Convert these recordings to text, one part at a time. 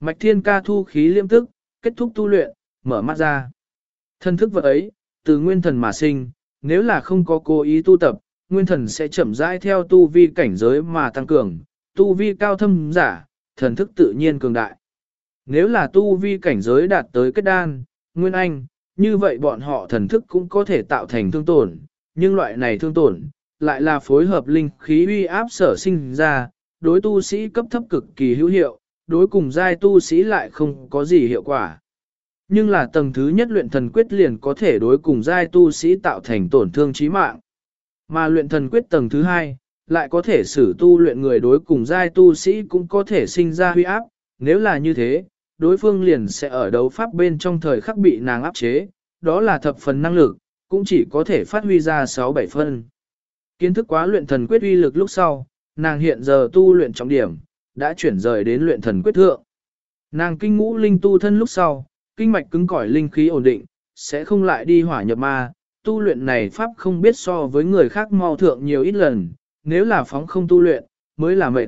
Mạch Thiên Ca thu khí liêm tức, kết thúc tu luyện, mở mắt ra. Thân thức vật ấy, từ nguyên thần mà sinh, nếu là không có cố ý tu tập, nguyên thần sẽ chậm rãi theo tu vi cảnh giới mà tăng cường, tu vi cao thâm giả, thần thức tự nhiên cường đại. Nếu là tu vi cảnh giới đạt tới kết đan, nguyên anh, như vậy bọn họ thần thức cũng có thể tạo thành thương tổn, nhưng loại này thương tổn, lại là phối hợp linh khí uy áp sở sinh ra, đối tu sĩ cấp thấp cực kỳ hữu hiệu, đối cùng giai tu sĩ lại không có gì hiệu quả. Nhưng là tầng thứ nhất luyện thần quyết liền có thể đối cùng giai tu sĩ tạo thành tổn thương chí mạng. Mà luyện thần quyết tầng thứ hai, lại có thể sử tu luyện người đối cùng giai tu sĩ cũng có thể sinh ra huy áp, nếu là như thế, đối phương liền sẽ ở đấu pháp bên trong thời khắc bị nàng áp chế, đó là thập phần năng lực, cũng chỉ có thể phát huy ra 6-7 phân. Kiến thức quá luyện thần quyết uy lực lúc sau, nàng hiện giờ tu luyện trọng điểm, đã chuyển rời đến luyện thần quyết thượng. Nàng kinh ngũ linh tu thân lúc sau, kinh mạch cứng cỏi linh khí ổn định, sẽ không lại đi hỏa nhập ma, tu luyện này pháp không biết so với người khác mau thượng nhiều ít lần, nếu là phóng không tu luyện, mới là mệt.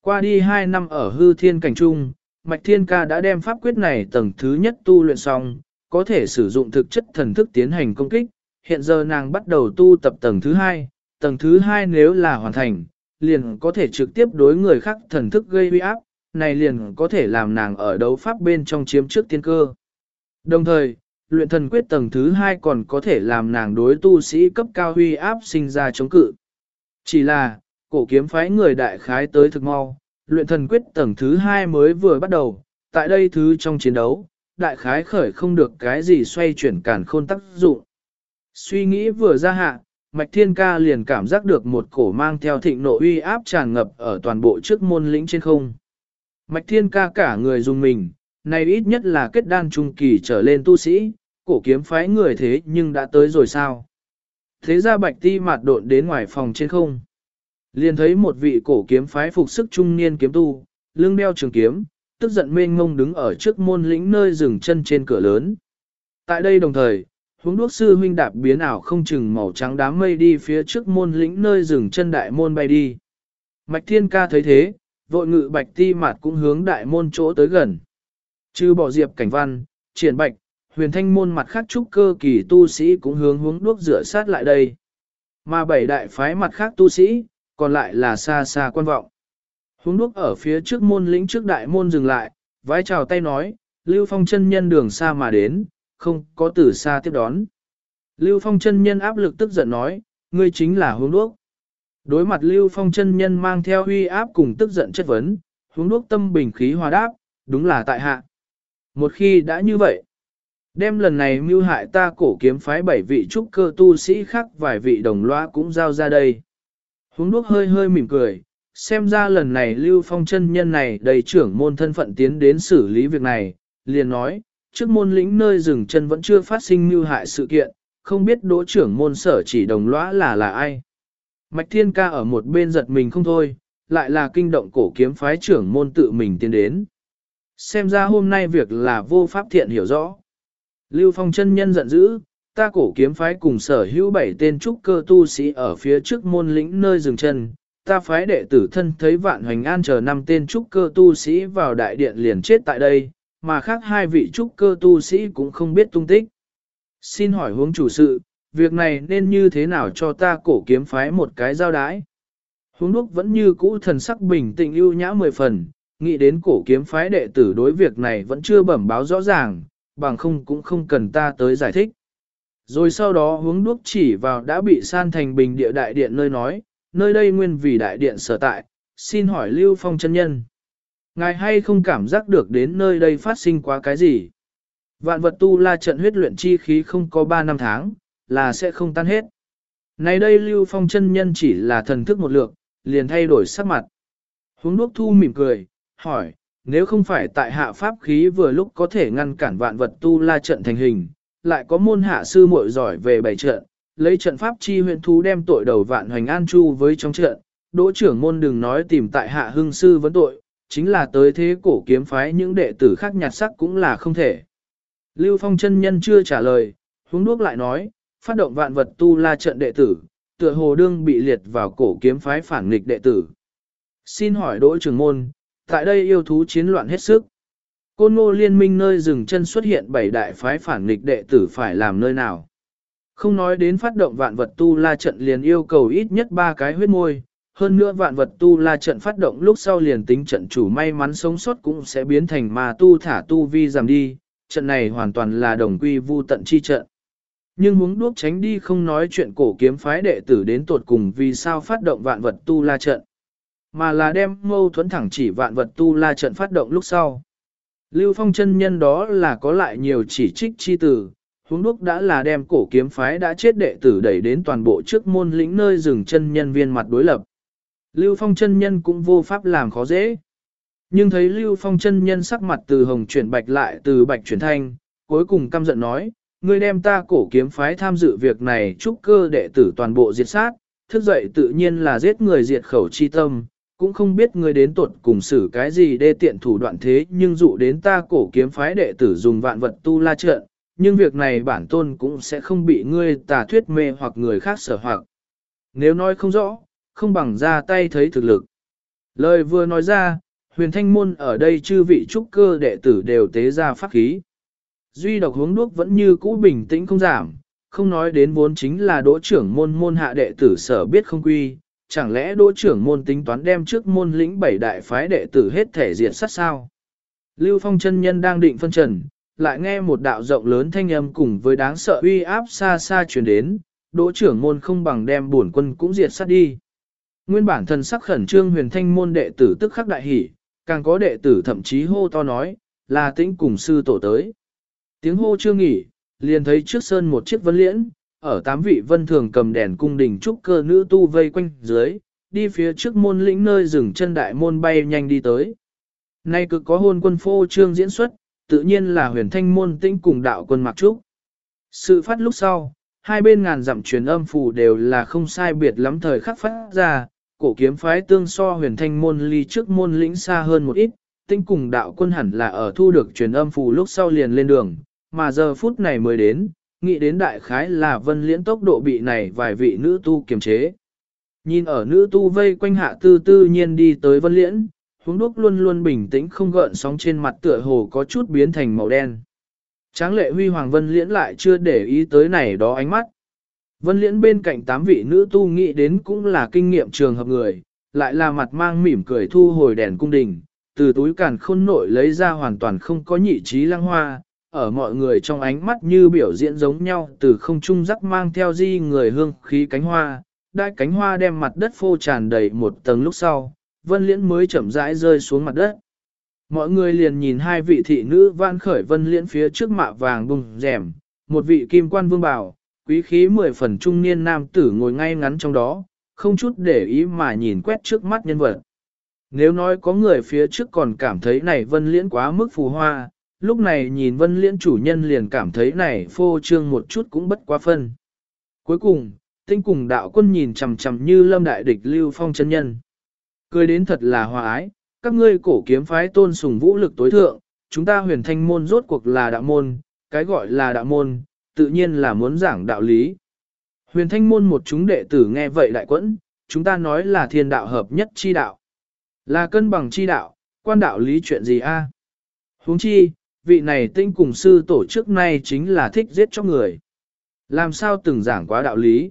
Qua đi 2 năm ở hư thiên cảnh trung, Mạch Thiên Ca đã đem pháp quyết này tầng thứ nhất tu luyện xong, có thể sử dụng thực chất thần thức tiến hành công kích. Hiện giờ nàng bắt đầu tu tập tầng thứ hai, tầng thứ hai nếu là hoàn thành, liền có thể trực tiếp đối người khác thần thức gây uy áp, này liền có thể làm nàng ở đấu pháp bên trong chiếm trước tiên cơ. Đồng thời, luyện thần quyết tầng thứ hai còn có thể làm nàng đối tu sĩ cấp cao uy áp sinh ra chống cự. Chỉ là, cổ kiếm phái người đại khái tới thực mau, luyện thần quyết tầng thứ hai mới vừa bắt đầu, tại đây thứ trong chiến đấu, đại khái khởi không được cái gì xoay chuyển cản khôn tác dụng. Suy nghĩ vừa ra hạ, Mạch Thiên Ca liền cảm giác được một cổ mang theo thịnh nộ uy áp tràn ngập ở toàn bộ trước môn lĩnh trên không. Mạch Thiên Ca cả người dùng mình, này ít nhất là kết đan trung kỳ trở lên tu sĩ, cổ kiếm phái người thế nhưng đã tới rồi sao? Thế ra Bạch Ti mạt độn đến ngoài phòng trên không. Liền thấy một vị cổ kiếm phái phục sức trung niên kiếm tu, lưng đeo trường kiếm, tức giận mênh ngông đứng ở trước môn lĩnh nơi dừng chân trên cửa lớn. Tại đây đồng thời, hướng đuốc sư huynh đạp biến ảo không chừng màu trắng đám mây đi phía trước môn lĩnh nơi dừng chân đại môn bay đi. Mạch thiên ca thấy thế, vội ngự bạch ti mạt cũng hướng đại môn chỗ tới gần. Trừ bỏ diệp cảnh văn, triển bạch, huyền thanh môn mặt khác trúc cơ kỳ tu sĩ cũng hướng hướng đuốc rửa sát lại đây. Mà bảy đại phái mặt khác tu sĩ, còn lại là xa xa quan vọng. Hướng đuốc ở phía trước môn lĩnh trước đại môn dừng lại, vái chào tay nói, Lưu Phong chân nhân đường xa mà đến, không có từ xa tiếp đón. Lưu Phong chân nhân áp lực tức giận nói, ngươi chính là hướng đuốc. Đối mặt Lưu Phong chân nhân mang theo uy áp cùng tức giận chất vấn, hướng đuốc tâm bình khí hòa đáp, đúng là tại hạ. Một khi đã như vậy, đem lần này mưu hại ta cổ kiếm phái bảy vị trúc cơ tu sĩ khác vài vị đồng loa cũng giao ra đây. Hướng đuốc hơi hơi mỉm cười, xem ra lần này Lưu Phong chân nhân này đầy trưởng môn thân phận tiến đến xử lý việc này, liền nói, trước môn lĩnh nơi dừng chân vẫn chưa phát sinh mưu hại sự kiện, không biết đỗ trưởng môn sở chỉ đồng lõa là là ai. Mạch Thiên Ca ở một bên giật mình không thôi, lại là kinh động cổ kiếm phái trưởng môn tự mình tiến đến. Xem ra hôm nay việc là vô pháp thiện hiểu rõ. Lưu Phong chân nhân giận dữ, ta cổ kiếm phái cùng sở hữu bảy tên trúc cơ tu sĩ ở phía trước môn lĩnh nơi dừng chân, ta phái đệ tử thân thấy vạn hoành an chờ năm tên trúc cơ tu sĩ vào đại điện liền chết tại đây, mà khác hai vị trúc cơ tu sĩ cũng không biết tung tích. Xin hỏi hướng chủ sự, việc này nên như thế nào cho ta cổ kiếm phái một cái giao đái? Hướng đúc vẫn như cũ thần sắc bình tĩnh ưu nhã mười phần, nghĩ đến cổ kiếm phái đệ tử đối việc này vẫn chưa bẩm báo rõ ràng, bằng không cũng không cần ta tới giải thích. Rồi sau đó hướng đúc chỉ vào đã bị san thành bình địa đại điện nơi nói, nơi đây nguyên vì đại điện sở tại, xin hỏi Lưu Phong chân nhân. Ngài hay không cảm giác được đến nơi đây phát sinh quá cái gì? Vạn vật tu la trận huyết luyện chi khí không có 3 năm tháng, là sẽ không tan hết. Này đây Lưu Phong chân nhân chỉ là thần thức một lượng, liền thay đổi sắc mặt. Hướng đuốc thu mỉm cười, hỏi, nếu không phải tại hạ pháp khí vừa lúc có thể ngăn cản vạn vật tu la trận thành hình, lại có môn hạ sư muội giỏi về bảy trận, lấy trận pháp chi huyện thú đem tội đầu vạn hoành an chu với trong trận, đỗ trưởng môn đừng nói tìm tại hạ hưng sư vấn tội, chính là tới thế cổ kiếm phái những đệ tử khác nhặt sắc cũng là không thể. Lưu Phong chân nhân chưa trả lời, hướng đuốc lại nói, phát động vạn vật tu la trận đệ tử, tựa hồ đương bị liệt vào cổ kiếm phái phản nghịch đệ tử. Xin hỏi đỗ trưởng môn, tại đây yêu thú chiến loạn hết sức. Côn ngô liên minh nơi dừng chân xuất hiện bảy đại phái phản nghịch đệ tử phải làm nơi nào. Không nói đến phát động vạn vật tu la trận liền yêu cầu ít nhất ba cái huyết môi, hơn nữa vạn vật tu la trận phát động lúc sau liền tính trận chủ may mắn sống sót cũng sẽ biến thành ma tu thả tu vi giảm đi, trận này hoàn toàn là đồng quy vu tận chi trận. Nhưng huống đuốc tránh đi không nói chuyện cổ kiếm phái đệ tử đến tột cùng vì sao phát động vạn vật tu la trận, mà là đem mâu thuẫn thẳng chỉ vạn vật tu la trận phát động lúc sau. Lưu phong chân nhân đó là có lại nhiều chỉ trích chi tử, huống đúc đã là đem cổ kiếm phái đã chết đệ tử đẩy đến toàn bộ trước môn lĩnh nơi dừng chân nhân viên mặt đối lập. Lưu phong chân nhân cũng vô pháp làm khó dễ. Nhưng thấy Lưu phong chân nhân sắc mặt từ hồng chuyển bạch lại từ bạch chuyển thanh, cuối cùng căm giận nói, ngươi đem ta cổ kiếm phái tham dự việc này chúc cơ đệ tử toàn bộ diệt sát, thức dậy tự nhiên là giết người diệt khẩu chi tâm, cũng không biết ngươi đến tuột cùng xử cái gì đê tiện thủ đoạn thế nhưng dụ đến ta cổ kiếm phái đệ tử dùng vạn vật tu la trận, nhưng việc này bản tôn cũng sẽ không bị ngươi tà thuyết mê hoặc người khác sở hoặc. Nếu nói không rõ, không bằng ra tay thấy thực lực. Lời vừa nói ra, huyền thanh môn ở đây chư vị trúc cơ đệ tử đều tế ra pháp khí. Duy độc hướng đuốc vẫn như cũ bình tĩnh không giảm, không nói đến vốn chính là đỗ trưởng môn môn hạ đệ tử sở biết không quy, chẳng lẽ đỗ trưởng môn tính toán đem trước môn lĩnh bảy đại phái đệ tử hết thể diện sát sao? Lưu Phong chân nhân đang định phân trần, lại nghe một đạo rộng lớn thanh âm cùng với đáng sợ uy áp xa xa truyền đến, đỗ trưởng môn không bằng đem bổn quân cũng diệt sát đi. Nguyên bản thần sắc khẩn trương huyền thanh môn đệ tử tức khắc đại hỉ, càng có đệ tử thậm chí hô to nói, là tĩnh cùng sư tổ tới. Tiếng hô chưa nghỉ, liền thấy trước sơn một chiếc vân liễn, ở tám vị vân thường cầm đèn cung đình trúc cơ nữ tu vây quanh dưới, đi phía trước môn lĩnh nơi rừng chân đại môn bay nhanh đi tới. Nay cực có hôn quân phô trương diễn xuất, tự nhiên là huyền thanh môn tĩnh cùng đạo quân mặc trúc. Sự phát lúc sau, hai bên ngàn dặm truyền âm phù đều là không sai biệt lắm thời khắc phát ra, cổ kiếm phái tương so huyền thanh môn ly trước môn lĩnh xa hơn một ít, tinh cùng đạo quân hẳn là ở thu được truyền âm phù lúc sau liền lên đường, mà giờ phút này mới đến, nghĩ đến đại khái là vân liễn tốc độ bị này vài vị nữ tu kiềm chế. Nhìn ở nữ tu vây quanh hạ tư tư nhiên đi tới vân liễn, huống đúc luôn luôn bình tĩnh không gợn sóng trên mặt tựa hồ có chút biến thành màu đen. Tráng lệ huy hoàng vân liễn lại chưa để ý tới này đó ánh mắt. Vân liễn bên cạnh tám vị nữ tu nghĩ đến cũng là kinh nghiệm trường hợp người, lại là mặt mang mỉm cười thu hồi đèn cung đình, từ túi càn khôn nội lấy ra hoàn toàn không có nhị trí lăng hoa, ở mọi người trong ánh mắt như biểu diễn giống nhau từ không trung rắc mang theo di người hương khí cánh hoa, đại cánh hoa đem mặt đất phô tràn đầy một tầng lúc sau, vân liễn mới chậm rãi rơi xuống mặt đất. Mọi người liền nhìn hai vị thị nữ van khởi vân liễn phía trước mạ vàng bùng rèm, một vị kim quan vương bảo, quý khí mười phần trung niên nam tử ngồi ngay ngắn trong đó, không chút để ý mà nhìn quét trước mắt nhân vật. Nếu nói có người phía trước còn cảm thấy này vân liễn quá mức phù hoa, lúc này nhìn vân liễn chủ nhân liền cảm thấy này phô trương một chút cũng bất quá phân. Cuối cùng, tinh cùng đạo quân nhìn chằm chằm như lâm đại địch lưu phong chân nhân. Cười đến thật là hòa ái, các ngươi cổ kiếm phái tôn sùng vũ lực tối thượng, chúng ta huyền thanh môn rốt cuộc là đạo môn, cái gọi là đạo môn, tự nhiên là muốn giảng đạo lý. Huyền thanh môn một chúng đệ tử nghe vậy đại quẫn, chúng ta nói là thiên đạo hợp nhất chi đạo. Là cân bằng chi đạo, quan đạo lý chuyện gì a? Huống chi, vị này tinh cùng sư tổ trước nay chính là thích giết cho người. Làm sao từng giảng quá đạo lý?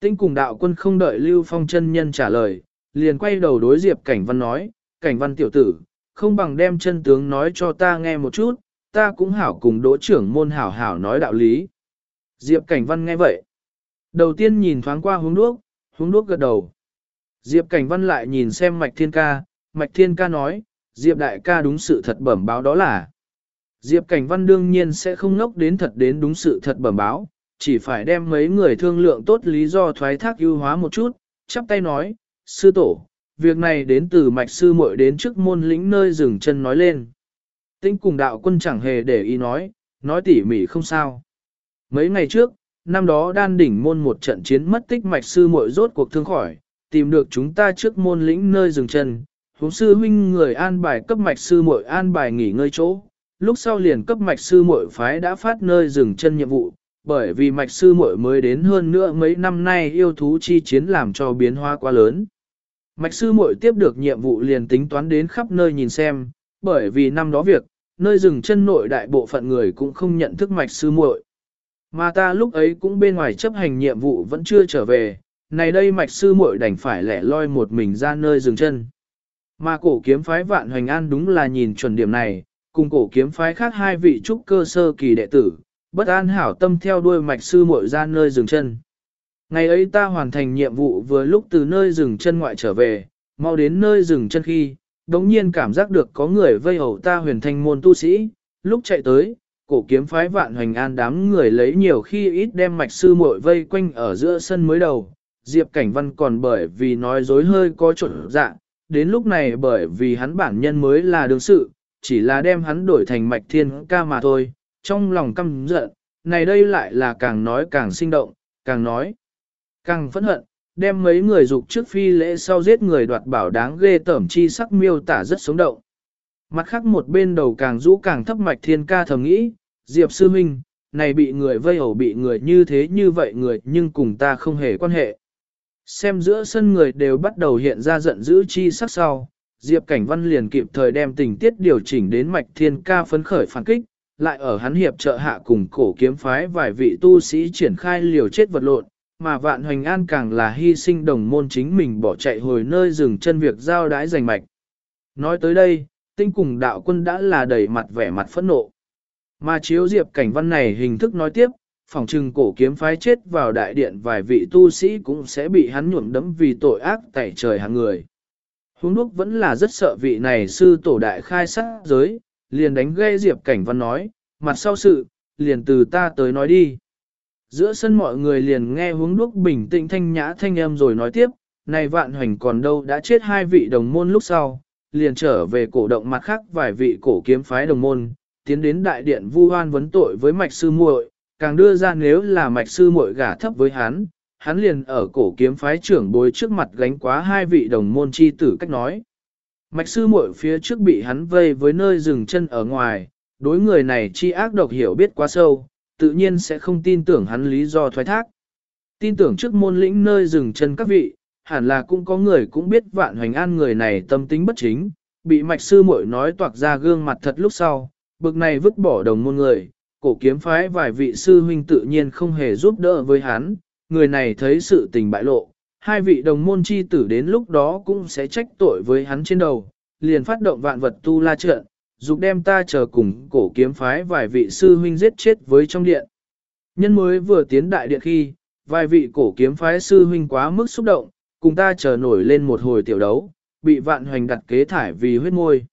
Tinh cùng đạo quân không đợi Lưu Phong chân nhân trả lời, liền quay đầu đối Diệp Cảnh Văn nói, Cảnh Văn tiểu tử, không bằng đem chân tướng nói cho ta nghe một chút, ta cũng hảo cùng đỗ trưởng môn hảo hảo nói đạo lý. Diệp Cảnh Văn nghe vậy. Đầu tiên nhìn thoáng qua hướng đuốc, hướng đuốc gật đầu. Diệp Cảnh Văn lại nhìn xem Mạch Thiên Ca, Mạch Thiên Ca nói, Diệp Đại ca đúng sự thật bẩm báo đó là. Diệp Cảnh Văn đương nhiên sẽ không ngốc đến thật đến đúng sự thật bẩm báo, chỉ phải đem mấy người thương lượng tốt lý do thoái thác ưu hóa một chút, chắp tay nói, sư tổ, việc này đến từ mạch sư muội đến trước môn lĩnh nơi dừng chân nói lên. Tĩnh cùng đạo quân chẳng hề để ý nói, nói tỉ mỉ không sao. Mấy ngày trước, năm đó đan đỉnh môn một trận chiến mất tích mạch sư muội rốt cuộc thương khỏi, tìm được chúng ta trước môn lĩnh nơi dừng chân. Huống sư huynh người an bài cấp mạch sư muội an bài nghỉ ngơi chỗ, lúc sau liền cấp mạch sư muội phái đã phát nơi dừng chân nhiệm vụ, bởi vì mạch sư muội mới đến hơn nữa mấy năm nay yêu thú chi chiến làm cho biến hóa quá lớn. Mạch sư muội tiếp được nhiệm vụ liền tính toán đến khắp nơi nhìn xem, bởi vì năm đó việc, nơi rừng chân nội đại bộ phận người cũng không nhận thức mạch sư muội. Mà ta lúc ấy cũng bên ngoài chấp hành nhiệm vụ vẫn chưa trở về, này đây mạch sư muội đành phải lẻ loi một mình ra nơi dừng chân. Mà cổ kiếm phái vạn hoành an đúng là nhìn chuẩn điểm này, cùng cổ kiếm phái khác hai vị trúc cơ sơ kỳ đệ tử, bất an hảo tâm theo đuôi mạch sư muội ra nơi dừng chân. Ngày ấy ta hoàn thành nhiệm vụ vừa lúc từ nơi dừng chân ngoại trở về, mau đến nơi dừng chân khi, đống nhiên cảm giác được có người vây hầu ta huyền thanh môn tu sĩ, lúc chạy tới, cổ kiếm phái vạn hoành an đám người lấy nhiều khi ít đem mạch sư muội vây quanh ở giữa sân mới đầu, Diệp Cảnh Văn còn bởi vì nói dối hơi có chuẩn dạ, đến lúc này bởi vì hắn bản nhân mới là đương sự, chỉ là đem hắn đổi thành mạch thiên ca mà thôi, trong lòng căm giận, này đây lại là càng nói càng sinh động, càng nói càng phẫn hận, đem mấy người dục trước phi lễ sau giết người đoạt bảo đáng ghê tởm chi sắc miêu tả rất sống động. Mặt khác một bên đầu càng rũ càng thấp mạch thiên ca thầm nghĩ, Diệp sư minh, này bị người vây ẩu bị người như thế như vậy người nhưng cùng ta không hề quan hệ. Xem giữa sân người đều bắt đầu hiện ra giận dữ chi sắc sau, Diệp Cảnh Văn liền kịp thời đem tình tiết điều chỉnh đến mạch thiên ca phấn khởi phản kích, lại ở hắn hiệp trợ hạ cùng cổ kiếm phái vài vị tu sĩ triển khai liều chết vật lộn, mà vạn hoành an càng là hy sinh đồng môn chính mình bỏ chạy hồi nơi dừng chân việc giao đái giành mạch. Nói tới đây, tinh cùng đạo quân đã là đầy mặt vẻ mặt phẫn nộ. Mà chiếu diệp cảnh văn này hình thức nói tiếp, phòng trừng cổ kiếm phái chết vào đại điện vài vị tu sĩ cũng sẽ bị hắn nhuộm đấm vì tội ác tẩy trời hàng người. Hùng đúc vẫn là rất sợ vị này sư tổ đại khai sát giới, liền đánh gây diệp cảnh văn nói, mặt sau sự, liền từ ta tới nói đi. Giữa sân mọi người liền nghe hướng đúc bình tĩnh thanh nhã thanh âm rồi nói tiếp, này vạn hoành còn đâu đã chết hai vị đồng môn lúc sau, liền trở về cổ động mặt khác vài vị cổ kiếm phái đồng môn, tiến đến đại điện vu hoan vấn tội với mạch sư muội, càng đưa ra nếu là mạch sư muội gả thấp với hắn, hắn liền ở cổ kiếm phái trưởng bối trước mặt gánh quá hai vị đồng môn chi tử cách nói. Mạch sư muội phía trước bị hắn vây với nơi dừng chân ở ngoài, đối người này chi ác độc hiểu biết quá sâu, tự nhiên sẽ không tin tưởng hắn lý do thoái thác. Tin tưởng trước môn lĩnh nơi dừng chân các vị, hẳn là cũng có người cũng biết vạn hoành an người này tâm tính bất chính, bị mạch sư muội nói toạc ra gương mặt thật lúc sau, bực này vứt bỏ đồng môn người, cổ kiếm phái vài vị sư huynh tự nhiên không hề giúp đỡ với hắn, người này thấy sự tình bại lộ, hai vị đồng môn chi tử đến lúc đó cũng sẽ trách tội với hắn trên đầu, liền phát động vạn vật tu la trợn, dục đem ta chờ cùng cổ kiếm phái vài vị sư huynh giết chết với trong điện. Nhân mới vừa tiến đại điện khi, vài vị cổ kiếm phái sư huynh quá mức xúc động, cùng ta chờ nổi lên một hồi tiểu đấu, bị vạn hoành đặt kế thải vì huyết môi.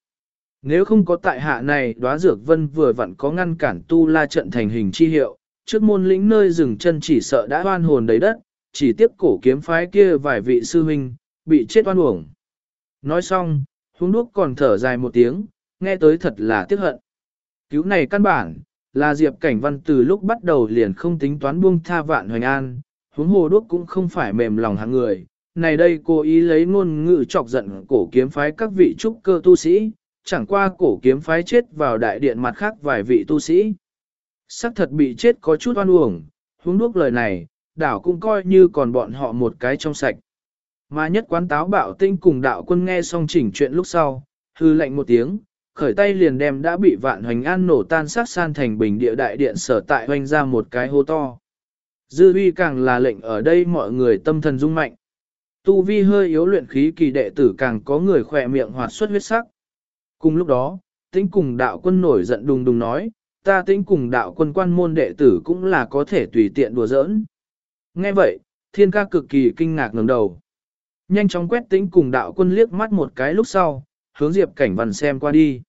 Nếu không có tại hạ này đóa dược vân vừa vặn có ngăn cản tu la trận thành hình chi hiệu, trước môn lĩnh nơi dừng chân chỉ sợ đã hoan hồn đầy đất, chỉ tiếp cổ kiếm phái kia vài vị sư huynh, bị chết oan uổng. Nói xong, hung đúc còn thở dài một tiếng, nghe tới thật là tiếc hận. Cứu này căn bản, là Diệp Cảnh Văn từ lúc bắt đầu liền không tính toán buông tha vạn hoành an, huống hồ đuốc cũng không phải mềm lòng hạng người. Này đây cô ý lấy ngôn ngữ chọc giận cổ kiếm phái các vị trúc cơ tu sĩ, chẳng qua cổ kiếm phái chết vào đại điện mặt khác vài vị tu sĩ. Sắc thật bị chết có chút oan uổng, huống đuốc lời này, đảo cũng coi như còn bọn họ một cái trong sạch. Mà nhất quán táo bạo tinh cùng đạo quân nghe xong chỉnh chuyện lúc sau, hư lệnh một tiếng, khởi tay liền đem đã bị vạn hoành an nổ tan sát san thành bình địa đại điện sở tại hoành ra một cái hô to. Dư uy càng là lệnh ở đây mọi người tâm thần rung mạnh. Tu vi hơi yếu luyện khí kỳ đệ tử càng có người khỏe miệng hoạt xuất huyết sắc. Cùng lúc đó, tĩnh cùng đạo quân nổi giận đùng đùng nói, ta tĩnh cùng đạo quân quan môn đệ tử cũng là có thể tùy tiện đùa giỡn. Nghe vậy, thiên ca cực kỳ kinh ngạc ngẩng đầu. Nhanh chóng quét tĩnh cùng đạo quân liếc mắt một cái lúc sau, hướng Diệp Cảnh Văn xem qua đi.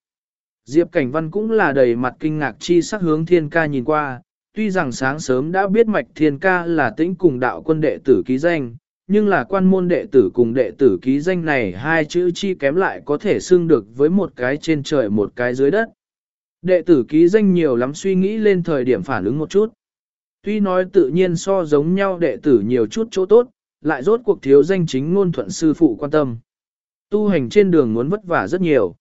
Diệp Cảnh Văn cũng là đầy mặt kinh ngạc chi sắc hướng thiên ca nhìn qua, tuy rằng sáng sớm đã biết mạch thiên ca là tĩnh cùng đạo quân đệ tử ký danh, nhưng là quan môn đệ tử cùng đệ tử ký danh này hai chữ chi kém lại có thể xưng được với một cái trên trời một cái dưới đất. Đệ tử ký danh nhiều lắm suy nghĩ lên thời điểm phản ứng một chút. Tuy nói tự nhiên so giống nhau đệ tử nhiều chút chỗ tốt, lại rốt cuộc thiếu danh chính ngôn thuận sư phụ quan tâm. Tu hành trên đường muốn vất vả rất nhiều.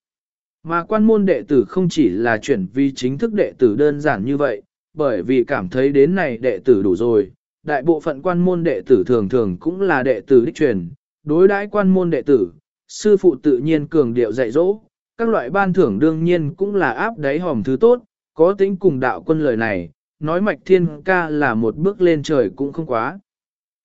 Mà quan môn đệ tử không chỉ là chuyển vi chính thức đệ tử đơn giản như vậy, bởi vì cảm thấy đến này đệ tử đủ rồi, đại bộ phận quan môn đệ tử thường thường cũng là đệ tử đích truyền, đối đãi quan môn đệ tử, sư phụ tự nhiên cường điệu dạy dỗ, các loại ban thưởng đương nhiên cũng là áp đáy hòm thứ tốt, có tính cùng đạo quân lời này, nói mạch thiên ca là một bước lên trời cũng không quá.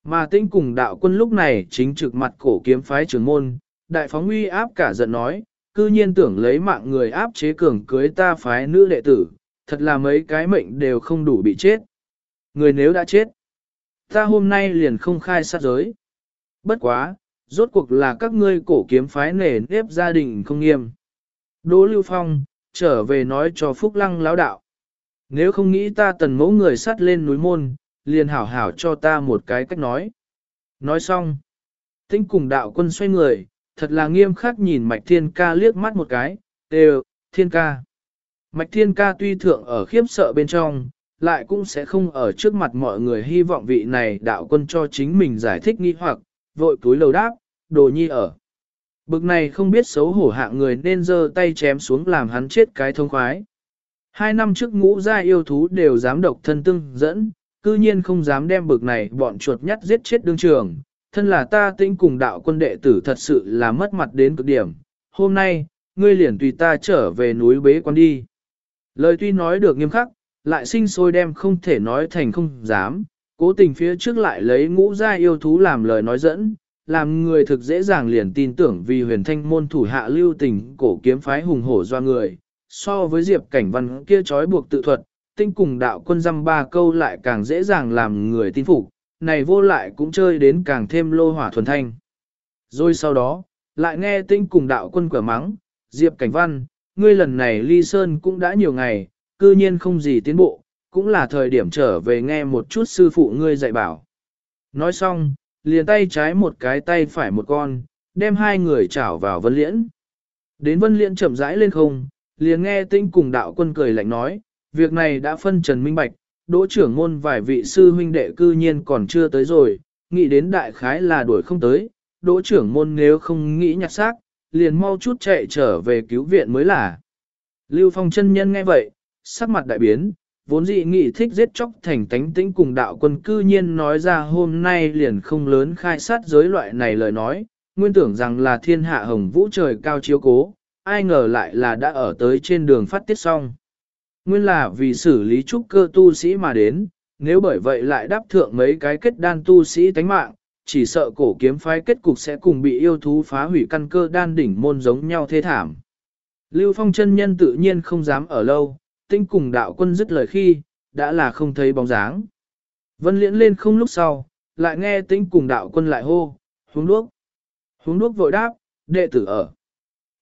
Mà tinh cùng đạo quân lúc này chính trực mặt cổ kiếm phái trưởng môn, đại phóng uy áp cả giận nói, cư nhiên tưởng lấy mạng người áp chế cường cưới ta phái nữ đệ tử, thật là mấy cái mệnh đều không đủ bị chết. Người nếu đã chết, ta hôm nay liền không khai sát giới. Bất quá, rốt cuộc là các ngươi cổ kiếm phái nề nếp gia đình không nghiêm. Đỗ Lưu Phong, trở về nói cho Phúc Lăng lão đạo. Nếu không nghĩ ta tần mẫu người sắt lên núi môn, liền hảo hảo cho ta một cái cách nói. Nói xong, tinh cùng đạo quân xoay người, thật là nghiêm khắc nhìn Mạch Thiên Ca liếc mắt một cái, đều, Thiên Ca. Mạch Thiên Ca tuy thượng ở khiếp sợ bên trong, lại cũng sẽ không ở trước mặt mọi người hy vọng vị này đạo quân cho chính mình giải thích nghi hoặc, vội túi lầu đáp, đồ nhi ở. Bực này không biết xấu hổ hạ người nên giơ tay chém xuống làm hắn chết cái thông khoái. Hai năm trước ngũ gia yêu thú đều dám độc thân tương dẫn, cư nhiên không dám đem bực này bọn chuột nhắt giết chết đương trường. Thân là ta tĩnh cùng đạo quân đệ tử thật sự là mất mặt đến cực điểm. Hôm nay, ngươi liền tùy ta trở về núi bế quan đi. Lời tuy nói được nghiêm khắc, lại sinh sôi đem không thể nói thành không dám, cố tình phía trước lại lấy ngũ gia yêu thú làm lời nói dẫn, làm người thực dễ dàng liền tin tưởng vì huyền thanh môn thủ hạ lưu tình cổ kiếm phái hùng hổ do người, so với diệp cảnh văn kia trói buộc tự thuật, tinh cùng đạo quân dăm ba câu lại càng dễ dàng làm người tin phục, này vô lại cũng chơi đến càng thêm lô hỏa thuần thanh. Rồi sau đó, lại nghe tinh cùng đạo quân quả mắng, diệp cảnh văn, ngươi lần này ly sơn cũng đã nhiều ngày, cư nhiên không gì tiến bộ, cũng là thời điểm trở về nghe một chút sư phụ ngươi dạy bảo. Nói xong, liền tay trái một cái tay phải một con, đem hai người chảo vào vân liễn. Đến vân liễn chậm rãi lên không, liền nghe tinh cùng đạo quân cười lạnh nói, việc này đã phân trần minh bạch, đỗ trưởng môn vài vị sư huynh đệ cư nhiên còn chưa tới rồi, nghĩ đến đại khái là đuổi không tới, đỗ trưởng môn nếu không nghĩ nhặt xác, liền mau chút chạy trở về cứu viện mới là. Lưu Phong chân nhân nghe vậy, sắc mặt đại biến, vốn dị nghị thích giết chóc thành tánh tĩnh cùng đạo quân cư nhiên nói ra hôm nay liền không lớn khai sát giới loại này lời nói, nguyên tưởng rằng là thiên hạ hồng vũ trời cao chiếu cố, ai ngờ lại là đã ở tới trên đường phát tiết xong. Nguyên là vì xử lý trúc cơ tu sĩ mà đến, nếu bởi vậy lại đáp thượng mấy cái kết đan tu sĩ tánh mạng, chỉ sợ cổ kiếm phái kết cục sẽ cùng bị yêu thú phá hủy căn cơ đan đỉnh môn giống nhau thế thảm. Lưu Phong chân nhân tự nhiên không dám ở lâu, tinh cùng đạo quân dứt lời khi, đã là không thấy bóng dáng. Vân liễn lên không lúc sau, lại nghe tinh cùng đạo quân lại hô, hướng đuốc. Hướng đuốc vội đáp, đệ tử ở.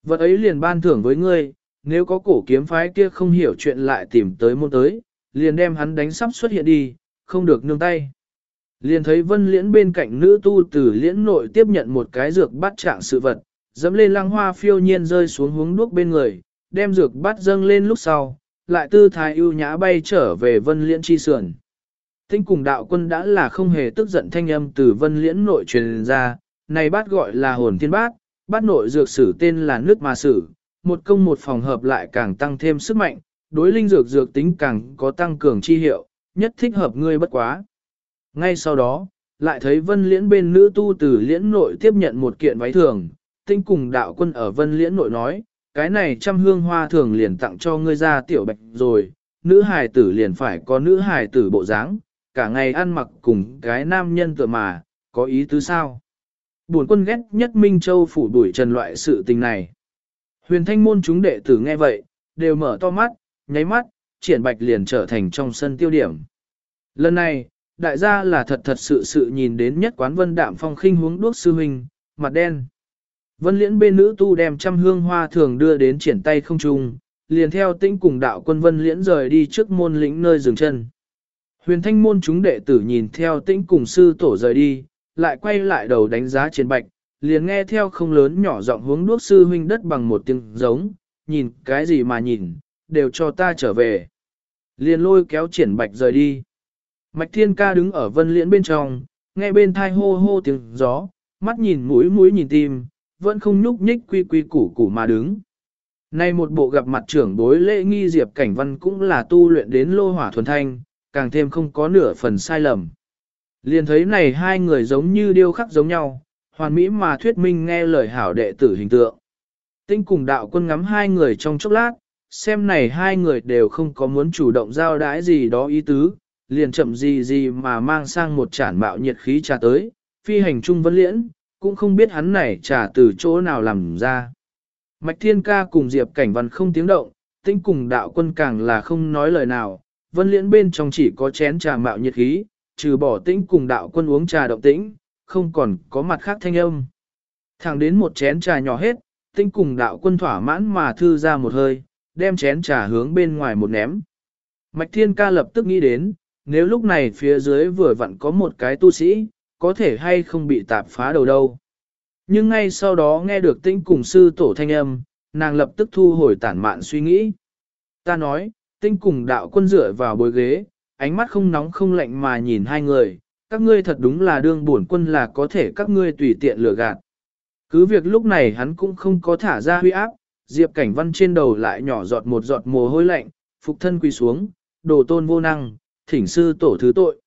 Vật ấy liền ban thưởng với ngươi, nếu có cổ kiếm phái kia không hiểu chuyện lại tìm tới môn tới, liền đem hắn đánh sắp xuất hiện đi, không được nương tay. Liền thấy vân liễn bên cạnh nữ tu tử liễn nội tiếp nhận một cái dược bát trạng sự vật, dẫm lên lăng hoa phiêu nhiên rơi xuống hướng đuốc bên người, đem dược bát dâng lên lúc sau, lại tư thái ưu nhã bay trở về vân liễn chi sườn. Tinh cùng đạo quân đã là không hề tức giận thanh âm từ vân liễn nội truyền ra, này bát gọi là hồn thiên bát, bát nội dược sử tên là nước mà sử, một công một phòng hợp lại càng tăng thêm sức mạnh, đối linh dược dược tính càng có tăng cường chi hiệu, nhất thích hợp ngươi bất quá. Ngay sau đó, lại thấy vân liễn bên nữ tu từ liễn nội tiếp nhận một kiện váy thường, tinh cùng đạo quân ở vân liễn nội nói, cái này trăm hương hoa thường liền tặng cho ngươi ra tiểu bạch rồi, nữ hài tử liền phải có nữ hài tử bộ dáng, cả ngày ăn mặc cùng cái nam nhân tựa mà, có ý tứ sao? Buồn quân ghét nhất Minh Châu phủ đuổi trần loại sự tình này. Huyền thanh môn chúng đệ tử nghe vậy, đều mở to mắt, nháy mắt, triển bạch liền trở thành trong sân tiêu điểm. Lần này, đại gia là thật thật sự sự nhìn đến nhất quán vân đạm phong khinh Huống đuốc sư huynh, mặt đen. Vân liễn bên nữ tu đem trăm hương hoa thường đưa đến triển tay không trung, liền theo tĩnh cùng đạo quân vân liễn rời đi trước môn lĩnh nơi dừng chân. Huyền thanh môn chúng đệ tử nhìn theo tĩnh cùng sư tổ rời đi, lại quay lại đầu đánh giá triển bạch, liền nghe theo không lớn nhỏ giọng hướng đuốc sư huynh đất bằng một tiếng giống, nhìn cái gì mà nhìn, đều cho ta trở về. Liền lôi kéo triển bạch rời đi. Mạch thiên ca đứng ở vân liễn bên trong, nghe bên thai hô hô tiếng gió, mắt nhìn mũi mũi nhìn tim, vẫn không nhúc nhích quy quy củ củ mà đứng. Nay một bộ gặp mặt trưởng đối lễ nghi diệp cảnh văn cũng là tu luyện đến lô hỏa thuần thanh, càng thêm không có nửa phần sai lầm. Liền thấy này hai người giống như điêu khắc giống nhau, hoàn mỹ mà thuyết minh nghe lời hảo đệ tử hình tượng. Tinh cùng đạo quân ngắm hai người trong chốc lát, xem này hai người đều không có muốn chủ động giao đãi gì đó ý tứ, liền chậm gì gì mà mang sang một chản bạo nhiệt khí trà tới, phi hành trung vân liễn, cũng không biết hắn này trà từ chỗ nào làm ra. Mạch Thiên Ca cùng Diệp Cảnh Văn không tiếng động, tinh cùng đạo quân càng là không nói lời nào, vân liễn bên trong chỉ có chén trà mạo nhiệt khí, trừ bỏ tĩnh cùng đạo quân uống trà động tĩnh, không còn có mặt khác thanh âm. Thẳng đến một chén trà nhỏ hết, tinh cùng đạo quân thỏa mãn mà thư ra một hơi, đem chén trà hướng bên ngoài một ném. Mạch Thiên Ca lập tức nghĩ đến, nếu lúc này phía dưới vừa vặn có một cái tu sĩ, có thể hay không bị tạp phá đầu đâu. Nhưng ngay sau đó nghe được tinh cùng sư tổ thanh âm, nàng lập tức thu hồi tản mạn suy nghĩ. Ta nói, tinh cùng đạo quân dựa vào bồi ghế, ánh mắt không nóng không lạnh mà nhìn hai người, các ngươi thật đúng là đương bổn quân là có thể các ngươi tùy tiện lừa gạt. Cứ việc lúc này hắn cũng không có thả ra huy áp, Diệp Cảnh Văn trên đầu lại nhỏ giọt một giọt mồ hôi lạnh, phục thân quỳ xuống, đồ tôn vô năng, thỉnh sư tổ thứ tội.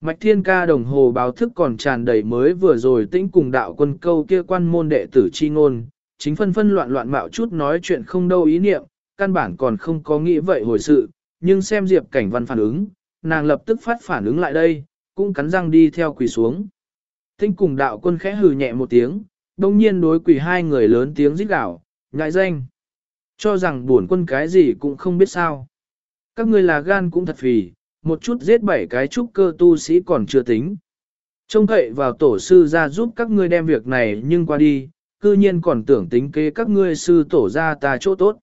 Mạch Thiên Ca đồng hồ báo thức còn tràn đầy mới vừa rồi tĩnh cùng đạo quân câu kia quan môn đệ tử chi ngôn, chính phân phân loạn loạn mạo chút nói chuyện không đâu ý niệm, căn bản còn không có nghĩ vậy hồi sự, nhưng xem Diệp Cảnh Văn phản ứng, nàng lập tức phát phản ứng lại đây, cũng cắn răng đi theo quỳ xuống. Tinh cùng đạo quân khẽ hừ nhẹ một tiếng, đồng nhiên đối quỳ hai người lớn tiếng rít gạo, ngại danh. Cho rằng buồn quân cái gì cũng không biết sao. Các ngươi là gan cũng thật phì, một chút giết bảy cái trúc cơ tu sĩ còn chưa tính. Trông cậy vào tổ sư ra giúp các ngươi đem việc này nhưng qua đi, cư nhiên còn tưởng tính kế các ngươi sư tổ ra ta chỗ tốt.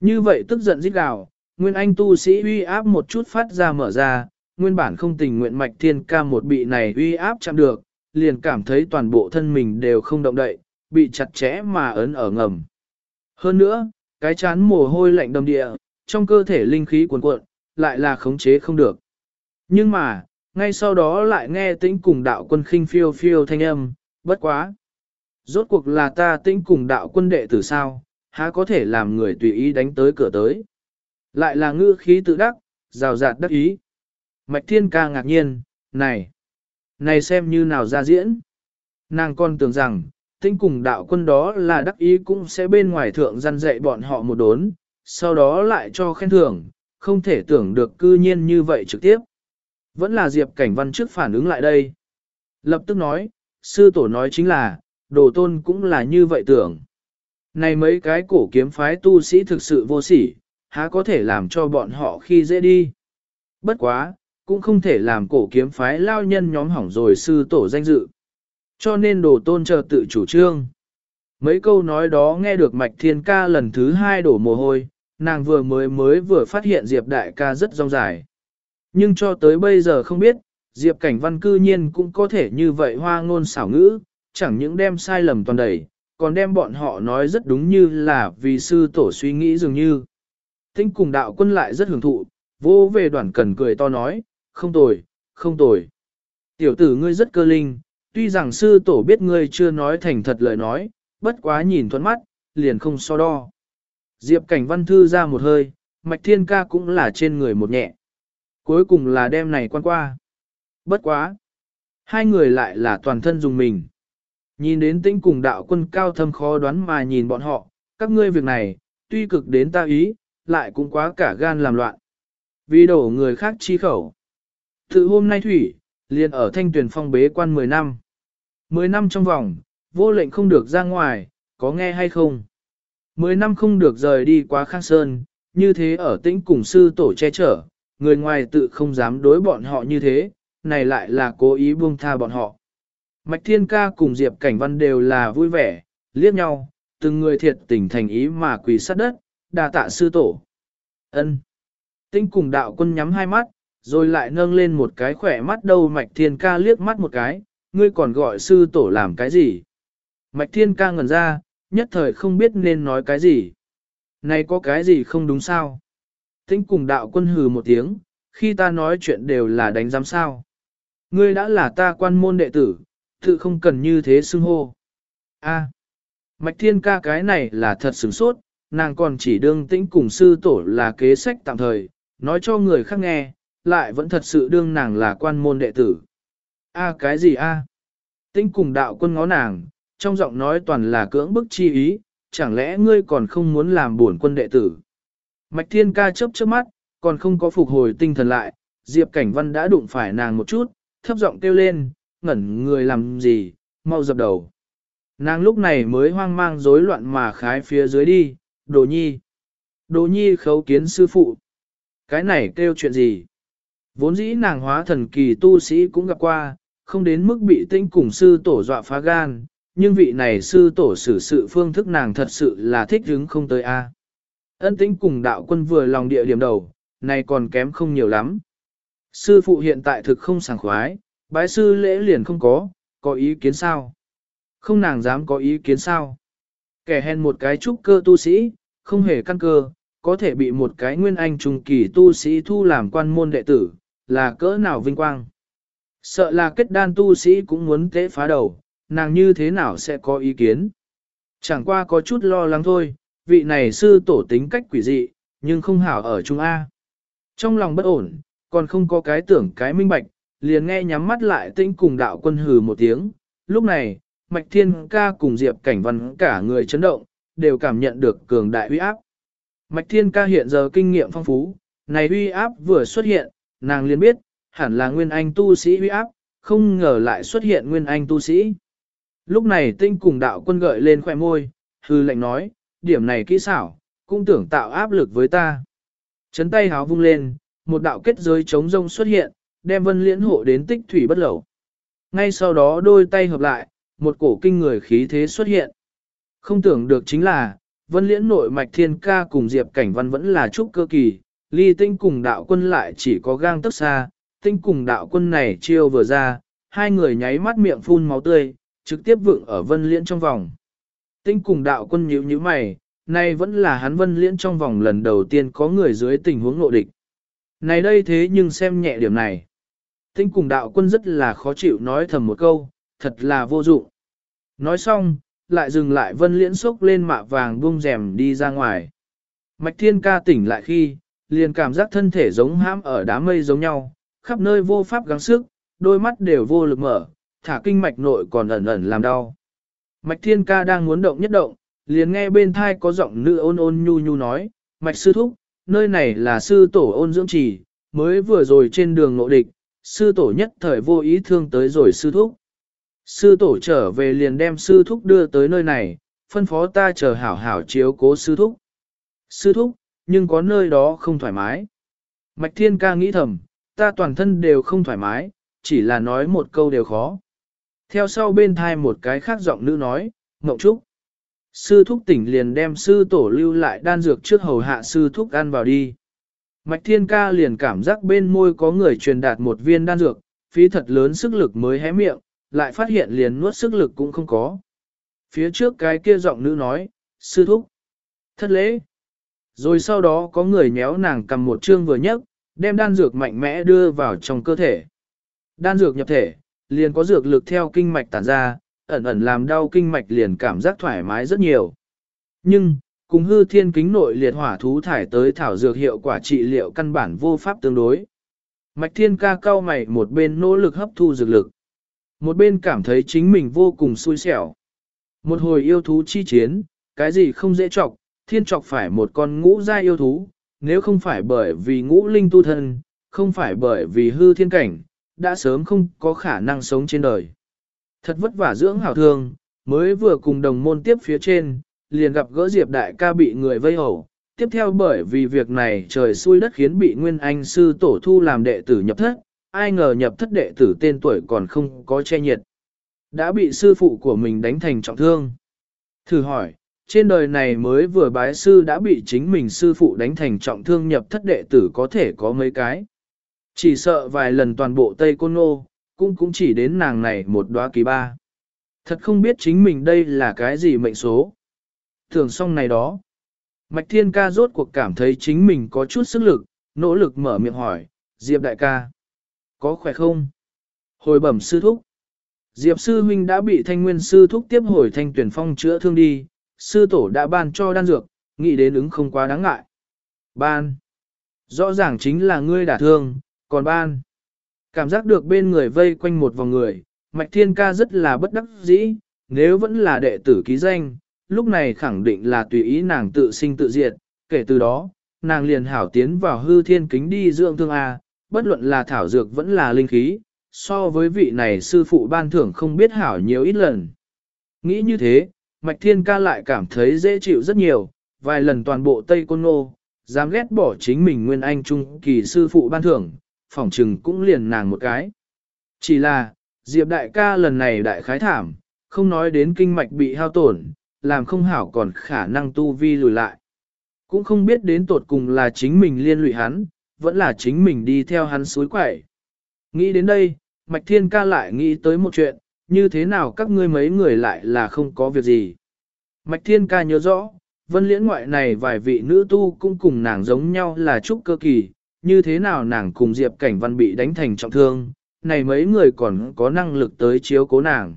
Như vậy tức giận rít gào, nguyên anh tu sĩ uy áp một chút phát ra mở ra, nguyên bản không tình nguyện mạch thiên ca một bị này uy áp chạm được, liền cảm thấy toàn bộ thân mình đều không động đậy, bị chặt chẽ mà ấn ở ngầm. Hơn nữa, cái chán mồ hôi lạnh đầm địa, trong cơ thể linh khí cuồn cuộn, lại là khống chế không được. Nhưng mà, ngay sau đó lại nghe tĩnh cùng đạo quân khinh phiêu phiêu thanh âm, bất quá. Rốt cuộc là ta tĩnh cùng đạo quân đệ tử sao, há có thể làm người tùy ý đánh tới cửa tới. Lại là ngữ khí tự đắc, rào rạt đắc ý. Mạch thiên ca ngạc nhiên, này, này xem như nào ra diễn. Nàng con tưởng rằng, tinh cùng đạo quân đó là đắc ý cũng sẽ bên ngoài thượng gian dạy bọn họ một đốn, sau đó lại cho khen thưởng, không thể tưởng được cư nhiên như vậy trực tiếp. Vẫn là Diệp Cảnh Văn trước phản ứng lại đây. Lập tức nói, sư tổ nói chính là, đồ tôn cũng là như vậy tưởng. Này mấy cái cổ kiếm phái tu sĩ thực sự vô sỉ, há có thể làm cho bọn họ khi dễ đi. Bất quá, cũng không thể làm cổ kiếm phái lao nhân nhóm hỏng rồi sư tổ danh dự. Cho nên đồ tôn chờ tự chủ trương. Mấy câu nói đó nghe được mạch thiên ca lần thứ hai đổ mồ hôi, nàng vừa mới mới vừa phát hiện Diệp đại ca rất rong dài. Nhưng cho tới bây giờ không biết, Diệp cảnh văn cư nhiên cũng có thể như vậy hoa ngôn xảo ngữ, chẳng những đem sai lầm toàn đầy, còn đem bọn họ nói rất đúng như là vì sư tổ suy nghĩ dường như. Tinh cùng đạo quân lại rất hưởng thụ, vô về đoàn cần cười to nói, không tồi, không tồi. Tiểu tử ngươi rất cơ linh, tuy rằng sư tổ biết ngươi chưa nói thành thật lời nói, bất quá nhìn thuẫn mắt, liền không so đo. Diệp cảnh văn thư ra một hơi, mạch thiên ca cũng là trên người một nhẹ. Cuối cùng là đêm này quan qua. Bất quá. Hai người lại là toàn thân dùng mình. Nhìn đến tĩnh cùng đạo quân cao thâm khó đoán mà nhìn bọn họ, các ngươi việc này, tuy cực đến ta ý, lại cũng quá cả gan làm loạn. Vì đổ người khác chi khẩu. Từ hôm nay Thủy, liền ở thanh tuyển phong bế quan 10 năm. 10 năm trong vòng, vô lệnh không được ra ngoài, có nghe hay không? 10 năm không được rời đi quá khang sơn, như thế ở tĩnh cùng sư tổ che chở, người ngoài tự không dám đối bọn họ như thế, này lại là cố ý buông tha bọn họ. Mạch Thiên Ca cùng Diệp Cảnh Văn đều là vui vẻ, liếc nhau, từng người thiệt tình thành ý mà quỳ sát đất, đà tạ sư tổ. Ân. Tinh cùng đạo quân nhắm hai mắt, rồi lại nâng lên một cái khỏe mắt đầu Mạch Thiên Ca liếc mắt một cái, ngươi còn gọi sư tổ làm cái gì? Mạch Thiên Ca ngẩn ra, nhất thời không biết nên nói cái gì. Này có cái gì không đúng sao? Tĩnh cùng đạo quân hừ một tiếng, khi ta nói chuyện đều là đánh giám sao. Ngươi đã là ta quan môn đệ tử, tự không cần như thế xưng hô. A, à. Mạch Thiên Ca cái này là thật sửng sốt, nàng còn chỉ đương tĩnh cùng sư tổ là kế sách tạm thời, nói cho người khác nghe, lại vẫn thật sự đương nàng là quan môn đệ tử. A cái gì a? tinh cùng đạo quân ngó nàng, trong giọng nói toàn là cưỡng bức chi ý, chẳng lẽ ngươi còn không muốn làm bổn quân đệ tử? Mạch Thiên ca chớp chớp mắt, còn không có phục hồi tinh thần lại, Diệp Cảnh Văn đã đụng phải nàng một chút, thấp giọng kêu lên, ngẩn người làm gì, mau dập đầu. Nàng lúc này mới hoang mang rối loạn mà khái phía dưới đi, đồ nhi. Đồ nhi khấu kiến sư phụ. Cái này kêu chuyện gì? Vốn dĩ nàng hóa thần kỳ tu sĩ cũng gặp qua, không đến mức bị tinh cùng sư tổ dọa phá gan, nhưng vị này sư tổ xử sự phương thức nàng thật sự là thích hứng không tới a. Ân tinh cùng đạo quân vừa lòng địa điểm đầu, này còn kém không nhiều lắm. Sư phụ hiện tại thực không sảng khoái, bái sư lễ liền không có, có ý kiến sao? Không nàng dám có ý kiến sao? Kẻ hèn một cái trúc cơ tu sĩ, không hề căn cơ, có thể bị một cái nguyên anh trùng kỳ tu sĩ thu làm quan môn đệ tử, là cỡ nào vinh quang. Sợ là kết đan tu sĩ cũng muốn tế phá đầu, nàng như thế nào sẽ có ý kiến. Chẳng qua có chút lo lắng thôi, vị này sư tổ tính cách quỷ dị, nhưng không hảo ở Trung A. Trong lòng bất ổn, còn không có cái tưởng cái minh bạch, liền nghe nhắm mắt lại tinh cùng đạo quân hừ một tiếng. Lúc này, Mạch Thiên ca cùng Diệp Cảnh Văn cả người chấn động, đều cảm nhận được cường đại uy áp. Mạch Thiên ca hiện giờ kinh nghiệm phong phú, này uy áp vừa xuất hiện, nàng liền biết, hẳn là nguyên anh tu sĩ uy áp, không ngờ lại xuất hiện nguyên anh tu sĩ. Lúc này tinh cùng đạo quân gợi lên khoẻ môi, hư lệnh nói, điểm này kỹ xảo, cũng tưởng tạo áp lực với ta. Chấn tay háo vung lên, một đạo kết giới chống rông xuất hiện, đem vân liễn hộ đến tích thủy bất lẩu. Ngay sau đó đôi tay hợp lại, một cổ kinh người khí thế xuất hiện. Không tưởng được chính là, vân liễn nội mạch thiên ca cùng diệp cảnh văn vẫn là trúc cơ kỳ, ly tinh cùng đạo quân lại chỉ có gang tức xa, tinh cùng đạo quân này chiêu vừa ra, hai người nháy mắt miệng phun máu tươi, trực tiếp vượng ở vân liễn trong vòng. Tinh cùng đạo quân nhíu nhíu mày, nay vẫn là hắn vân liễn trong vòng lần đầu tiên có người dưới tình huống nội địch. Này đây thế nhưng xem nhẹ điểm này. Tinh cùng đạo quân rất là khó chịu nói thầm một câu, thật là vô dụng. Nói xong, lại dừng lại vân liễn sốc lên mạ vàng buông rèm đi ra ngoài. Mạch thiên ca tỉnh lại khi, liền cảm giác thân thể giống hãm ở đám mây giống nhau, khắp nơi vô pháp gắng sức, đôi mắt đều vô lực mở, thả kinh mạch nội còn ẩn ẩn làm đau. Mạch thiên ca đang muốn động nhất động, liền nghe bên thai có giọng nữ ôn ôn nhu nhu nói, Mạch sư thúc, nơi này là sư tổ ôn dưỡng trì, mới vừa rồi trên đường nội địch, sư tổ nhất thời vô ý thương tới rồi sư thúc. Sư tổ trở về liền đem sư thúc đưa tới nơi này, phân phó ta chờ hảo hảo chiếu cố sư thúc. Sư thúc, nhưng có nơi đó không thoải mái. Mạch thiên ca nghĩ thầm, ta toàn thân đều không thoải mái, chỉ là nói một câu đều khó. Theo sau bên thai một cái khác giọng nữ nói, Ngọc Trúc. Sư thúc tỉnh liền đem sư tổ lưu lại đan dược trước hầu hạ sư thúc ăn vào đi. Mạch thiên ca liền cảm giác bên môi có người truyền đạt một viên đan dược, phí thật lớn sức lực mới hé miệng, lại phát hiện liền nuốt sức lực cũng không có. Phía trước cái kia giọng nữ nói, sư thúc, thất lễ. Rồi sau đó có người nhéo nàng cầm một chương vừa nhấc, đem đan dược mạnh mẽ đưa vào trong cơ thể. Đan dược nhập thể, liền có dược lực theo kinh mạch tản ra, ẩn ẩn làm đau kinh mạch liền cảm giác thoải mái rất nhiều. Nhưng, cùng hư thiên kính nội liệt hỏa thú thải tới thảo dược hiệu quả trị liệu căn bản vô pháp tương đối. Mạch thiên ca cao mày một bên nỗ lực hấp thu dược lực. Một bên cảm thấy chính mình vô cùng xui xẻo. Một hồi yêu thú chi chiến, cái gì không dễ chọc, thiên trọc phải một con ngũ gia yêu thú, nếu không phải bởi vì ngũ linh tu thân, không phải bởi vì hư thiên cảnh, đã sớm không có khả năng sống trên đời. Thật vất vả dưỡng hảo thương, mới vừa cùng đồng môn tiếp phía trên, liền gặp gỡ Diệp đại ca bị người vây hổ. Tiếp theo bởi vì việc này trời xui đất khiến bị Nguyên Anh sư tổ thu làm đệ tử nhập thất, ai ngờ nhập thất đệ tử tên tuổi còn không có che nhiệt. Đã bị sư phụ của mình đánh thành trọng thương. Thử hỏi, trên đời này mới vừa bái sư đã bị chính mình sư phụ đánh thành trọng thương nhập thất đệ tử có thể có mấy cái. Chỉ sợ vài lần toàn bộ Tây Côn Nô, cũng cũng chỉ đến nàng này một đóa kỳ ba. Thật không biết chính mình đây là cái gì mệnh số. Thường xong này đó. Mạch Thiên Ca rốt cuộc cảm thấy chính mình có chút sức lực, nỗ lực mở miệng hỏi, Diệp đại ca. Có khỏe không? Hồi bẩm sư thúc. Diệp sư huynh đã bị thanh nguyên sư thúc tiếp hồi thanh tuyển phong chữa thương đi, sư tổ đã ban cho đan dược, nghĩ đến ứng không quá đáng ngại. Ban. Rõ ràng chính là ngươi đả thương, còn ban. Cảm giác được bên người vây quanh một vòng người, Mạch Thiên Ca rất là bất đắc dĩ, nếu vẫn là đệ tử ký danh, lúc này khẳng định là tùy ý nàng tự sinh tự diệt, kể từ đó, nàng liền hảo tiến vào hư thiên kính đi dưỡng thương A, bất luận là thảo dược vẫn là linh khí, so với vị này sư phụ ban thưởng không biết hảo nhiều ít lần. Nghĩ như thế, Mạch Thiên ca lại cảm thấy dễ chịu rất nhiều, vài lần toàn bộ Tây Côn Ngô, dám ghét bỏ chính mình Nguyên Anh Trung kỳ sư phụ ban thưởng, phỏng trừng cũng liền nàng một cái. Chỉ là, Diệp đại ca lần này đại khái thảm, không nói đến kinh mạch bị hao tổn, làm không hảo còn khả năng tu vi lùi lại. Cũng không biết đến tột cùng là chính mình liên lụy hắn, vẫn là chính mình đi theo hắn suối quẩy. Nghĩ đến đây, Mạch Thiên ca lại nghĩ tới một chuyện, như thế nào các ngươi mấy người lại là không có việc gì. Mạch Thiên ca nhớ rõ, vân liễn ngoại này vài vị nữ tu cũng cùng nàng giống nhau là trúc cơ kỳ, như thế nào nàng cùng Diệp Cảnh Văn bị đánh thành trọng thương, này mấy người còn có năng lực tới chiếu cố nàng.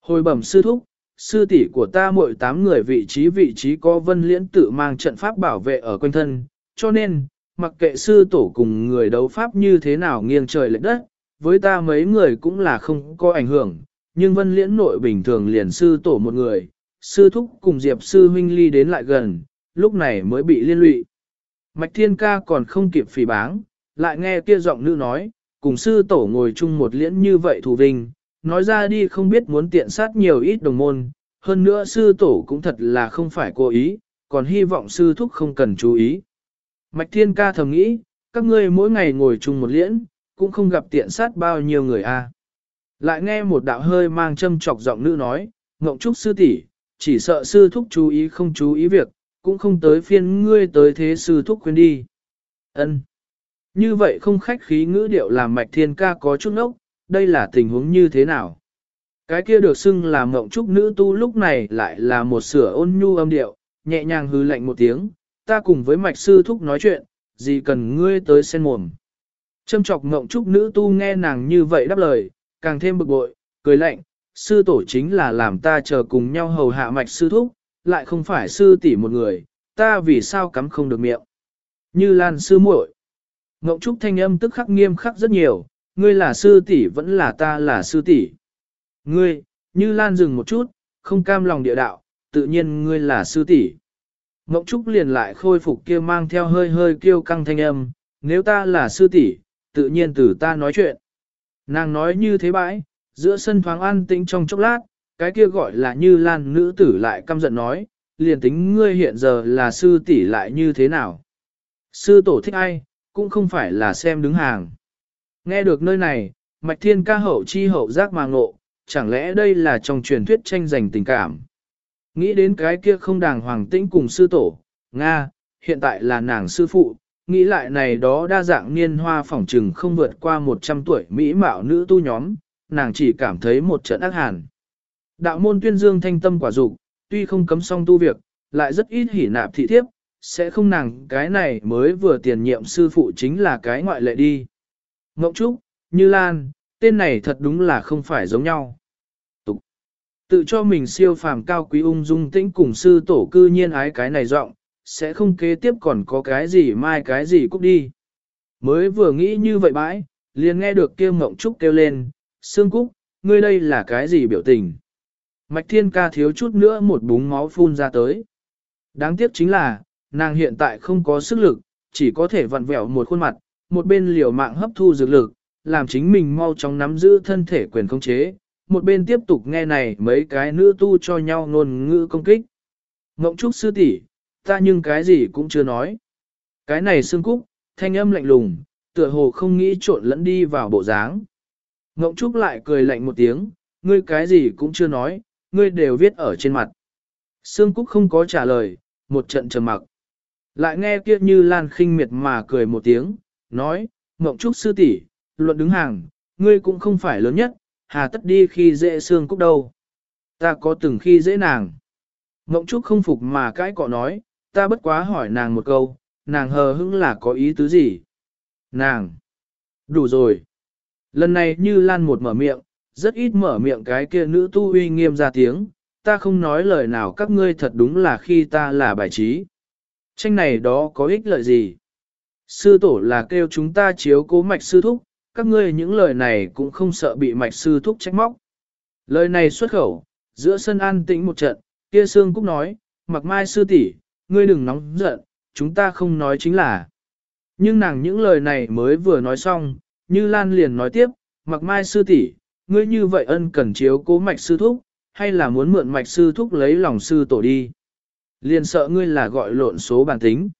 Hồi bẩm sư thúc, sư tỷ của ta mỗi tám người vị trí vị trí có vân liễn tự mang trận pháp bảo vệ ở quanh thân, cho nên, mặc kệ sư tổ cùng người đấu pháp như thế nào nghiêng trời lệch đất, với ta mấy người cũng là không có ảnh hưởng, nhưng vân liễn nội bình thường liền sư tổ một người, sư thúc cùng diệp sư huynh ly đến lại gần, lúc này mới bị liên lụy. Mạch thiên ca còn không kịp phỉ báng, lại nghe kia giọng nữ nói, cùng sư tổ ngồi chung một liễn như vậy thù vinh, nói ra đi không biết muốn tiện sát nhiều ít đồng môn, hơn nữa sư tổ cũng thật là không phải cố ý, còn hy vọng sư thúc không cần chú ý. Mạch thiên ca thầm nghĩ, các ngươi mỗi ngày ngồi chung một liễn, cũng không gặp tiện sát bao nhiêu người a. Lại nghe một đạo hơi mang châm chọc giọng nữ nói, ngộng trúc sư tỷ, chỉ sợ sư thúc chú ý không chú ý việc, cũng không tới phiên ngươi tới thế sư thúc khuyên đi. Ân. Như vậy không khách khí ngữ điệu làm mạch thiên ca có chút nốc, đây là tình huống như thế nào? Cái kia được xưng là mộng trúc nữ tu lúc này lại là một sửa ôn nhu âm điệu, nhẹ nhàng hư lạnh một tiếng, ta cùng với mạch sư thúc nói chuyện, gì cần ngươi tới sen mồm. Châm chọc mộng trúc nữ tu nghe nàng như vậy đáp lời, càng thêm bực bội, cười lạnh, sư tổ chính là làm ta chờ cùng nhau hầu hạ mạch sư thúc, lại không phải sư tỷ một người, ta vì sao cắm không được miệng. Như lan sư muội. Ngộng trúc thanh âm tức khắc nghiêm khắc rất nhiều, ngươi là sư tỷ vẫn là ta là sư tỷ. Ngươi, như lan dừng một chút, không cam lòng địa đạo, tự nhiên ngươi là sư tỷ. Ngộng trúc liền lại khôi phục kia mang theo hơi hơi kêu căng thanh âm, nếu ta là sư tỷ, tự nhiên từ ta nói chuyện. Nàng nói như thế bãi, giữa sân thoáng an tĩnh trong chốc lát, cái kia gọi là như lan nữ tử lại căm giận nói, liền tính ngươi hiện giờ là sư tỷ lại như thế nào. Sư tổ thích ai, cũng không phải là xem đứng hàng. Nghe được nơi này, mạch thiên ca hậu chi hậu giác mà ngộ, chẳng lẽ đây là trong truyền thuyết tranh giành tình cảm. Nghĩ đến cái kia không đàng hoàng tĩnh cùng sư tổ, Nga, hiện tại là nàng sư phụ, nghĩ lại này đó đa dạng niên hoa phỏng trừng không vượt qua 100 tuổi mỹ mạo nữ tu nhóm, nàng chỉ cảm thấy một trận ác hàn. Đạo môn tuyên dương thanh tâm quả dục, tuy không cấm song tu việc, lại rất ít hỉ nạp thị thiếp, sẽ không nàng cái này mới vừa tiền nhiệm sư phụ chính là cái ngoại lệ đi. Ngộng Trúc, Như Lan, tên này thật đúng là không phải giống nhau. Tục. Tự cho mình siêu phàm cao quý ung dung tĩnh cùng sư tổ cư nhiên ái cái này rộng, sẽ không kế tiếp còn có cái gì mai cái gì cúc đi. Mới vừa nghĩ như vậy bãi, liền nghe được kêu mộng Trúc kêu lên, Sương Cúc, ngươi đây là cái gì biểu tình? Mạch Thiên ca thiếu chút nữa một búng máu phun ra tới. Đáng tiếc chính là, nàng hiện tại không có sức lực, chỉ có thể vặn vẹo một khuôn mặt, một bên liều mạng hấp thu dược lực, làm chính mình mau chóng nắm giữ thân thể quyền khống chế, một bên tiếp tục nghe này mấy cái nữ tu cho nhau ngôn ngữ công kích. Ngộng trúc sư tỷ, ta nhưng cái gì cũng chưa nói. Cái này xương cúc, thanh âm lạnh lùng, tựa hồ không nghĩ trộn lẫn đi vào bộ dáng. Ngộng trúc lại cười lạnh một tiếng, ngươi cái gì cũng chưa nói, ngươi đều viết ở trên mặt. Sương Cúc không có trả lời, một trận trầm mặc. Lại nghe kia như Lan khinh miệt mà cười một tiếng, nói, Ngộng Trúc sư tỷ, luận đứng hàng, ngươi cũng không phải lớn nhất, hà tất đi khi dễ Sương Cúc đâu. Ta có từng khi dễ nàng. Ngộng Trúc không phục mà cãi cọ nói, ta bất quá hỏi nàng một câu, nàng hờ hững là có ý tứ gì? Nàng! Đủ rồi! Lần này như Lan một mở miệng, rất ít mở miệng cái kia nữ tu uy nghiêm ra tiếng, ta không nói lời nào các ngươi thật đúng là khi ta là bài trí. Tranh này đó có ích lợi gì? Sư tổ là kêu chúng ta chiếu cố mạch sư thúc, các ngươi những lời này cũng không sợ bị mạch sư thúc trách móc. Lời này xuất khẩu, giữa sân an tĩnh một trận, kia Sương cũng nói, mặc mai sư tỷ, ngươi đừng nóng giận, chúng ta không nói chính là. Nhưng nàng những lời này mới vừa nói xong, như Lan liền nói tiếp, mặc mai sư tỷ, ngươi như vậy ân cần chiếu cố mạch sư thúc, hay là muốn mượn mạch sư thúc lấy lòng sư tổ đi. Liền sợ ngươi là gọi lộn số bản tính.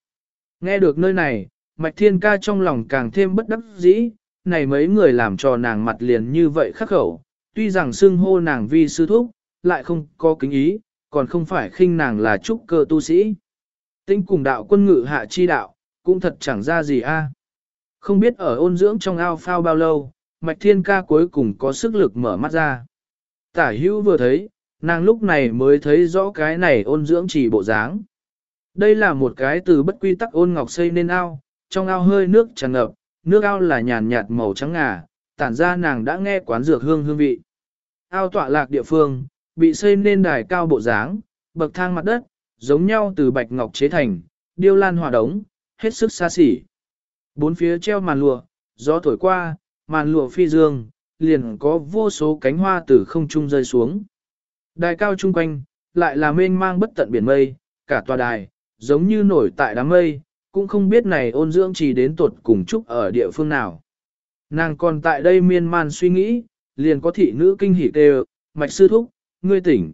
Nghe được nơi này, mạch thiên ca trong lòng càng thêm bất đắc dĩ, này mấy người làm cho nàng mặt liền như vậy khắc khẩu, tuy rằng xưng hô nàng vi sư thúc, lại không có kính ý, còn không phải khinh nàng là trúc cơ tu sĩ. Tinh cùng đạo quân ngự hạ chi đạo, cũng thật chẳng ra gì a. Không biết ở ôn dưỡng trong ao phao bao lâu, mạch thiên ca cuối cùng có sức lực mở mắt ra. Tả hữu vừa thấy, nàng lúc này mới thấy rõ cái này ôn dưỡng chỉ bộ dáng. Đây là một cái từ bất quy tắc ôn ngọc xây nên ao, trong ao hơi nước tràn ngập, nước ao là nhàn nhạt màu trắng ngà, tản ra nàng đã nghe quán dược hương hương vị. Ao tọa lạc địa phương, bị xây nên đài cao bộ dáng, bậc thang mặt đất, giống nhau từ bạch ngọc chế thành, điêu lan hòa đống, hết sức xa xỉ. Bốn phía treo màn lụa, gió thổi qua, màn lụa phi dương, liền có vô số cánh hoa từ không trung rơi xuống. Đài cao chung quanh, lại là mênh mang bất tận biển mây, cả tòa đài, giống như nổi tại đám mây, cũng không biết này ôn dưỡng chỉ đến tuột cùng chúc ở địa phương nào. Nàng còn tại đây miên man suy nghĩ, liền có thị nữ kinh hỉ đều, mạch sư thúc, ngươi tỉnh.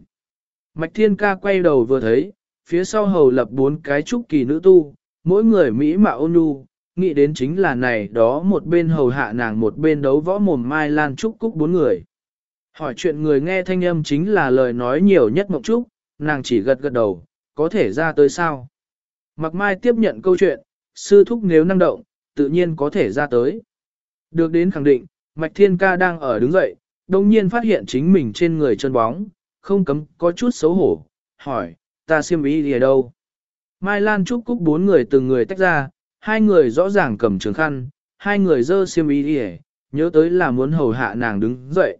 Mạch thiên ca quay đầu vừa thấy, phía sau hầu lập bốn cái trúc kỳ nữ tu, mỗi người Mỹ mạo ôn nhu, nghĩ đến chính là này đó một bên hầu hạ nàng một bên đấu võ mồm mai lan trúc cúc bốn người. Hỏi chuyện người nghe thanh âm chính là lời nói nhiều nhất mộng trúc, nàng chỉ gật gật đầu, có thể ra tới sao. Mặc mai tiếp nhận câu chuyện, sư thúc nếu năng động, tự nhiên có thể ra tới. Được đến khẳng định, Mạch Thiên Ca đang ở đứng dậy, đồng nhiên phát hiện chính mình trên người chân bóng, không cấm có chút xấu hổ, hỏi, ta siêm ý gì ở đâu? Mai Lan Trúc Cúc bốn người từng người tách ra, hai người rõ ràng cầm trường khăn, hai người dơ siêm ý đi nhớ tới là muốn hầu hạ nàng đứng dậy.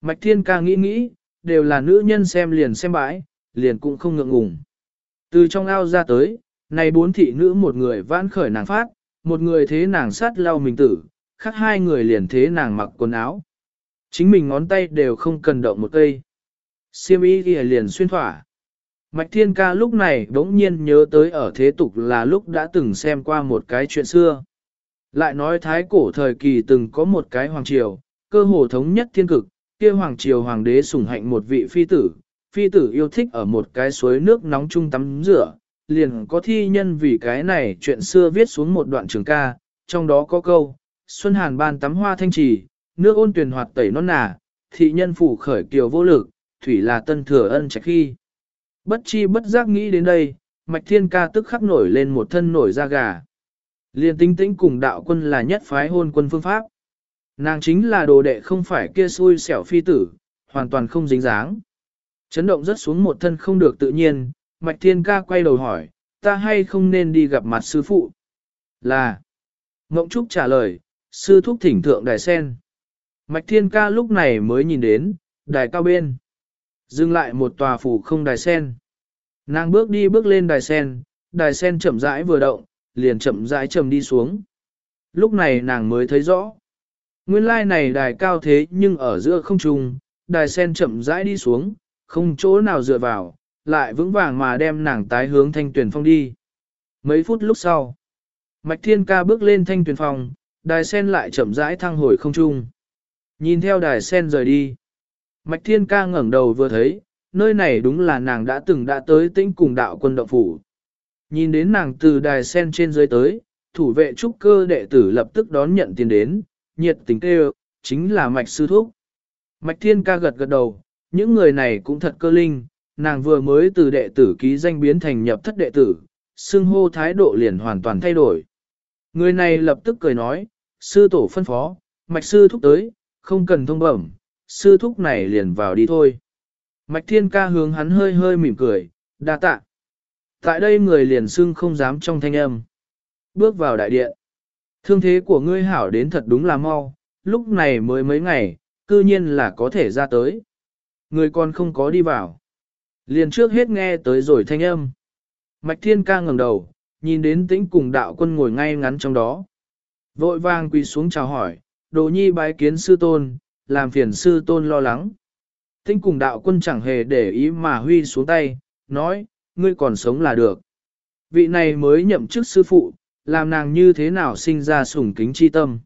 Mạch Thiên Ca nghĩ nghĩ, đều là nữ nhân xem liền xem bãi, liền cũng không ngượng ngùng. Từ trong ao ra tới, này bốn thị nữ một người vãn khởi nàng phát, một người thế nàng sát lau mình tử, khác hai người liền thế nàng mặc quần áo. Chính mình ngón tay đều không cần động một cây. Siêm y ghi liền xuyên thỏa. Mạch Thiên Ca lúc này đống nhiên nhớ tới ở thế tục là lúc đã từng xem qua một cái chuyện xưa. Lại nói thái cổ thời kỳ từng có một cái hoàng triều, cơ hồ thống nhất thiên cực, kia hoàng triều hoàng đế sủng hạnh một vị phi tử, phi tử yêu thích ở một cái suối nước nóng chung tắm rửa, liền có thi nhân vì cái này chuyện xưa viết xuống một đoạn trường ca, trong đó có câu, Xuân Hàn ban tắm hoa thanh trì, nước ôn tuyền hoạt tẩy non nà, thị nhân phủ khởi kiều vô lực, thủy là tân thừa ân trạch khi. Bất chi bất giác nghĩ đến đây, Mạch Thiên Ca tức khắc nổi lên một thân nổi da gà. Liên tinh tĩnh cùng đạo quân là nhất phái hôn quân phương pháp. Nàng chính là đồ đệ không phải kia xui xẻo phi tử, hoàn toàn không dính dáng. Chấn động rất xuống một thân không được tự nhiên, Mạch Thiên Ca quay đầu hỏi, ta hay không nên đi gặp mặt sư phụ? Là. Ngộng Trúc trả lời, sư thúc thỉnh thượng đài sen. Mạch Thiên Ca lúc này mới nhìn đến, đài cao bên. Dừng lại một tòa phủ không đài sen. Nàng bước đi bước lên đài sen, đài sen chậm rãi vừa động, liền chậm rãi chậm đi xuống. Lúc này nàng mới thấy rõ. Nguyên lai này đài cao thế nhưng ở giữa không trung, đài sen chậm rãi đi xuống, không chỗ nào dựa vào, lại vững vàng mà đem nàng tái hướng thanh tuyển phong đi. Mấy phút lúc sau, Mạch Thiên Ca bước lên thanh tuyển phong, đài sen lại chậm rãi thăng hồi không trung. Nhìn theo đài sen rời đi. Mạch Thiên Ca ngẩng đầu vừa thấy, nơi này đúng là nàng đã từng đã tới tinh cùng đạo quân động phủ. Nhìn đến nàng từ đài sen trên dưới tới, thủ vệ trúc cơ đệ tử lập tức đón nhận tiền đến, nhiệt tình kêu, chính là Mạch Sư Thúc. Mạch Thiên Ca gật gật đầu, những người này cũng thật cơ linh, nàng vừa mới từ đệ tử ký danh biến thành nhập thất đệ tử, xưng hô thái độ liền hoàn toàn thay đổi. Người này lập tức cười nói, sư tổ phân phó, mạch sư thúc tới, không cần thông bẩm, sư thúc này liền vào đi thôi. Mạch thiên ca hướng hắn hơi hơi mỉm cười, đa tạ. Tại đây người liền xưng không dám trong thanh âm. Bước vào đại điện. Thương thế của ngươi hảo đến thật đúng là mau, lúc này mới mấy ngày, cư nhiên là có thể ra tới. Người còn không có đi vào. Liền trước hết nghe tới rồi thanh âm. Mạch thiên ca ngẩng đầu, nhìn đến tĩnh cùng đạo quân ngồi ngay ngắn trong đó. Vội vàng quỳ xuống chào hỏi, đồ nhi bái kiến sư tôn, làm phiền sư tôn lo lắng. tinh cùng đạo quân chẳng hề để ý mà huy xuống tay, nói, ngươi còn sống là được. Vị này mới nhậm chức sư phụ, làm nàng như thế nào sinh ra sủng kính chi tâm.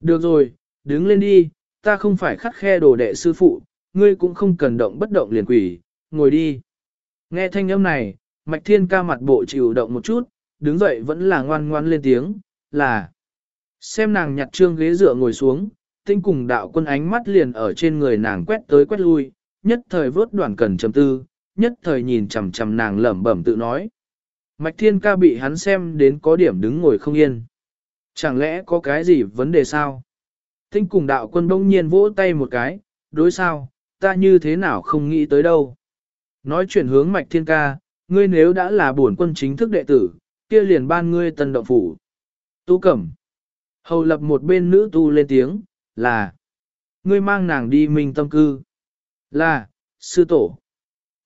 Được rồi, đứng lên đi, ta không phải khắt khe đồ đệ sư phụ, ngươi cũng không cần động bất động liền quỷ, ngồi đi. Nghe thanh âm này, Mạch Thiên ca mặt bộ chịu động một chút, đứng dậy vẫn là ngoan ngoan lên tiếng, là. Xem nàng nhặt trương ghế dựa ngồi xuống, tinh cùng đạo quân ánh mắt liền ở trên người nàng quét tới quét lui, nhất thời vớt đoạn cần trầm tư, nhất thời nhìn chằm chằm nàng lẩm bẩm tự nói. Mạch Thiên ca bị hắn xem đến có điểm đứng ngồi không yên. Chẳng lẽ có cái gì vấn đề sao? Tinh cùng đạo quân đông nhiên vỗ tay một cái, đối sao, ta như thế nào không nghĩ tới đâu. Nói chuyển hướng Mạch Thiên ca, ngươi nếu đã là bổn quân chính thức đệ tử, kia liền ban ngươi tân động phủ. Tu cẩm. Hầu lập một bên nữ tu lên tiếng, là. Ngươi mang nàng đi minh tâm cư. Là, sư tổ.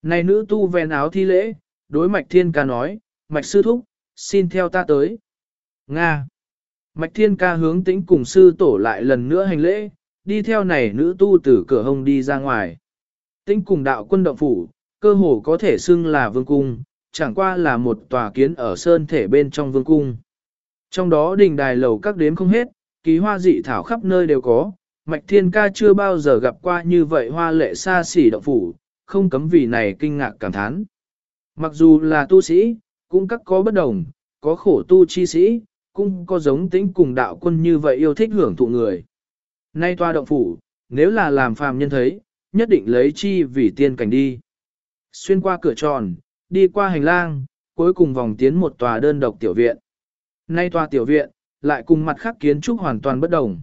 Này nữ tu vén áo thi lễ, đối mạch thiên ca nói, mạch sư thúc, xin theo ta tới. Nga. Mạch thiên ca hướng tĩnh cùng sư tổ lại lần nữa hành lễ, đi theo này nữ tu từ cửa hông đi ra ngoài. Tĩnh cùng đạo quân động phủ, cơ hồ có thể xưng là vương cung, chẳng qua là một tòa kiến ở sơn thể bên trong vương cung. Trong đó đình đài lầu các đếm không hết, ký hoa dị thảo khắp nơi đều có, Mạch Thiên Ca chưa bao giờ gặp qua như vậy hoa lệ xa xỉ động phủ, không cấm vì này kinh ngạc cảm thán. Mặc dù là tu sĩ, cũng các có bất đồng, có khổ tu chi sĩ, cũng có giống tính cùng đạo quân như vậy yêu thích hưởng thụ người. Nay toa động phủ, nếu là làm phàm nhân thấy, nhất định lấy chi vì tiên cảnh đi. Xuyên qua cửa tròn, đi qua hành lang, cuối cùng vòng tiến một tòa đơn độc tiểu viện. Nay tòa tiểu viện, lại cùng mặt khác kiến trúc hoàn toàn bất đồng.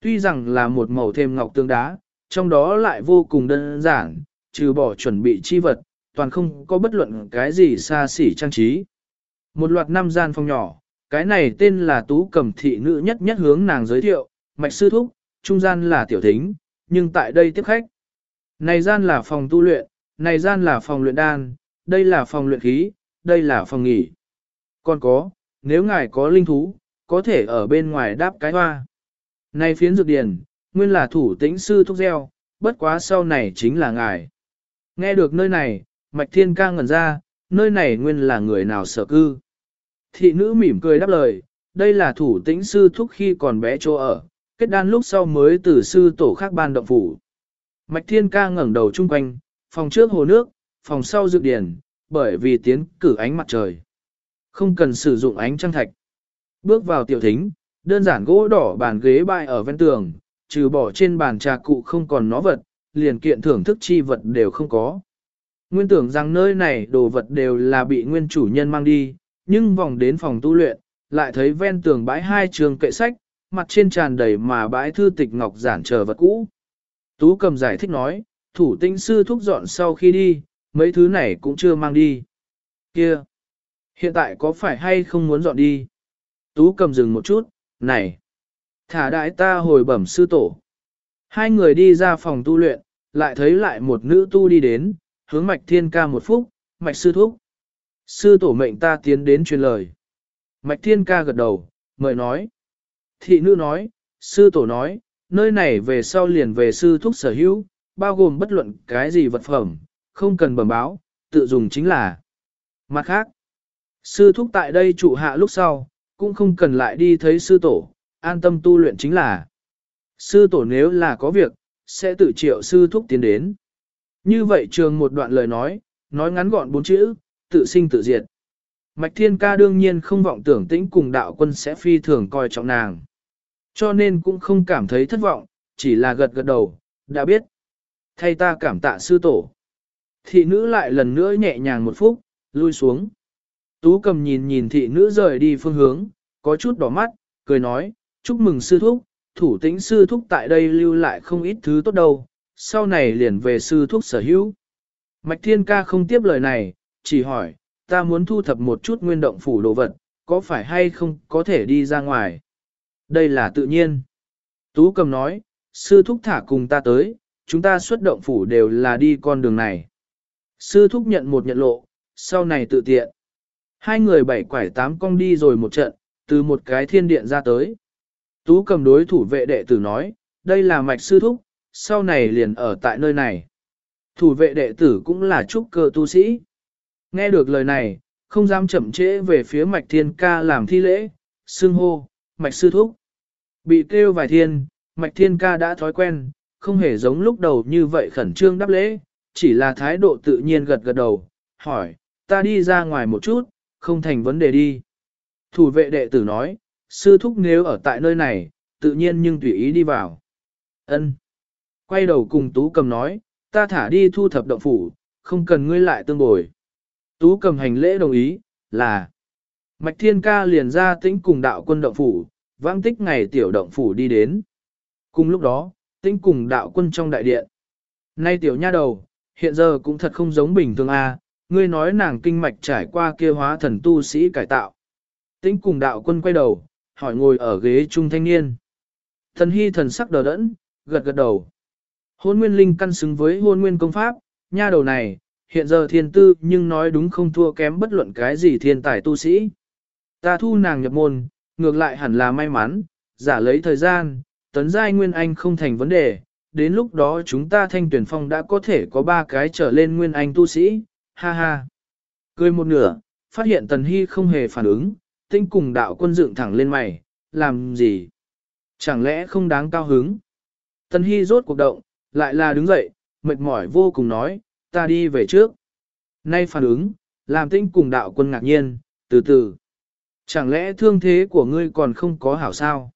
Tuy rằng là một màu thêm ngọc tương đá, trong đó lại vô cùng đơn giản, trừ bỏ chuẩn bị chi vật, toàn không có bất luận cái gì xa xỉ trang trí. Một loạt năm gian phòng nhỏ, cái này tên là tú cầm thị nữ nhất nhất hướng nàng giới thiệu, mạch sư thúc, trung gian là tiểu thính, nhưng tại đây tiếp khách. Này gian là phòng tu luyện, này gian là phòng luyện đan, đây là phòng luyện khí, đây là phòng nghỉ. Còn có, nếu ngài có linh thú, có thể ở bên ngoài đáp cái hoa. Này phiến dược điển, nguyên là thủ tĩnh sư thúc gieo, bất quá sau này chính là ngài. Nghe được nơi này, Mạch Thiên ca ngẩn ra, nơi này nguyên là người nào sở cư. Thị nữ mỉm cười đáp lời, đây là thủ tĩnh sư thúc khi còn bé chỗ ở, kết đan lúc sau mới từ sư tổ khác ban động phủ. Mạch Thiên ca ngẩng đầu chung quanh, phòng trước hồ nước, phòng sau dược điển, bởi vì tiến cử ánh mặt trời. Không cần sử dụng ánh trăng thạch. Bước vào tiểu thính, đơn giản gỗ đỏ bàn ghế bại ở ven tường, trừ bỏ trên bàn trà cụ không còn nó vật, liền kiện thưởng thức chi vật đều không có. Nguyên tưởng rằng nơi này đồ vật đều là bị nguyên chủ nhân mang đi, nhưng vòng đến phòng tu luyện, lại thấy ven tường bãi hai trường kệ sách, mặt trên tràn đầy mà bãi thư tịch ngọc giản chờ vật cũ. Tú cầm giải thích nói, thủ tinh sư thúc dọn sau khi đi, mấy thứ này cũng chưa mang đi. Kia! Hiện tại có phải hay không muốn dọn đi? Tú cầm dừng một chút, này! Thả đại ta hồi bẩm sư tổ. Hai người đi ra phòng tu luyện, lại thấy lại một nữ tu đi đến, hướng mạch thiên ca một phút, mạch sư thúc. Sư tổ mệnh ta tiến đến truyền lời. Mạch thiên ca gật đầu, mời nói. Thị nữ nói, sư tổ nói, nơi này về sau liền về sư thúc sở hữu, bao gồm bất luận cái gì vật phẩm, không cần bẩm báo, tự dùng chính là. Mặt khác, sư thúc tại đây trụ hạ lúc sau, cũng không cần lại đi thấy sư tổ, an tâm tu luyện chính là. Sư tổ nếu là có việc, sẽ tự triệu sư thúc tiến đến. Như vậy trường một đoạn lời nói, nói ngắn gọn bốn chữ, tự sinh tự diệt. Mạch Thiên Ca đương nhiên không vọng tưởng tĩnh cùng đạo quân sẽ phi thường coi trọng nàng. Cho nên cũng không cảm thấy thất vọng, chỉ là gật gật đầu, đã biết. Thay ta cảm tạ sư tổ. Thị nữ lại lần nữa nhẹ nhàng một phút, lui xuống. Tú cầm nhìn nhìn thị nữ rời đi phương hướng, có chút đỏ mắt, cười nói, chúc mừng sư thúc, thủ tĩnh sư thúc tại đây lưu lại không ít thứ tốt đâu, sau này liền về sư thúc sở hữu. Mạch Thiên Ca không tiếp lời này, chỉ hỏi, ta muốn thu thập một chút nguyên động phủ đồ vật, có phải hay không có thể đi ra ngoài? Đây là tự nhiên. Tú cầm nói, sư thúc thả cùng ta tới, chúng ta xuất động phủ đều là đi con đường này. Sư thúc nhận một nhận lộ, sau này tự tiện. Hai người bảy quải tám cong đi rồi một trận, từ một cái thiên điện ra tới. Tú cầm đối thủ vệ đệ tử nói, đây là mạch sư thúc, sau này liền ở tại nơi này. Thủ vệ đệ tử cũng là trúc cơ tu sĩ. Nghe được lời này, không dám chậm trễ về phía mạch thiên ca làm thi lễ, xưng hô, mạch sư thúc. Bị kêu vài thiên, mạch thiên ca đã thói quen, không hề giống lúc đầu như vậy khẩn trương đáp lễ, chỉ là thái độ tự nhiên gật gật đầu, hỏi, ta đi ra ngoài một chút, không thành vấn đề đi. Thủ vệ đệ tử nói, sư thúc nếu ở tại nơi này, tự nhiên nhưng tùy ý đi vào. Ân. Quay đầu cùng Tú Cầm nói, ta thả đi thu thập động phủ, không cần ngươi lại tương bồi. Tú Cầm hành lễ đồng ý, là Mạch Thiên Ca liền ra tĩnh cùng đạo quân động phủ, vãng tích ngày tiểu động phủ đi đến. Cùng lúc đó, tĩnh cùng đạo quân trong đại điện. Nay tiểu nha đầu, hiện giờ cũng thật không giống bình thường a, ngươi nói nàng kinh mạch trải qua kia hóa thần tu sĩ cải tạo. Tĩnh cùng đạo quân quay đầu, hỏi ngồi ở ghế trung thanh niên. Thần hy thần sắc đờ đẫn, gật gật đầu. Hôn nguyên linh căn xứng với hôn nguyên công pháp, nha đầu này, hiện giờ thiên tư nhưng nói đúng không thua kém bất luận cái gì thiên tài tu sĩ. Ta thu nàng nhập môn, ngược lại hẳn là may mắn, giả lấy thời gian, tấn giai nguyên anh không thành vấn đề, đến lúc đó chúng ta thanh tuyển phong đã có thể có ba cái trở lên nguyên anh tu sĩ, ha ha. Cười một nửa, phát hiện tần hy không hề phản ứng, tinh cùng đạo quân dựng thẳng lên mày, làm gì? Chẳng lẽ không đáng cao hứng? Tần hy rốt cuộc động, lại là đứng dậy, mệt mỏi vô cùng nói, ta đi về trước. Nay phản ứng, làm tinh cùng đạo quân ngạc nhiên, từ từ. Chẳng lẽ thương thế của ngươi còn không có hảo sao?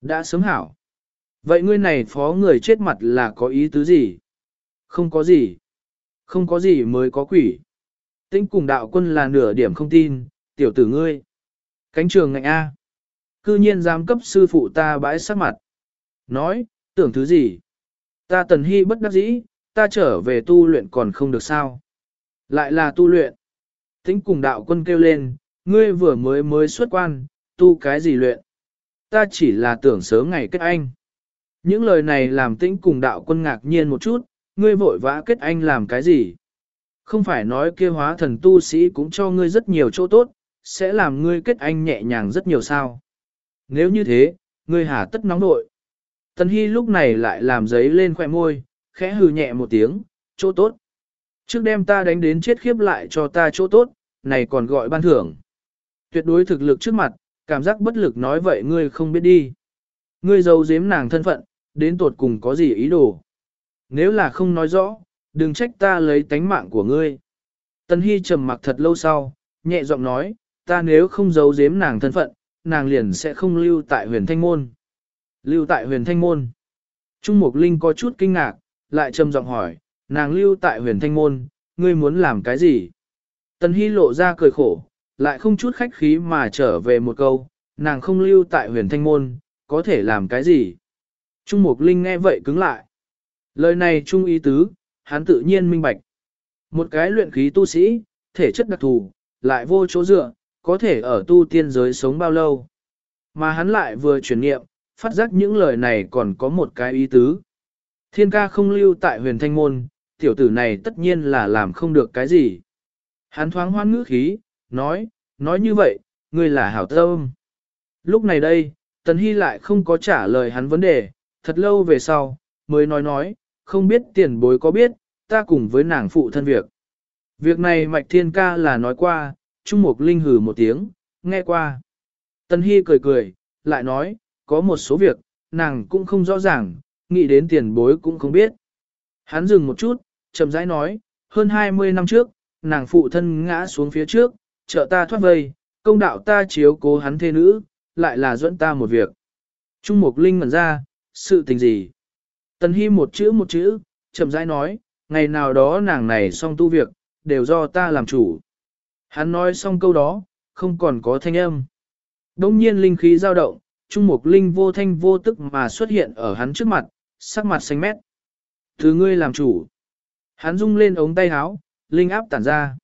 Đã sớm hảo. Vậy ngươi này phó người chết mặt là có ý tứ gì? Không có gì. Không có gì mới có quỷ. Tĩnh cùng đạo quân là nửa điểm không tin, tiểu tử ngươi. Cánh trường ngạnh A. Cư nhiên giám cấp sư phụ ta bãi sắc mặt. Nói, tưởng thứ gì? Ta tần hy bất đắc dĩ, ta trở về tu luyện còn không được sao. Lại là tu luyện. Tĩnh cùng đạo quân kêu lên, ngươi vừa mới mới xuất quan, tu cái gì luyện. Ta chỉ là tưởng sớm ngày kết anh. Những lời này làm tĩnh cùng đạo quân ngạc nhiên một chút, ngươi vội vã kết anh làm cái gì? Không phải nói kia hóa thần tu sĩ cũng cho ngươi rất nhiều chỗ tốt, sẽ làm ngươi kết anh nhẹ nhàng rất nhiều sao. Nếu như thế, ngươi hà tất nóng nội. Tần Hy lúc này lại làm giấy lên khoẻ môi, khẽ hừ nhẹ một tiếng, chỗ tốt. Trước đem ta đánh đến chết khiếp lại cho ta chỗ tốt, này còn gọi ban thưởng. Tuyệt đối thực lực trước mặt, cảm giác bất lực nói vậy ngươi không biết đi. Ngươi giấu giếm nàng thân phận, đến tột cùng có gì ý đồ. Nếu là không nói rõ, đừng trách ta lấy tánh mạng của ngươi. Tần Hy trầm mặc thật lâu sau, nhẹ giọng nói, ta nếu không giấu giếm nàng thân phận, nàng liền sẽ không lưu tại huyền thanh môn. Lưu tại huyền thanh môn. Trung Mục Linh có chút kinh ngạc, lại trầm giọng hỏi, nàng lưu tại huyền thanh môn, ngươi muốn làm cái gì? Tần Hy lộ ra cười khổ, lại không chút khách khí mà trở về một câu, nàng không lưu tại huyền thanh môn, có thể làm cái gì? Trung Mục Linh nghe vậy cứng lại. Lời này trung ý tứ, hắn tự nhiên minh bạch. Một cái luyện khí tu sĩ, thể chất đặc thù, lại vô chỗ dựa, có thể ở tu tiên giới sống bao lâu. Mà hắn lại vừa chuyển nghiệm, phát giác những lời này còn có một cái ý tứ. Thiên ca không lưu tại huyền thanh môn, tiểu tử này tất nhiên là làm không được cái gì. Hắn thoáng hoan ngữ khí, nói, nói như vậy, ngươi là hảo tâm. Lúc này đây, Tần Hy lại không có trả lời hắn vấn đề, thật lâu về sau, mới nói nói, không biết tiền bối có biết, ta cùng với nàng phụ thân việc. Việc này Mạch Thiên Ca là nói qua, Trung Mục Linh hừ một tiếng, nghe qua. Tân Hy cười cười, lại nói, có một số việc, nàng cũng không rõ ràng, nghĩ đến tiền bối cũng không biết. Hắn dừng một chút, chậm rãi nói, hơn 20 năm trước, nàng phụ thân ngã xuống phía trước, trợ ta thoát vây, công đạo ta chiếu cố hắn thê nữ, lại là dẫn ta một việc. Trung Mục Linh ngẩn ra, sự tình gì? Tần Hy một chữ một chữ, chậm rãi nói, ngày nào đó nàng này xong tu việc, đều do ta làm chủ. Hắn nói xong câu đó, không còn có thanh âm. Đông nhiên linh khí dao động, Trung Mục Linh vô thanh vô tức mà xuất hiện ở hắn trước mặt, sắc mặt xanh mét. Thứ ngươi làm chủ. Hắn rung lên ống tay áo, linh áp tản ra.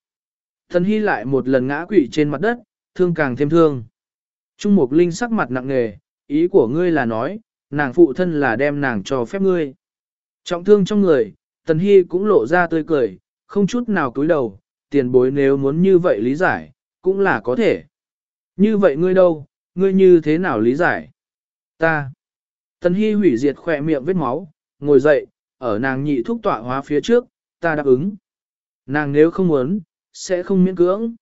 Thần Hy lại một lần ngã quỵ trên mặt đất, thương càng thêm thương. Trung Mục Linh sắc mặt nặng nề, ý của ngươi là nói, nàng phụ thân là đem nàng cho phép ngươi. Trọng thương trong người, Tần Hy cũng lộ ra tươi cười, không chút nào cúi đầu, tiền bối nếu muốn như vậy lý giải, cũng là có thể. Như vậy ngươi đâu, ngươi như thế nào lý giải? Ta. Tần Hy hủy diệt khỏe miệng vết máu, ngồi dậy, ở nàng nhị thúc tọa hóa phía trước, ta đáp ứng. Nàng nếu không muốn, sẽ không miễn cưỡng.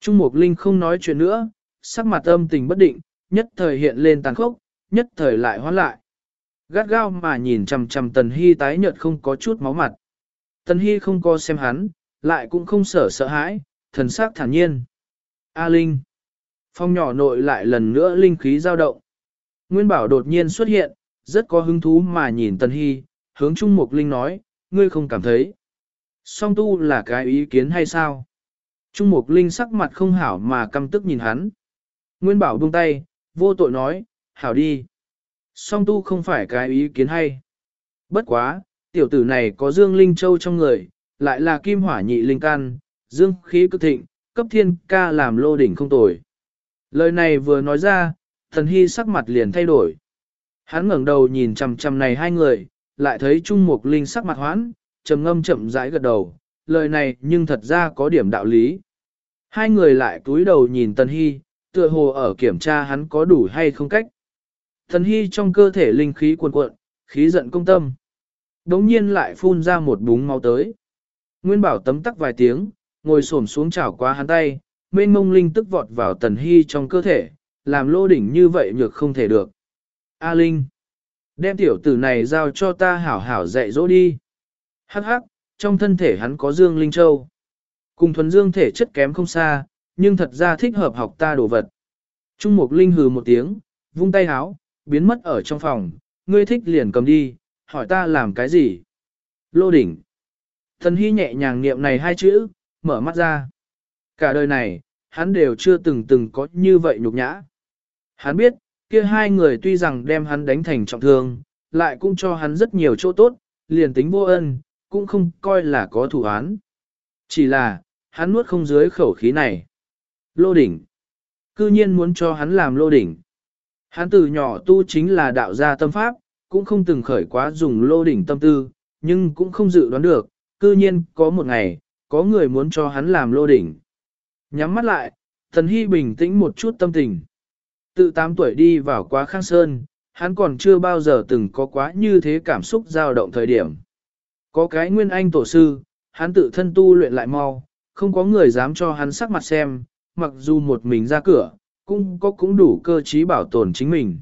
Trung Mục Linh không nói chuyện nữa, sắc mặt âm tình bất định, nhất thời hiện lên tàn khốc, nhất thời lại hoán lại. Gắt gao mà nhìn chằm chằm Tần Hy tái nhợt không có chút máu mặt. Tần Hy không co xem hắn, lại cũng không sợ sợ hãi, thần sắc thản nhiên. A Linh. Phong nhỏ nội lại lần nữa linh khí dao động. Nguyên Bảo đột nhiên xuất hiện, rất có hứng thú mà nhìn Tần Hy, hướng Trung Mục Linh nói, ngươi không cảm thấy. Song tu là cái ý kiến hay sao? Trung Mục Linh sắc mặt không hảo mà căm tức nhìn hắn. Nguyên Bảo buông tay, vô tội nói, hảo đi. Song tu không phải cái ý kiến hay. Bất quá, tiểu tử này có dương linh châu trong người, lại là kim hỏa nhị linh can, dương khí cực thịnh, cấp thiên ca làm lô đỉnh không tồi. Lời này vừa nói ra, thần hy sắc mặt liền thay đổi. Hắn ngẩng đầu nhìn chằm chằm này hai người, lại thấy Trung Mục Linh sắc mặt hoãn, trầm ngâm chậm rãi gật đầu, lời này nhưng thật ra có điểm đạo lý. Hai người lại cúi đầu nhìn Tần Hy, tựa hồ ở kiểm tra hắn có đủ hay không cách. Thần Hy trong cơ thể linh khí cuồn cuộn, khí giận công tâm. Đống nhiên lại phun ra một búng máu tới. Nguyên bảo tấm tắc vài tiếng, ngồi xổm xuống chảo qua hắn tay, mênh mông linh tức vọt vào Tần Hy trong cơ thể, làm lô đỉnh như vậy nhược không thể được. A Linh, đem tiểu tử này giao cho ta hảo hảo dạy dỗ đi. Hắc hắc, trong thân thể hắn có dương linh châu. Cùng thuần dương thể chất kém không xa, nhưng thật ra thích hợp học ta đồ vật. Trung Mục Linh hừ một tiếng, vung tay háo, biến mất ở trong phòng, ngươi thích liền cầm đi, hỏi ta làm cái gì? Lô đỉnh. Thần Hy nhẹ nhàng niệm này hai chữ, mở mắt ra. Cả đời này, hắn đều chưa từng từng có như vậy nhục nhã. Hắn biết, kia hai người tuy rằng đem hắn đánh thành trọng thương, lại cũng cho hắn rất nhiều chỗ tốt, liền tính vô ân, cũng không coi là có thủ án. Chỉ là, hắn nuốt không dưới khẩu khí này. Lô đỉnh. Cư nhiên muốn cho hắn làm lô đỉnh. Hắn từ nhỏ tu chính là đạo gia tâm pháp, cũng không từng khởi quá dùng lô đỉnh tâm tư, nhưng cũng không dự đoán được, cư nhiên có một ngày, có người muốn cho hắn làm lô đỉnh. Nhắm mắt lại, thần hy bình tĩnh một chút tâm tình. Từ 8 tuổi đi vào quá khang sơn, hắn còn chưa bao giờ từng có quá như thế cảm xúc dao động thời điểm. Có cái nguyên anh tổ sư, hắn tự thân tu luyện lại mau, không có người dám cho hắn sắc mặt xem, mặc dù một mình ra cửa, cũng có cũng đủ cơ trí bảo tồn chính mình.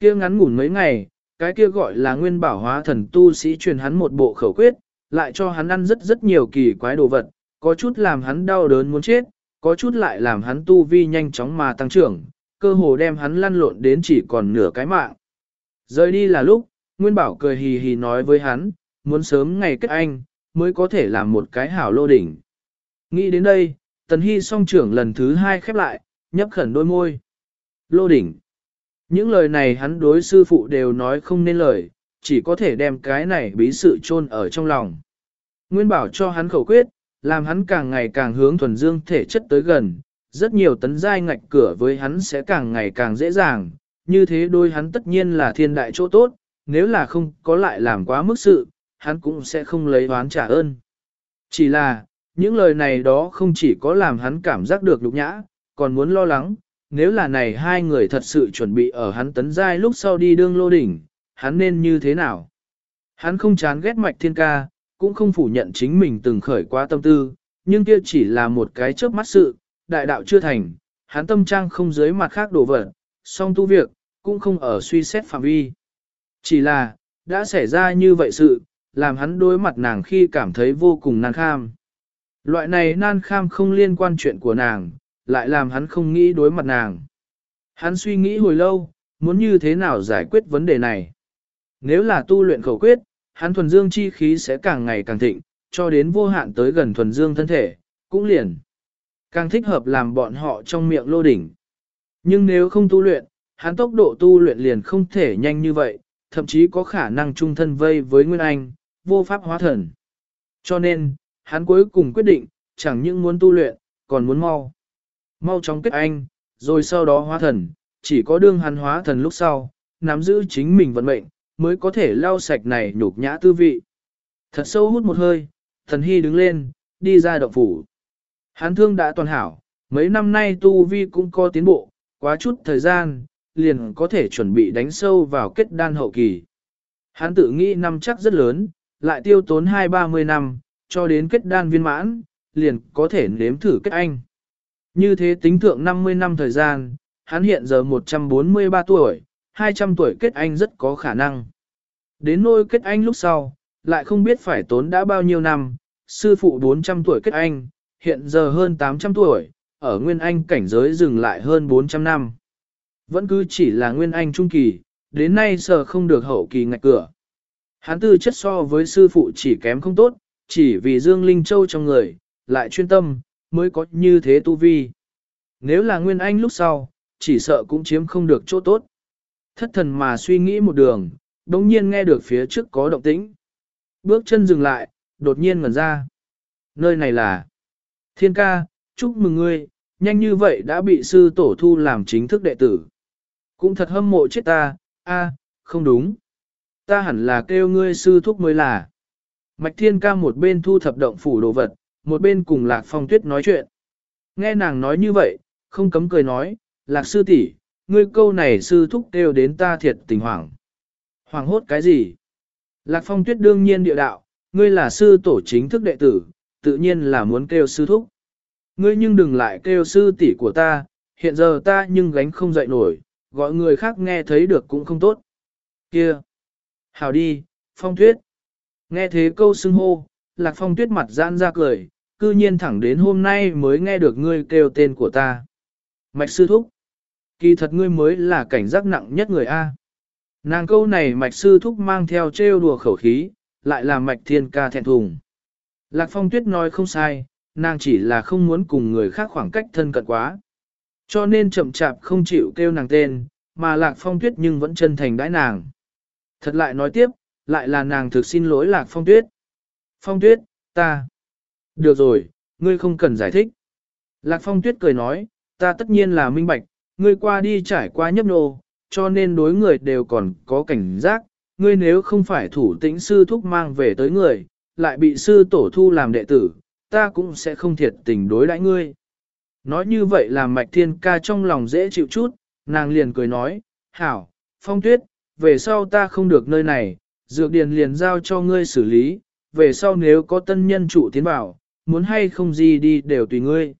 Kia ngắn ngủn mấy ngày, cái kia gọi là nguyên bảo hóa thần tu sĩ truyền hắn một bộ khẩu quyết, lại cho hắn ăn rất rất nhiều kỳ quái đồ vật, có chút làm hắn đau đớn muốn chết, có chút lại làm hắn tu vi nhanh chóng mà tăng trưởng, cơ hồ đem hắn lăn lộn đến chỉ còn nửa cái mạng. Rời đi là lúc, Nguyên Bảo cười hì hì nói với hắn, muốn sớm ngày kết anh, mới có thể làm một cái hảo lô đỉnh. Nghĩ đến đây, Tần Hy song trưởng lần thứ hai khép lại, nhấp khẩn đôi môi. Lô đỉnh. Những lời này hắn đối sư phụ đều nói không nên lời, chỉ có thể đem cái này bí sự chôn ở trong lòng. Nguyên bảo cho hắn khẩu quyết, làm hắn càng ngày càng hướng thuần dương thể chất tới gần, rất nhiều tấn giai ngạch cửa với hắn sẽ càng ngày càng dễ dàng, như thế đôi hắn tất nhiên là thiên đại chỗ tốt, nếu là không có lại làm quá mức sự, hắn cũng sẽ không lấy oán trả ơn. Chỉ là, những lời này đó không chỉ có làm hắn cảm giác được nhục nhã, còn muốn lo lắng, nếu là này hai người thật sự chuẩn bị ở hắn tấn giai lúc sau đi đương lô đỉnh, hắn nên như thế nào? Hắn không chán ghét mạch thiên ca, cũng không phủ nhận chính mình từng khởi qua tâm tư, nhưng kia chỉ là một cái chớp mắt sự, đại đạo chưa thành, hắn tâm trang không dưới mặt khác đổ vật, song tu việc, cũng không ở suy xét phạm vi. Chỉ là, đã xảy ra như vậy sự, làm hắn đối mặt nàng khi cảm thấy vô cùng nan kham. Loại này nan kham không liên quan chuyện của nàng, lại làm hắn không nghĩ đối mặt nàng. Hắn suy nghĩ hồi lâu, muốn như thế nào giải quyết vấn đề này. Nếu là tu luyện khẩu quyết, hắn thuần dương chi khí sẽ càng ngày càng thịnh, cho đến vô hạn tới gần thuần dương thân thể, cũng liền. Càng thích hợp làm bọn họ trong miệng lô đỉnh. Nhưng nếu không tu luyện, hắn tốc độ tu luyện liền không thể nhanh như vậy, thậm chí có khả năng trung thân vây với Nguyên Anh, vô pháp hóa thần. Cho nên, hắn cuối cùng quyết định, chẳng những muốn tu luyện, còn muốn mau. Mau chóng kết anh, rồi sau đó hóa thần, chỉ có đương hắn hóa thần lúc sau, nắm giữ chính mình vận mệnh, mới có thể lau sạch này nhục nhã tư vị. Thật sâu hút một hơi, thần hy đứng lên, đi ra động phủ. Hắn thương đã toàn hảo, mấy năm nay tu vi cũng có tiến bộ, quá chút thời gian, liền có thể chuẩn bị đánh sâu vào kết đan hậu kỳ. Hắn tự nghĩ năm chắc rất lớn, lại tiêu tốn hai ba mươi năm, cho đến kết đan viên mãn, liền có thể nếm thử kết anh. Như thế tính thượng 50 năm thời gian, hắn hiện giờ 143 tuổi, 200 tuổi kết anh rất có khả năng. Đến nôi kết anh lúc sau, lại không biết phải tốn đã bao nhiêu năm, sư phụ 400 tuổi kết anh, hiện giờ hơn 800 tuổi, ở Nguyên Anh cảnh giới dừng lại hơn 400 năm. Vẫn cứ chỉ là Nguyên Anh trung kỳ, đến nay sợ không được hậu kỳ ngạch cửa. Hắn tư chất so với sư phụ chỉ kém không tốt, chỉ vì Dương Linh Châu trong người, lại chuyên tâm, mới có như thế tu vi. Nếu là Nguyên Anh lúc sau, chỉ sợ cũng chiếm không được chỗ tốt. Thất thần mà suy nghĩ một đường, đồng nhiên nghe được phía trước có động tĩnh. Bước chân dừng lại, đột nhiên ngẩn ra. Nơi này là Thiên ca, chúc mừng ngươi, nhanh như vậy đã bị sư tổ thu làm chính thức đệ tử. Cũng thật hâm mộ chết ta, a, không đúng. Ta hẳn là kêu ngươi sư thúc mới là. Mạch thiên ca một bên thu thập động phủ đồ vật, một bên cùng lạc phong tuyết nói chuyện. Nghe nàng nói như vậy, không cấm cười nói, lạc sư tỷ, ngươi câu này sư thúc kêu đến ta thiệt tình hoảng. Hoảng hốt cái gì? Lạc phong tuyết đương nhiên địa đạo, ngươi là sư tổ chính thức đệ tử, tự nhiên là muốn kêu sư thúc. Ngươi nhưng đừng lại kêu sư tỷ của ta, hiện giờ ta nhưng gánh không dậy nổi, gọi người khác nghe thấy được cũng không tốt. Kia! Hào đi, phong tuyết! Nghe thế câu xưng hô, lạc phong tuyết mặt giãn ra cười, cư nhiên thẳng đến hôm nay mới nghe được ngươi kêu tên của ta. Mạch sư thúc! Kỳ thật ngươi mới là cảnh giác nặng nhất người A. Nàng câu này mạch sư thúc mang theo trêu đùa khẩu khí, lại là mạch thiên ca thẹn thùng. Lạc phong tuyết nói không sai, nàng chỉ là không muốn cùng người khác khoảng cách thân cận quá. Cho nên chậm chạp không chịu kêu nàng tên, mà lạc phong tuyết nhưng vẫn chân thành đãi nàng. Thật lại nói tiếp, lại là nàng thực xin lỗi lạc phong tuyết. Phong tuyết, ta. Được rồi, ngươi không cần giải thích. Lạc phong tuyết cười nói, ta tất nhiên là minh bạch, ngươi qua đi trải qua nhấp nô, cho nên đối người đều còn có cảnh giác, ngươi nếu không phải thủ tĩnh sư thúc mang về tới người, lại bị sư tổ thu làm đệ tử, ta cũng sẽ không thiệt tình đối đãi ngươi. Nói như vậy làm mạch thiên ca trong lòng dễ chịu chút, nàng liền cười nói, hảo, phong tuyết, về sau ta không được nơi này, dược điền liền giao cho ngươi xử lý, về sau nếu có tân nhân chủ tiến bảo, muốn hay không gì đi đều tùy ngươi.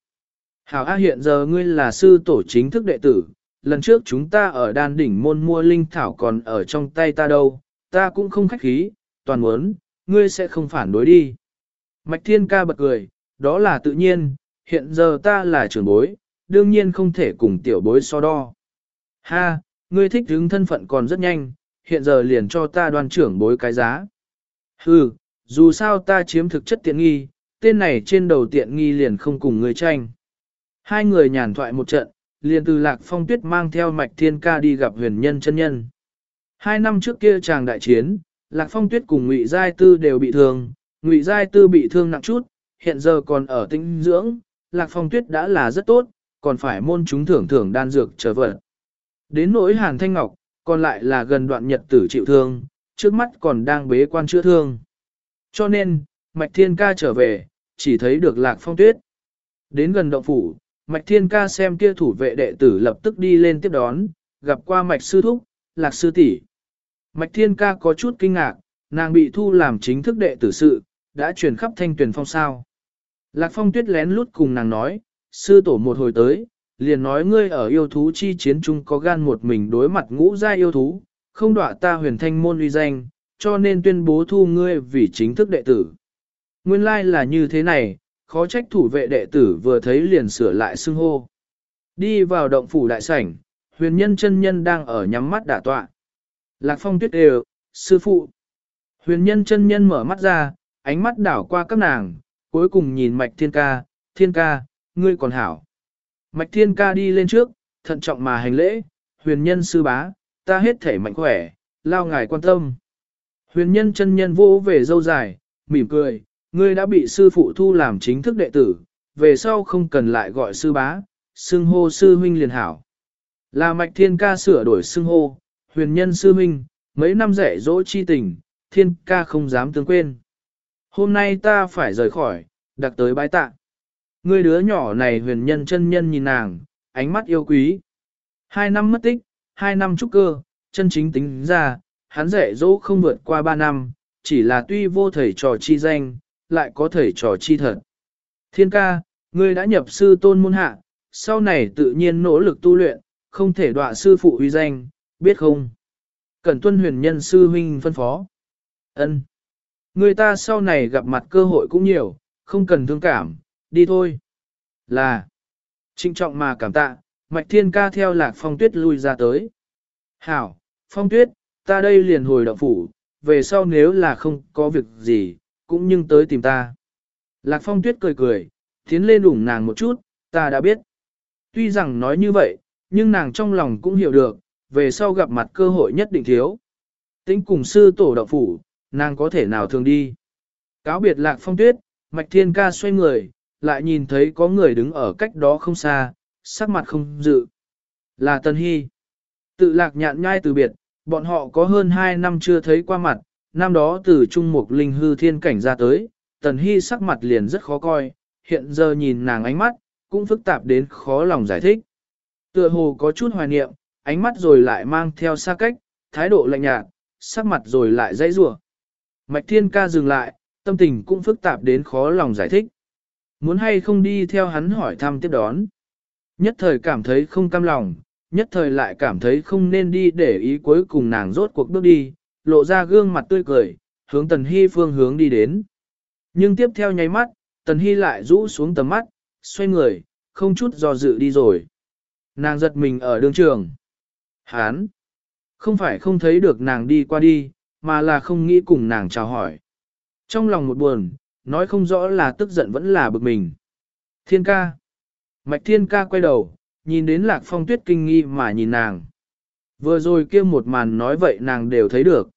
Hảo A hiện giờ ngươi là sư tổ chính thức đệ tử, lần trước chúng ta ở đan đỉnh môn mua linh thảo còn ở trong tay ta đâu, ta cũng không khách khí, toàn muốn, ngươi sẽ không phản đối đi. Mạch Thiên Ca bật cười, đó là tự nhiên, hiện giờ ta là trưởng bối, đương nhiên không thể cùng tiểu bối so đo. Ha, ngươi thích đứng thân phận còn rất nhanh, hiện giờ liền cho ta đoan trưởng bối cái giá. Hừ, dù sao ta chiếm thực chất tiện nghi, tên này trên đầu tiện nghi liền không cùng người tranh. Hai người nhàn thoại một trận, liền từ lạc phong tuyết mang theo mạch thiên ca đi gặp huyền nhân chân nhân. Hai năm trước kia chàng đại chiến, lạc phong tuyết cùng ngụy giai tư đều bị thương, ngụy giai tư bị thương nặng chút, hiện giờ còn ở tinh dưỡng, lạc phong tuyết đã là rất tốt, còn phải môn chúng thưởng thưởng đan dược trở vật. Đến nỗi hàn thanh ngọc, còn lại là gần đoạn nhật tử chịu thương, trước mắt còn đang bế quan chữa thương. Cho nên, mạch thiên ca trở về, chỉ thấy được lạc phong tuyết. Đến gần động phủ, Mạch Thiên Ca xem kia thủ vệ đệ tử lập tức đi lên tiếp đón, gặp qua Mạch Sư Thúc, Lạc Sư tỷ. Mạch Thiên Ca có chút kinh ngạc, nàng bị thu làm chính thức đệ tử sự, đã truyền khắp thanh tuyển phong sao. Lạc Phong tuyết lén lút cùng nàng nói, sư tổ một hồi tới, liền nói ngươi ở yêu thú chi chiến chung có gan một mình đối mặt ngũ gia yêu thú, không đọa ta huyền thanh môn uy danh, cho nên tuyên bố thu ngươi vì chính thức đệ tử. Nguyên lai like là như thế này, khó trách thủ vệ đệ tử vừa thấy liền sửa lại xưng hô. Đi vào động phủ đại sảnh, huyền nhân chân nhân đang ở nhắm mắt đả tọa. Lạc phong tuyết đều, sư phụ. Huyền nhân chân nhân mở mắt ra, ánh mắt đảo qua các nàng, cuối cùng nhìn mạch thiên ca, thiên ca, ngươi còn hảo. Mạch thiên ca đi lên trước, thận trọng mà hành lễ, huyền nhân sư bá, ta hết thể mạnh khỏe, lao ngài quan tâm. Huyền nhân chân nhân vô về dâu dài, mỉm cười, Ngươi đã bị sư phụ thu làm chính thức đệ tử, về sau không cần lại gọi sư bá, xưng hô sư huynh liền hảo. Là mạch thiên ca sửa đổi xưng hô, huyền nhân sư huynh, mấy năm rẻ dỗ chi tình, thiên ca không dám tương quên. Hôm nay ta phải rời khỏi, đặc tới bái tạ. Ngươi đứa nhỏ này huyền nhân chân nhân nhìn nàng, ánh mắt yêu quý. Hai năm mất tích, hai năm trúc cơ, chân chính tính ra, hắn rẻ dỗ không vượt qua ba năm, chỉ là tuy vô thầy trò chi danh, lại có thể trò chi thật. Thiên ca, ngươi đã nhập sư tôn môn hạ, sau này tự nhiên nỗ lực tu luyện, không thể đọa sư phụ uy danh, biết không? Cẩn tuân huyền nhân sư huynh phân phó. ân Người ta sau này gặp mặt cơ hội cũng nhiều, không cần thương cảm, đi thôi. Là, trinh trọng mà cảm tạ, mạch thiên ca theo lạc phong tuyết lui ra tới. Hảo, phong tuyết, ta đây liền hồi động phủ, về sau nếu là không có việc gì, cũng nhưng tới tìm ta. Lạc phong tuyết cười cười, tiến lên đủng nàng một chút, ta đã biết. Tuy rằng nói như vậy, nhưng nàng trong lòng cũng hiểu được, về sau gặp mặt cơ hội nhất định thiếu. Tính cùng sư tổ đạo phủ, nàng có thể nào thường đi. Cáo biệt lạc phong tuyết, mạch thiên ca xoay người, lại nhìn thấy có người đứng ở cách đó không xa, sắc mặt không dự. Là Tân Hy. Tự lạc nhạn nhai từ biệt, bọn họ có hơn 2 năm chưa thấy qua mặt, năm đó từ Trung Mục Linh hư thiên cảnh ra tới, Tần Hy sắc mặt liền rất khó coi, hiện giờ nhìn nàng ánh mắt, cũng phức tạp đến khó lòng giải thích. Tựa hồ có chút hoài niệm, ánh mắt rồi lại mang theo xa cách, thái độ lạnh nhạt, sắc mặt rồi lại dãy rủa. Mạch Thiên Ca dừng lại, tâm tình cũng phức tạp đến khó lòng giải thích. Muốn hay không đi theo hắn hỏi thăm tiếp đón. Nhất thời cảm thấy không cam lòng, nhất thời lại cảm thấy không nên đi để ý cuối cùng nàng rốt cuộc bước đi, lộ ra gương mặt tươi cười, hướng Tần Hy phương hướng đi đến. Nhưng tiếp theo nháy mắt, Tần Hy lại rũ xuống tầm mắt, xoay người, không chút do dự đi rồi. Nàng giật mình ở đường trường. Hán! Không phải không thấy được nàng đi qua đi, mà là không nghĩ cùng nàng chào hỏi. Trong lòng một buồn, nói không rõ là tức giận vẫn là bực mình. Thiên ca! Mạch thiên ca quay đầu, nhìn đến lạc phong tuyết kinh nghi mà nhìn nàng. Vừa rồi kia một màn nói vậy nàng đều thấy được.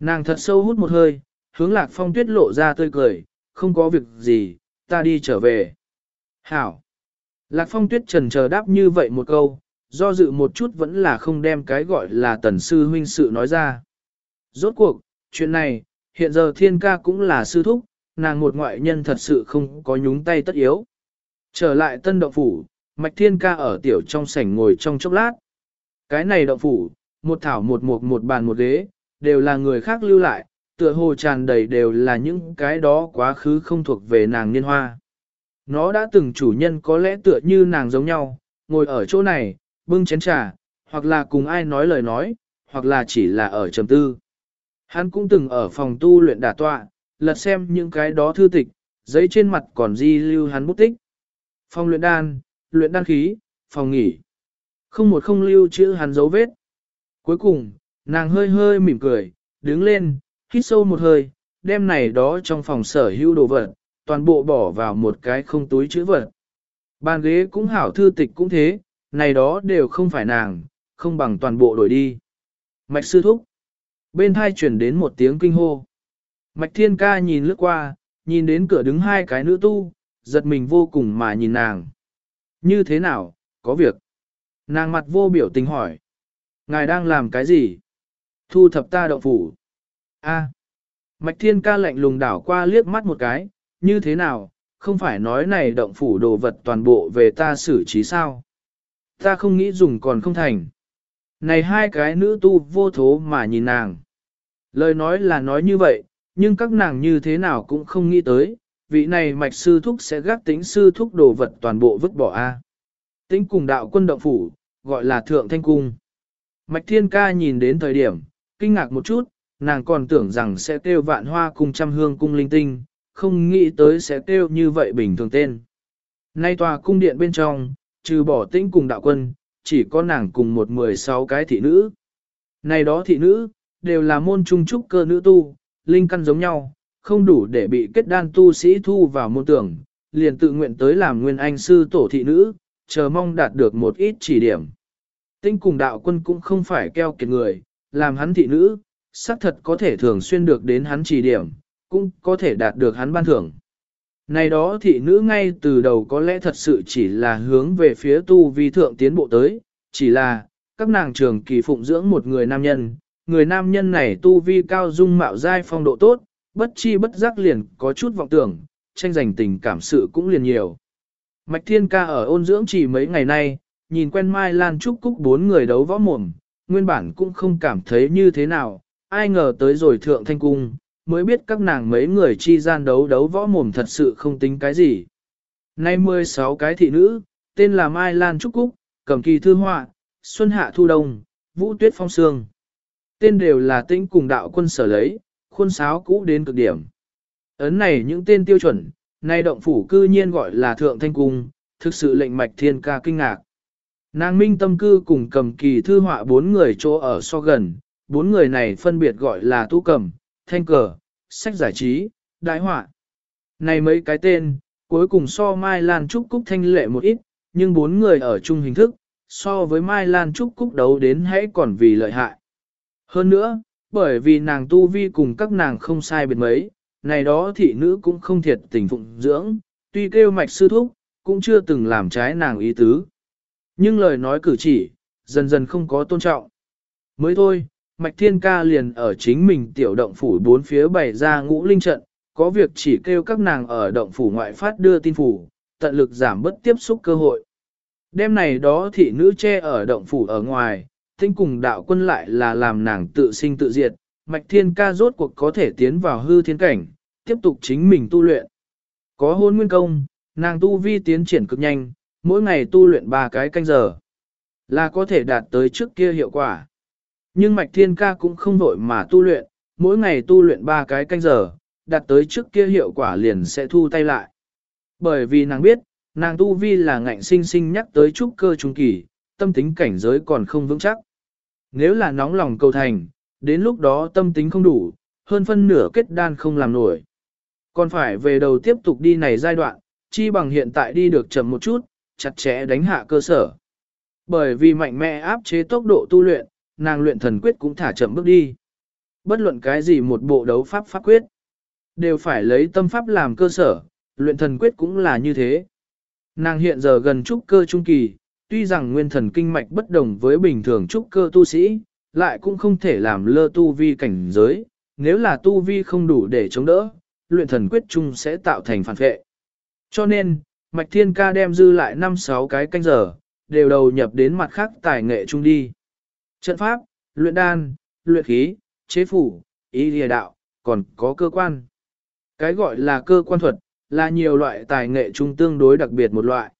Nàng thật sâu hút một hơi, hướng lạc phong tuyết lộ ra tươi cười, không có việc gì, ta đi trở về. Hảo! Lạc phong tuyết trần chờ đáp như vậy một câu, do dự một chút vẫn là không đem cái gọi là tần sư huynh sự nói ra. Rốt cuộc, chuyện này, hiện giờ thiên ca cũng là sư thúc, nàng một ngoại nhân thật sự không có nhúng tay tất yếu. Trở lại tân động phủ, mạch thiên ca ở tiểu trong sảnh ngồi trong chốc lát. Cái này động phủ, một thảo một mục một bàn một ghế, đều là người khác lưu lại, tựa hồ tràn đầy đều là những cái đó quá khứ không thuộc về nàng niên hoa. Nó đã từng chủ nhân có lẽ tựa như nàng giống nhau, ngồi ở chỗ này, bưng chén trà, hoặc là cùng ai nói lời nói, hoặc là chỉ là ở trầm tư. Hắn cũng từng ở phòng tu luyện đả tọa, lật xem những cái đó thư tịch, giấy trên mặt còn di lưu hắn bút tích. Phòng luyện đan, luyện đan khí, phòng nghỉ. Không một không lưu chữ hắn dấu vết. Cuối cùng, nàng hơi hơi mỉm cười, đứng lên, hít sâu một hơi, đem này đó trong phòng sở hữu đồ vật, toàn bộ bỏ vào một cái không túi chữ vật. Bàn ghế cũng hảo thư tịch cũng thế, này đó đều không phải nàng, không bằng toàn bộ đổi đi. Mạch sư thúc. Bên thai chuyển đến một tiếng kinh hô. Mạch thiên ca nhìn lướt qua, nhìn đến cửa đứng hai cái nữ tu, giật mình vô cùng mà nhìn nàng. Như thế nào, có việc. Nàng mặt vô biểu tình hỏi. Ngài đang làm cái gì? Thu thập ta động phủ. A. Mạch thiên ca lạnh lùng đảo qua liếc mắt một cái, như thế nào, không phải nói này động phủ đồ vật toàn bộ về ta xử trí sao? Ta không nghĩ dùng còn không thành. Này hai cái nữ tu vô thố mà nhìn nàng. Lời nói là nói như vậy, nhưng các nàng như thế nào cũng không nghĩ tới, vị này mạch sư thúc sẽ gác tính sư thúc đồ vật toàn bộ vứt bỏ a. Tính cùng đạo quân động phủ, gọi là thượng thanh cung. Mạch thiên ca nhìn đến thời điểm, kinh ngạc một chút, nàng còn tưởng rằng sẽ kêu vạn hoa cung trăm hương cung linh tinh, không nghĩ tới sẽ kêu như vậy bình thường tên. Nay tòa cung điện bên trong, trừ bỏ tĩnh cùng đạo quân, chỉ có nàng cùng một mười sáu cái thị nữ. Này đó thị nữ, đều là môn trung trúc cơ nữ tu, linh căn giống nhau, không đủ để bị kết đan tu sĩ thu vào môn tưởng, liền tự nguyện tới làm nguyên anh sư tổ thị nữ, chờ mong đạt được một ít chỉ điểm. Tinh cùng đạo quân cũng không phải keo kiệt người, làm hắn thị nữ, xác thật có thể thường xuyên được đến hắn chỉ điểm, cũng có thể đạt được hắn ban thưởng. Này đó thị nữ ngay từ đầu có lẽ thật sự chỉ là hướng về phía tu vi thượng tiến bộ tới, chỉ là, các nàng trường kỳ phụng dưỡng một người nam nhân, người nam nhân này tu vi cao dung mạo giai phong độ tốt, bất chi bất giác liền có chút vọng tưởng, tranh giành tình cảm sự cũng liền nhiều. Mạch Thiên Ca ở ôn dưỡng chỉ mấy ngày nay, nhìn quen Mai Lan Trúc Cúc bốn người đấu võ mồm, nguyên bản cũng không cảm thấy như thế nào, ai ngờ tới rồi thượng thanh cung, mới biết các nàng mấy người chi gian đấu đấu võ mồm thật sự không tính cái gì. Nay 16 cái thị nữ, tên là Mai Lan Trúc Cúc, Cẩm Kỳ Thư Họa, Xuân Hạ Thu Đông, Vũ Tuyết Phong Sương. Tên đều là tinh cùng đạo quân sở lấy, khuôn sáo cũ đến cực điểm. Ấn này những tên tiêu chuẩn, nay động phủ cư nhiên gọi là Thượng Thanh Cung, thực sự lệnh mạch thiên ca kinh ngạc. Nàng minh tâm cư cùng cầm kỳ thư họa bốn người chỗ ở so gần, bốn người này phân biệt gọi là tu cầm, thanh cờ, sách giải trí, đại họa. Này mấy cái tên, cuối cùng so Mai Lan Trúc Cúc thanh lệ một ít, nhưng bốn người ở chung hình thức, so với Mai Lan Trúc Cúc đấu đến hãy còn vì lợi hại. Hơn nữa, bởi vì nàng tu vi cùng các nàng không sai biệt mấy, này đó thị nữ cũng không thiệt tình phụng dưỡng, tuy kêu mạch sư thúc, cũng chưa từng làm trái nàng ý tứ. Nhưng lời nói cử chỉ, dần dần không có tôn trọng. Mới thôi, Mạch Thiên Ca liền ở chính mình tiểu động phủ bốn phía bày ra ngũ linh trận, có việc chỉ kêu các nàng ở động phủ ngoại phát đưa tin phủ, tận lực giảm bất tiếp xúc cơ hội. Đêm này đó thị nữ che ở động phủ ở ngoài, tinh cùng đạo quân lại là làm nàng tự sinh tự diệt, Mạch Thiên Ca rốt cuộc có thể tiến vào hư thiên cảnh, tiếp tục chính mình tu luyện. Có hôn nguyên công, nàng tu vi tiến triển cực nhanh, mỗi ngày tu luyện 3 cái canh giờ, là có thể đạt tới trước kia hiệu quả. Nhưng Mạch Thiên Ca cũng không vội mà tu luyện, mỗi ngày tu luyện 3 cái canh giờ, đạt tới trước kia hiệu quả liền sẽ thu tay lại. Bởi vì nàng biết, nàng tu vi là ngạnh sinh sinh nhắc tới trúc cơ trung kỳ, tâm tính cảnh giới còn không vững chắc. Nếu là nóng lòng cầu thành, đến lúc đó tâm tính không đủ, hơn phân nửa kết đan không làm nổi. Còn phải về đầu tiếp tục đi này giai đoạn, chi bằng hiện tại đi được chậm một chút, chặt chẽ đánh hạ cơ sở. Bởi vì mạnh mẽ áp chế tốc độ tu luyện, nàng luyện thần quyết cũng thả chậm bước đi. Bất luận cái gì một bộ đấu pháp pháp quyết, đều phải lấy tâm pháp làm cơ sở, luyện thần quyết cũng là như thế. Nàng hiện giờ gần trúc cơ trung kỳ, tuy rằng nguyên thần kinh mạch bất đồng với bình thường trúc cơ tu sĩ, lại cũng không thể làm lơ tu vi cảnh giới, nếu là tu vi không đủ để chống đỡ, luyện thần quyết chung sẽ tạo thành phản vệ. Cho nên, Mạch Thiên Ca đem dư lại 5-6 cái canh giờ, đều đầu nhập đến mặt khác tài nghệ chung đi. Trận pháp, luyện đan, luyện khí, chế phủ, ý lìa đạo, còn có cơ quan. Cái gọi là cơ quan thuật, là nhiều loại tài nghệ chung tương đối đặc biệt một loại.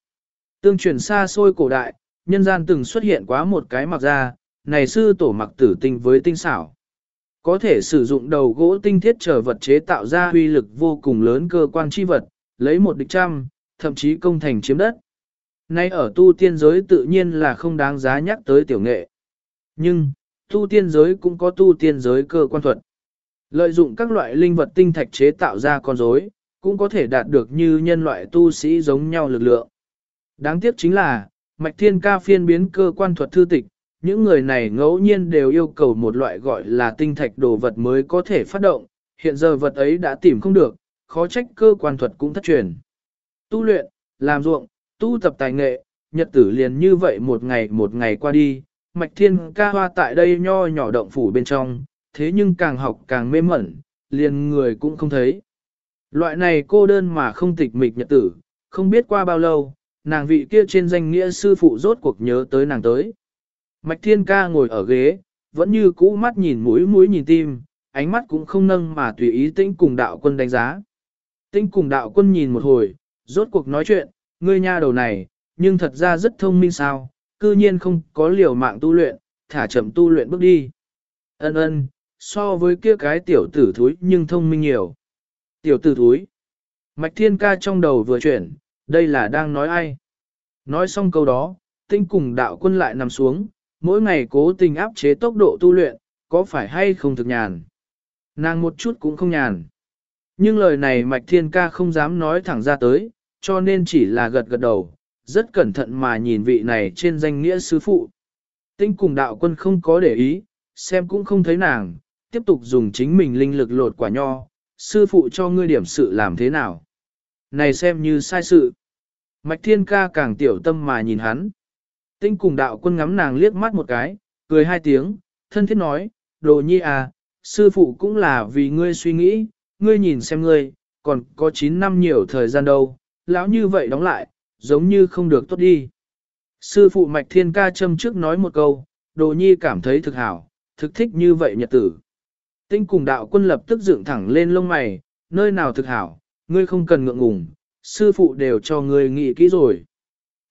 Tương truyền xa xôi cổ đại, nhân gian từng xuất hiện quá một cái mặc ra, này sư tổ mặc tử tinh với tinh xảo. Có thể sử dụng đầu gỗ tinh thiết trở vật chế tạo ra huy lực vô cùng lớn cơ quan chi vật, lấy một địch trăm, thậm chí công thành chiếm đất. Nay ở tu tiên giới tự nhiên là không đáng giá nhắc tới tiểu nghệ. Nhưng, tu tiên giới cũng có tu tiên giới cơ quan thuật. Lợi dụng các loại linh vật tinh thạch chế tạo ra con rối, cũng có thể đạt được như nhân loại tu sĩ giống nhau lực lượng. Đáng tiếc chính là, Mạch Thiên Ca phiên biến cơ quan thuật thư tịch, những người này ngẫu nhiên đều yêu cầu một loại gọi là tinh thạch đồ vật mới có thể phát động, hiện giờ vật ấy đã tìm không được, khó trách cơ quan thuật cũng thất truyền. Tu luyện, làm ruộng, tu tập tài nghệ, nhật tử liền như vậy một ngày một ngày qua đi, mạch thiên ca hoa tại đây nho nhỏ động phủ bên trong, thế nhưng càng học càng mê mẩn, liền người cũng không thấy. Loại này cô đơn mà không tịch mịch nhật tử, không biết qua bao lâu, nàng vị kia trên danh nghĩa sư phụ rốt cuộc nhớ tới nàng tới. Mạch thiên ca ngồi ở ghế, vẫn như cũ mắt nhìn mũi mũi nhìn tim, ánh mắt cũng không nâng mà tùy ý tĩnh cùng đạo quân đánh giá. Tĩnh cùng đạo quân nhìn một hồi, rốt cuộc nói chuyện, ngươi nha đầu này, nhưng thật ra rất thông minh sao, cư nhiên không có liều mạng tu luyện, thả chậm tu luyện bước đi. Ân ân, so với kia cái tiểu tử thúi nhưng thông minh nhiều. Tiểu tử thúi. Mạch thiên ca trong đầu vừa chuyển, đây là đang nói ai? Nói xong câu đó, tinh cùng đạo quân lại nằm xuống, mỗi ngày cố tình áp chế tốc độ tu luyện, có phải hay không thực nhàn? Nàng một chút cũng không nhàn. Nhưng lời này Mạch Thiên Ca không dám nói thẳng ra tới, cho nên chỉ là gật gật đầu, rất cẩn thận mà nhìn vị này trên danh nghĩa sư phụ. Tinh cùng đạo quân không có để ý, xem cũng không thấy nàng, tiếp tục dùng chính mình linh lực lột quả nho, sư phụ cho ngươi điểm sự làm thế nào. Này xem như sai sự. Mạch Thiên Ca càng tiểu tâm mà nhìn hắn. Tinh cùng đạo quân ngắm nàng liếc mắt một cái, cười hai tiếng, thân thiết nói, đồ nhi à, sư phụ cũng là vì ngươi suy nghĩ, ngươi nhìn xem ngươi, còn có 9 năm nhiều thời gian đâu, lão như vậy đóng lại, giống như không được tốt đi. Sư phụ Mạch Thiên Ca châm trước nói một câu, đồ nhi cảm thấy thực hảo, thực thích như vậy nhật tử. Tinh cùng đạo quân lập tức dựng thẳng lên lông mày, nơi nào thực hảo, ngươi không cần ngượng ngùng, sư phụ đều cho ngươi nghĩ kỹ rồi.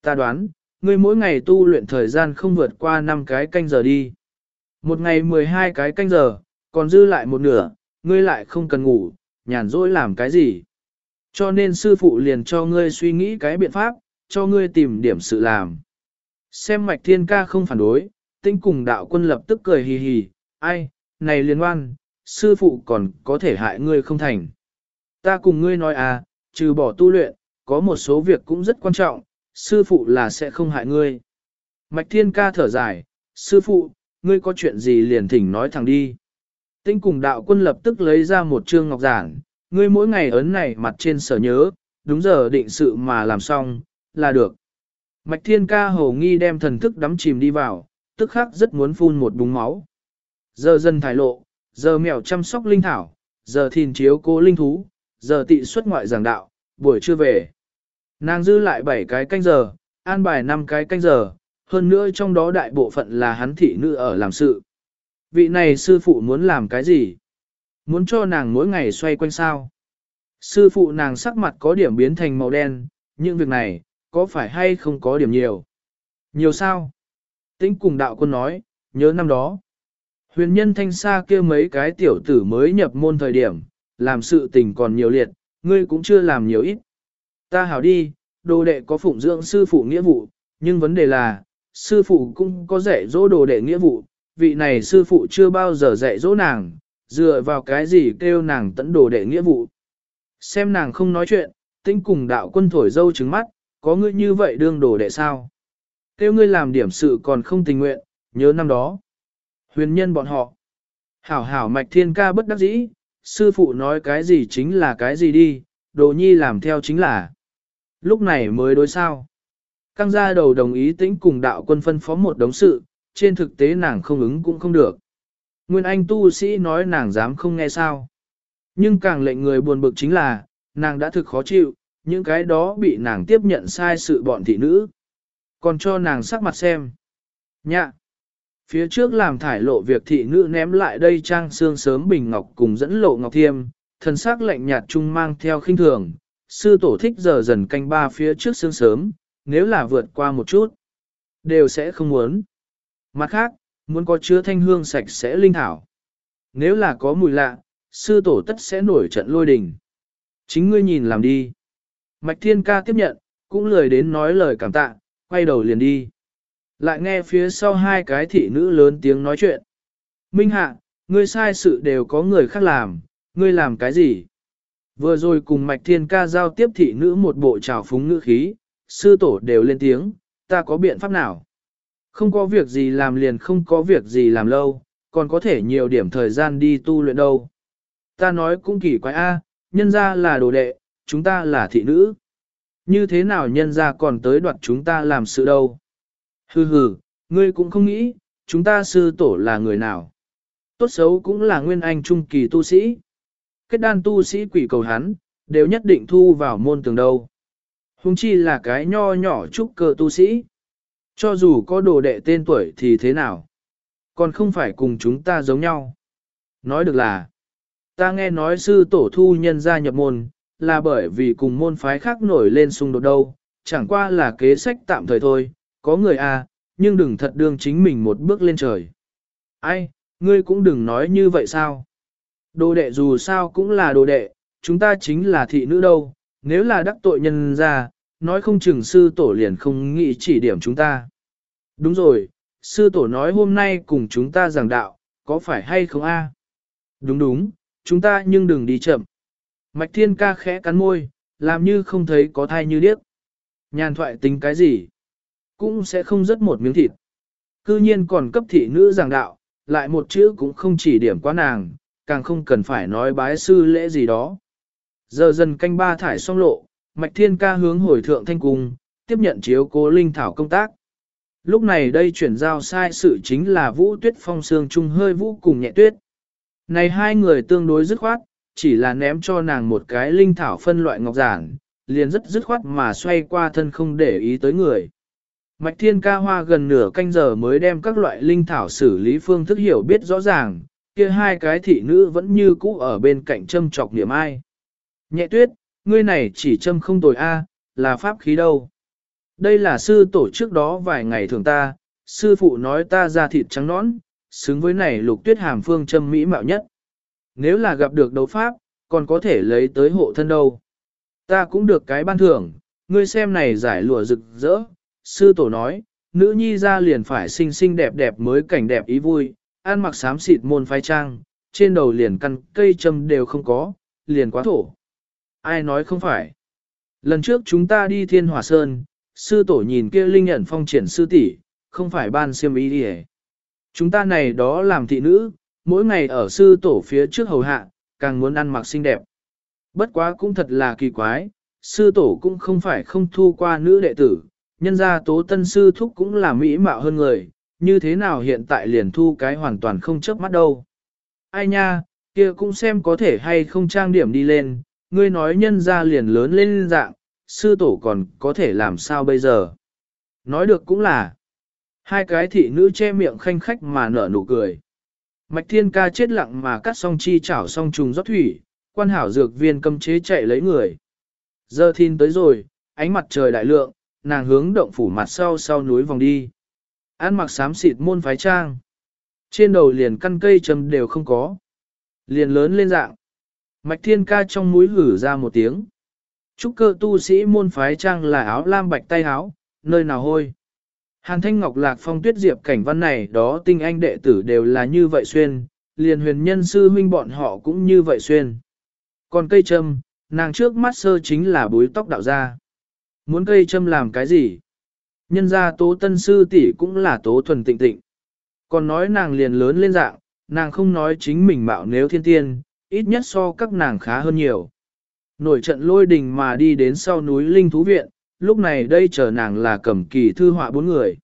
Ta đoán, ngươi mỗi ngày tu luyện thời gian không vượt qua 5 cái canh giờ đi. Một ngày 12 cái canh giờ, còn dư lại một nửa, ngươi lại không cần ngủ, nhàn rỗi làm cái gì. Cho nên sư phụ liền cho ngươi suy nghĩ cái biện pháp, cho ngươi tìm điểm sự làm. Xem mạch thiên ca không phản đối, tinh cùng đạo quân lập tức cười hì hì, ai, này liên oan, sư phụ còn có thể hại ngươi không thành. Ta cùng ngươi nói à, trừ bỏ tu luyện, có một số việc cũng rất quan trọng, sư phụ là sẽ không hại ngươi. Mạch thiên ca thở dài, sư phụ, ngươi có chuyện gì liền thỉnh nói thẳng đi. Tinh cùng đạo quân lập tức lấy ra một chương ngọc giản, ngươi mỗi ngày ấn này mặt trên sở nhớ, đúng giờ định sự mà làm xong, là được. Mạch thiên ca hầu nghi đem thần thức đắm chìm đi vào, tức khắc rất muốn phun một búng máu. Giờ dân thải lộ, giờ mèo chăm sóc linh thảo, giờ thìn chiếu cố linh thú, giờ tị xuất ngoại giảng đạo, buổi trưa về. Nàng dư lại 7 cái canh giờ, an bài 5 cái canh giờ, hơn nữa trong đó đại bộ phận là hắn thị nữ ở làm sự. Vị này sư phụ muốn làm cái gì? Muốn cho nàng mỗi ngày xoay quanh sao? Sư phụ nàng sắc mặt có điểm biến thành màu đen, nhưng việc này, có phải hay không có điểm nhiều? Nhiều sao? Tĩnh cùng đạo quân nói, nhớ năm đó. Huyền nhân thanh xa kia mấy cái tiểu tử mới nhập môn thời điểm, làm sự tình còn nhiều liệt, ngươi cũng chưa làm nhiều ít. Ta hảo đi, đồ đệ có phụng dưỡng sư phụ nghĩa vụ, nhưng vấn đề là, sư phụ cũng có dạy dỗ đồ đệ nghĩa vụ, vị này sư phụ chưa bao giờ dạy dỗ nàng, dựa vào cái gì kêu nàng tẫn đồ đệ nghĩa vụ. Xem nàng không nói chuyện, tinh cùng đạo quân thổi dâu trứng mắt, có ngươi như vậy đương đồ đệ sao? Kêu ngươi làm điểm sự còn không tình nguyện, nhớ năm đó. Huyền nhân bọn họ. Hảo hảo mạch thiên ca bất đắc dĩ, sư phụ nói cái gì chính là cái gì đi, đồ nhi làm theo chính là. Lúc này mới đối sao. Căng gia đầu đồng ý tĩnh cùng đạo quân phân phó một đống sự, trên thực tế nàng không ứng cũng không được. Nguyên Anh tu sĩ nói nàng dám không nghe sao. Nhưng càng lệnh người buồn bực chính là, nàng đã thực khó chịu, những cái đó bị nàng tiếp nhận sai sự bọn thị nữ. Còn cho nàng sắc mặt xem. Nhạ! Phía trước làm thải lộ việc thị nữ ném lại đây trang xương sớm bình ngọc cùng dẫn lộ ngọc thiêm, thần sắc lạnh nhạt trung mang theo khinh thường, sư tổ thích giờ dần canh ba phía trước xương sớm, nếu là vượt qua một chút, đều sẽ không muốn. Mặt khác, muốn có chứa thanh hương sạch sẽ linh thảo. Nếu là có mùi lạ, sư tổ tất sẽ nổi trận lôi đình. Chính ngươi nhìn làm đi. Mạch thiên ca tiếp nhận, cũng lười đến nói lời cảm tạ, quay đầu liền đi. Lại nghe phía sau hai cái thị nữ lớn tiếng nói chuyện. Minh hạ, ngươi sai sự đều có người khác làm, ngươi làm cái gì? Vừa rồi cùng mạch thiên ca giao tiếp thị nữ một bộ trào phúng ngữ khí, sư tổ đều lên tiếng, ta có biện pháp nào? Không có việc gì làm liền không có việc gì làm lâu, còn có thể nhiều điểm thời gian đi tu luyện đâu. Ta nói cũng kỳ quái a, nhân ra là đồ đệ, chúng ta là thị nữ. Như thế nào nhân ra còn tới đoạt chúng ta làm sự đâu? Hừ hừ, ngươi cũng không nghĩ, chúng ta sư tổ là người nào. Tốt xấu cũng là nguyên anh trung kỳ tu sĩ. Kết đan tu sĩ quỷ cầu hắn, đều nhất định thu vào môn tường đâu. Hùng chi là cái nho nhỏ trúc cơ tu sĩ. Cho dù có đồ đệ tên tuổi thì thế nào? Còn không phải cùng chúng ta giống nhau. Nói được là, ta nghe nói sư tổ thu nhân gia nhập môn, là bởi vì cùng môn phái khác nổi lên xung đột đâu, chẳng qua là kế sách tạm thời thôi, có người à, nhưng đừng thật đương chính mình một bước lên trời. Ai, ngươi cũng đừng nói như vậy sao? Đồ đệ dù sao cũng là đồ đệ, chúng ta chính là thị nữ đâu, nếu là đắc tội nhân ra, nói không chừng sư tổ liền không nghĩ chỉ điểm chúng ta. Đúng rồi, sư tổ nói hôm nay cùng chúng ta giảng đạo, có phải hay không a? Đúng đúng, chúng ta nhưng đừng đi chậm. Mạch thiên ca khẽ cắn môi, làm như không thấy có thai như điếc. Nhàn thoại tính cái gì? Cũng sẽ không rớt một miếng thịt. Cư nhiên còn cấp thị nữ giảng đạo, lại một chữ cũng không chỉ điểm quá nàng, càng không cần phải nói bái sư lễ gì đó. Giờ dần canh ba thải xong lộ, Mạch Thiên Ca hướng hồi thượng thanh cung, tiếp nhận chiếu cố linh thảo công tác. Lúc này đây chuyển giao sai sự chính là Vũ Tuyết Phong Sương Trung hơi vũ cùng nhẹ tuyết. Này hai người tương đối dứt khoát, chỉ là ném cho nàng một cái linh thảo phân loại ngọc giản, liền rất dứt khoát mà xoay qua thân không để ý tới người. Mạch Thiên Ca Hoa gần nửa canh giờ mới đem các loại linh thảo xử lý phương thức hiểu biết rõ ràng, kia hai cái thị nữ vẫn như cũ ở bên cạnh châm chọc niệm ai. Nhẹ tuyết, ngươi này chỉ châm không tồi a, là pháp khí đâu. Đây là sư tổ trước đó vài ngày thường ta, sư phụ nói ta ra thịt trắng nõn, xứng với này lục tuyết hàm phương châm mỹ mạo nhất. Nếu là gặp được đấu pháp, còn có thể lấy tới hộ thân đâu. Ta cũng được cái ban thưởng, ngươi xem này giải lụa rực rỡ, sư tổ nói, nữ nhi ra liền phải xinh xinh đẹp đẹp mới cảnh đẹp ý vui, ăn mặc xám xịt môn phai trang, trên đầu liền căn cây châm đều không có, liền quá thổ. Ai nói không phải? Lần trước chúng ta đi thiên Hòa sơn, sư tổ nhìn kia linh ẩn phong triển sư tỷ, không phải ban siêm ý đi Chúng ta này đó làm thị nữ, mỗi ngày ở sư tổ phía trước hầu hạ, càng muốn ăn mặc xinh đẹp. Bất quá cũng thật là kỳ quái, sư tổ cũng không phải không thu qua nữ đệ tử, nhân ra tố tân sư thúc cũng là mỹ mạo hơn người, như thế nào hiện tại liền thu cái hoàn toàn không chớp mắt đâu. Ai nha, kia cũng xem có thể hay không trang điểm đi lên, ngươi nói nhân ra liền lớn lên dạng, sư tổ còn có thể làm sao bây giờ. Nói được cũng là, hai cái thị nữ che miệng khanh khách mà nở nụ cười. Mạch thiên ca chết lặng mà cắt xong chi chảo xong trùng rót thủy, quan hảo dược viên cầm chế chạy lấy người. Giờ thiên tới rồi, ánh mặt trời đại lượng, nàng hướng động phủ mặt sau sau núi vòng đi. Ăn mặc xám xịt môn phái trang. Trên đầu liền căn cây châm đều không có. Liền lớn lên dạng. Mạch thiên ca trong mũi hử ra một tiếng. Trúc cơ tu sĩ môn phái trang là áo lam bạch tay áo, nơi nào hôi. Hàn thanh ngọc lạc phong tuyết diệp cảnh văn này đó tinh anh đệ tử đều là như vậy xuyên, liền huyền nhân sư huynh bọn họ cũng như vậy xuyên. Còn cây châm, nàng trước mắt sơ chính là búi tóc đạo gia, Muốn cây châm làm cái gì? Nhân gia tố tân sư tỷ cũng là tố thuần tịnh tịnh. Còn nói nàng liền lớn lên dạng, nàng không nói chính mình mạo nếu thiên tiên, ít nhất so các nàng khá hơn nhiều. Nổi trận lôi đình mà đi đến sau núi Linh Thú Viện, lúc này đây chờ nàng là cầm kỳ thư họa bốn người.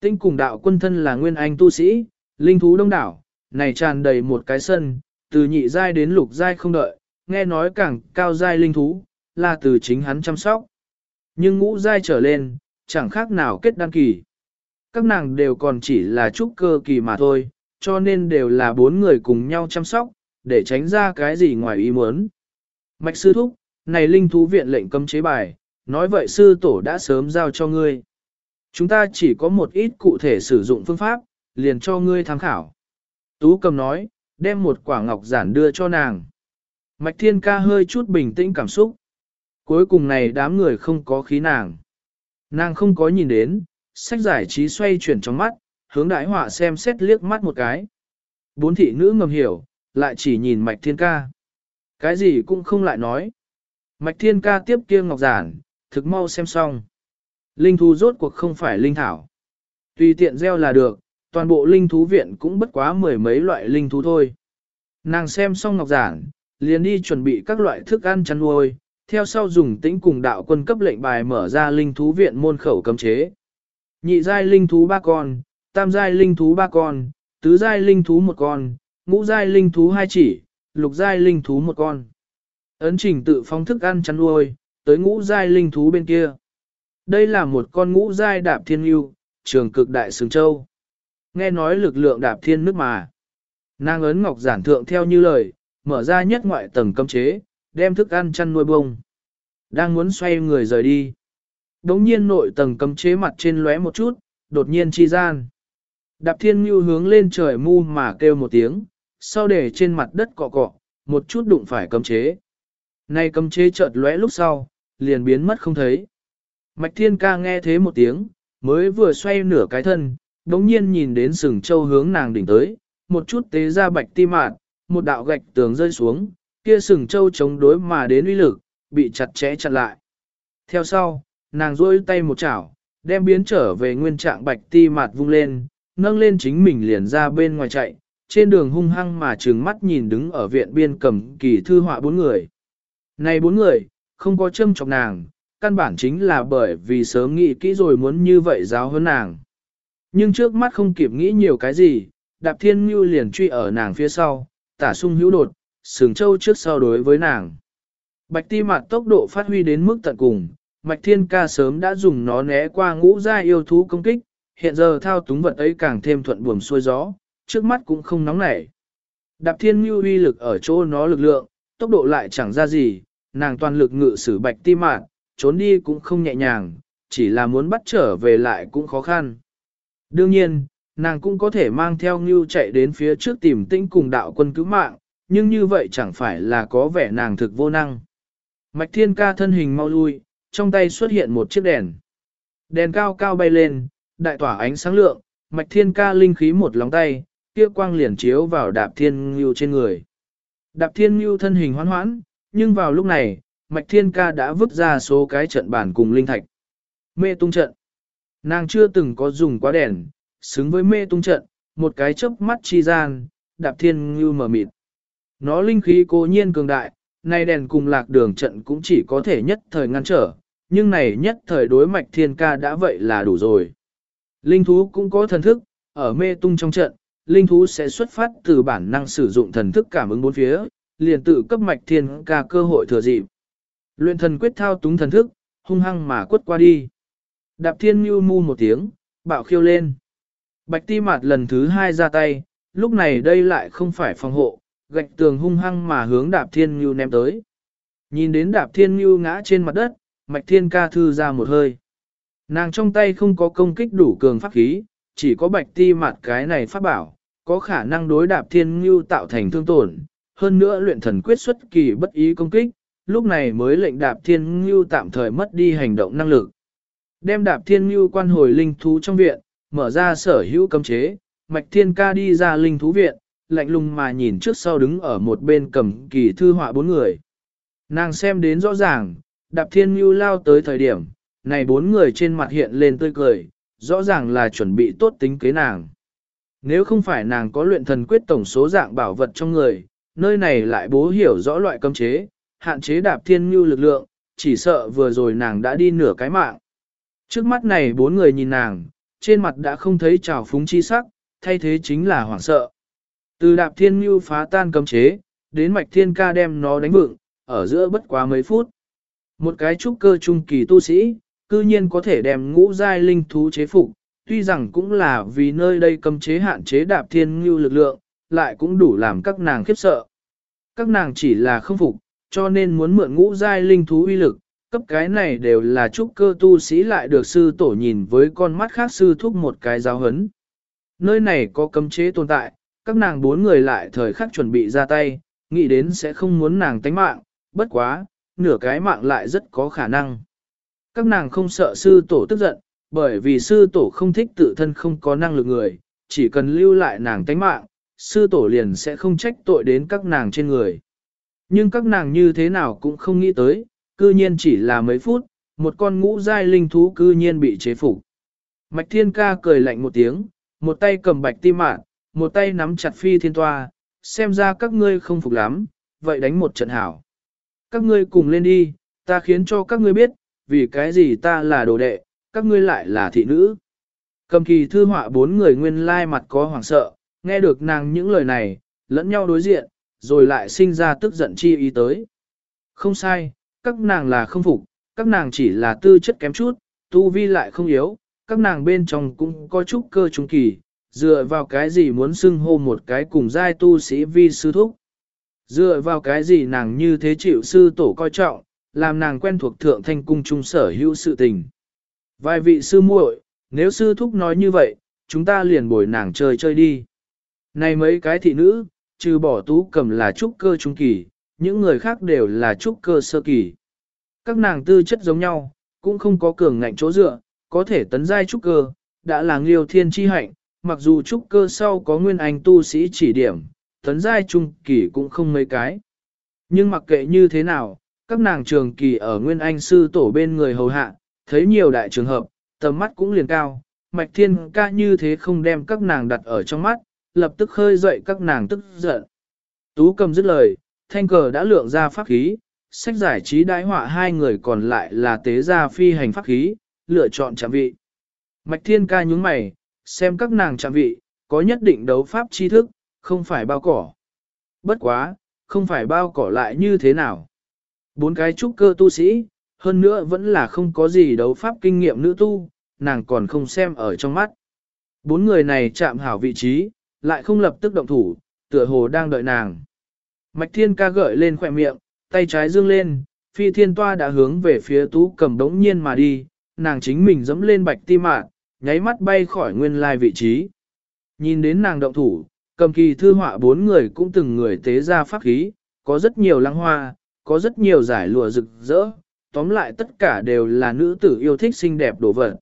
Tinh cùng đạo quân thân là nguyên anh tu sĩ, Linh Thú đông đảo, này tràn đầy một cái sân, từ nhị giai đến lục giai không đợi, nghe nói càng cao giai Linh Thú, là từ chính hắn chăm sóc. Nhưng ngũ giai trở lên, chẳng khác nào kết đăng kỳ. Các nàng đều còn chỉ là trúc cơ kỳ mà thôi, cho nên đều là bốn người cùng nhau chăm sóc, để tránh ra cái gì ngoài ý muốn. Mạch sư thúc, này linh thú viện lệnh cấm chế bài, nói vậy sư tổ đã sớm giao cho ngươi. Chúng ta chỉ có một ít cụ thể sử dụng phương pháp, liền cho ngươi tham khảo. Tú cầm nói, đem một quả ngọc giản đưa cho nàng. Mạch thiên ca hơi chút bình tĩnh cảm xúc. Cuối cùng này đám người không có khí nàng. Nàng không có nhìn đến, sách giải trí xoay chuyển trong mắt, hướng đại họa xem xét liếc mắt một cái. Bốn thị nữ ngầm hiểu, lại chỉ nhìn mạch thiên ca. Cái gì cũng không lại nói. Mạch thiên ca tiếp kia ngọc giản, thực mau xem xong. Linh thú rốt cuộc không phải linh thảo. Tùy tiện gieo là được, toàn bộ linh thú viện cũng bất quá mười mấy loại linh thú thôi. Nàng xem xong ngọc giản, liền đi chuẩn bị các loại thức ăn chăn nuôi, theo sau dùng tĩnh cùng đạo quân cấp lệnh bài mở ra linh thú viện môn khẩu cấm chế. Nhị giai linh thú ba con, tam giai linh thú ba con, tứ giai linh thú một con, ngũ giai linh thú hai chỉ, lục giai linh thú một con. Ấn trình tự phong thức ăn chăn nuôi, tới ngũ giai linh thú bên kia. Đây là một con ngũ giai đạp thiên yêu, trường cực đại sừng châu. Nghe nói lực lượng đạp thiên nước mà. Nàng ấn ngọc giản thượng theo như lời, mở ra nhất ngoại tầng cấm chế, đem thức ăn chăn nuôi bông. Đang muốn xoay người rời đi. Đống nhiên nội tầng cấm chế mặt trên lóe một chút, đột nhiên chi gian. Đạp thiên như hướng lên trời mu mà kêu một tiếng, sau để trên mặt đất cọ cọ, một chút đụng phải cấm chế. Nay cấm chế chợt lóe lúc sau, liền biến mất không thấy. Mạch thiên ca nghe thế một tiếng, mới vừa xoay nửa cái thân, đống nhiên nhìn đến sừng châu hướng nàng đỉnh tới, một chút tế ra bạch ti mạn, một đạo gạch tường rơi xuống, kia sừng châu chống đối mà đến uy lực, bị chặt chẽ chặn lại. Theo sau, nàng duỗi tay một chảo, đem biến trở về nguyên trạng bạch ti mạt vung lên, nâng lên chính mình liền ra bên ngoài chạy, trên đường hung hăng mà trừng mắt nhìn đứng ở viện biên cầm kỳ thư họa bốn người. Này bốn người, không có châm chọc nàng, căn bản chính là bởi vì sớm nghĩ kỹ rồi muốn như vậy giáo hơn nàng. Nhưng trước mắt không kịp nghĩ nhiều cái gì, đạp thiên mưu liền truy ở nàng phía sau, tả sung hữu đột, sừng châu trước sau đối với nàng. Bạch ti mặt tốc độ phát huy đến mức tận cùng, Mạch Thiên Ca sớm đã dùng nó né qua ngũ gia yêu thú công kích, hiện giờ thao túng vật ấy càng thêm thuận buồm xuôi gió, trước mắt cũng không nóng nảy. Đạp thiên như uy lực ở chỗ nó lực lượng, tốc độ lại chẳng ra gì, nàng toàn lực ngự sử bạch ti mạn, trốn đi cũng không nhẹ nhàng, chỉ là muốn bắt trở về lại cũng khó khăn. Đương nhiên, nàng cũng có thể mang theo Ngưu chạy đến phía trước tìm tinh cùng đạo quân cứu mạng, nhưng như vậy chẳng phải là có vẻ nàng thực vô năng. Mạch thiên ca thân hình mau lui, trong tay xuất hiện một chiếc đèn. Đèn cao cao bay lên, đại tỏa ánh sáng lượng, mạch thiên ca linh khí một lóng tay, kia quang liền chiếu vào đạp thiên ngưu trên người. Đạp thiên ngưu thân hình hoán hoãn, nhưng vào lúc này, mạch thiên ca đã vứt ra số cái trận bản cùng linh thạch. Mê tung trận. Nàng chưa từng có dùng quá đèn, xứng với mê tung trận, một cái chớp mắt chi gian, đạp thiên ngưu mở mịt. Nó linh khí cố nhiên cường đại, nay đèn cùng lạc đường trận cũng chỉ có thể nhất thời ngăn trở, nhưng này nhất thời đối mạch thiên ca đã vậy là đủ rồi. Linh thú cũng có thần thức, ở mê tung trong trận, linh thú sẽ xuất phát từ bản năng sử dụng thần thức cảm ứng bốn phía, liền tự cấp mạch thiên ca cơ hội thừa dịp. Luyện thần quyết thao túng thần thức, hung hăng mà quất qua đi. Đạp thiên mưu mu một tiếng, bạo khiêu lên. Bạch ti Mạt lần thứ hai ra tay, lúc này đây lại không phải phòng hộ, gạch tường hung hăng mà hướng đạp thiên mưu ném tới. Nhìn đến đạp thiên mưu ngã trên mặt đất, mạch thiên ca thư ra một hơi. Nàng trong tay không có công kích đủ cường pháp khí, chỉ có bạch ti Mạt cái này pháp bảo, có khả năng đối đạp thiên ngưu tạo thành thương tổn. Hơn nữa luyện thần quyết xuất kỳ bất ý công kích, lúc này mới lệnh đạp thiên ngưu tạm thời mất đi hành động năng lực. Đem đạp thiên ngưu quan hồi linh thú trong viện, mở ra sở hữu cấm chế, mạch thiên ca đi ra linh thú viện, lạnh lùng mà nhìn trước sau đứng ở một bên cầm kỳ thư họa bốn người. Nàng xem đến rõ ràng, đạp thiên ngưu lao tới thời điểm, này bốn người trên mặt hiện lên tươi cười, rõ ràng là chuẩn bị tốt tính kế nàng. Nếu không phải nàng có luyện thần quyết tổng số dạng bảo vật trong người, nơi này lại bố hiểu rõ loại cấm chế, hạn chế đạp thiên như lực lượng, chỉ sợ vừa rồi nàng đã đi nửa cái mạng. Trước mắt này bốn người nhìn nàng, trên mặt đã không thấy trào phúng chi sắc, thay thế chính là hoảng sợ. Từ đạp thiên như phá tan cấm chế, đến mạch thiên ca đem nó đánh vựng, ở giữa bất quá mấy phút. Một cái trúc cơ trung kỳ tu sĩ, cư nhiên có thể đem ngũ giai linh thú chế phục, tuy rằng cũng là vì nơi đây cấm chế hạn chế đạp thiên ngưu lực lượng, lại cũng đủ làm các nàng khiếp sợ. Các nàng chỉ là không phục, cho nên muốn mượn ngũ giai linh thú uy lực, cấp cái này đều là trúc cơ tu sĩ lại được sư tổ nhìn với con mắt khác sư thúc một cái giáo hấn. Nơi này có cấm chế tồn tại, các nàng bốn người lại thời khắc chuẩn bị ra tay, nghĩ đến sẽ không muốn nàng tánh mạng, bất quá, nửa cái mạng lại rất có khả năng. Các nàng không sợ sư tổ tức giận, bởi vì sư tổ không thích tự thân không có năng lực người, chỉ cần lưu lại nàng tánh mạng, sư tổ liền sẽ không trách tội đến các nàng trên người. Nhưng các nàng như thế nào cũng không nghĩ tới, cư nhiên chỉ là mấy phút, một con ngũ giai linh thú cư nhiên bị chế phục. Mạch thiên ca cười lạnh một tiếng, một tay cầm bạch ti mạn, một tay nắm chặt phi thiên toa, xem ra các ngươi không phục lắm, vậy đánh một trận hảo. Các ngươi cùng lên đi, ta khiến cho các ngươi biết, vì cái gì ta là đồ đệ, các ngươi lại là thị nữ. Cầm kỳ thư họa bốn người nguyên lai mặt có hoảng sợ, nghe được nàng những lời này, lẫn nhau đối diện, rồi lại sinh ra tức giận chi ý tới. Không sai, các nàng là không phục, các nàng chỉ là tư chất kém chút, tu vi lại không yếu, các nàng bên trong cũng có chút cơ trung kỳ, dựa vào cái gì muốn xưng hô một cái cùng giai tu sĩ vi sư thúc. Dựa vào cái gì nàng như thế chịu sư tổ coi trọng, làm nàng quen thuộc thượng thanh cung trung sở hữu sự tình. Vài vị sư muội, nếu sư thúc nói như vậy, chúng ta liền bồi nàng chơi chơi đi. Này mấy cái thị nữ, trừ bỏ tú cầm là trúc cơ trung kỳ, những người khác đều là trúc cơ sơ kỳ. Các nàng tư chất giống nhau, cũng không có cường ngạnh chỗ dựa, có thể tấn giai trúc cơ, đã là liêu thiên chi hạnh, mặc dù trúc cơ sau có nguyên anh tu sĩ chỉ điểm, tấn giai trung kỳ cũng không mấy cái. Nhưng mặc kệ như thế nào, các nàng trường kỳ ở nguyên anh sư tổ bên người hầu hạ, thấy nhiều đại trường hợp, tầm mắt cũng liền cao, mạch thiên ca như thế không đem các nàng đặt ở trong mắt, lập tức khơi dậy các nàng tức giận. Tú cầm dứt lời, thanh cờ đã lượng ra pháp khí, sách giải trí đái họa hai người còn lại là tế gia phi hành pháp khí, lựa chọn trạm vị. Mạch thiên ca nhúng mày, xem các nàng trạm vị, có nhất định đấu pháp tri thức, không phải bao cỏ. Bất quá, không phải bao cỏ lại như thế nào. Bốn cái trúc cơ tu sĩ, hơn nữa vẫn là không có gì đấu pháp kinh nghiệm nữ tu, nàng còn không xem ở trong mắt. Bốn người này chạm hảo vị trí, lại không lập tức động thủ, tựa hồ đang đợi nàng. Mạch thiên ca gợi lên khỏe miệng, tay trái dương lên, phi thiên toa đã hướng về phía tú cầm đống nhiên mà đi, nàng chính mình dẫm lên bạch ti mạn, nháy mắt bay khỏi nguyên lai vị trí. Nhìn đến nàng động thủ, cầm kỳ thư họa bốn người cũng từng người tế ra pháp khí, có rất nhiều lăng hoa, có rất nhiều giải lụa rực rỡ, tóm lại tất cả đều là nữ tử yêu thích xinh đẹp đồ vật.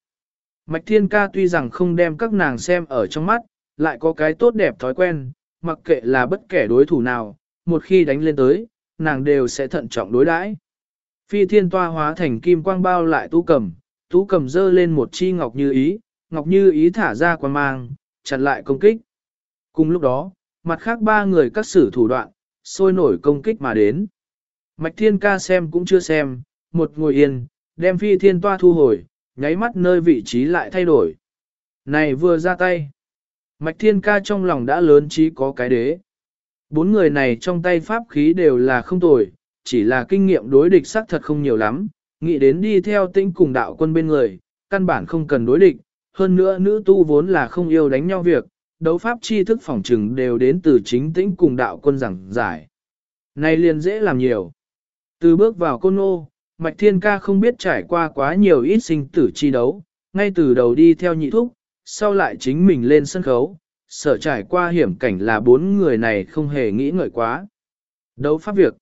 Mạch Thiên Ca tuy rằng không đem các nàng xem ở trong mắt, lại có cái tốt đẹp thói quen, mặc kệ là bất kể đối thủ nào, một khi đánh lên tới, nàng đều sẽ thận trọng đối đãi. Phi thiên toa hóa thành kim quang bao lại tú cầm, tú cầm dơ lên một chi ngọc như ý, ngọc như ý thả ra quan mang, chặn lại công kích. Cùng lúc đó, mặt khác ba người các sử thủ đoạn, sôi nổi công kích mà đến. Mạch thiên ca xem cũng chưa xem, một ngồi yên, đem phi thiên toa thu hồi, nháy mắt nơi vị trí lại thay đổi. Này vừa ra tay. Mạch thiên ca trong lòng đã lớn chí có cái đế. Bốn người này trong tay pháp khí đều là không tồi, chỉ là kinh nghiệm đối địch xác thật không nhiều lắm, nghĩ đến đi theo tĩnh cùng đạo quân bên người, căn bản không cần đối địch, hơn nữa nữ tu vốn là không yêu đánh nhau việc, đấu pháp chi thức phỏng trừng đều đến từ chính tĩnh cùng đạo quân giảng giải. Này liền dễ làm nhiều. Từ bước vào côn ô, Mạch Thiên Ca không biết trải qua quá nhiều ít sinh tử chi đấu, ngay từ đầu đi theo nhị thúc, sau lại chính mình lên sân khấu, sợ trải qua hiểm cảnh là bốn người này không hề nghĩ ngợi quá. Đấu pháp việc,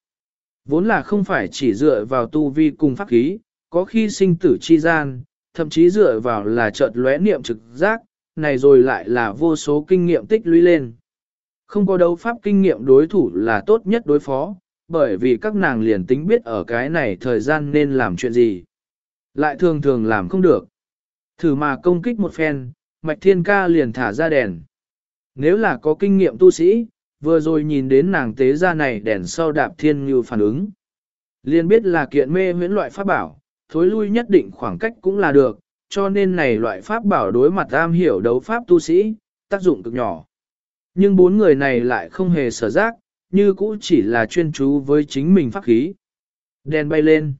vốn là không phải chỉ dựa vào tu vi cùng pháp khí, có khi sinh tử chi gian, thậm chí dựa vào là chợt lóe niệm trực giác, này rồi lại là vô số kinh nghiệm tích lũy lên. Không có đấu pháp kinh nghiệm đối thủ là tốt nhất đối phó, bởi vì các nàng liền tính biết ở cái này thời gian nên làm chuyện gì. Lại thường thường làm không được. Thử mà công kích một phen, mạch thiên ca liền thả ra đèn. Nếu là có kinh nghiệm tu sĩ, vừa rồi nhìn đến nàng tế ra này đèn sau đạp thiên như phản ứng. Liền biết là kiện mê huyễn loại pháp bảo, thối lui nhất định khoảng cách cũng là được, cho nên này loại pháp bảo đối mặt am hiểu đấu pháp tu sĩ, tác dụng cực nhỏ. Nhưng bốn người này lại không hề sở giác, như cũ chỉ là chuyên chú với chính mình pháp khí. Đèn bay lên.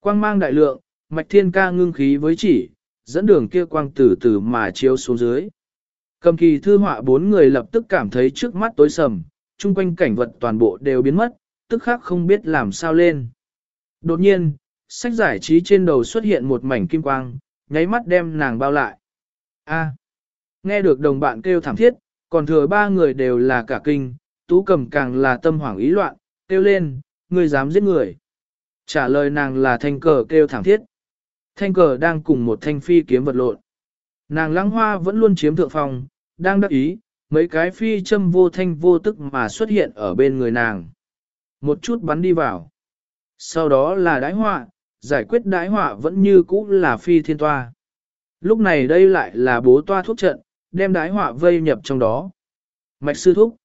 Quang mang đại lượng, mạch thiên ca ngưng khí với chỉ, dẫn đường kia quang từ từ mà chiếu xuống dưới. Cầm kỳ thư họa bốn người lập tức cảm thấy trước mắt tối sầm, chung quanh cảnh vật toàn bộ đều biến mất, tức khác không biết làm sao lên. Đột nhiên, sách giải trí trên đầu xuất hiện một mảnh kim quang, nháy mắt đem nàng bao lại. A. nghe được đồng bạn kêu thảm thiết, còn thừa ba người đều là cả kinh, tú cầm càng là tâm hoảng ý loạn, kêu lên, ngươi dám giết người. Trả lời nàng là thanh cờ kêu thảm thiết. Thanh cờ đang cùng một thanh phi kiếm vật lộn. Nàng lăng hoa vẫn luôn chiếm thượng phòng, đang đắc ý, mấy cái phi châm vô thanh vô tức mà xuất hiện ở bên người nàng. Một chút bắn đi vào. Sau đó là đái họa, giải quyết đái họa vẫn như cũ là phi thiên toa. Lúc này đây lại là bố toa thuốc trận, đem đái họa vây nhập trong đó. Mạch sư thúc.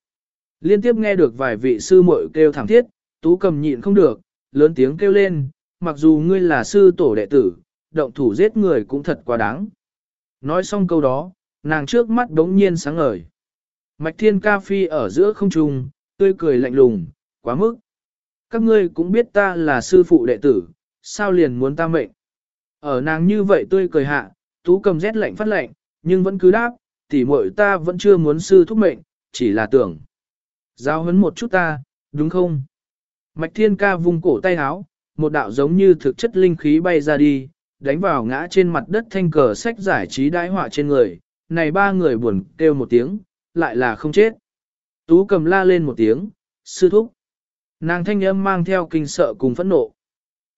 Liên tiếp nghe được vài vị sư muội kêu thảm thiết, tú cầm nhịn không được, lớn tiếng kêu lên, mặc dù ngươi là sư tổ đệ tử, động thủ giết người cũng thật quá đáng. Nói xong câu đó, nàng trước mắt đống nhiên sáng ngời. Mạch thiên ca phi ở giữa không trung, tươi cười lạnh lùng, quá mức. Các ngươi cũng biết ta là sư phụ đệ tử, sao liền muốn ta mệnh. Ở nàng như vậy tươi cười hạ, tú cầm rét lạnh phát lạnh, nhưng vẫn cứ đáp, tỉ muội ta vẫn chưa muốn sư thúc mệnh, chỉ là tưởng. Giao hấn một chút ta, đúng không? Mạch thiên ca vung cổ tay háo, một đạo giống như thực chất linh khí bay ra đi, đánh vào ngã trên mặt đất thanh cờ sách giải trí đái họa trên người, này ba người buồn kêu một tiếng, lại là không chết. Tú cầm la lên một tiếng, sư thúc. Nàng thanh âm mang theo kinh sợ cùng phẫn nộ.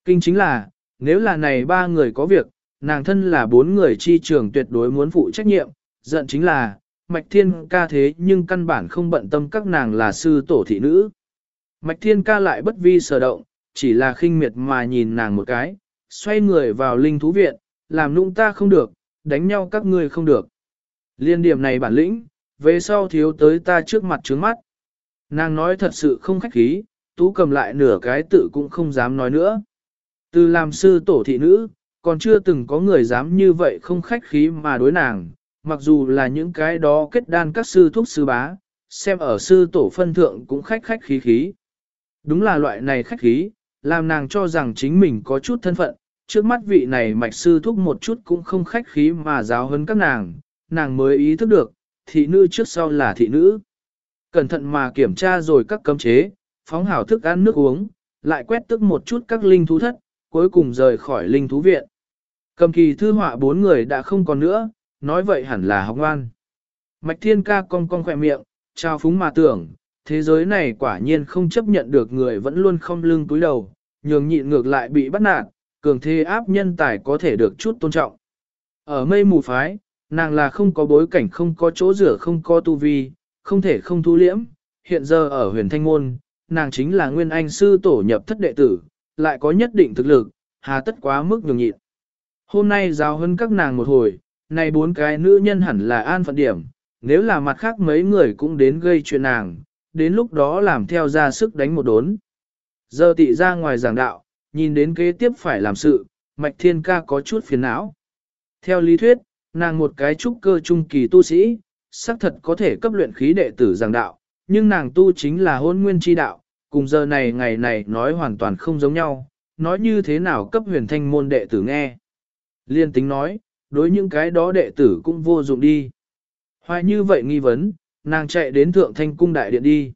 Kinh chính là, nếu là này ba người có việc, nàng thân là bốn người chi trường tuyệt đối muốn phụ trách nhiệm, giận chính là, Mạch Thiên ca thế nhưng căn bản không bận tâm các nàng là sư tổ thị nữ. Mạch Thiên ca lại bất vi sở động, chỉ là khinh miệt mà nhìn nàng một cái, xoay người vào linh thú viện, làm nụng ta không được, đánh nhau các ngươi không được. Liên điểm này bản lĩnh, về sau thiếu tới ta trước mặt trướng mắt. Nàng nói thật sự không khách khí, tú cầm lại nửa cái tự cũng không dám nói nữa. Từ làm sư tổ thị nữ, còn chưa từng có người dám như vậy không khách khí mà đối nàng, mặc dù là những cái đó kết đan các sư thuốc sư bá, xem ở sư tổ phân thượng cũng khách khách khí khí. Đúng là loại này khách khí, làm nàng cho rằng chính mình có chút thân phận, trước mắt vị này mạch sư thúc một chút cũng không khách khí mà giáo hơn các nàng, nàng mới ý thức được, thị nữ trước sau là thị nữ. cẩn thận mà kiểm tra rồi các cấm chế, phóng hảo thức ăn nước uống, lại quét tức một chút các linh thú thất, cuối cùng rời khỏi linh thú viện. Cầm kỳ thư họa bốn người đã không còn nữa, nói vậy hẳn là học ngoan. Mạch thiên ca cong cong khỏe miệng, trao phúng mà tưởng, thế giới này quả nhiên không chấp nhận được người vẫn luôn không lưng túi đầu, nhường nhịn ngược lại bị bắt nạt, cường thế áp nhân tài có thể được chút tôn trọng. Ở mây mù phái, nàng là không có bối cảnh không có chỗ rửa không có tu vi, không thể không thu liễm, hiện giờ ở huyền thanh môn, nàng chính là nguyên anh sư tổ nhập thất đệ tử, lại có nhất định thực lực, hà tất quá mức nhường nhịn. Hôm nay giáo hơn các nàng một hồi, này bốn cái nữ nhân hẳn là an phận điểm, nếu là mặt khác mấy người cũng đến gây chuyện nàng, đến lúc đó làm theo ra sức đánh một đốn. Giờ tị ra ngoài giảng đạo, nhìn đến kế tiếp phải làm sự, Mạch Thiên Ca có chút phiền não. Theo lý thuyết, nàng một cái trúc cơ trung kỳ tu sĩ, xác thật có thể cấp luyện khí đệ tử giảng đạo, nhưng nàng tu chính là hôn nguyên chi đạo, cùng giờ này ngày này nói hoàn toàn không giống nhau, nói như thế nào cấp huyền thanh môn đệ tử nghe. Liên tính nói, đối những cái đó đệ tử cũng vô dụng đi. Hoài như vậy nghi vấn, nàng chạy đến thượng thanh cung đại điện đi.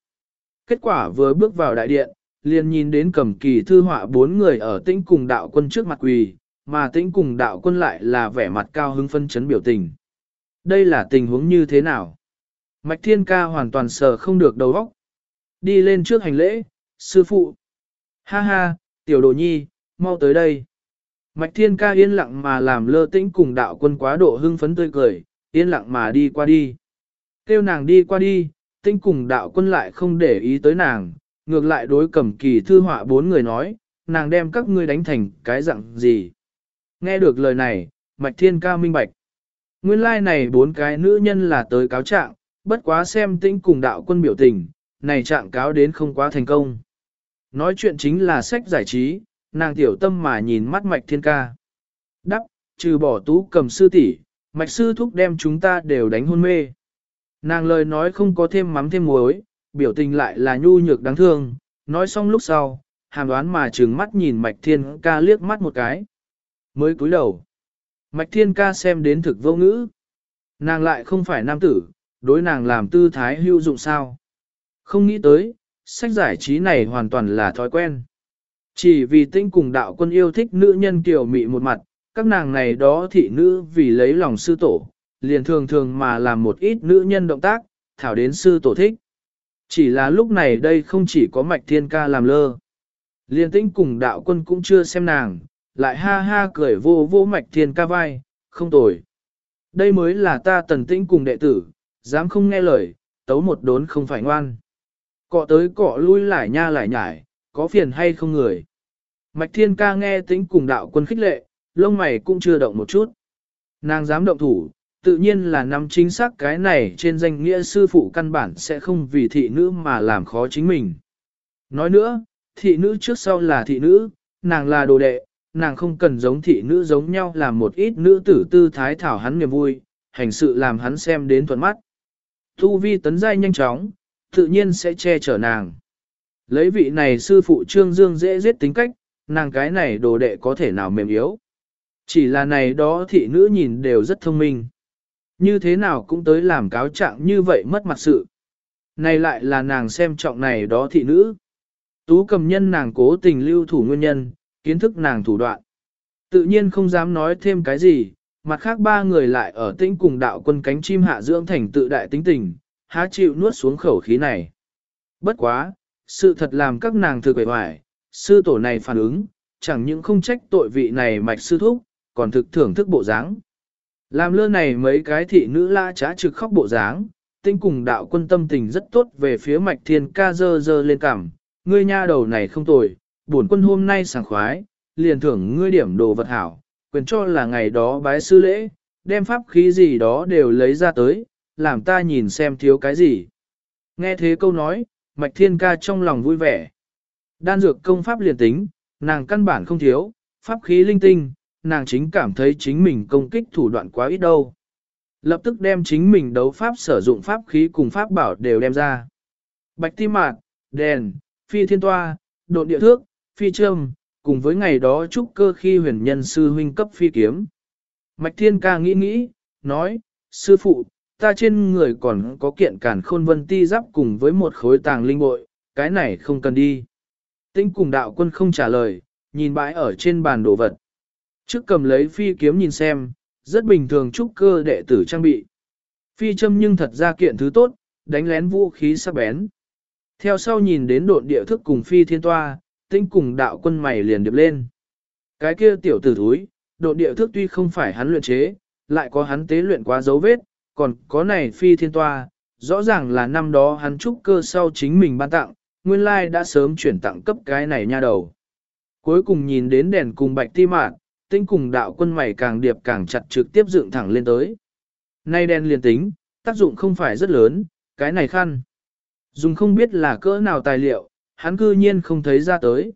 Kết quả vừa bước vào đại điện, liền nhìn đến cầm kỳ thư họa bốn người ở tĩnh cùng đạo quân trước mặt quỳ, mà tĩnh cùng đạo quân lại là vẻ mặt cao hứng phân chấn biểu tình. Đây là tình huống như thế nào? Mạch thiên ca hoàn toàn sờ không được đầu óc. Đi lên trước hành lễ, sư phụ. Ha ha, tiểu đồ nhi, mau tới đây. Mạch thiên ca yên lặng mà làm lơ tĩnh cùng đạo quân quá độ hưng phấn tươi cười, yên lặng mà đi qua đi. Kêu nàng đi qua đi, Tĩnh cùng đạo quân lại không để ý tới nàng, ngược lại đối cầm kỳ thư họa bốn người nói, nàng đem các ngươi đánh thành cái dạng gì. Nghe được lời này, mạch thiên ca minh bạch. Nguyên lai like này bốn cái nữ nhân là tới cáo trạng, bất quá xem Tĩnh cùng đạo quân biểu tình, này trạng cáo đến không quá thành công. Nói chuyện chính là sách giải trí, nàng tiểu tâm mà nhìn mắt mạch thiên ca. Đắp, trừ bỏ tú cầm sư tỷ, mạch sư thúc đem chúng ta đều đánh hôn mê. Nàng lời nói không có thêm mắm thêm muối, biểu tình lại là nhu nhược đáng thương, nói xong lúc sau, hàm đoán mà trừng mắt nhìn mạch thiên ca liếc mắt một cái. Mới cúi đầu, mạch thiên ca xem đến thực vô ngữ. Nàng lại không phải nam tử, đối nàng làm tư thái hữu dụng sao. Không nghĩ tới, sách giải trí này hoàn toàn là thói quen. Chỉ vì tinh cùng đạo quân yêu thích nữ nhân kiểu mị một mặt, các nàng này đó thị nữ vì lấy lòng sư tổ, liền thường thường mà làm một ít nữ nhân động tác, thảo đến sư tổ thích. Chỉ là lúc này đây không chỉ có mạch thiên ca làm lơ. Liên tinh cùng đạo quân cũng chưa xem nàng, lại ha ha cười vô vô mạch thiên ca vai, không tồi. Đây mới là ta tần tĩnh cùng đệ tử, dám không nghe lời, tấu một đốn không phải ngoan. Cọ tới cọ lui lại nha lại nhải, có phiền hay không người. Mạch thiên ca nghe tính cùng đạo quân khích lệ, lông mày cũng chưa động một chút. Nàng dám động thủ, tự nhiên là nắm chính xác cái này trên danh nghĩa sư phụ căn bản sẽ không vì thị nữ mà làm khó chính mình. Nói nữa, thị nữ trước sau là thị nữ, nàng là đồ đệ, nàng không cần giống thị nữ giống nhau làm một ít nữ tử tư thái thảo hắn niềm vui, hành sự làm hắn xem đến thuận mắt. thu vi tấn giai nhanh chóng, tự nhiên sẽ che chở nàng. Lấy vị này sư phụ trương dương dễ giết tính cách, nàng cái này đồ đệ có thể nào mềm yếu. Chỉ là này đó thị nữ nhìn đều rất thông minh. Như thế nào cũng tới làm cáo trạng như vậy mất mặt sự. Này lại là nàng xem trọng này đó thị nữ. Tú cầm nhân nàng cố tình lưu thủ nguyên nhân, kiến thức nàng thủ đoạn. Tự nhiên không dám nói thêm cái gì, mặt khác ba người lại ở tĩnh cùng đạo quân cánh chim hạ dưỡng thành tự đại tính tình, há chịu nuốt xuống khẩu khí này. Bất quá, sự thật làm các nàng thực quệ hoài, sư tổ này phản ứng, chẳng những không trách tội vị này mạch sư thúc, còn thực thưởng thức bộ dáng. Làm lơ này mấy cái thị nữ la trá trực khóc bộ dáng, tinh cùng đạo quân tâm tình rất tốt về phía mạch thiên ca dơ dơ lên cằm, ngươi nha đầu này không tồi, bổn quân hôm nay sảng khoái, liền thưởng ngươi điểm đồ vật hảo, quyền cho là ngày đó bái sư lễ, đem pháp khí gì đó đều lấy ra tới, làm ta nhìn xem thiếu cái gì. Nghe thế câu nói, mạch thiên ca trong lòng vui vẻ. Đan dược công pháp liền tính, nàng căn bản không thiếu, pháp khí linh tinh, nàng chính cảm thấy chính mình công kích thủ đoạn quá ít đâu. Lập tức đem chính mình đấu pháp sử dụng pháp khí cùng pháp bảo đều đem ra. Bạch ti mạt, đèn, phi thiên toa, độn địa thước, phi trâm, cùng với ngày đó trúc cơ khi huyền nhân sư huynh cấp phi kiếm. Mạch thiên ca nghĩ nghĩ, nói, sư phụ, ta trên người còn có kiện cản khôn vân ti giáp cùng với một khối tàng linh bội, cái này không cần đi. Tinh cùng đạo quân không trả lời, nhìn bãi ở trên bàn đồ vật. Trước cầm lấy phi kiếm nhìn xem, rất bình thường trúc cơ đệ tử trang bị. Phi châm nhưng thật ra kiện thứ tốt, đánh lén vũ khí sắc bén. Theo sau nhìn đến độn địa thức cùng phi thiên toa, tinh cùng đạo quân mày liền điệp lên. Cái kia tiểu tử thúi, độn địa thức tuy không phải hắn luyện chế, lại có hắn tế luyện quá dấu vết, còn có này phi thiên toa, rõ ràng là năm đó hắn trúc cơ sau chính mình ban tặng, nguyên lai đã sớm chuyển tặng cấp cái này nha đầu. Cuối cùng nhìn đến đèn cùng bạch ti mạn, tinh cùng đạo quân mày càng điệp càng chặt trực tiếp dựng thẳng lên tới. Nay đèn liền tính, tác dụng không phải rất lớn, cái này khăn. Dùng không biết là cỡ nào tài liệu, hắn cư nhiên không thấy ra tới.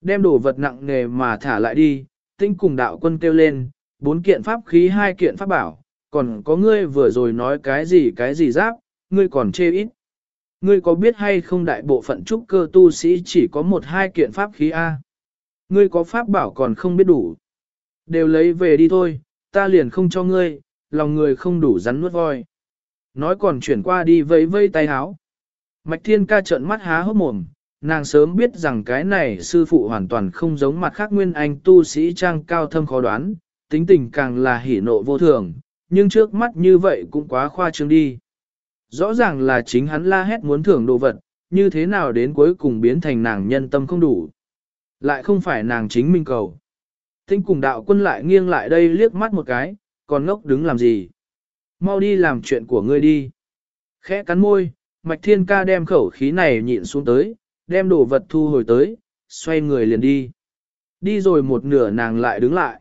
Đem đồ vật nặng nghề mà thả lại đi, tinh cùng đạo quân kêu lên, bốn kiện pháp khí hai kiện pháp bảo, còn có ngươi vừa rồi nói cái gì cái gì giáp, ngươi còn chê ít. Ngươi có biết hay không đại bộ phận trúc cơ tu sĩ chỉ có một hai kiện pháp khí A. Ngươi có pháp bảo còn không biết đủ. Đều lấy về đi thôi, ta liền không cho ngươi, lòng người không đủ rắn nuốt voi. Nói còn chuyển qua đi vẫy vây tay háo. Mạch thiên ca trợn mắt há hốc mồm, nàng sớm biết rằng cái này sư phụ hoàn toàn không giống mặt khác nguyên anh tu sĩ trang cao thâm khó đoán, tính tình càng là hỉ nộ vô thường, nhưng trước mắt như vậy cũng quá khoa trương đi. Rõ ràng là chính hắn la hét muốn thưởng đồ vật, như thế nào đến cuối cùng biến thành nàng nhân tâm không đủ. Lại không phải nàng chính minh cầu. Tinh cùng đạo quân lại nghiêng lại đây liếc mắt một cái, còn ngốc đứng làm gì. Mau đi làm chuyện của ngươi đi. Khẽ cắn môi, mạch thiên ca đem khẩu khí này nhịn xuống tới, đem đồ vật thu hồi tới, xoay người liền đi. Đi rồi một nửa nàng lại đứng lại.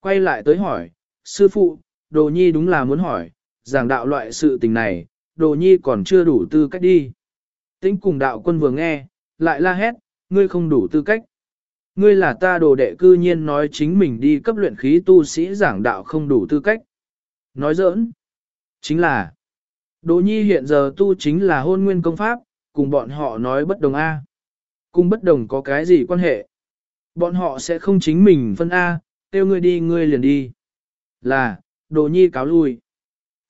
Quay lại tới hỏi, sư phụ, đồ nhi đúng là muốn hỏi, giảng đạo loại sự tình này, đồ nhi còn chưa đủ tư cách đi. Tĩnh cùng đạo quân vừa nghe, lại la hét, ngươi không đủ tư cách. Ngươi là ta đồ đệ cư nhiên nói chính mình đi cấp luyện khí tu sĩ giảng đạo không đủ tư cách. Nói giỡn. Chính là, đồ nhi hiện giờ tu chính là hôn nguyên công pháp, cùng bọn họ nói bất đồng A. Cùng bất đồng có cái gì quan hệ? Bọn họ sẽ không chính mình phân A, Kêu ngươi đi ngươi liền đi. Là, đồ nhi cáo lui.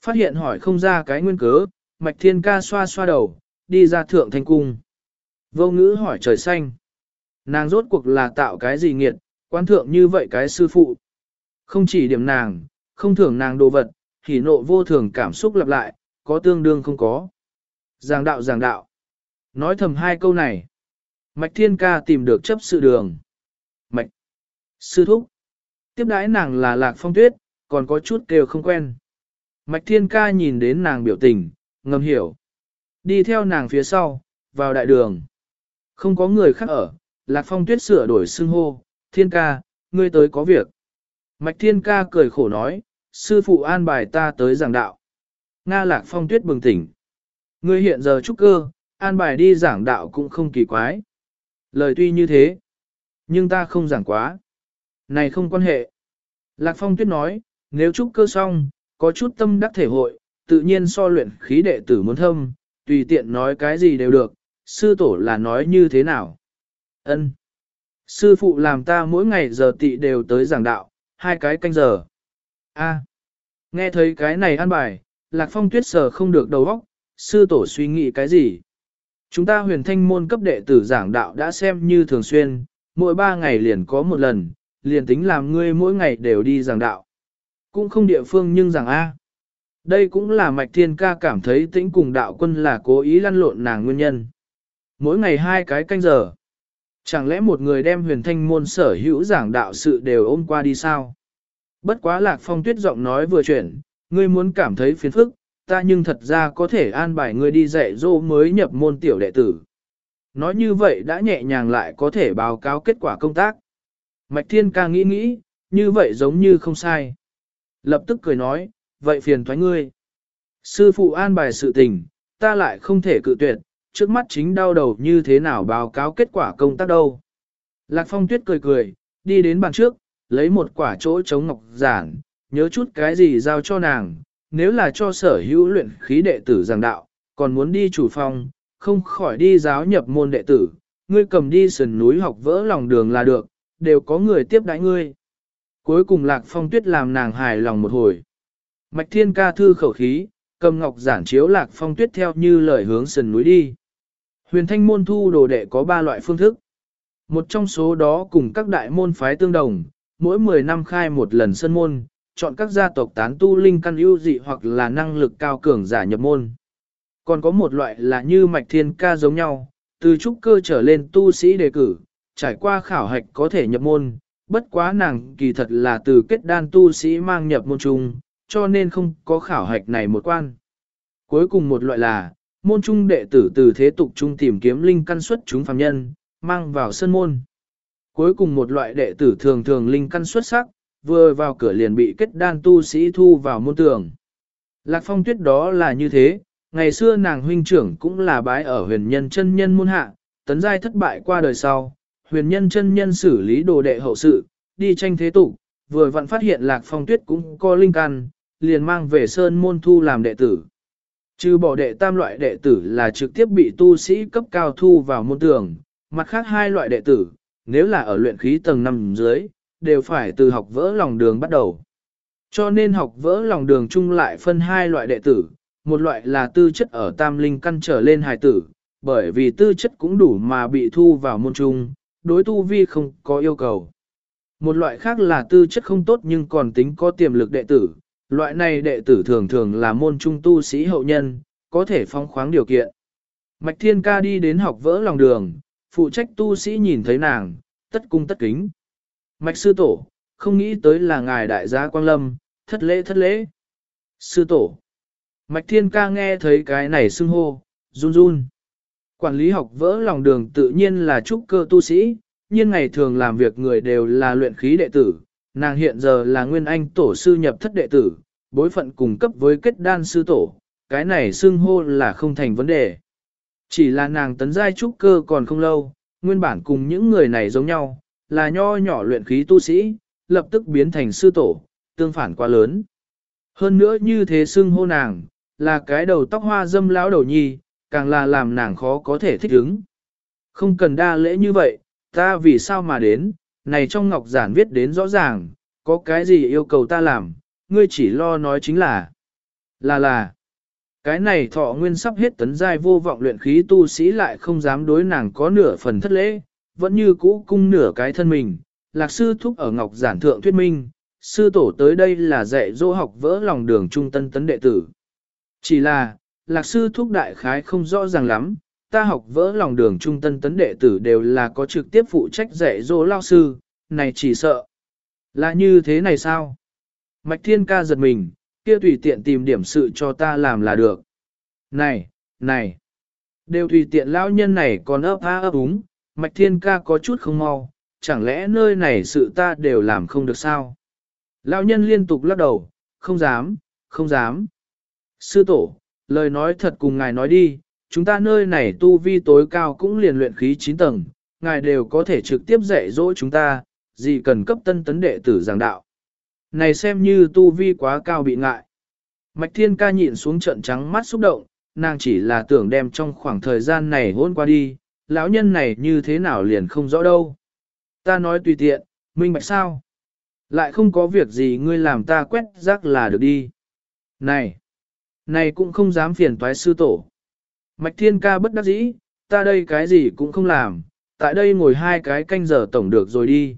Phát hiện hỏi không ra cái nguyên cớ, mạch thiên ca xoa xoa đầu, đi ra thượng thanh cung. Vô ngữ hỏi trời xanh. Nàng rốt cuộc là tạo cái gì nghiệt, quan thượng như vậy cái sư phụ. Không chỉ điểm nàng, không thưởng nàng đồ vật, hỉ nộ vô thường cảm xúc lặp lại, có tương đương không có. Giảng đạo giảng đạo. Nói thầm hai câu này. Mạch thiên ca tìm được chấp sự đường. Mạch. Sư thúc. Tiếp đãi nàng là lạc phong tuyết, còn có chút kêu không quen. Mạch thiên ca nhìn đến nàng biểu tình, ngầm hiểu. Đi theo nàng phía sau, vào đại đường. Không có người khác ở, lạc phong tuyết sửa đổi xưng hô, thiên ca, ngươi tới có việc. Mạch thiên ca cười khổ nói, sư phụ an bài ta tới giảng đạo. Nga lạc phong tuyết bừng tỉnh. Ngươi hiện giờ trúc cơ, an bài đi giảng đạo cũng không kỳ quái. Lời tuy như thế, nhưng ta không giảng quá. Này không quan hệ. Lạc phong tuyết nói, nếu trúc cơ xong, có chút tâm đắc thể hội, tự nhiên so luyện khí đệ tử muốn thâm, tùy tiện nói cái gì đều được, sư tổ là nói như thế nào. Ân. Sư phụ làm ta mỗi ngày giờ tị đều tới giảng đạo, hai cái canh giờ. A. Nghe thấy cái này ăn bài, Lạc Phong tuyết sờ không được đầu óc, sư tổ suy nghĩ cái gì. Chúng ta huyền thanh môn cấp đệ tử giảng đạo đã xem như thường xuyên, mỗi ba ngày liền có một lần, liền tính làm ngươi mỗi ngày đều đi giảng đạo. Cũng không địa phương nhưng giảng A. Đây cũng là mạch thiên ca cảm thấy tĩnh cùng đạo quân là cố ý lăn lộn nàng nguyên nhân. Mỗi ngày hai cái canh giờ. Chẳng lẽ một người đem huyền thanh môn sở hữu giảng đạo sự đều ôm qua đi sao? Bất quá lạc phong tuyết giọng nói vừa chuyển, ngươi muốn cảm thấy phiền phức, ta nhưng thật ra có thể an bài ngươi đi dạy dỗ mới nhập môn tiểu đệ tử. Nói như vậy đã nhẹ nhàng lại có thể báo cáo kết quả công tác. Mạch thiên ca nghĩ nghĩ, như vậy giống như không sai. Lập tức cười nói, vậy phiền thoái ngươi. Sư phụ an bài sự tình, ta lại không thể cự tuyệt, trước mắt chính đau đầu như thế nào báo cáo kết quả công tác đâu. Lạc phong tuyết cười cười, đi đến bàn trước, lấy một quả chỗ chống ngọc giản, nhớ chút cái gì giao cho nàng, nếu là cho sở hữu luyện khí đệ tử giảng đạo, còn muốn đi chủ phong không khỏi đi giáo nhập môn đệ tử, ngươi cầm đi sườn núi học vỡ lòng đường là được, đều có người tiếp đãi ngươi. Cuối cùng Lạc Phong Tuyết làm nàng hài lòng một hồi. Mạch Thiên ca thư khẩu khí, cầm ngọc giản chiếu lạc phong tuyết theo như lời hướng sườn núi đi. Huyền thanh môn thu đồ đệ có ba loại phương thức. Một trong số đó cùng các đại môn phái tương đồng, mỗi 10 năm khai một lần sân môn, chọn các gia tộc tán tu linh căn ưu dị hoặc là năng lực cao cường giả nhập môn. Còn có một loại là như mạch thiên ca giống nhau, từ trúc cơ trở lên tu sĩ đề cử, trải qua khảo hạch có thể nhập môn, bất quá nàng kỳ thật là từ kết đan tu sĩ mang nhập môn chung cho nên không có khảo hạch này một quan. Cuối cùng một loại là, môn trung đệ tử từ thế tục trung tìm kiếm linh căn xuất chúng phàm nhân, mang vào sân môn. Cuối cùng một loại đệ tử thường thường linh căn xuất sắc, vừa vào cửa liền bị kết đan tu sĩ thu vào môn tường. Lạc phong tuyết đó là như thế, ngày xưa nàng huynh trưởng cũng là bái ở huyền nhân chân nhân môn hạ, tấn giai thất bại qua đời sau, huyền nhân chân nhân xử lý đồ đệ hậu sự, đi tranh thế tục, vừa vặn phát hiện lạc phong tuyết cũng có linh căn, liền mang về sơn môn thu làm đệ tử. Trừ bỏ đệ tam loại đệ tử là trực tiếp bị tu sĩ cấp cao thu vào môn tường, mặt khác hai loại đệ tử, nếu là ở luyện khí tầng 5 dưới, đều phải từ học vỡ lòng đường bắt đầu. Cho nên học vỡ lòng đường chung lại phân hai loại đệ tử, một loại là tư chất ở tam linh căn trở lên hài tử, bởi vì tư chất cũng đủ mà bị thu vào môn chung, đối tu vi không có yêu cầu. Một loại khác là tư chất không tốt nhưng còn tính có tiềm lực đệ tử, loại này đệ tử thường thường là môn trung tu sĩ hậu nhân, có thể phong khoáng điều kiện. Mạch Thiên Ca đi đến học vỡ lòng đường, phụ trách tu sĩ nhìn thấy nàng, tất cung tất kính. Mạch sư tổ, không nghĩ tới là ngài đại gia Quang Lâm, thất lễ thất lễ. Sư tổ. Mạch Thiên Ca nghe thấy cái này xưng hô, run run. Quản lý học vỡ lòng đường tự nhiên là trúc cơ tu sĩ, nhưng ngày thường làm việc người đều là luyện khí đệ tử, nàng hiện giờ là nguyên anh tổ sư nhập thất đệ tử, bối phận cùng cấp với kết đan sư tổ, cái này xưng hô là không thành vấn đề. Chỉ là nàng tấn giai trúc cơ còn không lâu, nguyên bản cùng những người này giống nhau, là nho nhỏ luyện khí tu sĩ, lập tức biến thành sư tổ, tương phản quá lớn. Hơn nữa như thế xưng hô nàng, là cái đầu tóc hoa dâm lão đầu nhi, càng là làm nàng khó có thể thích ứng. Không cần đa lễ như vậy, ta vì sao mà đến, này trong ngọc giản viết đến rõ ràng, có cái gì yêu cầu ta làm, ngươi chỉ lo nói chính là, là là, cái này thọ nguyên sắp hết tấn giai vô vọng luyện khí tu sĩ lại không dám đối nàng có nửa phần thất lễ, vẫn như cũ cung nửa cái thân mình, lạc sư thúc ở ngọc giản thượng thuyết minh, sư tổ tới đây là dạy dỗ học vỡ lòng đường trung tân tấn đệ tử. Chỉ là, lạc sư thúc đại khái không rõ ràng lắm, ta học vỡ lòng đường trung tân tấn đệ tử đều là có trực tiếp phụ trách dạy dỗ lao sư, này chỉ sợ. Là như thế này sao? Mạch thiên ca giật mình, kia tùy tiện tìm điểm sự cho ta làm là được. Này, này, đều tùy tiện lão nhân này còn ấp á ấp úng, mạch thiên ca có chút không mau, chẳng lẽ nơi này sự ta đều làm không được sao? Lão nhân liên tục lắc đầu, không dám, không dám. Sư tổ, lời nói thật cùng ngài nói đi, chúng ta nơi này tu vi tối cao cũng liền luyện khí 9 tầng, ngài đều có thể trực tiếp dạy dỗ chúng ta, gì cần cấp tân tấn đệ tử giảng đạo. Này xem như tu vi quá cao bị ngại. Mạch Thiên ca nhịn xuống trận trắng mắt xúc động, nàng chỉ là tưởng đem trong khoảng thời gian này hôn qua đi, lão nhân này như thế nào liền không rõ đâu. Ta nói tùy tiện, minh bạch sao? Lại không có việc gì ngươi làm ta quét rác là được đi. Này, này cũng không dám phiền toái sư tổ. Mạch Thiên ca bất đắc dĩ, ta đây cái gì cũng không làm, tại đây ngồi hai cái canh giờ tổng được rồi đi.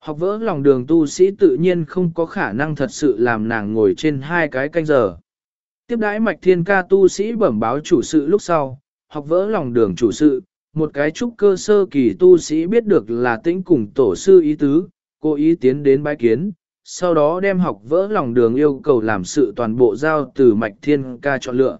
Học vỡ lòng đường tu sĩ tự nhiên không có khả năng thật sự làm nàng ngồi trên hai cái canh giờ. Tiếp đãi mạch thiên ca tu sĩ bẩm báo chủ sự lúc sau, học vỡ lòng đường chủ sự, một cái trúc cơ sơ kỳ tu sĩ biết được là tĩnh cùng tổ sư ý tứ, cố ý tiến đến bái kiến, sau đó đem học vỡ lòng đường yêu cầu làm sự toàn bộ giao từ mạch thiên ca chọn lựa.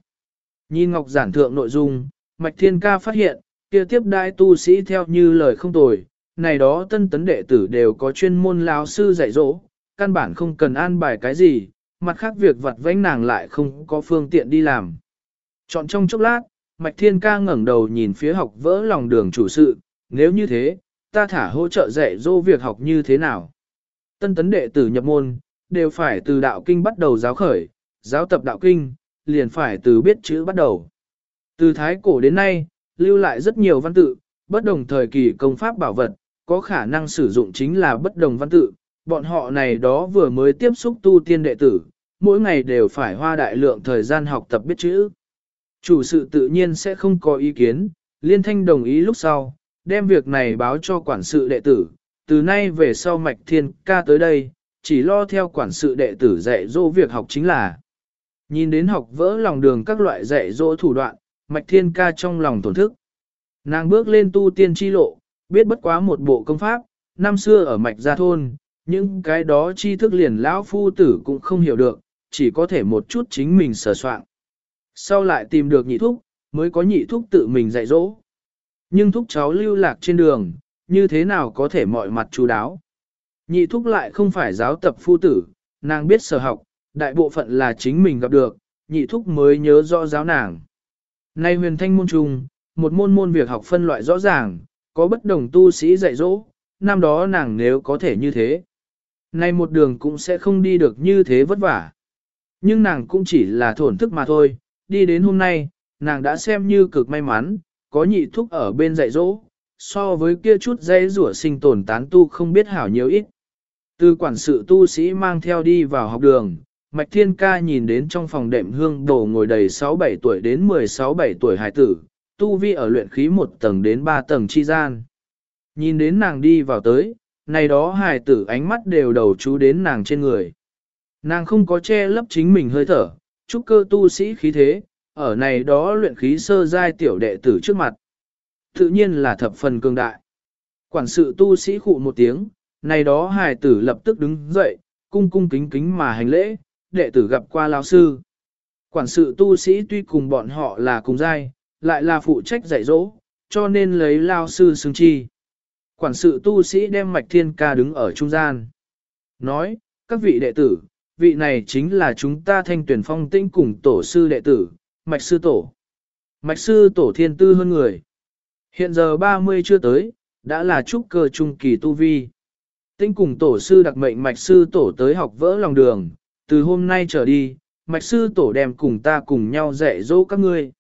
Nhìn ngọc giản thượng nội dung, mạch thiên ca phát hiện, kia tiếp đại tu sĩ theo như lời không tồi, này đó tân tấn đệ tử đều có chuyên môn lão sư dạy dỗ, căn bản không cần an bài cái gì, mặt khác việc vặt vãnh nàng lại không có phương tiện đi làm. Chọn trong chốc lát, Mạch Thiên Ca ngẩng đầu nhìn phía học vỡ lòng đường chủ sự, nếu như thế, ta thả hỗ trợ dạy dỗ việc học như thế nào. Tân tấn đệ tử nhập môn, đều phải từ đạo kinh bắt đầu giáo khởi, giáo tập đạo kinh, liền phải từ biết chữ bắt đầu. Từ thái cổ đến nay, lưu lại rất nhiều văn tự, bất đồng thời kỳ công pháp bảo vật, có khả năng sử dụng chính là bất đồng văn tự, bọn họ này đó vừa mới tiếp xúc tu tiên đệ tử, mỗi ngày đều phải hoa đại lượng thời gian học tập biết chữ. Chủ sự tự nhiên sẽ không có ý kiến, liên thanh đồng ý lúc sau, đem việc này báo cho quản sự đệ tử, từ nay về sau mạch thiên ca tới đây, chỉ lo theo quản sự đệ tử dạy dỗ việc học chính là. Nhìn đến học vỡ lòng đường các loại dạy dỗ thủ đoạn, mạch thiên ca trong lòng tổn thức. Nàng bước lên tu tiên chi lộ, biết bất quá một bộ công pháp, năm xưa ở mạch gia thôn, những cái đó tri thức liền lão phu tử cũng không hiểu được, chỉ có thể một chút chính mình sở soạn. Sau lại tìm được nhị thúc, mới có nhị thúc tự mình dạy dỗ. Nhưng thúc cháu lưu lạc trên đường, như thế nào có thể mọi mặt chú đáo. Nhị thúc lại không phải giáo tập phu tử, nàng biết sở học, đại bộ phận là chính mình gặp được, nhị thúc mới nhớ rõ giáo nàng. Nay huyền thanh môn trung, một môn môn việc học phân loại rõ ràng, có bất đồng tu sĩ dạy dỗ, năm đó nàng nếu có thể như thế. Nay một đường cũng sẽ không đi được như thế vất vả. Nhưng nàng cũng chỉ là thổn thức mà thôi, đi đến hôm nay, nàng đã xem như cực may mắn, có nhị thúc ở bên dạy dỗ, so với kia chút dây rủa sinh tồn tán tu không biết hảo nhiều ít. Từ quản sự tu sĩ mang theo đi vào học đường, Mạch Thiên Ca nhìn đến trong phòng đệm hương đồ ngồi đầy 6-7 tuổi đến 16-7 tuổi hải tử, tu vi ở luyện khí một tầng đến 3 tầng chi gian. Nhìn đến nàng đi vào tới, này đó hải tử ánh mắt đều đầu chú đến nàng trên người. Nàng không có che lấp chính mình hơi thở, chúc cơ tu sĩ khí thế, ở này đó luyện khí sơ giai tiểu đệ tử trước mặt. Tự nhiên là thập phần cường đại. Quản sự tu sĩ khụ một tiếng, này đó hài tử lập tức đứng dậy, cung cung kính kính mà hành lễ, đệ tử gặp qua lão sư. Quản sự tu sĩ tuy cùng bọn họ là cùng giai, lại là phụ trách dạy dỗ, cho nên lấy lao sư xứng chi. Quản sự tu sĩ đem mạch thiên ca đứng ở trung gian. Nói, các vị đệ tử, vị này chính là chúng ta thanh tuyển phong tinh cùng tổ sư đệ tử, mạch sư tổ. Mạch sư tổ thiên tư hơn người. Hiện giờ 30 chưa tới, đã là trúc cơ trung kỳ tu vi. Tinh cùng tổ sư đặc mệnh mạch sư tổ tới học vỡ lòng đường, từ hôm nay trở đi, mạch sư tổ đem cùng ta cùng nhau dạy dỗ các ngươi.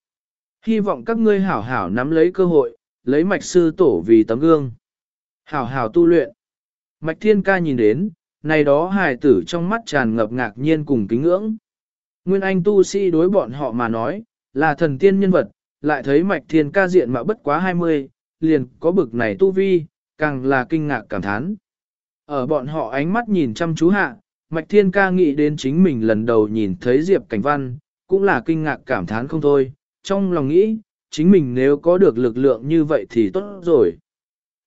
Hy vọng các ngươi hảo hảo nắm lấy cơ hội, lấy mạch sư tổ vì tấm gương. Hảo hảo tu luyện. Mạch thiên ca nhìn đến, này đó hài tử trong mắt tràn ngập ngạc nhiên cùng kính ngưỡng. Nguyên Anh tu sĩ đối bọn họ mà nói, là thần tiên nhân vật, lại thấy mạch thiên ca diện mà bất quá 20, liền có bực này tu vi, càng là kinh ngạc cảm thán. Ở bọn họ ánh mắt nhìn chăm chú hạ, mạch thiên ca nghĩ đến chính mình lần đầu nhìn thấy Diệp Cảnh Văn, cũng là kinh ngạc cảm thán không thôi, trong lòng nghĩ, chính mình nếu có được lực lượng như vậy thì tốt rồi.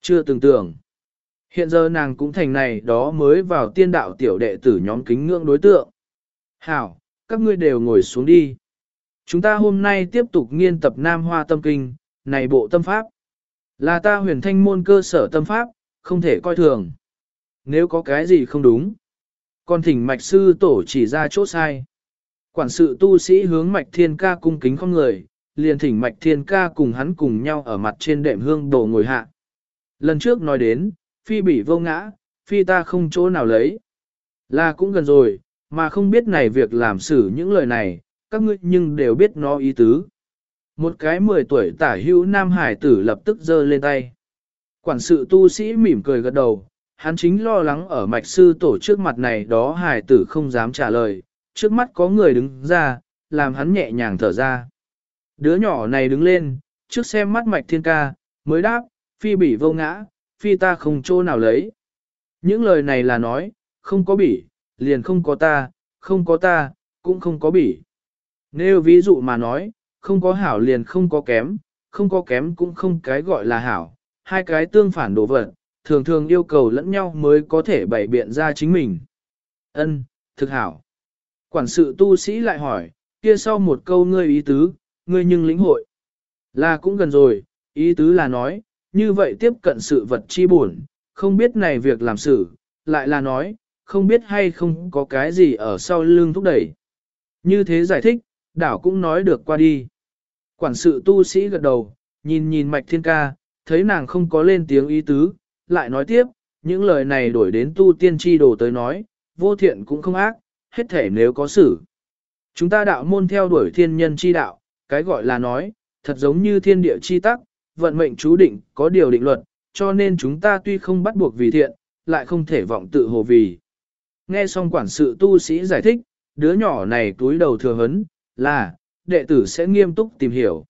Chưa từng tưởng. Hiện giờ nàng cũng thành này đó mới vào tiên đạo tiểu đệ tử nhóm kính ngưỡng đối tượng. Hảo, các ngươi đều ngồi xuống đi. Chúng ta hôm nay tiếp tục nghiên tập Nam Hoa Tâm Kinh, này bộ tâm pháp. Là ta huyền thanh môn cơ sở tâm pháp, không thể coi thường. Nếu có cái gì không đúng, còn thỉnh mạch sư tổ chỉ ra chỗ sai. Quản sự tu sĩ hướng mạch thiên ca cung kính không người, liền thỉnh mạch thiên ca cùng hắn cùng nhau ở mặt trên đệm hương đổ ngồi hạ. Lần trước nói đến, phi bị vô ngã, phi ta không chỗ nào lấy. Là cũng gần rồi, mà không biết này việc làm xử những lời này, các ngươi nhưng đều biết nó ý tứ. Một cái 10 tuổi tả hữu nam hải tử lập tức giơ lên tay. Quản sự tu sĩ mỉm cười gật đầu, hắn chính lo lắng ở mạch sư tổ trước mặt này đó hải tử không dám trả lời, trước mắt có người đứng ra, làm hắn nhẹ nhàng thở ra. Đứa nhỏ này đứng lên, trước xem mắt mạch thiên ca, mới đáp, phi bỉ vô ngã, phi ta không chỗ nào lấy. Những lời này là nói, không có bỉ, liền không có ta, không có ta, cũng không có bỉ. Nếu ví dụ mà nói, không có hảo liền không có kém, không có kém cũng không cái gọi là hảo, hai cái tương phản đồ vật, thường thường yêu cầu lẫn nhau mới có thể bày biện ra chính mình. Ân, thực hảo. Quản sự tu sĩ lại hỏi, kia sau một câu ngươi ý tứ, ngươi nhưng lĩnh hội. Là cũng gần rồi, ý tứ là nói, như vậy tiếp cận sự vật chi buồn, không biết này việc làm sự, lại là nói, không biết hay không có cái gì ở sau lưng thúc đẩy. Như thế giải thích, đảo cũng nói được qua đi. Quản sự tu sĩ gật đầu, nhìn nhìn mạch thiên ca, thấy nàng không có lên tiếng ý tứ, lại nói tiếp, những lời này đổi đến tu tiên tri đồ tới nói, vô thiện cũng không ác, hết thể nếu có xử. Chúng ta đạo môn theo đuổi thiên nhân chi đạo, cái gọi là nói, thật giống như thiên địa chi tắc, vận mệnh chú định, có điều định luật, cho nên chúng ta tuy không bắt buộc vì thiện, lại không thể vọng tự hồ vì. Nghe xong quản sự tu sĩ giải thích, đứa nhỏ này túi đầu thừa hấn, là, đệ tử sẽ nghiêm túc tìm hiểu.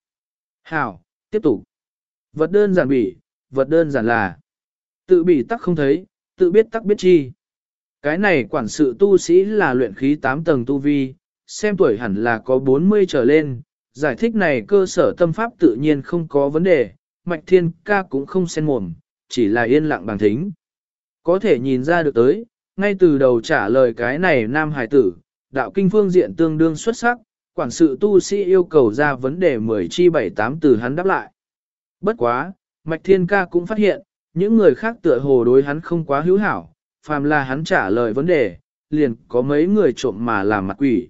Hảo, tiếp tục. Vật đơn giản bị, vật đơn giản là, tự bị tắc không thấy, tự biết tắc biết chi. Cái này quản sự tu sĩ là luyện khí 8 tầng tu vi, xem tuổi hẳn là có 40 trở lên, giải thích này cơ sở tâm pháp tự nhiên không có vấn đề, mạch thiên ca cũng không xen mồm, chỉ là yên lặng bằng thính. Có thể nhìn ra được tới, ngay từ đầu trả lời cái này nam hải tử, đạo kinh phương diện tương đương xuất sắc, quản sự tu sĩ yêu cầu ra vấn đề 10 chi 7-8 từ hắn đáp lại. Bất quá, Mạch Thiên Ca cũng phát hiện, những người khác tựa hồ đối hắn không quá hữu hảo, phàm là hắn trả lời vấn đề, liền có mấy người trộm mà làm mặt quỷ.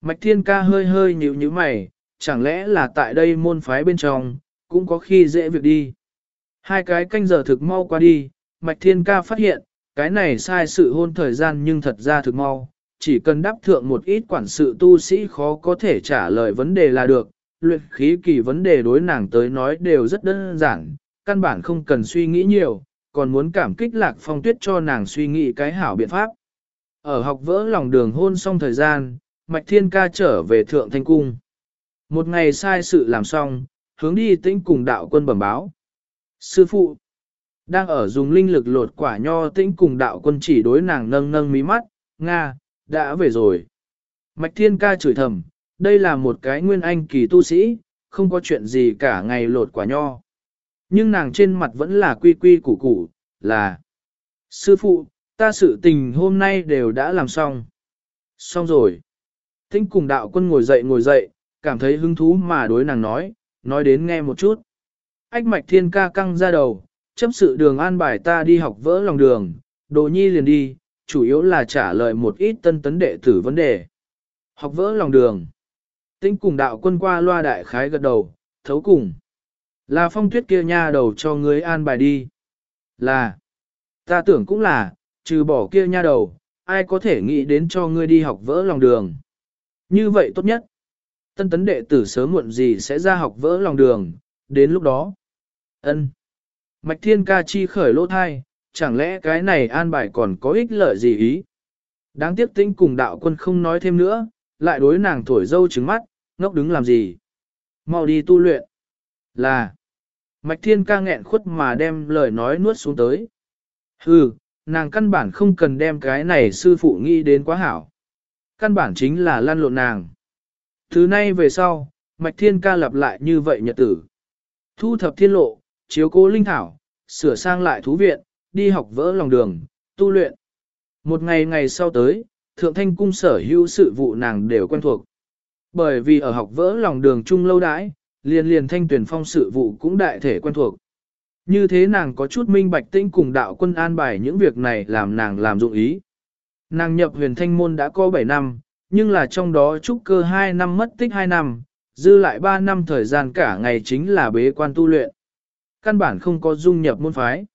Mạch Thiên Ca hơi hơi nhíu nhíu mày, chẳng lẽ là tại đây môn phái bên trong, cũng có khi dễ việc đi. Hai cái canh giờ thực mau qua đi, Mạch Thiên Ca phát hiện, cái này sai sự hôn thời gian nhưng thật ra thực mau, chỉ cần đáp thượng một ít quản sự tu sĩ khó có thể trả lời vấn đề là được, luyện khí kỳ vấn đề đối nàng tới nói đều rất đơn giản, căn bản không cần suy nghĩ nhiều, còn muốn cảm kích lạc phong tuyết cho nàng suy nghĩ cái hảo biện pháp. Ở học vỡ lòng đường hôn xong thời gian, Mạch Thiên Ca trở về Thượng Thanh Cung. Một ngày sai sự làm xong, hướng đi tĩnh cùng đạo quân bẩm báo. Sư phụ, đang ở dùng linh lực lột quả nho tĩnh cùng đạo quân chỉ đối nàng nâng nâng mí mắt, Nga, đã về rồi. Mạch Thiên Ca chửi thầm, đây là một cái nguyên anh kỳ tu sĩ, không có chuyện gì cả ngày lột quả nho. Nhưng nàng trên mặt vẫn là quy quy củ củ, là Sư phụ, ta sự tình hôm nay đều đã làm xong. Xong rồi. Tinh cùng đạo quân ngồi dậy ngồi dậy, cảm thấy hứng thú mà đối nàng nói, nói đến nghe một chút. Ách mạch thiên ca căng ra đầu, chấp sự đường an bài ta đi học vỡ lòng đường, đồ nhi liền đi, chủ yếu là trả lời một ít tân tấn đệ tử vấn đề. Học vỡ lòng đường. Tinh cùng đạo quân qua loa đại khái gật đầu, thấu cùng. Là phong tuyết kia nha đầu cho ngươi an bài đi. Là. Ta tưởng cũng là, trừ bỏ kia nha đầu, ai có thể nghĩ đến cho ngươi đi học vỡ lòng đường. Như vậy tốt nhất. Tân tấn đệ tử sớm muộn gì sẽ ra học vỡ lòng đường, đến lúc đó. ân Mạch thiên ca chi khởi lỗ thai, chẳng lẽ cái này an bài còn có ích lợi gì ý? Đáng tiếc tinh cùng đạo quân không nói thêm nữa, lại đối nàng thổi dâu trứng mắt, ngốc đứng làm gì? Mau đi tu luyện. Là. Mạch thiên ca nghẹn khuất mà đem lời nói nuốt xuống tới. Hừ, nàng căn bản không cần đem cái này sư phụ nghĩ đến quá hảo. Căn bản chính là lan lộn nàng. Thứ nay về sau, Mạch Thiên ca lặp lại như vậy nhật tử. Thu thập thiên lộ, chiếu cố linh thảo, sửa sang lại thú viện, đi học vỡ lòng đường, tu luyện. Một ngày ngày sau tới, Thượng Thanh Cung sở hữu sự vụ nàng đều quen thuộc. Bởi vì ở học vỡ lòng đường chung lâu đãi, liền liền thanh tuyển phong sự vụ cũng đại thể quen thuộc. Như thế nàng có chút minh bạch tinh cùng đạo quân an bài những việc này làm nàng làm dụng ý. Nàng nhập huyền thanh môn đã có 7 năm, nhưng là trong đó trúc cơ 2 năm mất tích 2 năm, dư lại 3 năm thời gian cả ngày chính là bế quan tu luyện. Căn bản không có dung nhập môn phái.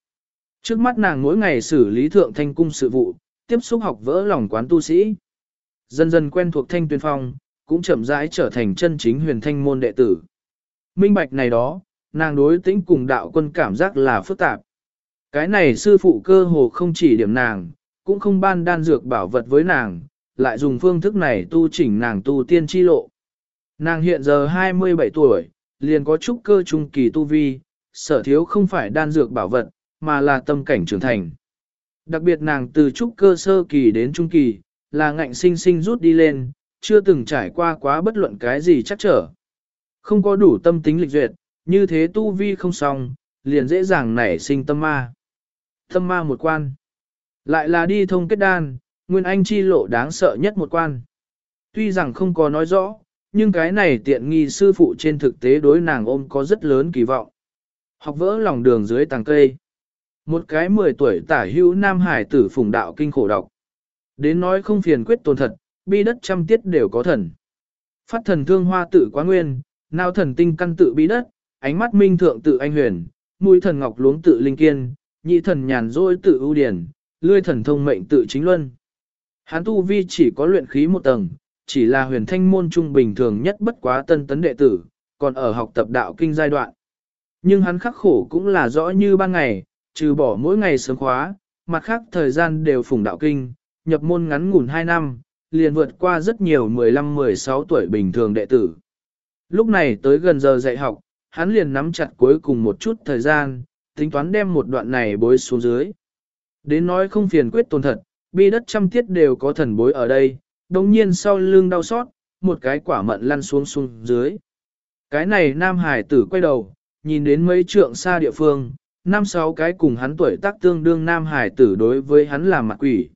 Trước mắt nàng mỗi ngày xử lý thượng thanh cung sự vụ, tiếp xúc học vỡ lòng quán tu sĩ. Dần dần quen thuộc thanh tuyên phong, cũng chậm rãi trở thành chân chính huyền thanh môn đệ tử. Minh bạch này đó, nàng đối tĩnh cùng đạo quân cảm giác là phức tạp. Cái này sư phụ cơ hồ không chỉ điểm nàng, cũng không ban đan dược bảo vật với nàng, lại dùng phương thức này tu chỉnh nàng tu tiên chi lộ. Nàng hiện giờ 27 tuổi, liền có chút cơ trung kỳ tu vi, sở thiếu không phải đan dược bảo vật, mà là tâm cảnh trưởng thành. Đặc biệt nàng từ trúc cơ sơ kỳ đến trung kỳ, là ngạnh sinh sinh rút đi lên, chưa từng trải qua quá bất luận cái gì chắc trở. Không có đủ tâm tính lịch duyệt, như thế tu vi không xong, liền dễ dàng nảy sinh tâm ma. Tâm ma một quan. Lại là đi thông kết đan, nguyên anh chi lộ đáng sợ nhất một quan. Tuy rằng không có nói rõ, nhưng cái này tiện nghi sư phụ trên thực tế đối nàng ôm có rất lớn kỳ vọng. Học vỡ lòng đường dưới tàng cây. Một cái 10 tuổi tả hữu nam hải tử phùng đạo kinh khổ đọc. Đến nói không phiền quyết tồn thật, bi đất trăm tiết đều có thần. Phát thần thương hoa tự quá nguyên, nào thần tinh căn tự bi đất, ánh mắt minh thượng tự anh huyền, mũi thần ngọc luống tự linh kiên, nhị thần nhàn dôi tự ưu điển, lươi thần thông mệnh tự chính luân. Hán tu vi chỉ có luyện khí một tầng, chỉ là huyền thanh môn trung bình thường nhất bất quá tân tấn đệ tử, còn ở học tập đạo kinh giai đoạn. Nhưng hắn khắc khổ cũng là rõ như ban ngày, trừ bỏ mỗi ngày sớm khóa, mặt khác thời gian đều phủng đạo kinh, nhập môn ngắn ngủn 2 năm, liền vượt qua rất nhiều 15-16 tuổi bình thường đệ tử. Lúc này tới gần giờ dạy học, hắn liền nắm chặt cuối cùng một chút thời gian, tính toán đem một đoạn này bối xuống dưới. Đến nói không phiền quyết tồn thật, bi đất trăm tiết đều có thần bối ở đây, đồng nhiên sau lưng đau xót, một cái quả mận lăn xuống xuống dưới. Cái này nam hải tử quay đầu, nhìn đến mấy trượng xa địa phương, năm sáu cái cùng hắn tuổi tác tương đương nam hải tử đối với hắn là mặt quỷ.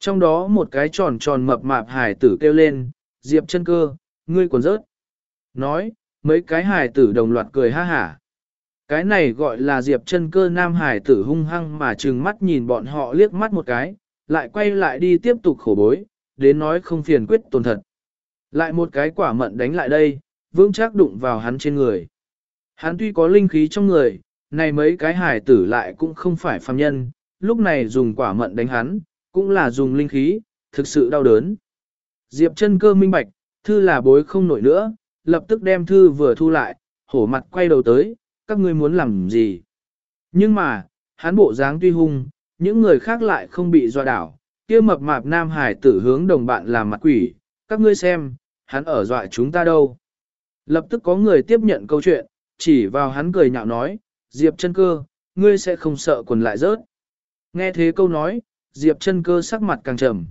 Trong đó một cái tròn tròn mập mạp hải tử kêu lên, Diệp chân cơ, ngươi còn rớt. Nói, mấy cái hải tử đồng loạt cười ha hả. Cái này gọi là Diệp chân cơ nam hải tử hung hăng mà trừng mắt nhìn bọn họ liếc mắt một cái, lại quay lại đi tiếp tục khổ bối, đến nói không phiền quyết tồn thật. Lại một cái quả mận đánh lại đây, vững chắc đụng vào hắn trên người. Hắn tuy có linh khí trong người, này mấy cái hải tử lại cũng không phải phàm nhân, lúc này dùng quả mận đánh hắn, cũng là dùng linh khí, thực sự đau đớn. Diệp chân cơ minh bạch, thư là bối không nổi nữa, lập tức đem thư vừa thu lại, hổ mặt quay đầu tới, các ngươi muốn làm gì? Nhưng mà, hắn bộ dáng tuy hung, những người khác lại không bị dọa đảo, kia mập mạp nam hải tử hướng đồng bạn làm mặt quỷ, các ngươi xem, hắn ở dọa chúng ta đâu. Lập tức có người tiếp nhận câu chuyện, chỉ vào hắn cười nhạo nói, Diệp chân cơ, ngươi sẽ không sợ quần lại rớt. Nghe thế câu nói, Diệp chân cơ sắc mặt càng trầm.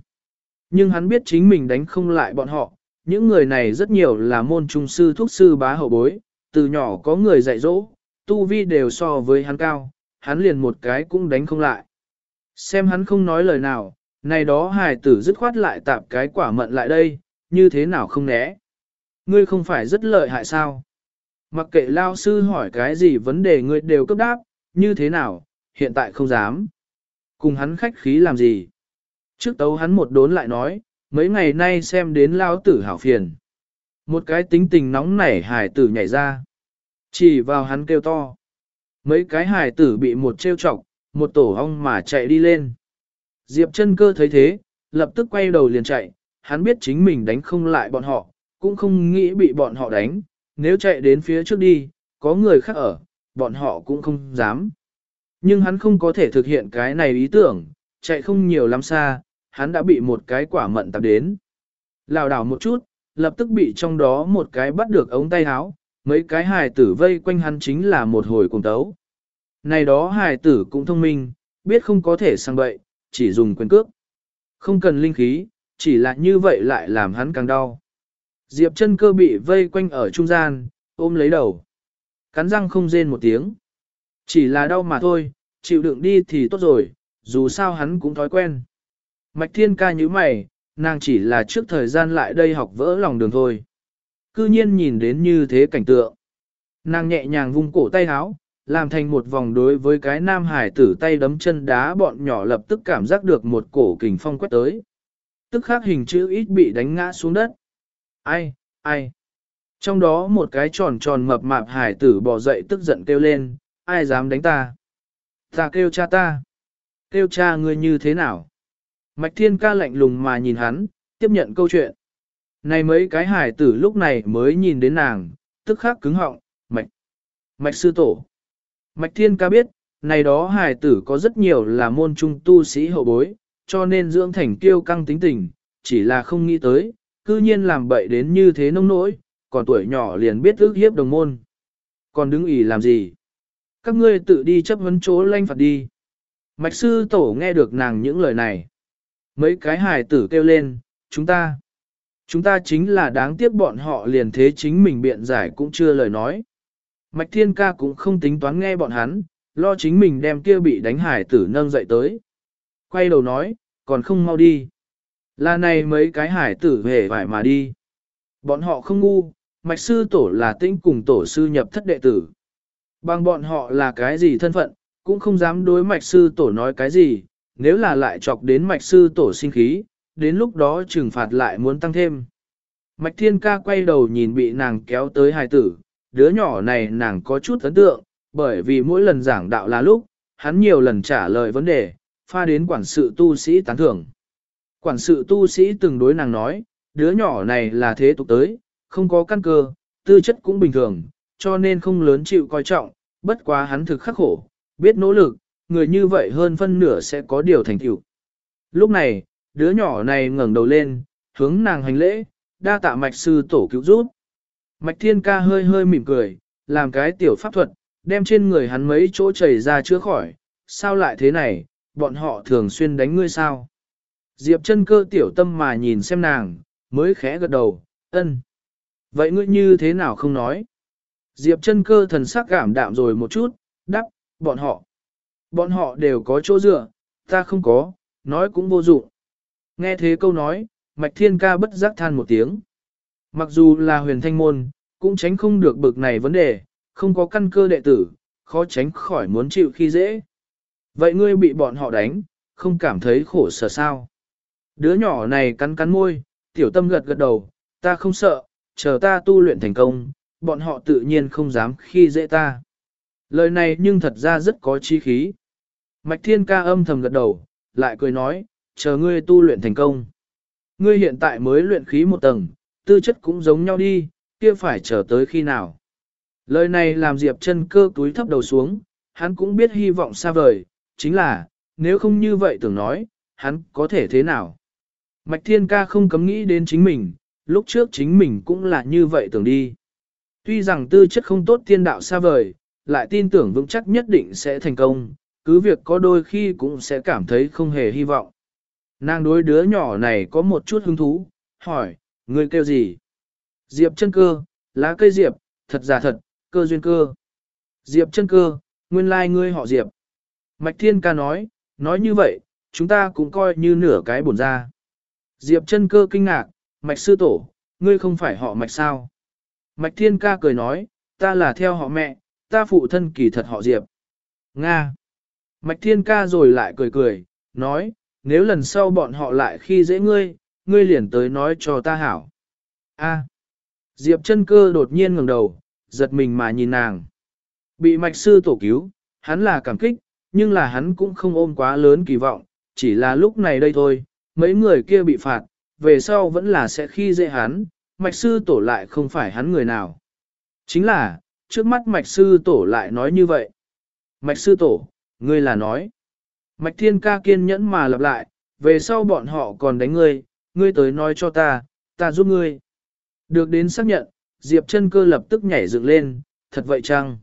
Nhưng hắn biết chính mình đánh không lại bọn họ, những người này rất nhiều là môn trung sư thuốc sư bá hậu bối, từ nhỏ có người dạy dỗ, tu vi đều so với hắn cao, hắn liền một cái cũng đánh không lại. Xem hắn không nói lời nào, này đó hài tử dứt khoát lại tạp cái quả mận lại đây, như thế nào không né. Ngươi không phải rất lợi hại sao? Mặc kệ lao sư hỏi cái gì vấn đề ngươi đều cấp đáp, như thế nào, hiện tại không dám. Cùng hắn khách khí làm gì? Trước tấu hắn một đốn lại nói, mấy ngày nay xem đến lao tử hảo phiền. Một cái tính tình nóng nảy hải tử nhảy ra. Chỉ vào hắn kêu to. Mấy cái hải tử bị một trêu chọc, một tổ ong mà chạy đi lên. Diệp chân cơ thấy thế, lập tức quay đầu liền chạy, hắn biết chính mình đánh không lại bọn họ, cũng không nghĩ bị bọn họ đánh, nếu chạy đến phía trước đi, có người khác ở, bọn họ cũng không dám. Nhưng hắn không có thể thực hiện cái này ý tưởng, chạy không nhiều lắm xa, hắn đã bị một cái quả mận tập đến. Lào đảo một chút, lập tức bị trong đó một cái bắt được ống tay áo, mấy cái hài tử vây quanh hắn chính là một hồi cùng tấu. Này đó hài tử cũng thông minh, biết không có thể sang bậy, chỉ dùng quyền cước. Không cần linh khí, chỉ là như vậy lại làm hắn càng đau. Diệp chân cơ bị vây quanh ở trung gian, ôm lấy đầu. Cắn răng không rên một tiếng. Chỉ là đau mà thôi, chịu đựng đi thì tốt rồi, dù sao hắn cũng thói quen. Mạch thiên ca như mày, nàng chỉ là trước thời gian lại đây học vỡ lòng đường thôi. Cư nhiên nhìn đến như thế cảnh tượng. Nàng nhẹ nhàng vung cổ tay háo, làm thành một vòng đối với cái nam hải tử tay đấm chân đá bọn nhỏ lập tức cảm giác được một cổ kình phong quét tới. Tức khắc hình chữ ít bị đánh ngã xuống đất. Ai, ai. Trong đó một cái tròn tròn mập mạp hải tử bò dậy tức giận kêu lên, ai dám đánh ta? Ta kêu cha ta. Kêu cha ngươi như thế nào? Mạch thiên ca lạnh lùng mà nhìn hắn, tiếp nhận câu chuyện. Này mấy cái hải tử lúc này mới nhìn đến nàng, tức khắc cứng họng, mạch. Mạch sư tổ. Mạch thiên ca biết, này đó hải tử có rất nhiều là môn trung tu sĩ hậu bối, cho nên dưỡng thành kiêu căng tính tình, chỉ là không nghĩ tới, cư nhiên làm bậy đến như thế nông nỗi, còn tuổi nhỏ liền biết ước hiếp đồng môn. Còn đứng ỉ làm gì? Các ngươi tự đi chấp vấn chỗ lanh phạt đi. Mạch sư tổ nghe được nàng những lời này. Mấy cái hài tử kêu lên, chúng ta. Chúng ta chính là đáng tiếc bọn họ liền thế chính mình biện giải cũng chưa lời nói. Mạch thiên ca cũng không tính toán nghe bọn hắn, lo chính mình đem kia bị đánh hải tử nâng dậy tới. Quay đầu nói, còn không mau đi. Là này mấy cái hải tử hề phải mà đi. Bọn họ không ngu, mạch sư tổ là tinh cùng tổ sư nhập thất đệ tử. Bằng bọn họ là cái gì thân phận, cũng không dám đối mạch sư tổ nói cái gì, nếu là lại chọc đến mạch sư tổ sinh khí, đến lúc đó trừng phạt lại muốn tăng thêm. Mạch thiên ca quay đầu nhìn bị nàng kéo tới hài tử, đứa nhỏ này nàng có chút ấn tượng, bởi vì mỗi lần giảng đạo là lúc, hắn nhiều lần trả lời vấn đề, pha đến quản sự tu sĩ tán thưởng. Quản sự tu sĩ từng đối nàng nói, đứa nhỏ này là thế tục tới, không có căn cơ, tư chất cũng bình thường, cho nên không lớn chịu coi trọng, bất quá hắn thực khắc khổ, biết nỗ lực, người như vậy hơn phân nửa sẽ có điều thành tựu. Lúc này, đứa nhỏ này ngẩng đầu lên, hướng nàng hành lễ, đa tạ mạch sư tổ cứu giúp. Mạch thiên ca hơi hơi mỉm cười, làm cái tiểu pháp thuật, đem trên người hắn mấy chỗ chảy ra chữa khỏi, sao lại thế này, bọn họ thường xuyên đánh ngươi sao? Diệp chân cơ tiểu tâm mà nhìn xem nàng, mới khẽ gật đầu, ân. Vậy ngươi như thế nào không nói? Diệp chân cơ thần sắc cảm đạm rồi một chút, đắp, bọn họ. Bọn họ đều có chỗ dựa, ta không có, nói cũng vô dụng. Nghe thế câu nói, Mạch Thiên Ca bất giác than một tiếng. Mặc dù là huyền thanh môn, cũng tránh không được bực này vấn đề, không có căn cơ đệ tử, khó tránh khỏi muốn chịu khi dễ. Vậy ngươi bị bọn họ đánh, không cảm thấy khổ sở sao? Đứa nhỏ này cắn cắn môi, tiểu tâm gật gật đầu, ta không sợ, chờ ta tu luyện thành công, bọn họ tự nhiên không dám khi dễ ta. Lời này nhưng thật ra rất có chi khí. Mạch Thiên ca âm thầm gật đầu, lại cười nói, chờ ngươi tu luyện thành công. Ngươi hiện tại mới luyện khí một tầng, tư chất cũng giống nhau đi, kia phải chờ tới khi nào. Lời này làm Diệp chân cơ túi thấp đầu xuống, hắn cũng biết hy vọng xa vời, chính là, nếu không như vậy tưởng nói, hắn có thể thế nào. Mạch Thiên Ca không cấm nghĩ đến chính mình, lúc trước chính mình cũng là như vậy tưởng đi. Tuy rằng tư chất không tốt tiên đạo xa vời, lại tin tưởng vững chắc nhất định sẽ thành công, cứ việc có đôi khi cũng sẽ cảm thấy không hề hy vọng. Nàng đối đứa nhỏ này có một chút hứng thú, hỏi, ngươi kêu gì? Diệp chân cơ, lá cây diệp, thật giả thật, cơ duyên cơ. Diệp chân cơ, nguyên lai ngươi họ Diệp. Mạch Thiên ca nói, nói như vậy, chúng ta cũng coi như nửa cái bổn ra. Diệp chân cơ kinh ngạc, Mạch sư tổ, ngươi không phải họ Mạch sao? Mạch Thiên ca cười nói, ta là theo họ mẹ, ta phụ thân kỳ thật họ Diệp. Nga. Mạch Thiên ca rồi lại cười cười, nói, nếu lần sau bọn họ lại khi dễ ngươi, ngươi liền tới nói cho ta hảo. A. Diệp chân cơ đột nhiên ngẩng đầu, giật mình mà nhìn nàng. Bị mạch sư tổ cứu, hắn là cảm kích, nhưng là hắn cũng không ôm quá lớn kỳ vọng, chỉ là lúc này đây thôi, mấy người kia bị phạt, về sau vẫn là sẽ khi dễ hắn, mạch sư tổ lại không phải hắn người nào. Chính là, trước mắt mạch sư tổ lại nói như vậy. Mạch sư tổ, ngươi là nói. Mạch thiên ca kiên nhẫn mà lặp lại, về sau bọn họ còn đánh ngươi, ngươi tới nói cho ta, ta giúp ngươi. Được đến xác nhận, Diệp chân cơ lập tức nhảy dựng lên, thật vậy chăng?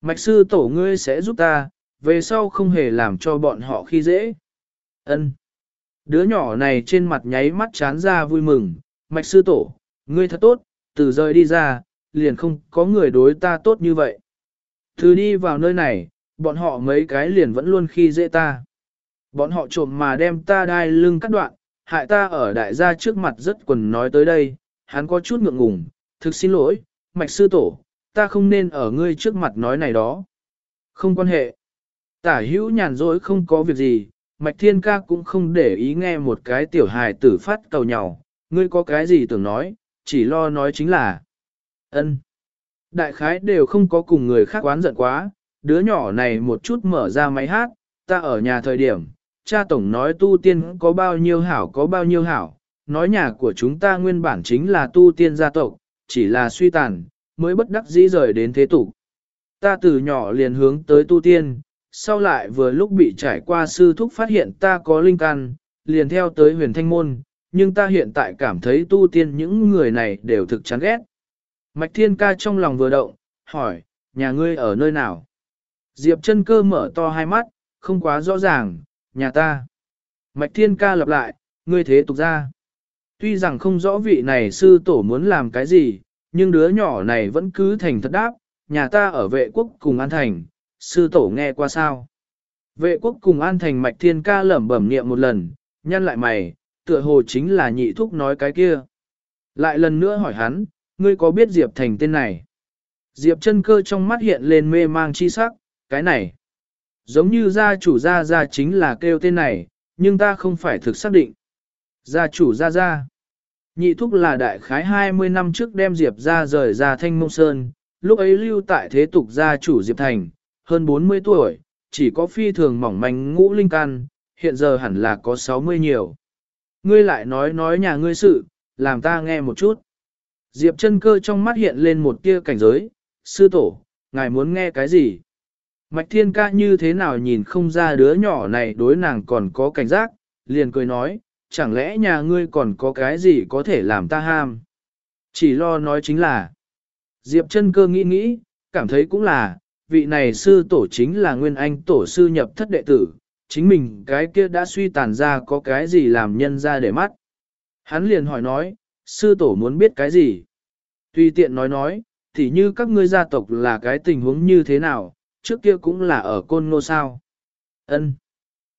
Mạch sư tổ ngươi sẽ giúp ta, về sau không hề làm cho bọn họ khi dễ. Ân. Đứa nhỏ này trên mặt nháy mắt chán ra vui mừng, mạch sư tổ, ngươi thật tốt, từ rời đi ra, liền không có người đối ta tốt như vậy. Từ đi vào nơi này, bọn họ mấy cái liền vẫn luôn khi dễ ta. Bọn họ trộm mà đem ta đai lưng cắt đoạn, hại ta ở đại gia trước mặt rất quần nói tới đây, hắn có chút ngượng ngùng, thực xin lỗi, mạch sư tổ, ta không nên ở ngươi trước mặt nói này đó. Không quan hệ. Tả hữu nhàn rỗi không có việc gì, mạch thiên ca cũng không để ý nghe một cái tiểu hài tử phát cầu nhau, ngươi có cái gì tưởng nói, chỉ lo nói chính là ân. Đại khái đều không có cùng người khác oán giận quá, đứa nhỏ này một chút mở ra máy hát, ta ở nhà thời điểm, cha tổng nói tu tiên có bao nhiêu hảo có bao nhiêu hảo, nói nhà của chúng ta nguyên bản chính là tu tiên gia tộc, chỉ là suy tàn, mới bất đắc dĩ rời đến thế tục. Ta từ nhỏ liền hướng tới tu tiên, sau lại vừa lúc bị trải qua sư thúc phát hiện ta có linh căn, liền theo tới huyền thanh môn, nhưng ta hiện tại cảm thấy tu tiên những người này đều thực chán ghét. Mạch thiên ca trong lòng vừa động, hỏi, nhà ngươi ở nơi nào? Diệp chân cơ mở to hai mắt, không quá rõ ràng, nhà ta. Mạch thiên ca lặp lại, ngươi thế tục ra. Tuy rằng không rõ vị này sư tổ muốn làm cái gì, nhưng đứa nhỏ này vẫn cứ thành thật đáp, nhà ta ở vệ quốc cùng an thành, sư tổ nghe qua sao. Vệ quốc cùng an thành mạch thiên ca lẩm bẩm niệm một lần, nhăn lại mày, tựa hồ chính là nhị thúc nói cái kia. Lại lần nữa hỏi hắn, ngươi có biết Diệp Thành tên này? Diệp chân cơ trong mắt hiện lên mê mang chi sắc, cái này. Giống như gia chủ gia gia chính là kêu tên này, nhưng ta không phải thực xác định. Gia chủ gia gia. Nhị thúc là đại khái 20 năm trước đem Diệp ra rời ra Thanh Mông Sơn, lúc ấy lưu tại thế tục gia chủ Diệp Thành, hơn 40 tuổi, chỉ có phi thường mỏng manh ngũ linh can, hiện giờ hẳn là có 60 nhiều. Ngươi lại nói nói nhà ngươi sự, làm ta nghe một chút. Diệp chân cơ trong mắt hiện lên một tia cảnh giới, sư tổ, ngài muốn nghe cái gì? Mạch thiên ca như thế nào nhìn không ra đứa nhỏ này đối nàng còn có cảnh giác, liền cười nói, chẳng lẽ nhà ngươi còn có cái gì có thể làm ta ham? Chỉ lo nói chính là, Diệp chân cơ nghĩ nghĩ, cảm thấy cũng là, vị này sư tổ chính là nguyên anh tổ sư nhập thất đệ tử, chính mình cái kia đã suy tàn ra có cái gì làm nhân ra để mắt. Hắn liền hỏi nói, sư tổ muốn biết cái gì? Tùy tiện nói nói, thì như các ngươi gia tộc là cái tình huống như thế nào, trước kia cũng là ở côn ngô sao. ân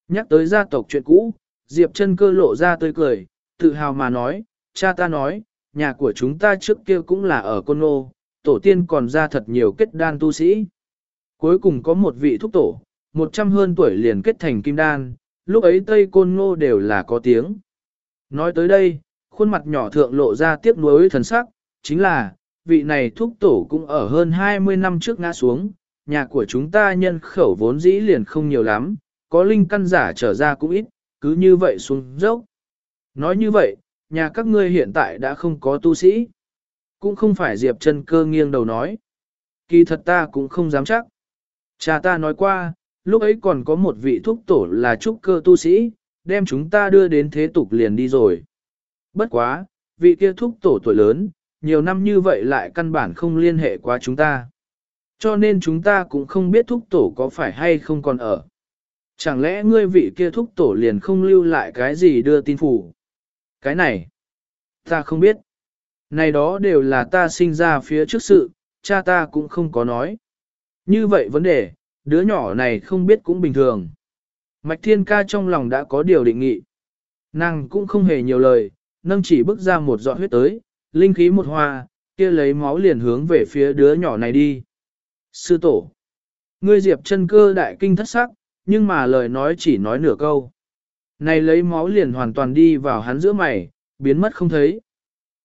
Nhắc tới gia tộc chuyện cũ, Diệp chân cơ lộ ra tươi cười, tự hào mà nói, cha ta nói, nhà của chúng ta trước kia cũng là ở côn ngô, tổ tiên còn ra thật nhiều kết đan tu sĩ. Cuối cùng có một vị thúc tổ, một trăm hơn tuổi liền kết thành kim đan, lúc ấy Tây Côn Ngô đều là có tiếng. Nói tới đây, khuôn mặt nhỏ thượng lộ ra tiếc nuối thần sắc, chính là, vị này thúc tổ cũng ở hơn 20 năm trước ngã xuống, nhà của chúng ta nhân khẩu vốn dĩ liền không nhiều lắm, có linh căn giả trở ra cũng ít, cứ như vậy xuống dốc. Nói như vậy, nhà các ngươi hiện tại đã không có tu sĩ. Cũng không phải Diệp chân cơ nghiêng đầu nói. Kỳ thật ta cũng không dám chắc. Cha ta nói qua, lúc ấy còn có một vị thúc tổ là trúc cơ tu sĩ, đem chúng ta đưa đến thế tục liền đi rồi. Bất quá, vị kia thúc tổ tuổi lớn, nhiều năm như vậy lại căn bản không liên hệ qua chúng ta. Cho nên chúng ta cũng không biết thúc tổ có phải hay không còn ở. Chẳng lẽ ngươi vị kia thúc tổ liền không lưu lại cái gì đưa tin phủ? Cái này, ta không biết. Này đó đều là ta sinh ra phía trước sự, cha ta cũng không có nói. Như vậy vấn đề, đứa nhỏ này không biết cũng bình thường. Mạch Thiên Ca trong lòng đã có điều định nghị. Nàng cũng không hề nhiều lời, nâng chỉ bước ra một giọt huyết tới, linh khí một hoa, kia lấy máu liền hướng về phía đứa nhỏ này đi. Sư tổ, ngươi diệp chân cơ đại kinh thất sắc, nhưng mà lời nói chỉ nói nửa câu. Này lấy máu liền hoàn toàn đi vào hắn giữa mày, biến mất không thấy.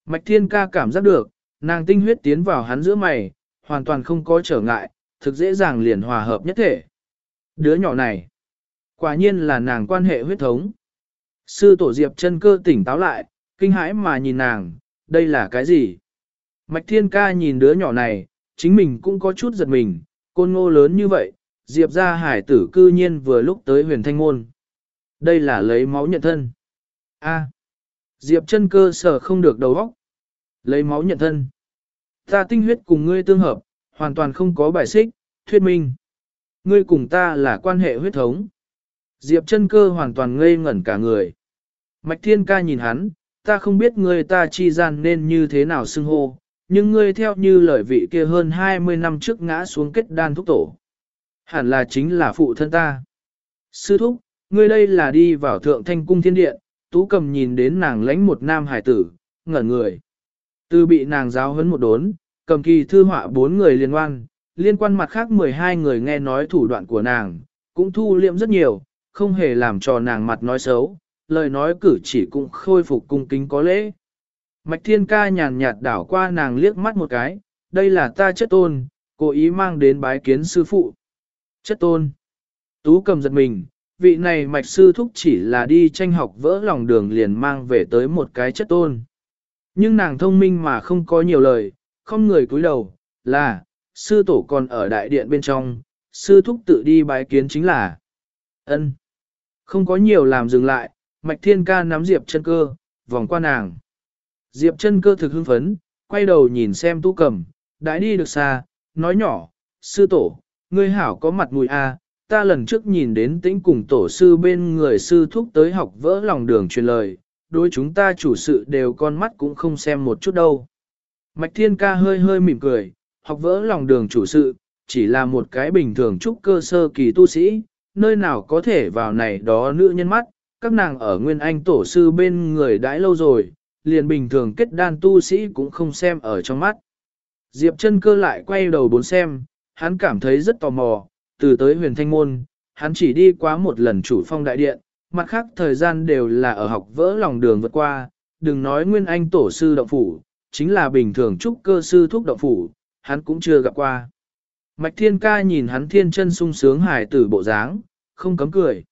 Mạch Thiên Ca cảm giác được, nàng tinh huyết tiến vào hắn giữa mày, hoàn toàn không có trở ngại, thực dễ dàng liền hòa hợp nhất thể. Đứa nhỏ này, quả nhiên là nàng quan hệ huyết thống. Sư tổ Diệp chân cơ tỉnh táo lại, kinh hãi mà nhìn nàng, đây là cái gì? Mạch Thiên Ca nhìn đứa nhỏ này, chính mình cũng có chút giật mình, côn ngô lớn như vậy, Diệp ra hải tử cư nhiên vừa lúc tới huyền thanh môn. Đây là lấy máu nhận thân. A. Diệp chân cơ sở không được đầu óc. Lấy máu nhận thân. Ta tinh huyết cùng ngươi tương hợp, hoàn toàn không có bài xích, thuyết minh. Ngươi cùng ta là quan hệ huyết thống. Diệp chân cơ hoàn toàn ngây ngẩn cả người. Mạch thiên ca nhìn hắn, ta không biết ngươi ta chi gian nên như thế nào xưng hô, nhưng ngươi theo như lời vị kia hơn 20 năm trước ngã xuống kết đan thúc tổ. Hẳn là chính là phụ thân ta. Sư thúc, ngươi đây là đi vào thượng thanh cung thiên điện, tú cầm nhìn đến nàng lãnh một nam hải tử, ngẩn người. Từ bị nàng giáo huấn một đốn, cầm kỳ thư họa bốn người liên quan, liên quan mặt khác 12 người nghe nói thủ đoạn của nàng, cũng thu liệm rất nhiều, không hề làm cho nàng mặt nói xấu, lời nói cử chỉ cũng khôi phục cung kính có lễ. Mạch thiên ca nhàn nhạt đảo qua nàng liếc mắt một cái, đây là ta chất tôn, cố ý mang đến bái kiến sư phụ. Chất tôn. Tú cầm giật mình, vị này mạch sư thúc chỉ là đi tranh học vỡ lòng đường liền mang về tới một cái chất tôn. Nhưng nàng thông minh mà không có nhiều lời, không người cúi đầu, là, sư tổ còn ở đại điện bên trong, sư thúc tự đi bái kiến chính là ân Không có nhiều làm dừng lại, mạch thiên ca nắm diệp chân cơ, vòng qua nàng. Diệp chân cơ thực hưng phấn, quay đầu nhìn xem tu cầm, đã đi được xa, nói nhỏ, sư tổ, ngươi hảo có mặt mùi a, à, ta lần trước nhìn đến tĩnh cùng tổ sư bên người sư thúc tới học vỡ lòng đường truyền lời, đối chúng ta chủ sự đều con mắt cũng không xem một chút đâu. Mạch Thiên Ca hơi hơi mỉm cười, học vỡ lòng đường chủ sự, chỉ là một cái bình thường trúc cơ sơ kỳ tu sĩ, nơi nào có thể vào này đó nữ nhân mắt, các nàng ở nguyên anh tổ sư bên người đãi lâu rồi, liền bình thường kết đan tu sĩ cũng không xem ở trong mắt. Diệp chân cơ lại quay đầu bốn xem, hắn cảm thấy rất tò mò, từ tới huyền thanh môn, hắn chỉ đi qua một lần chủ phong đại điện, mặt khác thời gian đều là ở học vỡ lòng đường vượt qua, đừng nói nguyên anh tổ sư động phủ, chính là bình thường trúc cơ sư thuốc động phủ, hắn cũng chưa gặp qua. Mạch thiên ca nhìn hắn thiên chân sung sướng hài tử bộ dáng, không cấm cười.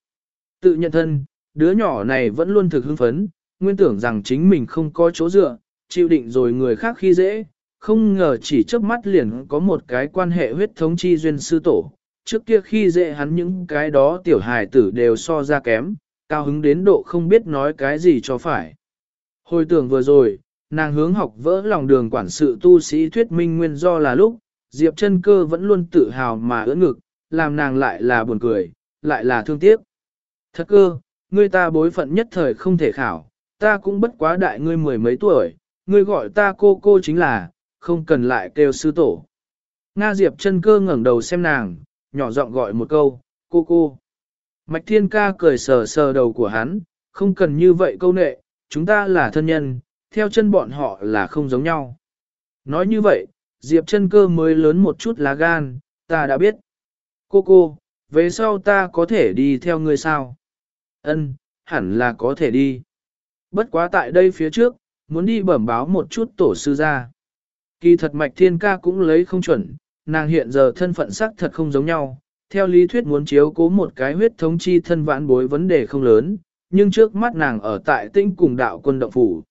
Tự nhận thân, đứa nhỏ này vẫn luôn thực hưng phấn, nguyên tưởng rằng chính mình không có chỗ dựa, chịu định rồi người khác khi dễ, không ngờ chỉ trước mắt liền có một cái quan hệ huyết thống chi duyên sư tổ. Trước kia khi dễ hắn những cái đó tiểu hài tử đều so ra kém, cao hứng đến độ không biết nói cái gì cho phải. Hồi tưởng vừa rồi, nàng hướng học vỡ lòng đường quản sự tu sĩ thuyết minh nguyên do là lúc, Diệp chân cơ vẫn luôn tự hào mà ưỡn ngực, làm nàng lại là buồn cười, lại là thương tiếc. Thật cơ, ngươi ta bối phận nhất thời không thể khảo, ta cũng bất quá đại ngươi mười mấy tuổi, ngươi gọi ta cô cô chính là, không cần lại kêu sư tổ. Nga Diệp chân cơ ngẩng đầu xem nàng, nhỏ giọng gọi một câu, cô cô. Mạch Thiên Ca cười sờ sờ đầu của hắn, không cần như vậy câu nệ, chúng ta là thân nhân, theo chân bọn họ là không giống nhau. Nói như vậy, Diệp chân cơ mới lớn một chút lá gan, ta đã biết. Cô cô, về sau ta có thể đi theo ngươi sao? Ân, hẳn là có thể đi. Bất quá tại đây phía trước, muốn đi bẩm báo một chút tổ sư ra. Kỳ thật mạch thiên ca cũng lấy không chuẩn, nàng hiện giờ thân phận sắc thật không giống nhau. Theo lý thuyết muốn chiếu cố một cái huyết thống chi thân vãn bối vấn đề không lớn, nhưng trước mắt nàng ở tại tinh cùng đạo quân động phủ.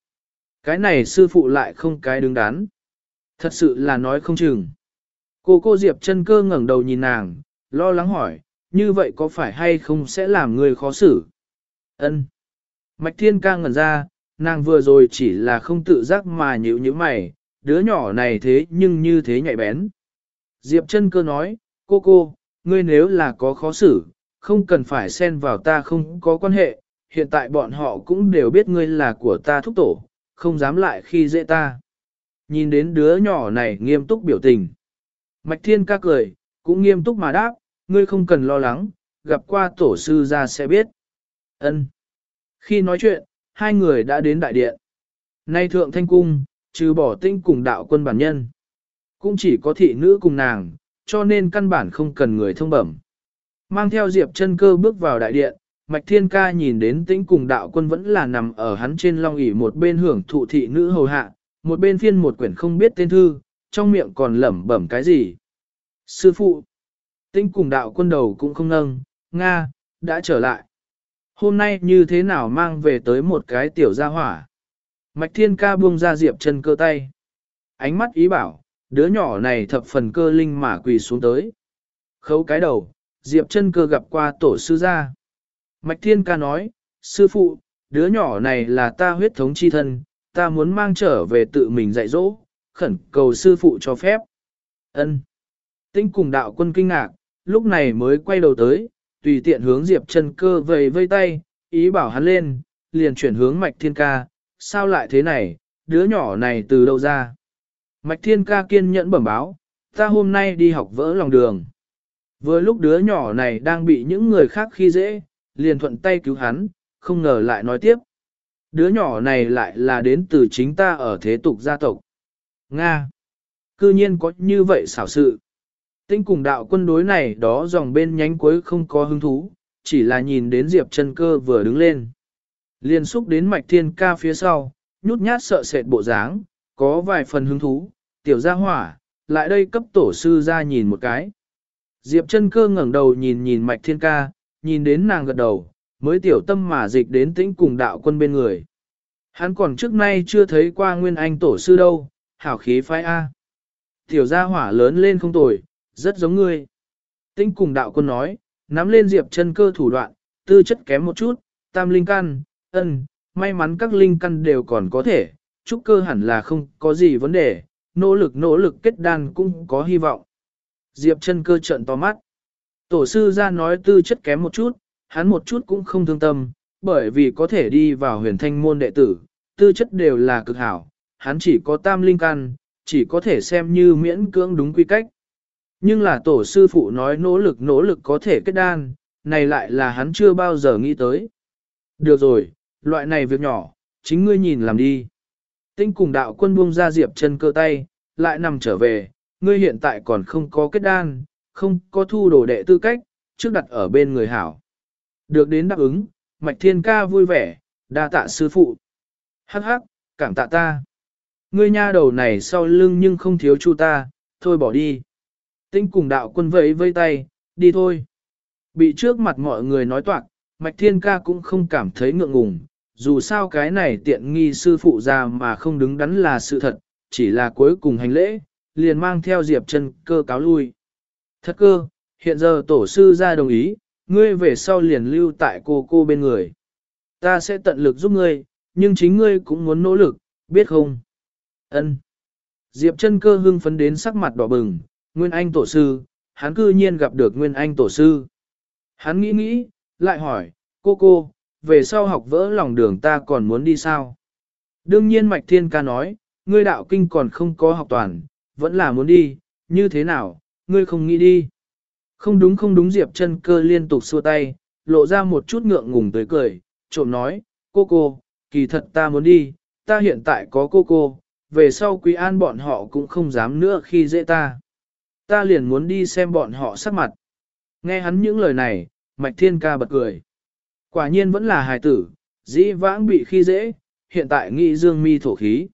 Cái này sư phụ lại không cái đứng đắn. Thật sự là nói không chừng. Cô cô Diệp chân cơ ngẩng đầu nhìn nàng, lo lắng hỏi, như vậy có phải hay không sẽ làm người khó xử? Ân. Mạch Thiên ca ngẩn ra, nàng vừa rồi chỉ là không tự giác mà nhíu như mày, đứa nhỏ này thế nhưng như thế nhạy bén. Diệp chân cơ nói, cô cô, ngươi nếu là có khó xử, không cần phải xen vào ta không có quan hệ, hiện tại bọn họ cũng đều biết ngươi là của ta thúc tổ, không dám lại khi dễ ta. Nhìn đến đứa nhỏ này nghiêm túc biểu tình. Mạch Thiên ca cười, cũng nghiêm túc mà đáp, ngươi không cần lo lắng, gặp qua tổ sư ra sẽ biết. Ân. Khi nói chuyện, hai người đã đến đại điện. Nay thượng thanh cung, trừ bỏ tinh cùng đạo quân bản nhân. Cũng chỉ có thị nữ cùng nàng, cho nên căn bản không cần người thông bẩm. Mang theo Diệp chân cơ bước vào đại điện, Mạch Thiên Ca nhìn đến tĩnh cùng đạo quân vẫn là nằm ở hắn trên long ỷ một bên hưởng thụ thị nữ hầu hạ, một bên phiên một quyển không biết tên thư, trong miệng còn lẩm bẩm cái gì. Sư phụ, tĩnh cùng đạo quân đầu cũng không nâng, Nga, đã trở lại. Hôm nay như thế nào mang về tới một cái tiểu gia hỏa. Mạch Thiên Ca buông ra Diệp chân cơ tay. Ánh mắt ý bảo, đứa nhỏ này thập phần cơ linh mà quỳ xuống tới. Khấu cái đầu, Diệp chân cơ gặp qua tổ sư gia. Mạch Thiên Ca nói, sư phụ, đứa nhỏ này là ta huyết thống chi thân, ta muốn mang trở về tự mình dạy dỗ, khẩn cầu sư phụ cho phép. Ân. Tinh cùng đạo quân kinh ngạc, lúc này mới quay đầu tới, tùy tiện hướng Diệp chân cơ vầy vây tay, ý bảo hắn lên, liền chuyển hướng Mạch Thiên Ca, sao lại thế này, đứa nhỏ này từ đâu ra? Mạch Thiên Ca kiên nhẫn bẩm báo, ta hôm nay đi học vỡ lòng đường. Vừa lúc đứa nhỏ này đang bị những người khác khi dễ, liền thuận tay cứu hắn, không ngờ lại nói tiếp. Đứa nhỏ này lại là đến từ chính ta ở thế tục gia tộc. Nga. Cư nhiên có như vậy xảo sự. Tinh cùng đạo quân đối này đó dòng bên nhánh cuối không có hứng thú, chỉ là nhìn đến Diệp chân cơ vừa đứng lên. Liên xúc đến mạch thiên ca phía sau, nhút nhát sợ sệt bộ dáng, có vài phần hứng thú, tiểu gia hỏa, lại đây cấp tổ sư ra nhìn một cái. Diệp chân cơ ngẩng đầu nhìn nhìn mạch thiên ca, nhìn đến nàng gật đầu, mới tiểu tâm mà dịch đến tĩnh cùng đạo quân bên người. Hắn còn trước nay chưa thấy qua nguyên anh tổ sư đâu, hảo khí phái A. Tiểu gia hỏa lớn lên không tồi, rất giống ngươi. tinh cùng đạo quân nói, nắm lên diệp chân cơ thủ đoạn, tư chất kém một chút, tam linh căn, ân, may mắn các linh căn đều còn có thể, trúc cơ hẳn là không có gì vấn đề, nỗ lực nỗ lực kết đan cũng có hy vọng. Diệp chân cơ trận to mắt. Tổ sư ra nói tư chất kém một chút, hắn một chút cũng không thương tâm, bởi vì có thể đi vào huyền thanh môn đệ tử, tư chất đều là cực hảo, hắn chỉ có tam linh căn, chỉ có thể xem như miễn cưỡng đúng quy cách. Nhưng là tổ sư phụ nói nỗ lực nỗ lực có thể kết đan, này lại là hắn chưa bao giờ nghĩ tới. Được rồi, loại này việc nhỏ, chính ngươi nhìn làm đi. Tinh cùng đạo quân buông ra diệp chân cơ tay, lại nằm trở về, ngươi hiện tại còn không có kết đan, không có thu đồ đệ tư cách, trước đặt ở bên người hảo. Được đến đáp ứng, Mạch Thiên Ca vui vẻ, đa tạ sư phụ. Hắc hắc, cảm tạ ta. Ngươi nha đầu này sau lưng nhưng không thiếu chu ta, thôi bỏ đi. Tinh cùng đạo quân vẫy vây tay, đi thôi. Bị trước mặt mọi người nói toạc, Mạch Thiên Ca cũng không cảm thấy ngượng ngùng, dù sao cái này tiện nghi sư phụ ra mà không đứng đắn là sự thật, chỉ là cuối cùng hành lễ, liền mang theo Diệp chân cơ cáo lui. thất cơ, hiện giờ tổ sư ra đồng ý, ngươi về sau liền lưu tại cô cô bên người. Ta sẽ tận lực giúp ngươi, nhưng chính ngươi cũng muốn nỗ lực, biết không? Ân. Diệp chân cơ hưng phấn đến sắc mặt đỏ bừng, Nguyên Anh tổ sư, hắn cư nhiên gặp được Nguyên Anh tổ sư. Hắn nghĩ nghĩ, lại hỏi, cô cô, về sau học vỡ lòng đường ta còn muốn đi sao? Đương nhiên Mạch Thiên ca nói, ngươi đạo kinh còn không có học toàn, vẫn là muốn đi, như thế nào, ngươi không nghĩ đi. Không đúng không đúng Diệp chân cơ liên tục xua tay, lộ ra một chút ngượng ngùng tới cười, trộm nói, cô cô, kỳ thật ta muốn đi, ta hiện tại có cô cô, về sau quý an bọn họ cũng không dám nữa khi dễ ta. Ta liền muốn đi xem bọn họ sắc mặt. Nghe hắn những lời này, Mạch Thiên ca bật cười. Quả nhiên vẫn là hài tử, dĩ vãng bị khi dễ, hiện tại nghĩ dương mi thổ khí.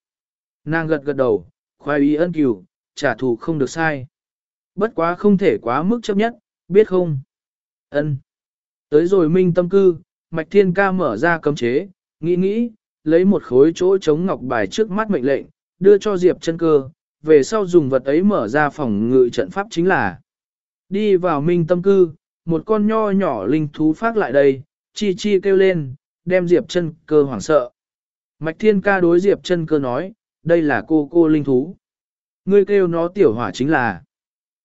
Nàng gật gật đầu, khoai ý ân cửu, trả thù không được sai. Bất quá không thể quá mức chấp nhất, biết không? Ân. Tới rồi minh tâm cư, Mạch Thiên ca mở ra cấm chế, nghĩ nghĩ, lấy một khối chỗ chống ngọc bài trước mắt mệnh lệnh, đưa cho Diệp chân cơ, về sau dùng vật ấy mở ra phòng ngự trận pháp chính là. Đi vào minh tâm cư, một con nho nhỏ linh thú phát lại đây, chi chi kêu lên, đem Diệp chân cơ hoảng sợ. Mạch Thiên ca đối Diệp chân cơ nói, đây là cô cô linh thú. Ngươi kêu nó tiểu hỏa chính là.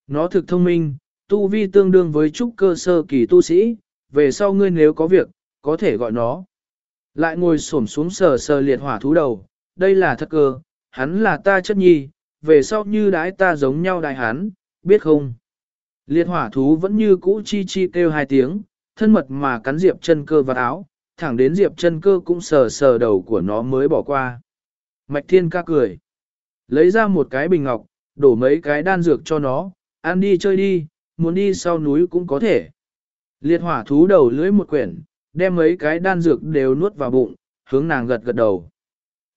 Nó thực thông minh, tu vi tương đương với trúc cơ sơ kỳ tu sĩ, về sau ngươi nếu có việc, có thể gọi nó. Lại ngồi xổm xuống sờ sờ liệt hỏa thú đầu, đây là thật cơ, hắn là ta chất nhi, về sau như đái ta giống nhau đại hán biết không? Liệt hỏa thú vẫn như cũ chi chi kêu hai tiếng, thân mật mà cắn Diệp chân cơ vào áo, thẳng đến Diệp chân cơ cũng sờ sờ đầu của nó mới bỏ qua. Mạch thiên ca cười. Lấy ra một cái bình ngọc, đổ mấy cái đan dược cho nó, ăn đi chơi đi, muốn đi sau núi cũng có thể. Liệt hỏa thú đầu lưỡi một quyển, đem mấy cái đan dược đều nuốt vào bụng, hướng nàng gật gật đầu.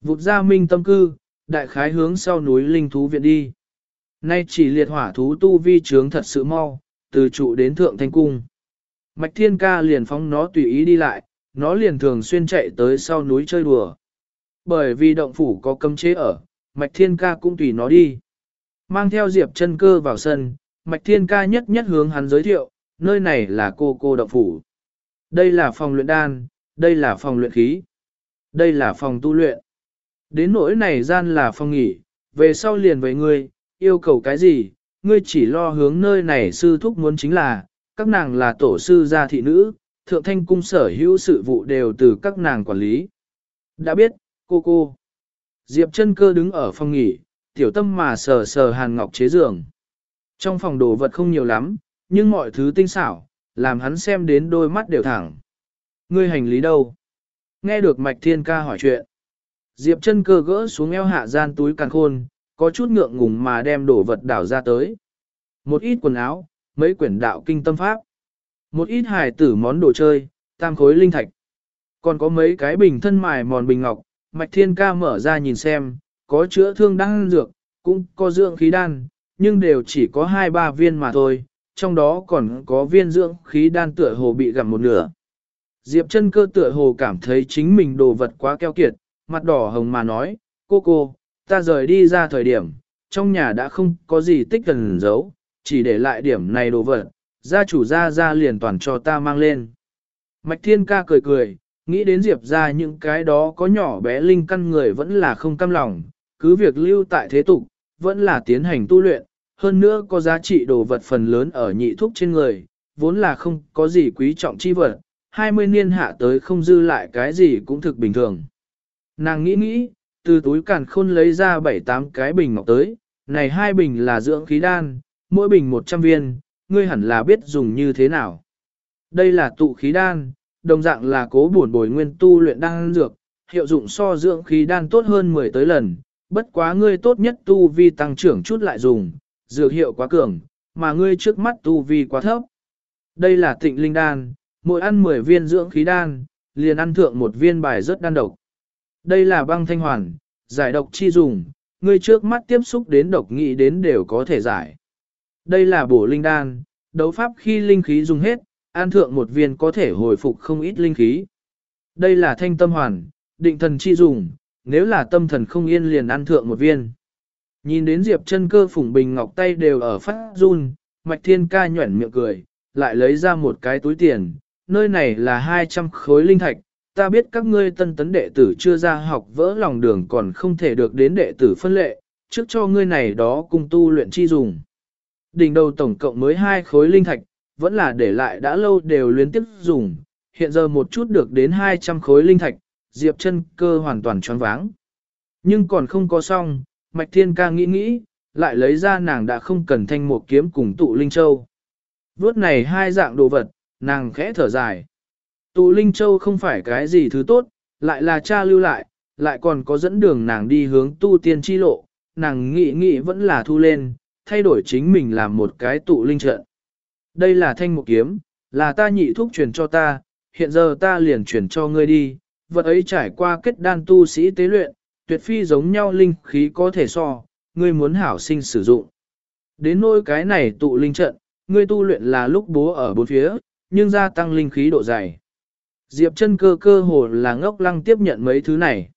Vụt ra minh tâm cư, đại khái hướng sau núi linh thú viện đi. Nay chỉ liệt hỏa thú tu vi trướng thật sự mau, từ trụ đến thượng thanh cung. Mạch thiên ca liền phóng nó tùy ý đi lại, nó liền thường xuyên chạy tới sau núi chơi đùa. Bởi vì động phủ có cấm chế ở, Mạch thiên ca cũng tùy nó đi. Mang theo diệp chân cơ vào sân, Mạch thiên ca nhất nhất hướng hắn giới thiệu, nơi này là cô cô động phủ. Đây là phòng luyện đan, đây là phòng luyện khí, đây là phòng tu luyện. Đến nỗi này gian là phòng nghỉ, về sau liền với ngươi, yêu cầu cái gì, ngươi chỉ lo hướng nơi này sư thúc muốn chính là, các nàng là tổ sư gia thị nữ, thượng thanh cung sở hữu sự vụ đều từ các nàng quản lý. Đã biết, cô cô. Diệp chân cơ đứng ở phòng nghỉ, tiểu tâm mà sờ sờ hàn ngọc chế giường. Trong phòng đồ vật không nhiều lắm, nhưng mọi thứ tinh xảo, làm hắn xem đến đôi mắt đều thẳng. Ngươi hành lý đâu? Nghe được Mạch Thiên Ca hỏi chuyện. Diệp chân cơ gỡ xuống eo hạ gian túi càng khôn, có chút ngượng ngùng mà đem đồ vật đảo ra tới. Một ít quần áo, mấy quyển đạo kinh tâm pháp. Một ít hài tử món đồ chơi, tam khối linh thạch. Còn có mấy cái bình thân mài mòn bình ngọc, Mạch Thiên Ca mở ra nhìn xem, có chữa thương đan dược, cũng có dưỡng khí đan, nhưng đều chỉ có 2-3 viên mà thôi, trong đó còn có viên dưỡng khí đan tựa hồ bị gặm một nửa. Diệp chân cơ tựa hồ cảm thấy chính mình đồ vật quá keo kiệt, mặt đỏ hồng mà nói, cô cô, ta rời đi ra thời điểm, trong nhà đã không có gì tích cần giấu, chỉ để lại điểm này đồ vật, gia chủ gia gia liền toàn cho ta mang lên. Mạch thiên ca cười cười, nghĩ đến diệp ra những cái đó có nhỏ bé linh căn người vẫn là không cam lòng, cứ việc lưu tại thế tục, vẫn là tiến hành tu luyện, hơn nữa có giá trị đồ vật phần lớn ở nhị thúc trên người, vốn là không có gì quý trọng chi vật, 20 niên hạ tới không dư lại cái gì cũng thực bình thường. Nàng nghĩ nghĩ, từ túi càn khôn lấy ra 7-8 cái bình ngọc tới, này hai bình là dưỡng khí đan, mỗi bình 100 viên, ngươi hẳn là biết dùng như thế nào. Đây là tụ khí đan, đồng dạng là cố bổn bồi nguyên tu luyện đan dược, hiệu dụng so dưỡng khí đan tốt hơn 10 tới lần, bất quá ngươi tốt nhất tu vi tăng trưởng chút lại dùng, dược hiệu quá cường, mà ngươi trước mắt tu vi quá thấp. Đây là tịnh linh đan, mỗi ăn 10 viên dưỡng khí đan, liền ăn thượng một viên bài rất đan độc. Đây là băng thanh hoàn, giải độc chi dùng, ngươi trước mắt tiếp xúc đến độc nghị đến đều có thể giải. Đây là bổ linh đan, đấu pháp khi linh khí dùng hết, an thượng một viên có thể hồi phục không ít linh khí. Đây là thanh tâm hoàn, định thần chi dùng, nếu là tâm thần không yên liền ăn thượng một viên. Nhìn đến Diệp chân cơ phủng bình ngọc tay đều ở phát run, Mạch Thiên ca nhuẩn miệng cười, lại lấy ra một cái túi tiền, nơi này là 200 khối linh thạch, ta biết các ngươi tân tấn đệ tử chưa ra học vỡ lòng đường còn không thể được đến đệ tử phân lệ, trước cho ngươi này đó cùng tu luyện chi dùng. Đỉnh đầu tổng cộng mới hai khối linh thạch, vẫn là để lại đã lâu đều liên tiếp dùng, hiện giờ một chút được đến 200 khối linh thạch, Diệp chân cơ hoàn toàn choáng váng. Nhưng còn không có xong, Mạch Thiên ca nghĩ nghĩ, lại lấy ra nàng đã không cần thanh một kiếm cùng tụ linh châu. Vốt này hai dạng đồ vật, nàng khẽ thở dài. Tụ linh châu không phải cái gì thứ tốt, lại là cha lưu lại, lại còn có dẫn đường nàng đi hướng tu tiên chi lộ, nàng nghĩ nghĩ vẫn là thu lên, thay đổi chính mình làm một cái tụ linh trận. Đây là thanh một kiếm, là ta nhị thúc truyền cho ta, hiện giờ ta liền truyền cho ngươi đi, vật ấy trải qua kết đan tu sĩ tế luyện, tuyệt phi giống nhau linh khí có thể so, ngươi muốn hảo sinh sử dụng. Đến nỗi cái này tụ linh trận, ngươi tu luyện là lúc bố ở bốn phía, nhưng gia tăng linh khí độ dày. Diệp chân cơ cơ hồ là ngốc lăng tiếp nhận mấy thứ này.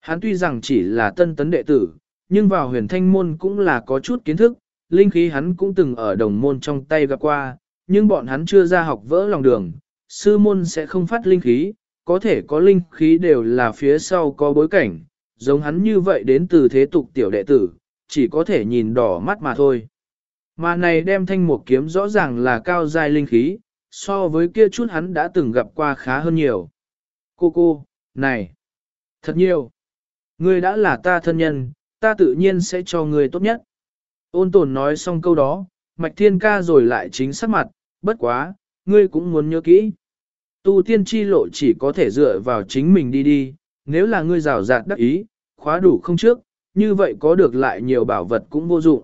Hắn tuy rằng chỉ là tân tấn đệ tử, nhưng vào huyền thanh môn cũng là có chút kiến thức, linh khí hắn cũng từng ở đồng môn trong tay gặp qua, nhưng bọn hắn chưa ra học vỡ lòng đường, sư môn sẽ không phát linh khí, có thể có linh khí đều là phía sau có bối cảnh, giống hắn như vậy đến từ thế tục tiểu đệ tử, chỉ có thể nhìn đỏ mắt mà thôi. Mà này đem thanh một kiếm rõ ràng là cao giai linh khí, so với kia chút hắn đã từng gặp qua khá hơn nhiều. Cô cô, này, thật nhiều. Ngươi đã là ta thân nhân, ta tự nhiên sẽ cho ngươi tốt nhất. Ôn tồn nói xong câu đó, mạch thiên ca rồi lại chính sắc mặt, bất quá, ngươi cũng muốn nhớ kỹ. Tu tiên chi lộ chỉ có thể dựa vào chính mình đi đi, nếu là ngươi rào rạt đắc ý, khóa đủ không trước, như vậy có được lại nhiều bảo vật cũng vô dụng.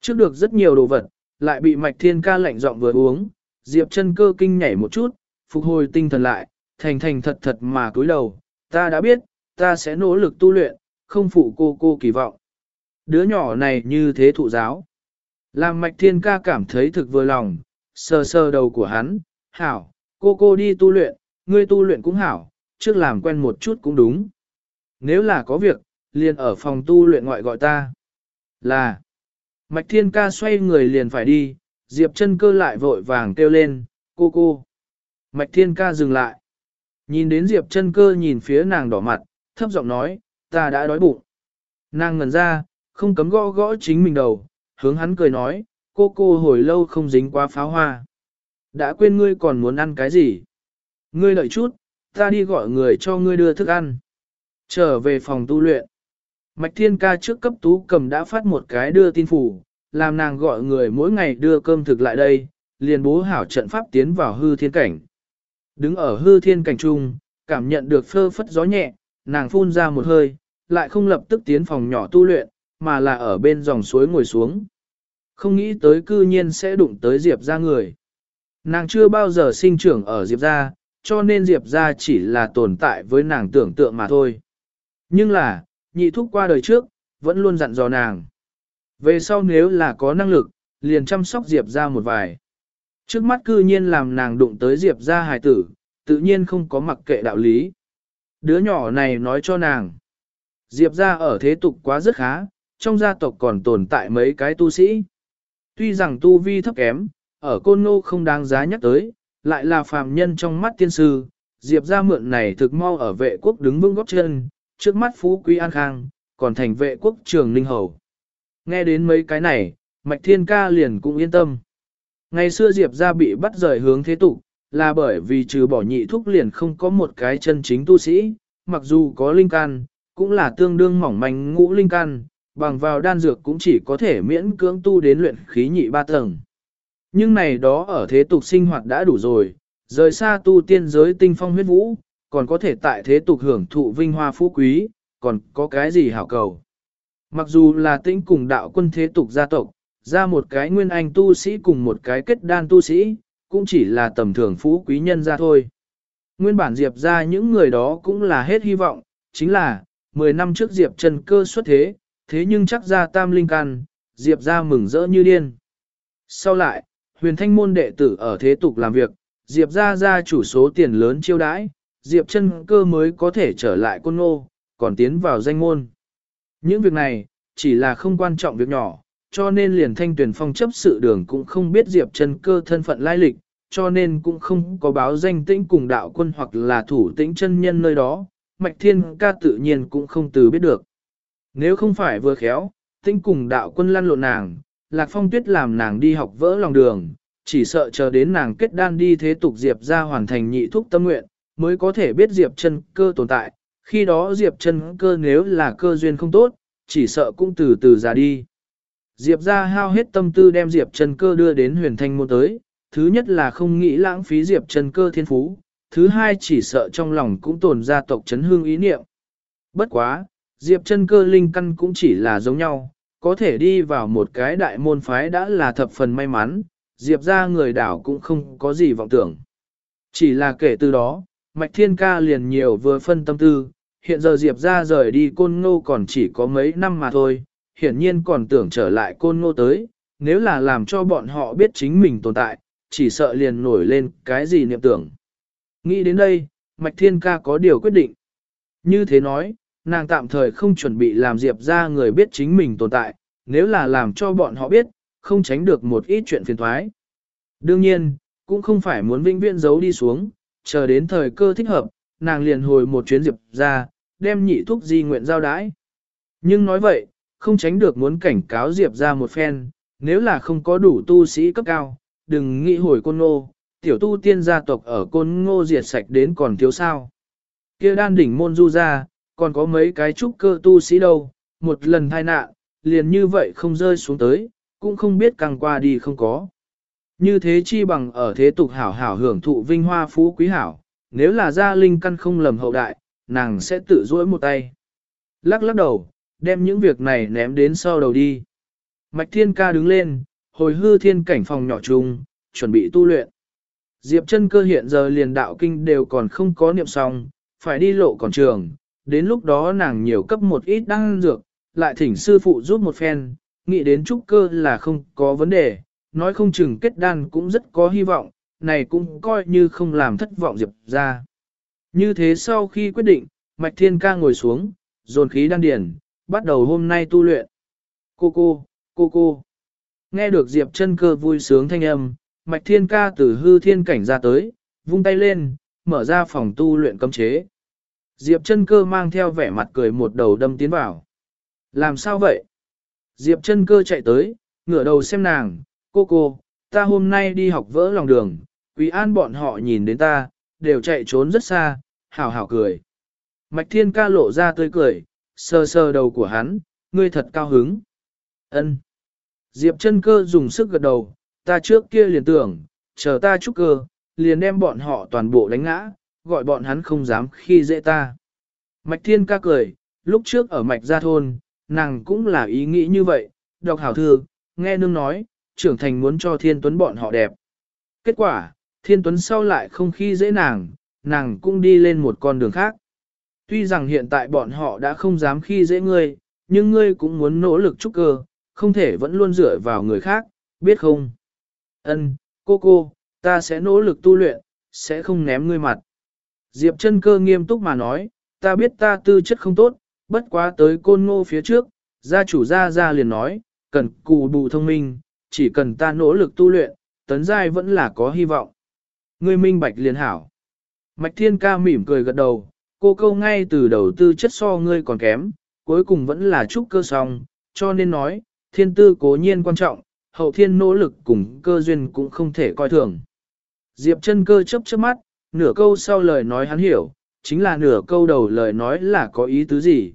Trước được rất nhiều đồ vật, lại bị mạch thiên ca lạnh giọng vừa uống, diệp chân cơ kinh nhảy một chút, phục hồi tinh thần lại, thành thành thật thật mà cúi đầu, ta đã biết, ta sẽ nỗ lực tu luyện, không phụ cô cô kỳ vọng. Đứa nhỏ này như thế thụ giáo. Làm mạch thiên ca cảm thấy thực vừa lòng, sờ sờ đầu của hắn, hảo, cô cô đi tu luyện, ngươi tu luyện cũng hảo, trước làm quen một chút cũng đúng. Nếu là có việc, liền ở phòng tu luyện ngoại gọi ta. Là, mạch thiên ca xoay người liền phải đi, diệp chân cơ lại vội vàng kêu lên, cô cô. Mạch thiên ca dừng lại. Nhìn đến diệp chân cơ nhìn phía nàng đỏ mặt, thấp giọng nói, ta đã đói bụng. Nàng ngẩn ra, không cấm gõ gõ chính mình đầu, hướng hắn cười nói, cô cô hồi lâu không dính qua pháo hoa. Đã quên ngươi còn muốn ăn cái gì? Ngươi đợi chút, ta đi gọi người cho ngươi đưa thức ăn. Trở về phòng tu luyện. Mạch Thiên Ca trước cấp tú cầm đã phát một cái đưa tin phủ, làm nàng gọi người mỗi ngày đưa cơm thực lại đây, liền bố hảo trận pháp tiến vào hư thiên cảnh. Đứng ở hư thiên cảnh trung, cảm nhận được phơ phất gió nhẹ, nàng phun ra một hơi, lại không lập tức tiến phòng nhỏ tu luyện, mà là ở bên dòng suối ngồi xuống. Không nghĩ tới cư nhiên sẽ đụng tới Diệp ra người. Nàng chưa bao giờ sinh trưởng ở Diệp ra, cho nên Diệp ra chỉ là tồn tại với nàng tưởng tượng mà thôi. Nhưng là, nhị thúc qua đời trước, vẫn luôn dặn dò nàng. Về sau nếu là có năng lực, liền chăm sóc Diệp ra một vài. Trước mắt cư nhiên làm nàng đụng tới Diệp ra hài tử, tự nhiên không có mặc kệ đạo lý. Đứa nhỏ này nói cho nàng. Diệp ra ở thế tục quá rất khá, trong gia tộc còn tồn tại mấy cái tu sĩ. Tuy rằng tu vi thấp kém, ở côn ngô không đáng giá nhắc tới, lại là phàm nhân trong mắt tiên sư, Diệp ra mượn này thực mau ở vệ quốc đứng vững góc chân, trước mắt phú quý an khang, còn thành vệ quốc trường ninh hầu. Nghe đến mấy cái này, Mạch Thiên Ca liền cũng yên tâm. Ngày xưa Diệp ra bị bắt rời hướng thế tục, là bởi vì trừ bỏ nhị thúc liền không có một cái chân chính tu sĩ, mặc dù có linh can, cũng là tương đương mỏng manh ngũ linh can, bằng vào đan dược cũng chỉ có thể miễn cưỡng tu đến luyện khí nhị ba tầng. Nhưng này đó ở thế tục sinh hoạt đã đủ rồi, rời xa tu tiên giới tinh phong huyết vũ, còn có thể tại thế tục hưởng thụ vinh hoa phú quý, còn có cái gì hảo cầu. Mặc dù là tĩnh cùng đạo quân thế tục gia tộc, ra một cái nguyên anh tu sĩ cùng một cái kết đan tu sĩ, cũng chỉ là tầm thường phú quý nhân ra thôi. Nguyên bản Diệp ra những người đó cũng là hết hy vọng, chính là, 10 năm trước Diệp Trần cơ xuất thế, thế nhưng chắc ra tam linh can, Diệp ra mừng rỡ như điên. Sau lại, huyền thanh môn đệ tử ở thế tục làm việc, Diệp ra ra chủ số tiền lớn chiêu đãi, Diệp Trần cơ mới có thể trở lại quân ngô, còn tiến vào danh môn. Những việc này, chỉ là không quan trọng việc nhỏ, cho nên liền thanh tuyển phong chấp sự đường cũng không biết Diệp Trần cơ thân phận lai lịch, cho nên cũng không có báo danh tĩnh cùng đạo quân hoặc là thủ tĩnh chân nhân nơi đó, Mạch Thiên ca tự nhiên cũng không từ biết được. Nếu không phải vừa khéo, tĩnh cùng đạo quân lăn lộn nàng, Lạc Phong Tuyết làm nàng đi học vỡ lòng đường, chỉ sợ chờ đến nàng kết đan đi thế tục Diệp ra hoàn thành nhị thúc tâm nguyện, mới có thể biết Diệp chân cơ tồn tại, khi đó Diệp chân cơ nếu là cơ duyên không tốt, chỉ sợ cũng từ từ ra đi. Diệp ra hao hết tâm tư đem Diệp chân cơ đưa đến huyền thanh môn tới, thứ nhất là không nghĩ lãng phí Diệp chân cơ thiên phú, thứ hai chỉ sợ trong lòng cũng tồn ra tộc chấn hương ý niệm. Bất quá, Diệp chân cơ linh căn cũng chỉ là giống nhau, có thể đi vào một cái đại môn phái đã là thập phần may mắn, Diệp ra người đảo cũng không có gì vọng tưởng. Chỉ là kể từ đó, Mạch Thiên Ca liền nhiều vừa phân tâm tư, hiện giờ Diệp ra rời đi côn ngô còn chỉ có mấy năm mà thôi, hiển nhiên còn tưởng trở lại côn ngô tới, nếu là làm cho bọn họ biết chính mình tồn tại, chỉ sợ liền nổi lên cái gì niệm tưởng. Nghĩ đến đây, Mạch Thiên Ca có điều quyết định. Như thế nói, nàng tạm thời không chuẩn bị làm Diệp ra người biết chính mình tồn tại, nếu là làm cho bọn họ biết, không tránh được một ít chuyện phiền thoái. Đương nhiên, cũng không phải muốn vinh viễn giấu đi xuống, chờ đến thời cơ thích hợp, nàng liền hồi một chuyến Diệp ra, đem nhị thuốc di nguyện giao đái. Nhưng nói vậy, không tránh được muốn cảnh cáo Diệp ra một phen, nếu là không có đủ tu sĩ cấp cao, đừng nghĩ hồi côn ngô, tiểu tu tiên gia tộc ở côn ngô diệt sạch đến còn thiếu sao. kia đan đỉnh môn du ra, còn có mấy cái trúc cơ tu sĩ đâu, một lần thai nạn, liền như vậy không rơi xuống tới, cũng không biết càng qua đi không có. Như thế chi bằng ở thế tục hảo hảo hưởng thụ vinh hoa phú quý hảo, nếu là gia linh căn không lầm hậu đại, nàng sẽ tự duỗi một tay. Lắc lắc đầu, đem những việc này ném đến sau đầu đi. Mạch thiên ca đứng lên, hồi hư thiên cảnh phòng nhỏ chung, chuẩn bị tu luyện. Diệp chân cơ hiện giờ liền đạo kinh đều còn không có niệm xong, phải đi lộ còn trường, đến lúc đó nàng nhiều cấp một ít đăng dược, lại thỉnh sư phụ giúp một phen, nghĩ đến trúc cơ là không có vấn đề, nói không chừng kết đan cũng rất có hy vọng, này cũng coi như không làm thất vọng Diệp ra. Như thế sau khi quyết định, Mạch Thiên ca ngồi xuống, dồn khí đan điển, bắt đầu hôm nay tu luyện. Cô cô, cô cô. Nghe được Diệp chân cơ vui sướng thanh âm, Mạch Thiên ca từ hư thiên cảnh ra tới, vung tay lên, mở ra phòng tu luyện cấm chế. Diệp chân cơ mang theo vẻ mặt cười một đầu đâm tiến vào. Làm sao vậy? Diệp chân cơ chạy tới, ngửa đầu xem nàng, cô cô, ta hôm nay đi học vỡ lòng đường, quý an bọn họ nhìn đến ta, đều chạy trốn rất xa, hảo hảo cười. Mạch thiên ca lộ ra tươi cười, sờ sờ đầu của hắn, ngươi thật cao hứng. ân Diệp chân cơ dùng sức gật đầu, ta trước kia liền tưởng, chờ ta chúc cơ, liền đem bọn họ toàn bộ đánh ngã, gọi bọn hắn không dám khi dễ ta. Mạch thiên ca cười, lúc trước ở mạch gia thôn, nàng cũng là ý nghĩ như vậy, đọc hảo thư, nghe nương nói, trưởng thành muốn cho thiên tuấn bọn họ đẹp. Kết quả, thiên tuấn sau lại không khi dễ nàng, nàng cũng đi lên một con đường khác. Tuy rằng hiện tại bọn họ đã không dám khi dễ ngươi, nhưng ngươi cũng muốn nỗ lực trúc cơ, không thể vẫn luôn dựa vào người khác, biết không? Ân, cô cô, ta sẽ nỗ lực tu luyện, sẽ không ném ngươi mặt. Diệp chân cơ nghiêm túc mà nói, ta biết ta tư chất không tốt, bất quá tới côn ngô phía trước, gia chủ gia gia liền nói, cần cù bù thông minh, chỉ cần ta nỗ lực tu luyện, tấn giai vẫn là có hy vọng. Ngươi minh bạch liền hảo. Mạch thiên ca mỉm cười gật đầu, cô câu ngay từ đầu tư chất so ngươi còn kém, cuối cùng vẫn là trúc cơ song, cho nên nói, thiên tư cố nhiên quan trọng, hậu thiên nỗ lực cùng cơ duyên cũng không thể coi thường. Diệp chân cơ chấp chớp mắt, nửa câu sau lời nói hắn hiểu, chính là nửa câu đầu lời nói là có ý tứ gì.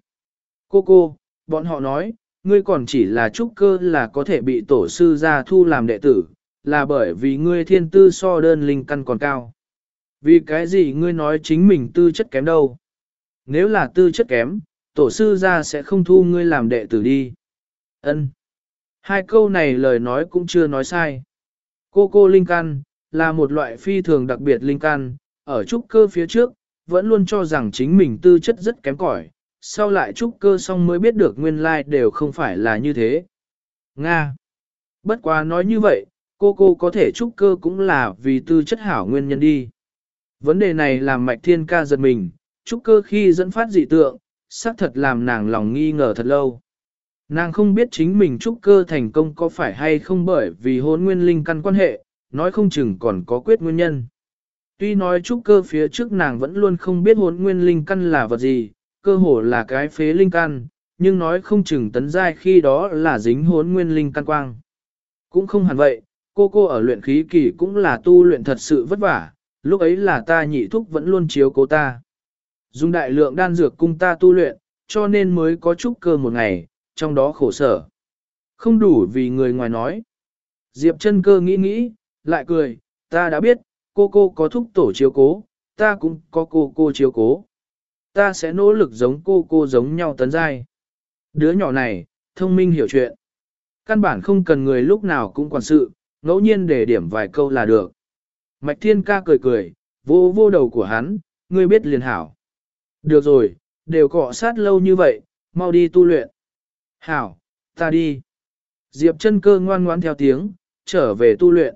Cô cô, bọn họ nói, ngươi còn chỉ là trúc cơ là có thể bị tổ sư gia thu làm đệ tử, là bởi vì ngươi thiên tư so đơn linh căn còn cao. Vì cái gì ngươi nói chính mình tư chất kém đâu? Nếu là tư chất kém, tổ sư gia sẽ không thu ngươi làm đệ tử đi. Ân. Hai câu này lời nói cũng chưa nói sai. Cô cô linh căn, là một loại phi thường đặc biệt linh căn, ở trúc cơ phía trước, vẫn luôn cho rằng chính mình tư chất rất kém cỏi, sau lại trúc cơ xong mới biết được nguyên lai đều không phải là như thế. Nga. Bất quá nói như vậy, cô cô có thể trúc cơ cũng là vì tư chất hảo nguyên nhân đi. Vấn đề này làm mạch thiên ca giật mình, trúc cơ khi dẫn phát dị tượng, xác thật làm nàng lòng nghi ngờ thật lâu. Nàng không biết chính mình trúc cơ thành công có phải hay không bởi vì hôn nguyên linh căn quan hệ, nói không chừng còn có quyết nguyên nhân. Tuy nói trúc cơ phía trước nàng vẫn luôn không biết hôn nguyên linh căn là vật gì, cơ hồ là cái phế linh căn, nhưng nói không chừng tấn giai khi đó là dính hốn nguyên linh căn quang. Cũng không hẳn vậy, cô cô ở luyện khí kỳ cũng là tu luyện thật sự vất vả, lúc ấy là ta nhị thúc vẫn luôn chiếu cố ta. Dùng đại lượng đan dược cung ta tu luyện, cho nên mới có chút cơ một ngày, trong đó khổ sở. Không đủ vì người ngoài nói. Diệp chân cơ nghĩ nghĩ, lại cười, ta đã biết, cô cô có thúc tổ chiếu cố, ta cũng có cô cô chiếu cố. Ta sẽ nỗ lực giống cô cô giống nhau tấn giai. Đứa nhỏ này, thông minh hiểu chuyện. Căn bản không cần người lúc nào cũng quản sự, ngẫu nhiên để điểm vài câu là được. Mạch Thiên ca cười cười, vô vô đầu của hắn, ngươi biết liền hảo. Được rồi, đều cọ sát lâu như vậy, mau đi tu luyện. Hảo, ta đi. Diệp chân cơ ngoan ngoãn theo tiếng, trở về tu luyện.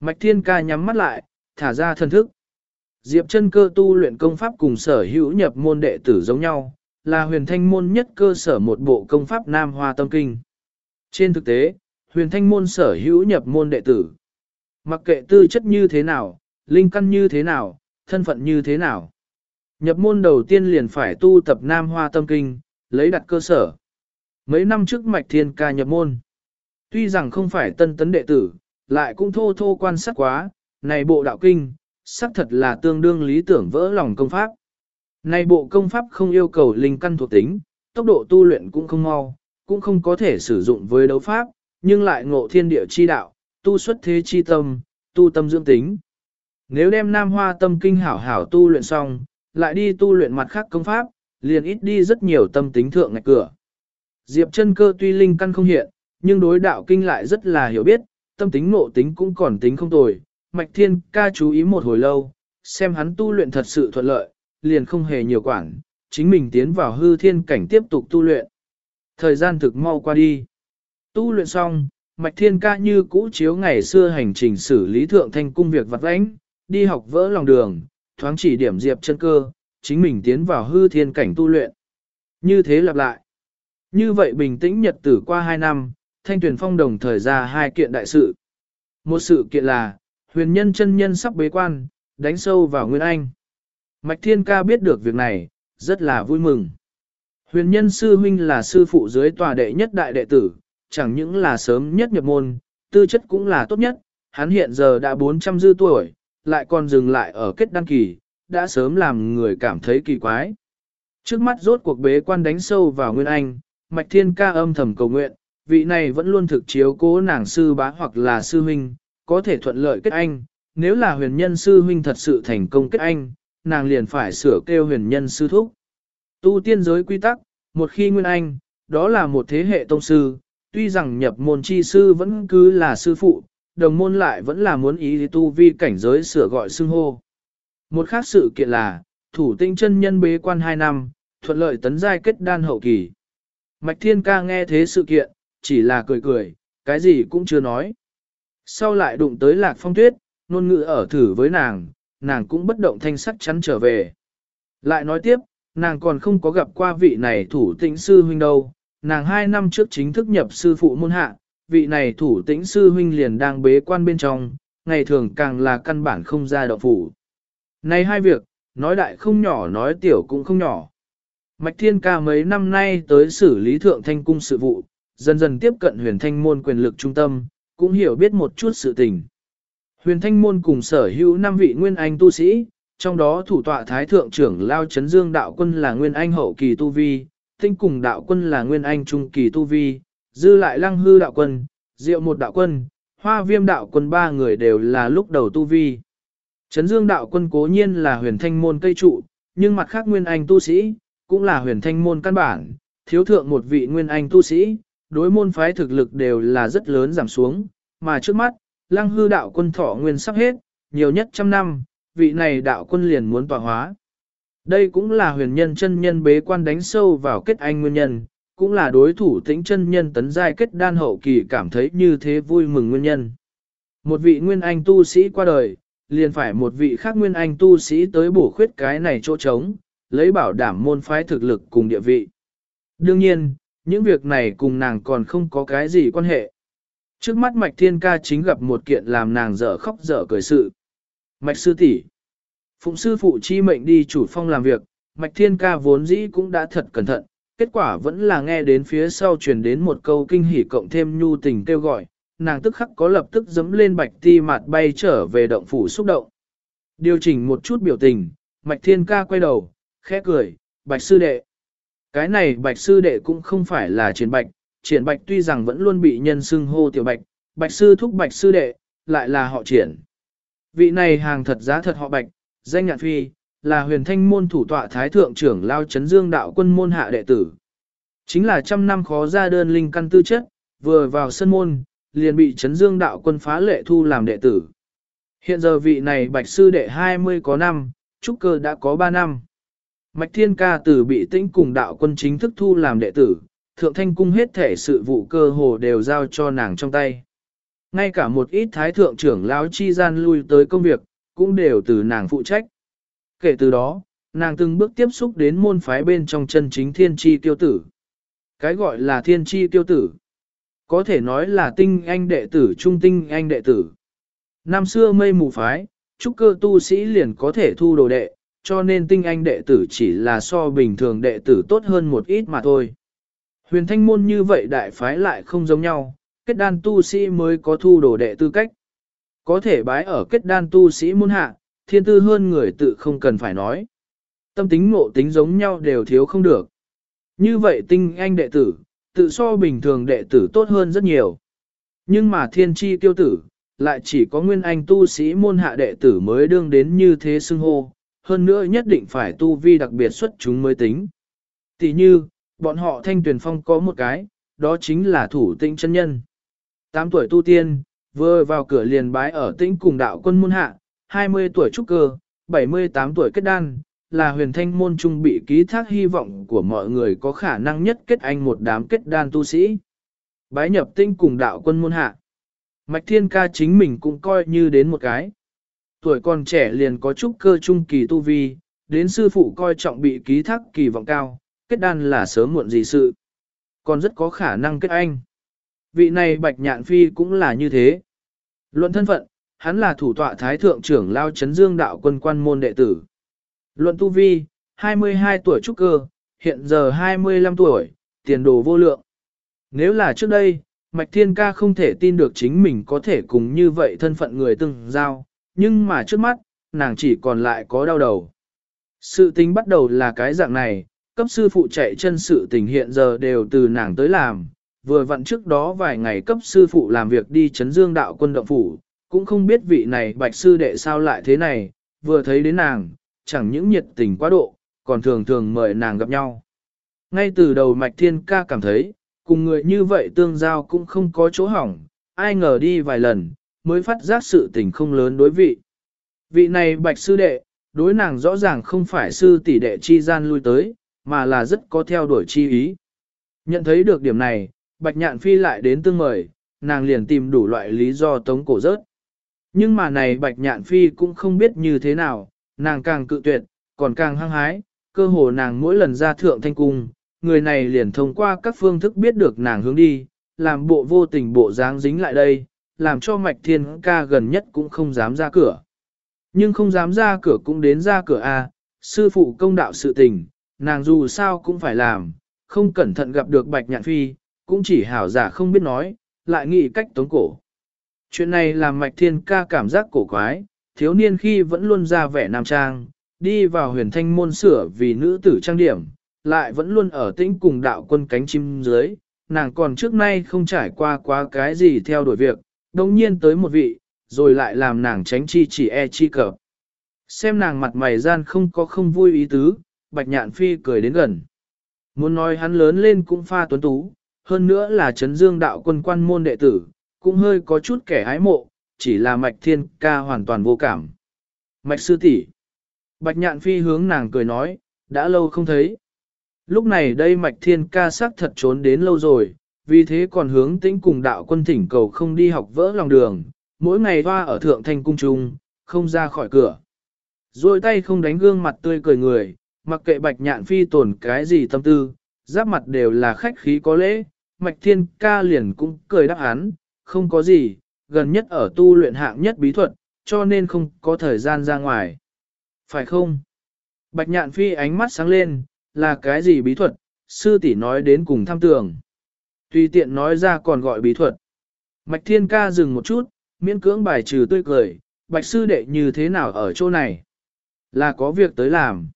Mạch Thiên ca nhắm mắt lại, thả ra thần thức. Diệp chân cơ tu luyện công pháp cùng sở hữu nhập môn đệ tử giống nhau, là huyền thanh môn nhất cơ sở một bộ công pháp Nam Hoa Tâm Kinh. Trên thực tế, huyền thanh môn sở hữu nhập môn đệ tử. Mặc kệ tư chất như thế nào, linh căn như thế nào, thân phận như thế nào. Nhập môn đầu tiên liền phải tu tập Nam Hoa Tâm Kinh, lấy đặt cơ sở. Mấy năm trước Mạch Thiên ca nhập môn. Tuy rằng không phải tân tấn đệ tử, lại cũng thô thô quan sát quá, này bộ đạo kinh, xác thật là tương đương lý tưởng vỡ lòng công pháp. Này bộ công pháp không yêu cầu linh căn thuộc tính, tốc độ tu luyện cũng không mau, cũng không có thể sử dụng với đấu pháp, nhưng lại ngộ thiên địa chi đạo, tu xuất thế chi tâm, tu tâm dưỡng tính. Nếu đem nam hoa tâm kinh hảo hảo tu luyện xong, lại đi tu luyện mặt khác công pháp, liền ít đi rất nhiều tâm tính thượng ngạch cửa. Diệp chân cơ tuy linh căn không hiện, nhưng đối đạo kinh lại rất là hiểu biết, tâm tính ngộ tính cũng còn tính không tồi. Mạch Thiên ca chú ý một hồi lâu, xem hắn tu luyện thật sự thuận lợi, liền không hề nhiều quản, chính mình tiến vào hư thiên cảnh tiếp tục tu luyện. Thời gian thực mau qua đi. Tu luyện xong, Mạch Thiên ca như cũ chiếu ngày xưa hành trình xử lý thượng thanh cung việc vặt lãnh, đi học vỡ lòng đường, thoáng chỉ điểm diệp chân cơ, chính mình tiến vào hư thiên cảnh tu luyện. Như thế lặp lại. Như vậy bình tĩnh nhật tử qua 2 năm, thanh tuyển phong đồng thời ra hai kiện đại sự. Một sự kiện là, huyền nhân chân nhân sắp bế quan, đánh sâu vào Nguyên Anh. Mạch Thiên Ca biết được việc này, rất là vui mừng. Huyền nhân sư huynh là sư phụ dưới tòa đệ nhất đại đệ tử, chẳng những là sớm nhất nhập môn, tư chất cũng là tốt nhất, hắn hiện giờ đã 400 dư tuổi, lại còn dừng lại ở kết đăng kỳ, đã sớm làm người cảm thấy kỳ quái. Trước mắt rốt cuộc bế quan đánh sâu vào Nguyên Anh, Mạch Thiên Ca âm thầm cầu nguyện, vị này vẫn luôn thực chiếu cố nàng sư bá hoặc là sư huynh, có thể thuận lợi kết anh, nếu là huyền nhân sư huynh thật sự thành công kết anh, nàng liền phải sửa kêu huyền nhân sư thúc. Tu tiên giới quy tắc, một khi nguyên anh, đó là một thế hệ tông sư, tuy rằng nhập môn chi sư vẫn cứ là sư phụ, đồng môn lại vẫn là muốn ý tu vi cảnh giới sửa gọi xưng hô. Một khác sự kiện là, thủ tinh chân nhân bế quan 2 năm, thuận lợi tấn giai kết đan hậu kỳ. Mạch Thiên Ca nghe thế sự kiện, chỉ là cười cười, cái gì cũng chưa nói. Sau lại đụng tới lạc phong tuyết, nôn ngữ ở thử với nàng, nàng cũng bất động thanh sắc chắn trở về. Lại nói tiếp, nàng còn không có gặp qua vị này thủ tĩnh sư huynh đâu, nàng hai năm trước chính thức nhập sư phụ môn hạ, vị này thủ tĩnh sư huynh liền đang bế quan bên trong, ngày thường càng là căn bản không ra động phủ. Này hai việc, nói đại không nhỏ nói tiểu cũng không nhỏ. Mạch Thiên Ca mấy năm nay tới xử lý thượng thanh cung sự vụ, dần dần tiếp cận huyền thanh môn quyền lực trung tâm, cũng hiểu biết một chút sự tình. Huyền thanh môn cùng sở hữu năm vị nguyên anh tu sĩ, trong đó thủ tọa thái thượng trưởng Lao Chấn Dương đạo quân là nguyên anh hậu kỳ tu vi, tinh cùng đạo quân là nguyên anh trung kỳ tu vi, dư lại lăng hư đạo quân, diệu một đạo quân, hoa viêm đạo quân ba người đều là lúc đầu tu vi. Chấn Dương đạo quân cố nhiên là huyền thanh môn cây trụ, nhưng mặt khác nguyên anh tu sĩ, cũng là huyền thanh môn căn bản, thiếu thượng một vị nguyên anh tu sĩ, đối môn phái thực lực đều là rất lớn giảm xuống, mà trước mắt, lăng hư đạo quân thọ nguyên sắp hết, nhiều nhất trăm năm, vị này đạo quân liền muốn tọa hóa. Đây cũng là huyền nhân chân nhân bế quan đánh sâu vào kết anh nguyên nhân, cũng là đối thủ tĩnh chân nhân tấn giai kết đan hậu kỳ cảm thấy như thế vui mừng nguyên nhân. Một vị nguyên anh tu sĩ qua đời, liền phải một vị khác nguyên anh tu sĩ tới bổ khuyết cái này chỗ trống, lấy bảo đảm môn phái thực lực cùng địa vị. Đương nhiên, những việc này cùng nàng còn không có cái gì quan hệ. Trước mắt Mạch Thiên Ca chính gặp một kiện làm nàng dở khóc dở cười sự. Mạch sư tỷ, Phụng sư phụ chi mệnh đi chủ phong làm việc, Mạch Thiên Ca vốn dĩ cũng đã thật cẩn thận, kết quả vẫn là nghe đến phía sau truyền đến một câu kinh hỉ cộng thêm nhu tình kêu gọi, nàng tức khắc có lập tức dấm lên bạch ti mạt bay trở về động phủ xúc động. Điều chỉnh một chút biểu tình, Mạch Thiên Ca quay đầu, khẽ cười, bạch sư đệ. Cái này bạch sư đệ cũng không phải là triển bạch, triển bạch tuy rằng vẫn luôn bị nhân xưng hô tiểu bạch, bạch sư thúc bạch sư đệ, lại là họ triển. Vị này hàng thật giá thật họ bạch, danh nhạn phi, là huyền thanh môn thủ tọa thái thượng trưởng lao chấn dương đạo quân môn hạ đệ tử. Chính là trăm năm khó ra đơn linh căn tư chất, vừa vào sân môn, liền bị chấn dương đạo quân phá lệ thu làm đệ tử. Hiện giờ vị này bạch sư đệ 20 có năm, trúc cơ đã có 3 năm. Mạch thiên ca tử bị tĩnh cùng đạo quân chính thức thu làm đệ tử, thượng thanh cung hết thể sự vụ cơ hồ đều giao cho nàng trong tay. Ngay cả một ít thái thượng trưởng lão chi gian lui tới công việc, cũng đều từ nàng phụ trách. Kể từ đó, nàng từng bước tiếp xúc đến môn phái bên trong chân chính thiên tri tiêu tử. Cái gọi là thiên tri tiêu tử, có thể nói là tinh anh đệ tử trung tinh anh đệ tử. Năm xưa mây mù phái, trúc cơ tu sĩ liền có thể thu đồ đệ, cho nên tinh anh đệ tử chỉ là so bình thường đệ tử tốt hơn một ít mà thôi. Huyền thanh môn như vậy đại phái lại không giống nhau, kết đan tu sĩ mới có thu đồ đệ tư cách. Có thể bái ở kết đan tu sĩ môn hạ, thiên tư hơn người tự không cần phải nói. Tâm tính ngộ tính giống nhau đều thiếu không được. Như vậy tinh anh đệ tử, tự so bình thường đệ tử tốt hơn rất nhiều. Nhưng mà thiên tri tiêu tử, lại chỉ có nguyên anh tu sĩ môn hạ đệ tử mới đương đến như thế xưng hô, hơn nữa nhất định phải tu vi đặc biệt xuất chúng mới tính. Tỷ như, bọn họ thanh tuyển phong có một cái, đó chính là thủ tĩnh chân nhân. tám tuổi tu tiên, vừa vào cửa liền bái ở tĩnh cùng đạo quân môn hạ, 20 tuổi trúc cơ, 78 tuổi kết đan, là huyền thanh môn trung bị ký thác hy vọng của mọi người có khả năng nhất kết anh một đám kết đan tu sĩ. Bái nhập tinh cùng đạo quân môn hạ. Mạch thiên ca chính mình cũng coi như đến một cái. Tuổi còn trẻ liền có trúc cơ trung kỳ tu vi, đến sư phụ coi trọng bị ký thác kỳ vọng cao, kết đan là sớm muộn gì sự. Còn rất có khả năng kết anh. Vị này bạch nhạn phi cũng là như thế. Luận thân phận, hắn là thủ tọa thái thượng trưởng lao chấn dương đạo quân quan môn đệ tử. Luận tu vi, 22 tuổi trúc cơ, hiện giờ 25 tuổi, tiền đồ vô lượng. Nếu là trước đây, Mạch Thiên Ca không thể tin được chính mình có thể cùng như vậy thân phận người từng giao, nhưng mà trước mắt, nàng chỉ còn lại có đau đầu. Sự tình bắt đầu là cái dạng này, cấp sư phụ chạy chân sự tình hiện giờ đều từ nàng tới làm, vừa vặn trước đó vài ngày cấp sư phụ làm việc đi chấn dương đạo quân động phủ, cũng không biết vị này bạch sư đệ sao lại thế này, vừa thấy đến nàng, chẳng những nhiệt tình quá độ, còn thường thường mời nàng gặp nhau. Ngay từ đầu mạch thiên ca cảm thấy, cùng người như vậy tương giao cũng không có chỗ hỏng, ai ngờ đi vài lần, mới phát giác sự tình không lớn đối vị. Vị này bạch sư đệ, đối nàng rõ ràng không phải sư tỷ đệ chi gian lui tới, mà là rất có theo đuổi chi ý. Nhận thấy được điểm này, bạch nhạn phi lại đến tương mời, nàng liền tìm đủ loại lý do tống cổ rớt. Nhưng mà này bạch nhạn phi cũng không biết như thế nào, nàng càng cự tuyệt, còn càng hăng hái, cơ hồ nàng mỗi lần ra thượng thanh cung, người này liền thông qua các phương thức biết được nàng hướng đi, làm bộ vô tình bộ dáng dính lại đây, làm cho mạch thiên ca gần nhất cũng không dám ra cửa. Nhưng không dám ra cửa cũng đến ra cửa A, sư phụ công đạo sự tình, nàng dù sao cũng phải làm, không cẩn thận gặp được bạch nhạn phi, cũng chỉ hảo giả không biết nói, lại nghĩ cách tống cổ. Chuyện này làm mạch thiên ca cảm giác cổ quái, thiếu niên khi vẫn luôn ra vẻ nam trang, đi vào huyền thanh môn sửa vì nữ tử trang điểm, lại vẫn luôn ở tĩnh cùng đạo quân cánh chim dưới, nàng còn trước nay không trải qua quá cái gì theo đuổi việc, đồng nhiên tới một vị, rồi lại làm nàng tránh chi chỉ e chi cờ. Xem nàng mặt mày gian không có không vui ý tứ, bạch nhạn phi cười đến gần. Muốn nói hắn lớn lên cũng pha tuấn tú, hơn nữa là chấn dương đạo quân quan môn đệ tử, cũng hơi có chút kẻ ái mộ, chỉ là mạch thiên ca hoàn toàn vô cảm. Mạch sư tỷ Bạch nhạn phi hướng nàng cười nói, đã lâu không thấy. Lúc này đây mạch thiên ca sắc thật trốn đến lâu rồi, vì thế còn hướng tĩnh cùng đạo quân thỉnh cầu không đi học vỡ lòng đường, mỗi ngày hoa ở thượng thanh cung trung, không ra khỏi cửa. Rồi tay không đánh gương mặt tươi cười người, mặc kệ bạch nhạn phi tổn cái gì tâm tư, giáp mặt đều là khách khí có lễ, mạch thiên ca liền cũng cười đáp án, không có gì, gần nhất ở tu luyện hạng nhất bí thuật, cho nên không có thời gian ra ngoài. Phải không? Bạch nhạn phi ánh mắt sáng lên, là cái gì bí thuật, sư tỷ nói đến cùng tham tưởng Tùy tiện nói ra còn gọi bí thuật. Mạch thiên ca dừng một chút, miễn cưỡng bài trừ tươi cười, bạch sư đệ như thế nào ở chỗ này? Là có việc tới làm.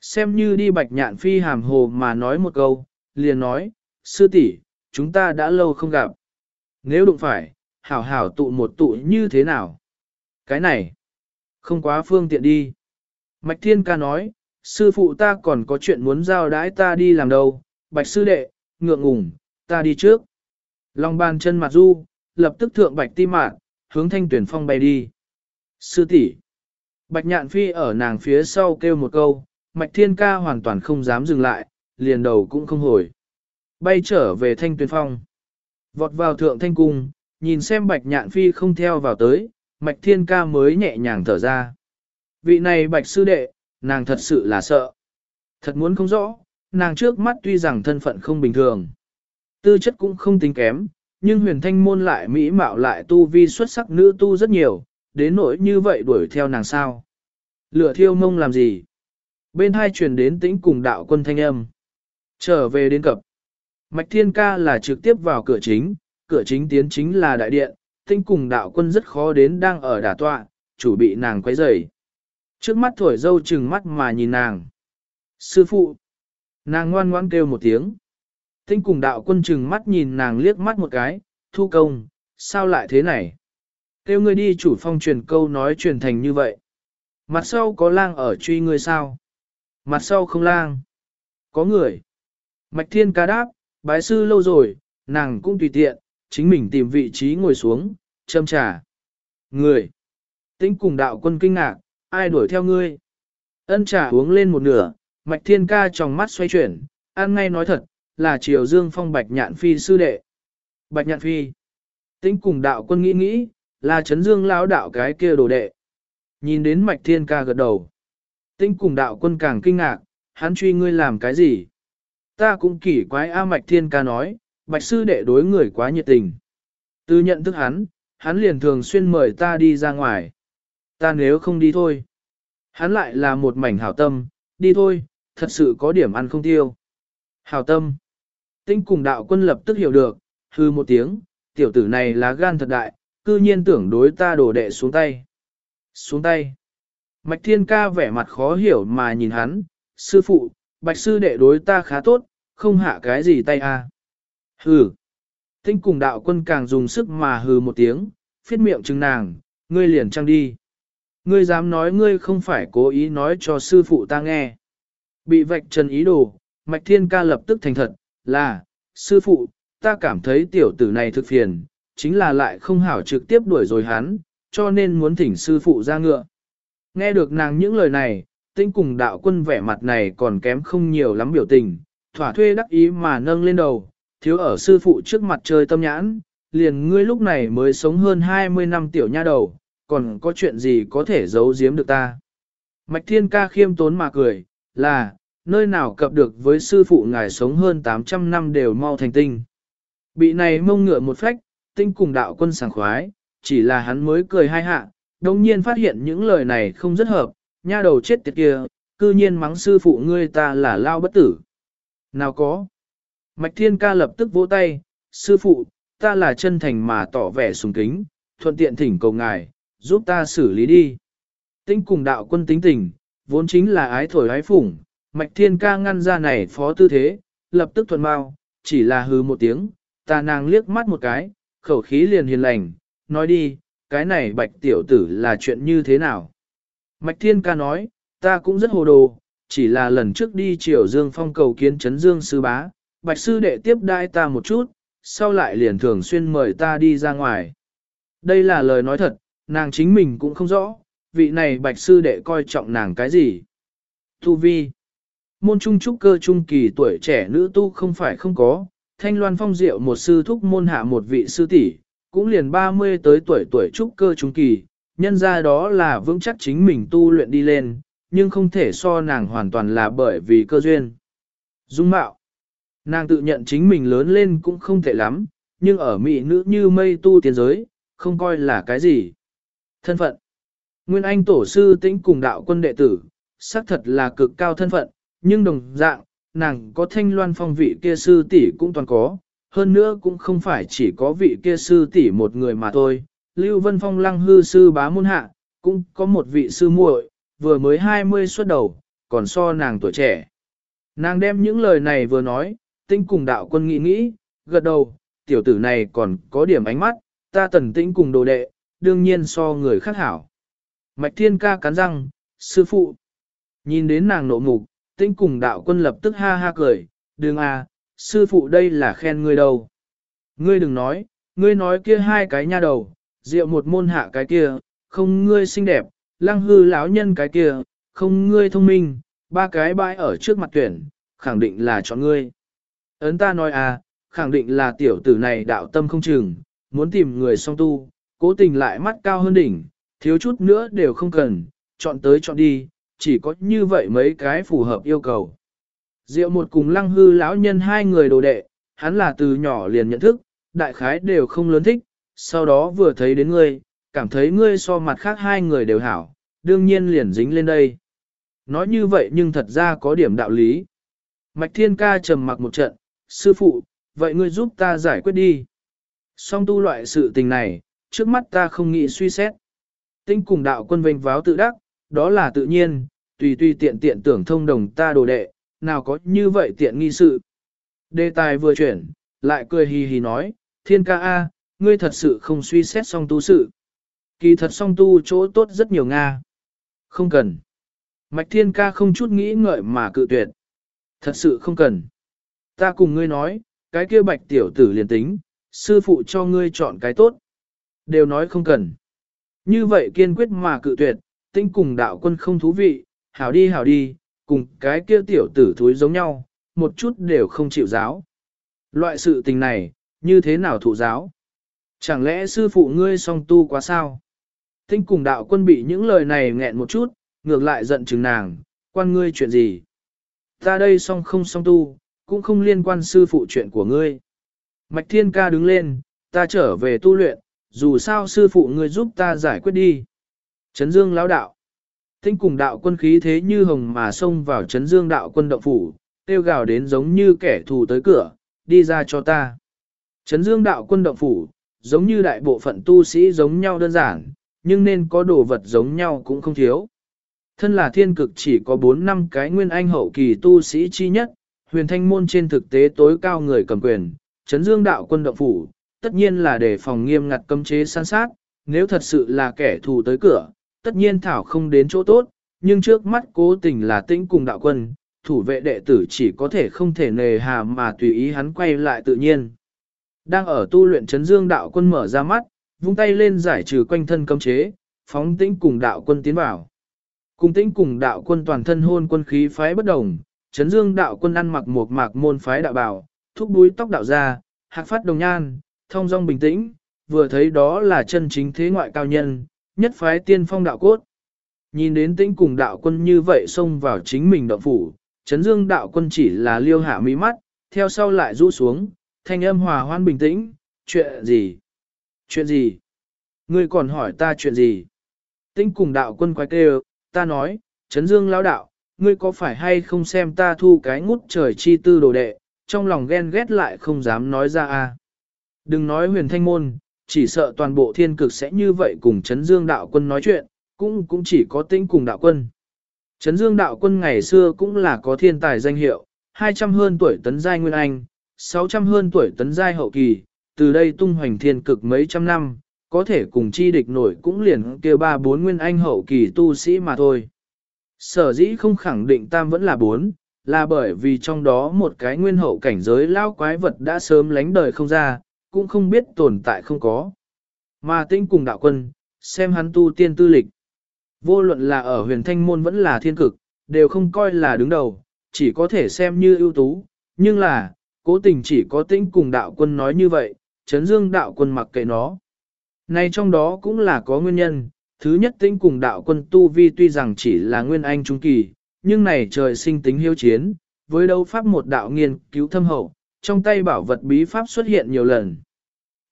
Xem như đi bạch nhạn phi hàm hồ mà nói một câu, liền nói, sư tỷ, chúng ta đã lâu không gặp. Nếu đụng phải, hảo hảo tụ một tụ như thế nào? Cái này, không quá phương tiện đi. Mạch Thiên ca nói, sư phụ ta còn có chuyện muốn giao đái ta đi làm đâu, bạch sư đệ, ngượng ngùng, ta đi trước. Long bàn chân mặt du, lập tức thượng bạch ti mạn, hướng thanh tuyển phong bay đi. Sư tỷ, Bạch nhạn phi ở nàng phía sau kêu một câu, mạch thiên ca hoàn toàn không dám dừng lại, liền đầu cũng không hồi. Bay trở về thanh tuyển phong. Vọt vào thượng thanh cung, nhìn xem bạch nhạn phi không theo vào tới, mạch thiên ca mới nhẹ nhàng thở ra. Vị này bạch sư đệ, nàng thật sự là sợ. Thật muốn không rõ, nàng trước mắt tuy rằng thân phận không bình thường. Tư chất cũng không tính kém, nhưng huyền thanh môn lại mỹ mạo lại tu vi xuất sắc nữ tu rất nhiều, đến nỗi như vậy đuổi theo nàng sao. Lửa thiêu mông làm gì? Bên hai truyền đến tĩnh cùng đạo quân thanh âm. Trở về đến cập. Mạch thiên ca là trực tiếp vào cửa chính, cửa chính tiến chính là đại điện, Tĩnh cùng đạo quân rất khó đến đang ở đả tọa, chủ bị nàng quấy rầy. Trước mắt thổi dâu chừng mắt mà nhìn nàng. Sư phụ! Nàng ngoan ngoãn kêu một tiếng. Tinh cùng đạo quân chừng mắt nhìn nàng liếc mắt một cái, thu công, sao lại thế này? Kêu ngươi đi chủ phong truyền câu nói truyền thành như vậy. Mặt sau có lang ở truy ngươi sao? Mặt sau không lang. Có người. Mạch thiên ca đáp, bái sư lâu rồi, nàng cũng tùy tiện, chính mình tìm vị trí ngồi xuống, châm trà. Người. Tinh cùng đạo quân kinh ngạc, ai đuổi theo ngươi? Ân trà uống lên một nửa, mạch thiên ca trong mắt xoay chuyển, ăn ngay nói thật, là triều dương phong bạch nhạn phi sư đệ. Bạch nhạn phi. tính cùng đạo quân nghĩ nghĩ, là chấn dương lão đạo cái kia đồ đệ. Nhìn đến mạch thiên ca gật đầu. Tính cùng đạo quân càng kinh ngạc, hắn truy ngươi làm cái gì? Ta cũng kỳ quái A mạch thiên ca nói, bạch sư đệ đối người quá nhiệt tình. Từ nhận thức hắn, hắn liền thường xuyên mời ta đi ra ngoài. Ta nếu không đi thôi. Hắn lại là một mảnh hảo tâm, đi thôi, thật sự có điểm ăn không tiêu. Hảo tâm. Tinh cùng đạo quân lập tức hiểu được, hư một tiếng, tiểu tử này là gan thật đại, cư nhiên tưởng đối ta đổ đệ xuống tay. Xuống tay. Mạch thiên ca vẻ mặt khó hiểu mà nhìn hắn, sư phụ, bạch sư đệ đối ta khá tốt, không hạ cái gì tay a. À. Hừ. Tinh cùng đạo quân càng dùng sức mà hừ một tiếng, phiết miệng chừng nàng, ngươi liền trăng đi. Ngươi dám nói ngươi không phải cố ý nói cho sư phụ ta nghe. Bị vạch trần ý đồ, Mạch Thiên Ca lập tức thành thật, là, sư phụ, ta cảm thấy tiểu tử này thực phiền, chính là lại không hảo trực tiếp đuổi rồi hắn, cho nên muốn thỉnh sư phụ ra ngựa. Nghe được nàng những lời này, tinh cùng đạo quân vẻ mặt này còn kém không nhiều lắm biểu tình, thỏa thuê đắc ý mà nâng lên đầu, thiếu ở sư phụ trước mặt chơi tâm nhãn, liền ngươi lúc này mới sống hơn 20 năm tiểu nha đầu, còn có chuyện gì có thể giấu giếm được ta. Mạch thiên ca khiêm tốn mà cười, là, nơi nào cập được với sư phụ ngài sống hơn 800 năm đều mau thành tinh. Bị này mông ngựa một phách, tinh cùng đạo quân sảng khoái, chỉ là hắn mới cười hai hạ, đồng nhiên phát hiện những lời này không rất hợp, nha đầu chết tiệt kia, cư nhiên mắng sư phụ ngươi ta là lao bất tử. Nào có. Mạch thiên ca lập tức vỗ tay, sư phụ, ta là chân thành mà tỏ vẻ sùng kính, thuận tiện thỉnh cầu ngài, giúp ta xử lý đi. Tinh cùng đạo quân tính tình, vốn chính là ái thổi ái phủng, mạch thiên ca ngăn ra này phó tư thế, lập tức thuần mau, chỉ là hừ một tiếng, ta nàng liếc mắt một cái, khẩu khí liền hiền lành, nói đi, cái này bạch tiểu tử là chuyện như thế nào? Mạch thiên ca nói, ta cũng rất hồ đồ, chỉ là lần trước đi triều dương phong cầu kiến chấn dương sư bá, bạch sư đệ tiếp đai ta một chút, sau lại liền thường xuyên mời ta đi ra ngoài. Đây là lời nói thật, nàng chính mình cũng không rõ, vị này bạch sư đệ coi trọng nàng cái gì. Thu vi Môn trung trúc cơ trung kỳ tuổi trẻ nữ tu không phải không có, thanh loan phong diệu một sư thúc môn hạ một vị sư tỷ, cũng liền 30 tới tuổi tuổi trúc cơ trung kỳ, nhân ra đó là vững chắc chính mình tu luyện đi lên, nhưng không thể so nàng hoàn toàn là bởi vì cơ duyên. Dung mạo Nàng tự nhận chính mình lớn lên cũng không thể lắm, nhưng ở mỹ nữ như mây tu tiên giới, không coi là cái gì. Thân phận Nguyên Anh tổ sư tĩnh cùng đạo quân đệ tử, xác thật là cực cao thân phận, nhưng đồng dạng, nàng có thanh loan phong vị kia sư tỷ cũng toàn có, hơn nữa cũng không phải chỉ có vị kia sư tỷ một người mà thôi. Lưu Vân Phong lăng hư sư bá môn hạ, cũng có một vị sư muội, vừa mới 20 xuất đầu, còn so nàng tuổi trẻ. Nàng đem những lời này vừa nói, tinh cùng đạo quân nghĩ nghĩ, gật đầu, tiểu tử này còn có điểm ánh mắt, ta tần tĩnh cùng đồ đệ, đương nhiên so người khác hảo. Mạch thiên ca cắn răng, sư phụ. Nhìn đến nàng nộ mục, tinh cùng đạo quân lập tức ha ha cười, đừng à, sư phụ đây là khen ngươi đâu. Ngươi đừng nói, ngươi nói kia hai cái nha đầu, rượu một môn hạ cái kia, không ngươi xinh đẹp, lăng hư lão nhân cái kia, không ngươi thông minh, ba cái bãi ở trước mặt tuyển, khẳng định là chọn ngươi. Ấn ta nói à, khẳng định là tiểu tử này đạo tâm không chừng, muốn tìm người song tu, cố tình lại mắt cao hơn đỉnh, thiếu chút nữa đều không cần, chọn tới chọn đi, chỉ có như vậy mấy cái phù hợp yêu cầu. Diệu một cùng lăng hư lão nhân hai người đồ đệ, hắn là từ nhỏ liền nhận thức, đại khái đều không lớn thích, sau đó vừa thấy đến ngươi, cảm thấy ngươi so mặt khác hai người đều hảo, đương nhiên liền dính lên đây. Nói như vậy nhưng thật ra có điểm đạo lý. Mạch Thiên Ca trầm mặc một trận, sư phụ, vậy ngươi giúp ta giải quyết đi. Song tu loại sự tình này, trước mắt ta không nghĩ suy xét. Tinh cùng đạo quân vênh váo tự đắc, đó là tự nhiên, tùy tùy tiện tiện tưởng thông đồng ta đồ đệ, nào có như vậy tiện nghi sự. Đề tài vừa chuyển, lại cười hì hì nói, thiên ca A, ngươi thật sự không suy xét song tu sự. Kỳ thật song tu chỗ tốt rất nhiều Nga. Không cần. Mạch thiên ca không chút nghĩ ngợi mà cự tuyệt. Thật sự không cần. Ta cùng ngươi nói, cái kia bạch tiểu tử liền tính, sư phụ cho ngươi chọn cái tốt. Đều nói không cần. Như vậy kiên quyết mà cự tuyệt, tinh cùng đạo quân không thú vị, hảo đi hảo đi, cùng cái kia tiểu tử thúi giống nhau, một chút đều không chịu giáo. Loại sự tình này, như thế nào thụ giáo? Chẳng lẽ sư phụ ngươi song tu quá sao? Tinh cùng đạo quân bị những lời này nghẹn một chút, ngược lại giận chừng nàng, quan ngươi chuyện gì? Ta đây song không song tu, cũng không liên quan sư phụ chuyện của ngươi. Mạch Thiên Ca đứng lên, ta trở về tu luyện, dù sao sư phụ ngươi giúp ta giải quyết đi. Trấn Dương lão đạo. Tinh cùng đạo quân khí thế như hồng mà xông vào Trấn Dương đạo quân động phủ, tiêu gào đến giống như kẻ thù tới cửa, đi ra cho ta. Trấn Dương đạo quân động phủ, giống như đại bộ phận tu sĩ giống nhau đơn giản, nhưng nên có đồ vật giống nhau cũng không thiếu. Thân là thiên cực chỉ có 4 năm cái nguyên anh hậu kỳ tu sĩ chi nhất, huyền thanh môn trên thực tế tối cao người cầm quyền, chấn dương đạo quân động phủ, tất nhiên là để phòng nghiêm ngặt cấm chế san sát, nếu thật sự là kẻ thù tới cửa, tất nhiên thảo không đến chỗ tốt, nhưng trước mắt cố tình là tĩnh cùng đạo quân, thủ vệ đệ tử chỉ có thể không thể nề hà mà tùy ý hắn quay lại tự nhiên. Đang ở tu luyện chấn dương đạo quân mở ra mắt, vung tay lên giải trừ quanh thân cấm chế, phóng tĩnh cùng đạo quân tiến vào. Cùng tĩnh cùng đạo quân toàn thân hôn quân khí phái bất đồng, chấn dương đạo quân ăn mặc một mạc môn phái đạo bảo, thúc đuôi tóc đạo ra, hạc phát đồng nhan, thông dong bình tĩnh, vừa thấy đó là chân chính thế ngoại cao nhân, nhất phái tiên phong đạo cốt. Nhìn đến tĩnh cùng đạo quân như vậy xông vào chính mình động phủ, chấn dương đạo quân chỉ là liêu hạ mí mắt, theo sau lại rũ xuống, thanh âm hòa hoan bình tĩnh, chuyện gì? Chuyện gì? Ngươi còn hỏi ta chuyện gì? Tĩnh cùng đạo quân quái kêu, ta nói, chấn dương lão đạo, ngươi có phải hay không xem ta thu cái ngút trời chi tư đồ đệ, trong lòng ghen ghét lại không dám nói ra a. Đừng nói huyền thanh môn, chỉ sợ toàn bộ thiên cực sẽ như vậy cùng chấn dương đạo quân nói chuyện, cũng cũng chỉ có tính cùng đạo quân. Chấn dương đạo quân ngày xưa cũng là có thiên tài danh hiệu, 200 hơn tuổi tấn giai nguyên anh, 600 hơn tuổi tấn giai hậu kỳ, từ đây tung hoành thiên cực mấy trăm năm, có thể cùng chi địch nổi cũng liền kêu ba bốn nguyên anh hậu kỳ tu sĩ mà thôi. Sở dĩ không khẳng định tam vẫn là bốn, là bởi vì trong đó một cái nguyên hậu cảnh giới lao quái vật đã sớm lánh đời không ra, cũng không biết tồn tại không có. Mà tinh cùng đạo quân, xem hắn tu tiên tư lịch. Vô luận là ở huyền thanh môn vẫn là thiên cực, đều không coi là đứng đầu, chỉ có thể xem như ưu tú, nhưng là, cố tình chỉ có tinh cùng đạo quân nói như vậy, chấn dương đạo quân mặc kệ nó. Này trong đó cũng là có nguyên nhân, thứ nhất tinh cùng đạo quân tu vi tuy rằng chỉ là nguyên anh trung kỳ, nhưng này trời sinh tính hiếu chiến, với đấu pháp một đạo nghiên cứu thâm hậu, trong tay bảo vật bí pháp xuất hiện nhiều lần.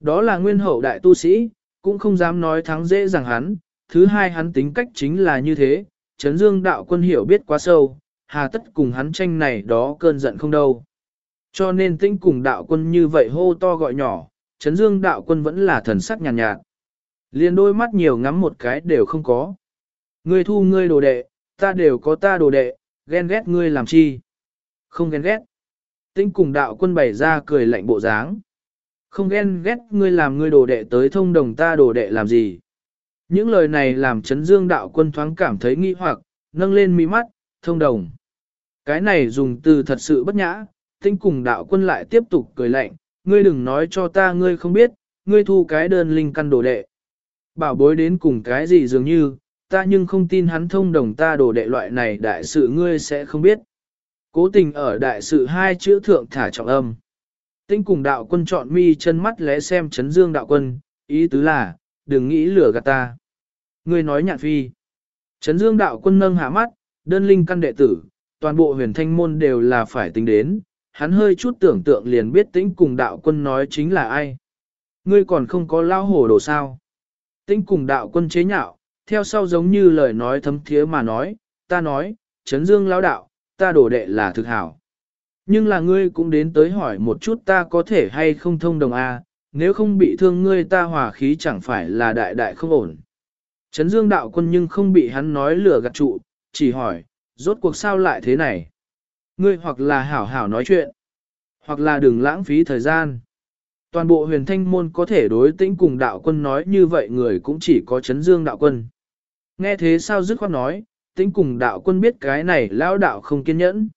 Đó là nguyên hậu đại tu sĩ, cũng không dám nói thắng dễ dàng hắn, thứ hai hắn tính cách chính là như thế, Trấn Dương đạo quân hiểu biết quá sâu, hà tất cùng hắn tranh này đó cơn giận không đâu. Cho nên tinh cùng đạo quân như vậy hô to gọi nhỏ, Trấn Dương đạo quân vẫn là thần sắc nhàn nhạt, nhạt. Liên đôi mắt nhiều ngắm một cái đều không có. Ngươi thu ngươi đồ đệ, ta đều có ta đồ đệ, ghen ghét ngươi làm chi? Không ghen ghét. Tĩnh cùng đạo quân bày ra cười lạnh bộ dáng. Không ghen ghét ngươi làm ngươi đồ đệ tới thông đồng ta đồ đệ làm gì? Những lời này làm chấn dương đạo quân thoáng cảm thấy nghi hoặc, nâng lên mi mắt, thông đồng. Cái này dùng từ thật sự bất nhã, tinh cùng đạo quân lại tiếp tục cười lạnh, ngươi đừng nói cho ta ngươi không biết, ngươi thu cái đơn linh căn đồ đệ. Bảo bối đến cùng cái gì dường như, ta nhưng không tin hắn thông đồng ta đồ đệ loại này đại sự ngươi sẽ không biết. Cố tình ở đại sự hai chữ thượng thả trọng âm. Tinh cùng đạo quân chọn mi chân mắt lẽ xem chấn dương đạo quân, ý tứ là, đừng nghĩ lửa gạt ta. Ngươi nói nhạn phi. Chấn dương đạo quân nâng hạ mắt, đơn linh căn đệ tử, toàn bộ huyền thanh môn đều là phải tính đến, hắn hơi chút tưởng tượng liền biết tĩnh cùng đạo quân nói chính là ai. Ngươi còn không có lao hổ đồ sao. Tĩnh cùng đạo quân chế nhạo, theo sau giống như lời nói thấm thiế mà nói, ta nói, chấn dương lao đạo, ta đổ đệ là thực hảo. Nhưng là ngươi cũng đến tới hỏi một chút ta có thể hay không thông đồng A, nếu không bị thương ngươi ta hòa khí chẳng phải là đại đại không ổn. Trấn dương đạo quân nhưng không bị hắn nói lừa gạt trụ, chỉ hỏi, rốt cuộc sao lại thế này? Ngươi hoặc là hảo hảo nói chuyện, hoặc là đừng lãng phí thời gian. Toàn bộ huyền thanh môn có thể đối tĩnh cùng đạo quân nói như vậy người cũng chỉ có chấn dương đạo quân. Nghe thế sao dứt khoát nói, tính cùng đạo quân biết cái này lão đạo không kiên nhẫn.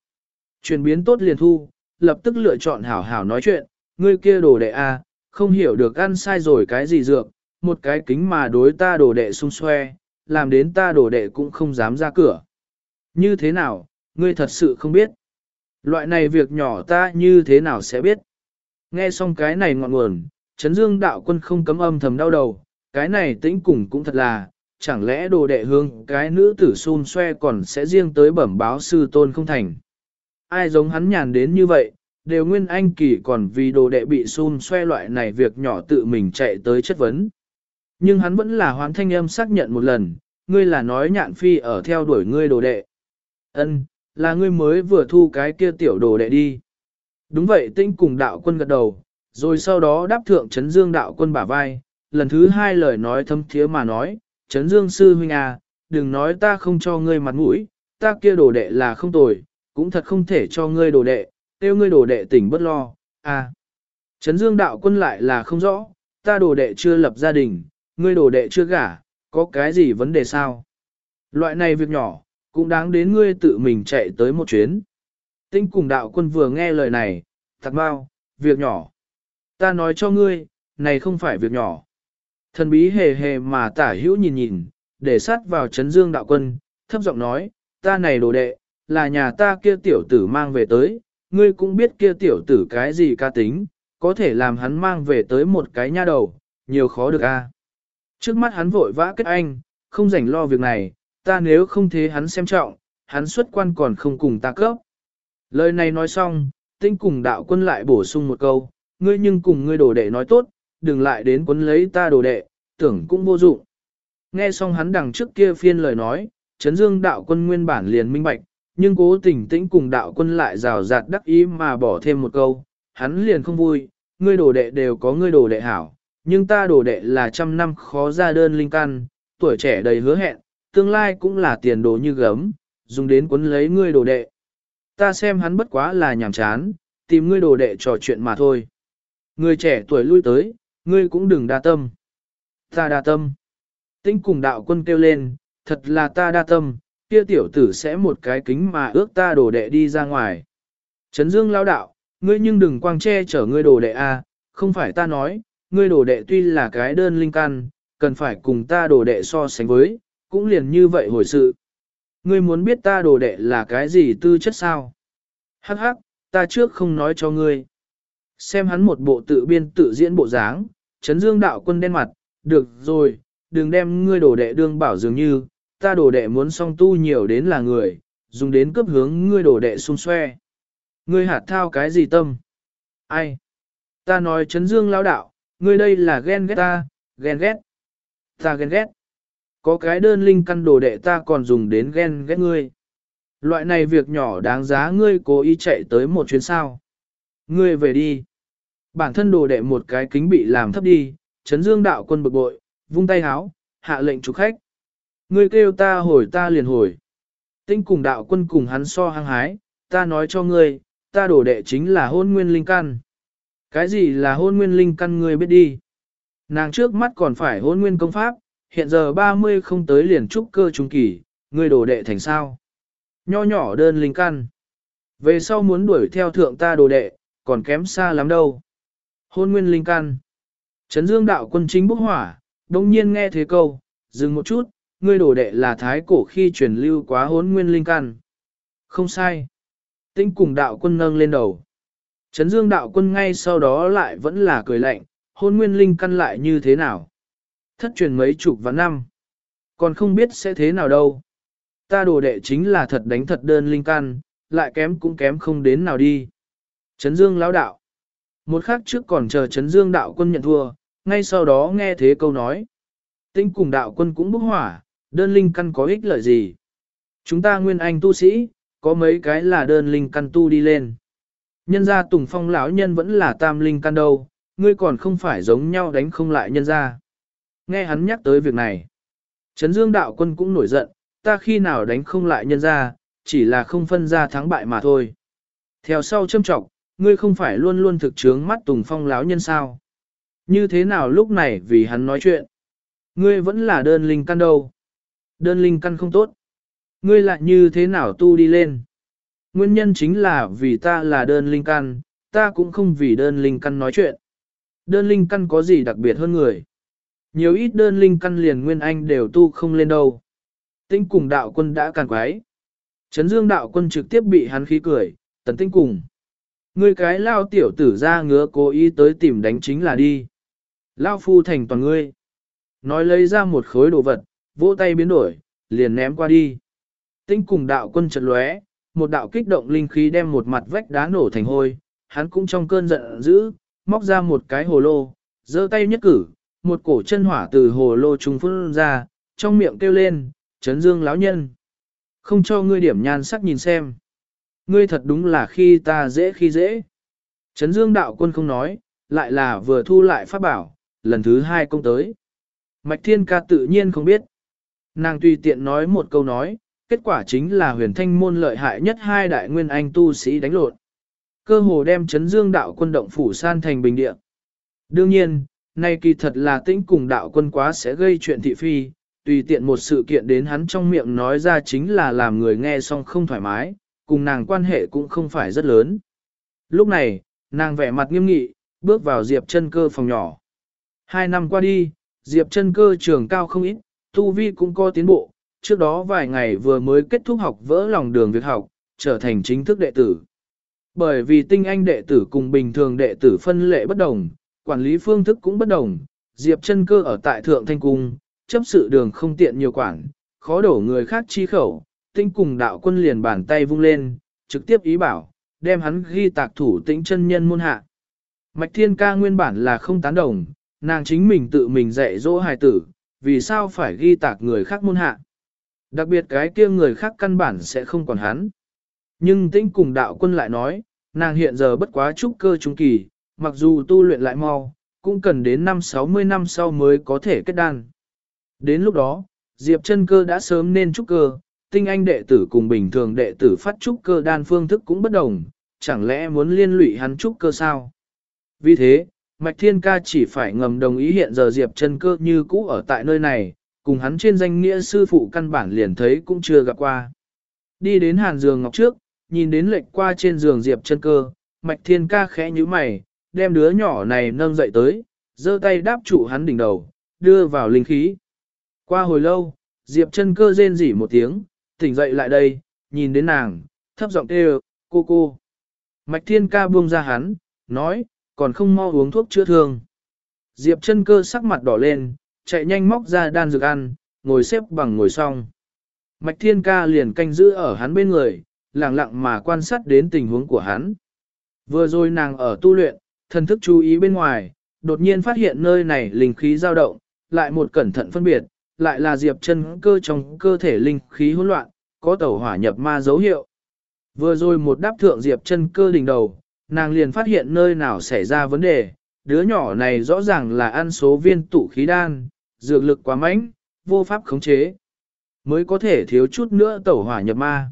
Chuyển biến tốt liền thu, lập tức lựa chọn hảo hảo nói chuyện, ngươi kia đồ đệ a, không hiểu được ăn sai rồi cái gì dược, một cái kính mà đối ta đồ đệ xung xoe, làm đến ta đồ đệ cũng không dám ra cửa. Như thế nào, ngươi thật sự không biết. Loại này việc nhỏ ta như thế nào sẽ biết. Nghe xong cái này ngọn nguồn, Trấn Dương đạo quân không cấm âm thầm đau đầu, cái này tĩnh cùng cũng thật là, chẳng lẽ đồ đệ hương cái nữ tử xun xoe còn sẽ riêng tới bẩm báo sư tôn không thành. Ai giống hắn nhàn đến như vậy, đều nguyên anh kỳ còn vì đồ đệ bị xun xoe loại này việc nhỏ tự mình chạy tới chất vấn. Nhưng hắn vẫn là hoán thanh âm xác nhận một lần, ngươi là nói nhạn phi ở theo đuổi ngươi đồ đệ. Ân, là ngươi mới vừa thu cái kia tiểu đồ đệ đi. Đúng vậy tinh cùng đạo quân gật đầu, rồi sau đó đáp thượng chấn dương đạo quân bả vai, lần thứ hai lời nói thâm thiế mà nói, chấn dương sư huynh à, đừng nói ta không cho ngươi mặt mũi, ta kia đồ đệ là không tồi, cũng thật không thể cho ngươi đồ đệ, tiêu ngươi đồ đệ tỉnh bất lo, à. Chấn dương đạo quân lại là không rõ, ta đồ đệ chưa lập gia đình, ngươi đồ đệ chưa gả, có cái gì vấn đề sao? Loại này việc nhỏ, cũng đáng đến ngươi tự mình chạy tới một chuyến. Tinh cùng đạo quân vừa nghe lời này, thật bao, việc nhỏ. Ta nói cho ngươi, này không phải việc nhỏ. Thần bí hề hề mà tả hữu nhìn nhìn, để sát vào chấn dương đạo quân, thấp giọng nói, ta này đồ đệ, là nhà ta kia tiểu tử mang về tới, ngươi cũng biết kia tiểu tử cái gì ca tính, có thể làm hắn mang về tới một cái nha đầu, nhiều khó được a. Trước mắt hắn vội vã kết anh, không rảnh lo việc này, ta nếu không thế hắn xem trọng, hắn xuất quan còn không cùng ta cấp. Lời này nói xong, tinh cùng đạo quân lại bổ sung một câu, ngươi nhưng cùng ngươi đồ đệ nói tốt, đừng lại đến quấn lấy ta đồ đệ, tưởng cũng vô dụng. Nghe xong hắn đằng trước kia phiên lời nói, chấn dương đạo quân nguyên bản liền minh bạch, nhưng cố tình tĩnh cùng đạo quân lại rào rạt đắc ý mà bỏ thêm một câu, hắn liền không vui, ngươi đồ đệ đều có ngươi đồ đệ hảo, nhưng ta đồ đệ là trăm năm khó ra đơn linh căn, tuổi trẻ đầy hứa hẹn, tương lai cũng là tiền đồ như gấm, dùng đến cuốn lấy ngươi đồ đệ. Ta xem hắn bất quá là nhàm chán, tìm ngươi đồ đệ trò chuyện mà thôi. Người trẻ tuổi lui tới, ngươi cũng đừng đa tâm. Ta đa tâm. Tinh cùng đạo quân kêu lên, thật là ta đa tâm, kia tiểu tử sẽ một cái kính mà ước ta đồ đệ đi ra ngoài. Trấn Dương lao đạo, ngươi nhưng đừng quang che chở ngươi đồ đệ a, không phải ta nói, ngươi đồ đệ tuy là cái đơn linh căn, cần phải cùng ta đồ đệ so sánh với, cũng liền như vậy hồi sự. Ngươi muốn biết ta đồ đệ là cái gì tư chất sao? Hắc hắc, ta trước không nói cho ngươi. Xem hắn một bộ tự biên tự diễn bộ dáng, chấn dương đạo quân đen mặt, được rồi, đừng đem ngươi đồ đệ đương bảo dường như, ta đồ đệ muốn song tu nhiều đến là người, dùng đến cấp hướng ngươi đồ đệ xung xoe. Ngươi hạt thao cái gì tâm? Ai? Ta nói chấn dương lao đạo, Ngươi đây là ghen ghét ta, ghen ghét. Ta ghen ghét. Có cái đơn linh căn đồ đệ ta còn dùng đến ghen ghét ngươi. Loại này việc nhỏ đáng giá ngươi cố ý chạy tới một chuyến sao. Ngươi về đi. Bản thân đồ đệ một cái kính bị làm thấp đi, chấn dương đạo quân bực bội, vung tay háo, hạ lệnh chủ khách. Ngươi kêu ta hồi ta liền hồi. Tinh cùng đạo quân cùng hắn so hăng hái, ta nói cho ngươi, ta đồ đệ chính là hôn nguyên linh căn. Cái gì là hôn nguyên linh căn ngươi biết đi. Nàng trước mắt còn phải hôn nguyên công pháp, hiện giờ 30 không tới liền trúc cơ trung kỳ, ngươi đồ đệ thành sao. Nho nhỏ đơn linh căn. Về sau muốn đuổi theo thượng ta đồ đệ, còn kém xa lắm đâu. Hôn nguyên linh căn. Trấn dương đạo quân chính bốc hỏa, đồng nhiên nghe thế câu, dừng một chút, ngươi đổ đệ là thái cổ khi truyền lưu quá hôn nguyên linh căn. Không sai. Tinh cùng đạo quân nâng lên đầu. Trấn dương đạo quân ngay sau đó lại vẫn là cười lạnh, hôn nguyên linh căn lại như thế nào. Thất truyền mấy chục và năm. Còn không biết sẽ thế nào đâu. Ta đồ đệ chính là thật đánh thật đơn linh căn, lại kém cũng kém không đến nào đi. Trấn dương lão đạo. Một khắc trước còn chờ Trấn dương đạo quân nhận thua, ngay sau đó nghe thế câu nói. Tinh cùng đạo quân cũng bốc hỏa, đơn linh căn có ích lợi gì? Chúng ta nguyên anh tu sĩ, có mấy cái là đơn linh căn tu đi lên. Nhân gia Tùng Phong lão nhân vẫn là tam linh căn đâu, ngươi còn không phải giống nhau đánh không lại nhân gia. Nghe hắn nhắc tới việc này. Trấn Dương đạo quân cũng nổi giận, ta khi nào đánh không lại nhân gia, chỉ là không phân ra thắng bại mà thôi. Theo sau châm trọng, ngươi không phải luôn luôn thực trướng mắt Tùng Phong lão nhân sao? Như thế nào lúc này vì hắn nói chuyện? Ngươi vẫn là đơn linh căn đâu? Đơn linh căn không tốt. Ngươi lại như thế nào tu đi lên? Nguyên nhân chính là vì ta là đơn linh căn, ta cũng không vì đơn linh căn nói chuyện. Đơn linh căn có gì đặc biệt hơn người? Nhiều ít đơn linh căn liền nguyên anh đều tu không lên đâu. Tinh cùng đạo quân đã càn quái. Trấn dương đạo quân trực tiếp bị hắn khí cười, tần tinh cùng. Ngươi cái lao tiểu tử ra ngứa cố ý tới tìm đánh chính là đi. Lao phu thành toàn ngươi. Nói lấy ra một khối đồ vật, vỗ tay biến đổi, liền ném qua đi. Tinh cùng đạo quân chợt lóe, một đạo kích động linh khí đem một mặt vách đá nổ thành hôi, hắn cũng trong cơn giận dữ, móc ra một cái hồ lô, giơ tay nhất cử, một cổ chân hỏa từ hồ lô trùng phun ra, trong miệng kêu lên, chấn dương lão nhân. Không cho ngươi điểm nhan sắc nhìn xem. Ngươi thật đúng là khi ta dễ khi dễ. Trấn dương đạo quân không nói, lại là vừa thu lại pháp bảo, lần thứ hai công tới. Mạch thiên ca tự nhiên không biết. Nàng tùy tiện nói một câu nói, kết quả chính là huyền thanh môn lợi hại nhất hai đại nguyên anh tu sĩ đánh lộn. Cơ hồ đem Trấn dương đạo quân động phủ san thành bình địa. Đương nhiên, nay kỳ thật là tĩnh cùng đạo quân quá sẽ gây chuyện thị phi, tùy tiện một sự kiện đến hắn trong miệng nói ra chính là làm người nghe xong không thoải mái, cùng nàng quan hệ cũng không phải rất lớn. Lúc này, nàng vẻ mặt nghiêm nghị, bước vào Diệp chân cơ phòng nhỏ. Hai năm qua đi, Diệp chân cơ trường cao không ít, tu vi cũng có tiến bộ, trước đó vài ngày vừa mới kết thúc học vỡ lòng đường việc học, trở thành chính thức đệ tử. Bởi vì tinh anh đệ tử cùng bình thường đệ tử phân lệ bất đồng, quản lý phương thức cũng bất đồng, Diệp chân cơ ở tại Thượng Thanh Cung, chấp sự đường không tiện nhiều quản, khó đổ người khác chi khẩu, tinh cùng đạo quân liền bàn tay vung lên, trực tiếp ý bảo, đem hắn ghi tạc thủ tĩnh chân nhân môn hạ. Mạch Thiên Ca nguyên bản là không tán đồng, nàng chính mình tự mình dạy dỗ hài tử, vì sao phải ghi tạc người khác môn hạ. Đặc biệt cái kia người khác căn bản sẽ không còn hắn. Nhưng tĩnh cùng đạo quân lại nói, nàng hiện giờ bất quá trúc cơ trung kỳ, mặc dù tu luyện lại mau, cũng cần đến năm 60 năm sau mới có thể kết đan. Đến lúc đó, Diệp chân cơ đã sớm nên trúc cơ, tinh anh đệ tử cùng bình thường đệ tử phát trúc cơ đan phương thức cũng bất đồng, chẳng lẽ muốn liên lụy hắn trúc cơ sao? Vì thế, Mạch Thiên Ca chỉ phải ngầm đồng ý hiện giờ Diệp chân cơ như cũ ở tại nơi này, cùng hắn trên danh nghĩa sư phụ căn bản liền thấy cũng chưa gặp qua. Đi đến hàn giường ngọc trước, nhìn đến lệch qua trên giường Diệp chân cơ, Mạch Thiên Ca khẽ nhíu mày, đem đứa nhỏ này nâng dậy tới, giơ tay đáp trụ hắn đỉnh đầu, đưa vào linh khí. Qua hồi lâu, Diệp chân cơ rên rỉ một tiếng, tỉnh dậy lại đây, nhìn đến nàng, thấp giọng kêu, cô cô. Mạch Thiên Ca buông ra hắn, nói, còn không mau uống thuốc chữa thương. Diệp chân cơ sắc mặt đỏ lên, chạy nhanh móc ra đan dược ăn, ngồi xếp bằng ngồi xong. Mạch Thiên Ca liền canh giữ ở hắn bên người, lặng lặng mà quan sát đến tình huống của hắn. Vừa rồi nàng ở tu luyện, thần thức chú ý bên ngoài, đột nhiên phát hiện nơi này linh khí dao động, lại một cẩn thận phân biệt, lại là Diệp chân cơ trong cơ thể linh khí hỗn loạn, có tẩu hỏa nhập ma dấu hiệu. Vừa rồi một đáp thượng Diệp chân cơ đỉnh đầu, nàng liền phát hiện nơi nào xảy ra vấn đề, đứa nhỏ này rõ ràng là ăn số viên tụ khí đan, dược lực quá mạnh, vô pháp khống chế. Mới có thể thiếu chút nữa tẩu hỏa nhập ma.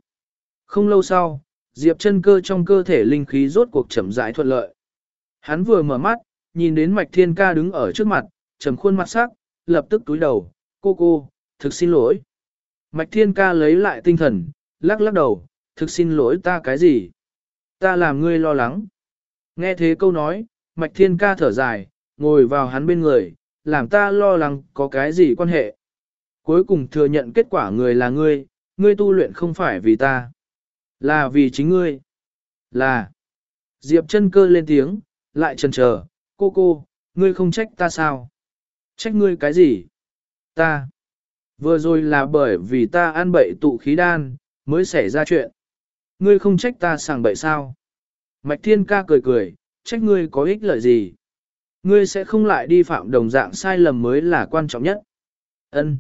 Không lâu sau, Diệp chân cơ trong cơ thể linh khí rốt cuộc chậm rãi thuận lợi. Hắn vừa mở mắt, nhìn đến Mạch Thiên Ca đứng ở trước mặt, trầm khuôn mặt sắc, lập tức túi đầu, cô cô, thực xin lỗi. Mạch Thiên Ca lấy lại tinh thần, lắc lắc đầu, thực xin lỗi ta cái gì? Ta làm ngươi lo lắng. Nghe thế câu nói, Mạch Thiên Ca thở dài, ngồi vào hắn bên người, làm ta lo lắng có cái gì quan hệ. Cuối cùng thừa nhận kết quả người là ngươi, ngươi tu luyện không phải vì ta. Là vì chính ngươi. Là. Diệp chân cơ lên tiếng, lại chần chờ, cô cô, ngươi không trách ta sao? Trách ngươi cái gì? Ta. Vừa rồi là bởi vì ta ăn bậy tụ khí đan, mới xảy ra chuyện. Ngươi không trách ta sàng bậy sao? Mạch thiên ca cười cười, trách ngươi có ích lợi gì? Ngươi sẽ không lại đi phạm đồng dạng sai lầm mới là quan trọng nhất. Ân.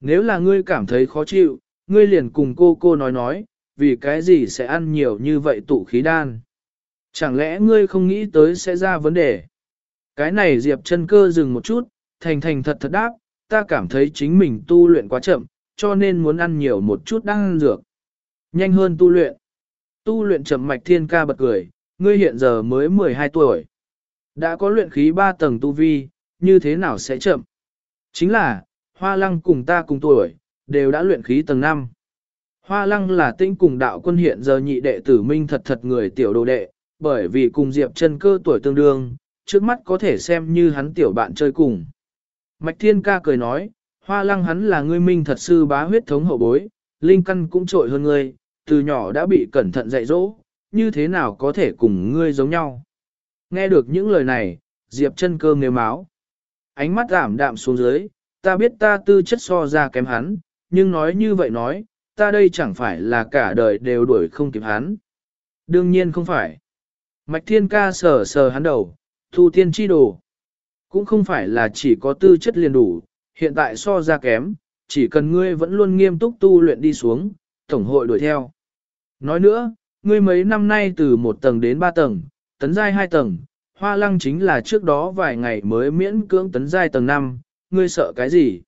Nếu là ngươi cảm thấy khó chịu, ngươi liền cùng cô cô nói nói, vì cái gì sẽ ăn nhiều như vậy tụ khí đan. Chẳng lẽ ngươi không nghĩ tới sẽ ra vấn đề? Cái này Diệp chân cơ dừng một chút, thành thành thật thật đáp, ta cảm thấy chính mình tu luyện quá chậm, cho nên muốn ăn nhiều một chút đan dược. Nhanh hơn tu luyện. Tu luyện chậm mạch thiên ca bật cười, ngươi hiện giờ mới 12 tuổi. Đã có luyện khí 3 tầng tu vi, như thế nào sẽ chậm? Chính là, hoa lăng cùng ta cùng tuổi, đều đã luyện khí tầng 5. Hoa lăng là tinh cùng đạo quân hiện giờ nhị đệ tử minh thật thật người tiểu đồ đệ, bởi vì cùng Diệp chân cơ tuổi tương đương, trước mắt có thể xem như hắn tiểu bạn chơi cùng. Mạch Thiên Ca cười nói, hoa lăng hắn là ngươi minh thật sư bá huyết thống hậu bối, linh căn cũng trội hơn ngươi, từ nhỏ đã bị cẩn thận dạy dỗ, như thế nào có thể cùng ngươi giống nhau. Nghe được những lời này, Diệp chân cơ nếu máu. Ánh mắt giảm đạm xuống dưới, ta biết ta tư chất so ra kém hắn, nhưng nói như vậy nói, ta đây chẳng phải là cả đời đều đuổi không kịp hắn. Đương nhiên không phải. Mạch Thiên Ca sờ sờ hắn đầu, thu tiên chi đồ. Cũng không phải là chỉ có tư chất liền đủ, hiện tại so ra kém, chỉ cần ngươi vẫn luôn nghiêm túc tu luyện đi xuống, tổng hội đuổi theo. Nói nữa, ngươi mấy năm nay từ một tầng đến ba tầng, tấn giai hai tầng, hoa lăng chính là trước đó vài ngày mới miễn cưỡng tấn giai tầng năm ngươi sợ cái gì?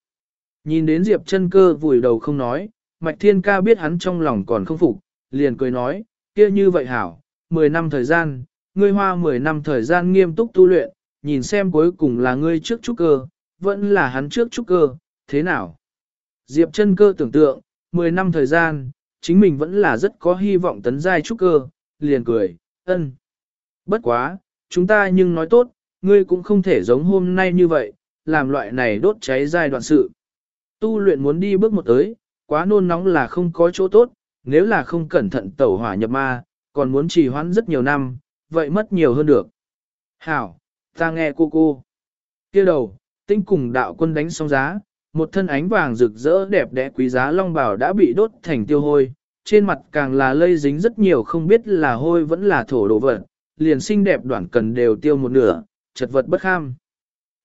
Nhìn đến Diệp chân cơ vùi đầu không nói, Mạch Thiên Ca biết hắn trong lòng còn không phục, liền cười nói, kia như vậy hảo, 10 năm thời gian, ngươi hoa 10 năm thời gian nghiêm túc tu luyện, nhìn xem cuối cùng là ngươi trước trúc cơ, vẫn là hắn trước trúc cơ, thế nào? Diệp chân cơ tưởng tượng, 10 năm thời gian, chính mình vẫn là rất có hy vọng tấn giai trúc cơ, liền cười, ân. Bất quá, chúng ta nhưng nói tốt, ngươi cũng không thể giống hôm nay như vậy, làm loại này đốt cháy giai đoạn sự. Tu luyện muốn đi bước một tới, quá nôn nóng là không có chỗ tốt, nếu là không cẩn thận tẩu hỏa nhập ma, còn muốn trì hoãn rất nhiều năm, vậy mất nhiều hơn được. Hảo, ta nghe cô cô. kia đầu, tinh cùng đạo quân đánh xong giá, một thân ánh vàng rực rỡ đẹp đẽ quý giá long Bảo đã bị đốt thành tiêu hôi, trên mặt càng là lây dính rất nhiều không biết là hôi vẫn là thổ đồ vật, liền xinh đẹp đoạn cần đều tiêu một nửa, chật vật bất kham.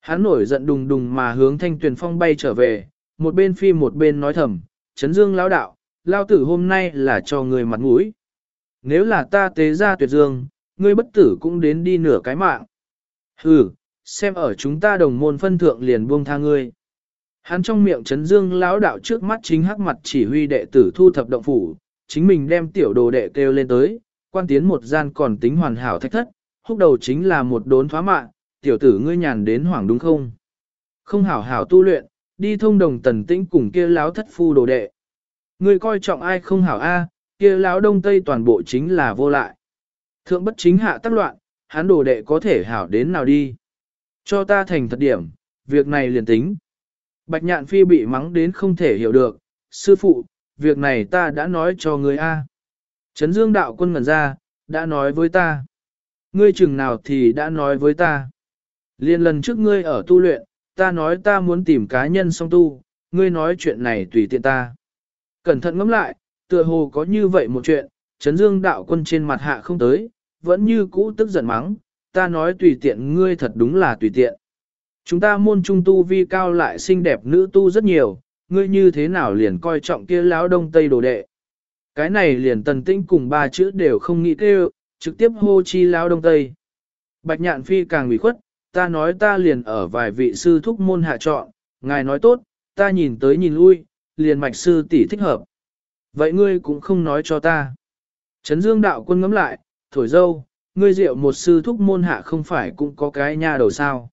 Hắn nổi giận đùng đùng mà hướng thanh tuyền phong bay trở về, một bên phi một bên nói thầm, chấn dương lão đạo, lao tử hôm nay là cho người mặt mũi. Nếu là ta tế ra tuyệt dương, ngươi bất tử cũng đến đi nửa cái mạng. Hừ, xem ở chúng ta đồng môn phân thượng liền buông tha ngươi. Hắn trong miệng chấn dương lão đạo trước mắt chính hắc mặt chỉ huy đệ tử thu thập động phủ, chính mình đem tiểu đồ đệ kêu lên tới, quan tiến một gian còn tính hoàn hảo thách thất, húc đầu chính là một đốn thoá mạ, tiểu tử ngươi nhàn đến hoảng đúng không? Không hảo hảo tu luyện, đi thông đồng tần tĩnh cùng kia láo thất phu đồ đệ. Ngươi coi trọng ai không hảo a, kia láo đông tây toàn bộ chính là vô lại. Thượng bất chính hạ tác loạn, hắn đồ đệ có thể hảo đến nào đi. Cho ta thành thật điểm, việc này liền tính. Bạch nhạn phi bị mắng đến không thể hiểu được, sư phụ, việc này ta đã nói cho người a. Trấn dương đạo quân ngẩn ra, đã nói với ta. Ngươi chừng nào thì đã nói với ta. Liên lần trước ngươi ở tu luyện, ta nói ta muốn tìm cá nhân song tu, ngươi nói chuyện này tùy tiện ta. Cẩn thận ngẫm lại, tựa hồ có như vậy một chuyện, Trấn Dương đạo quân trên mặt hạ không tới, vẫn như cũ tức giận mắng, ta nói tùy tiện ngươi thật đúng là tùy tiện. Chúng ta môn trung tu vi cao lại xinh đẹp nữ tu rất nhiều, ngươi như thế nào liền coi trọng kia lão đông tây đồ đệ. Cái này liền tần tinh cùng ba chữ đều không nghĩ kêu, trực tiếp hô chi lão đông tây. Bạch nhạn phi càng ủy khuất, ta nói ta liền ở vài vị sư thúc môn hạ chọn, ngài nói tốt, ta nhìn tới nhìn lui, liền mạch sư tỷ thích hợp. Vậy ngươi cũng không nói cho ta. Trấn Dương đạo quân ngắm lại, thổi dâu, ngươi rượu một sư thúc môn hạ không phải cũng có cái nha đầu sao.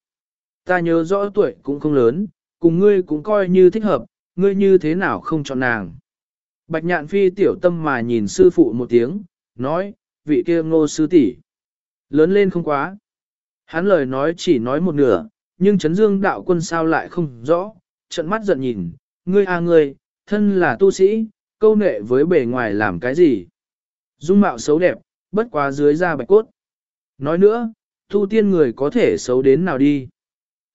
Ta nhớ rõ tuổi cũng không lớn, cùng ngươi cũng coi như thích hợp, ngươi như thế nào không chọn nàng. Bạch nhạn phi tiểu tâm mà nhìn sư phụ một tiếng, nói, vị kia ngô sư tỷ Lớn lên không quá. Hắn lời nói chỉ nói một nửa, nhưng Trấn Dương đạo quân sao lại không rõ, trận mắt giận nhìn, ngươi à ngươi, thân là tu sĩ, câu nệ với bề ngoài làm cái gì. Dung mạo xấu đẹp, bất quá dưới da bạch cốt. Nói nữa, thu tiên người có thể xấu đến nào đi.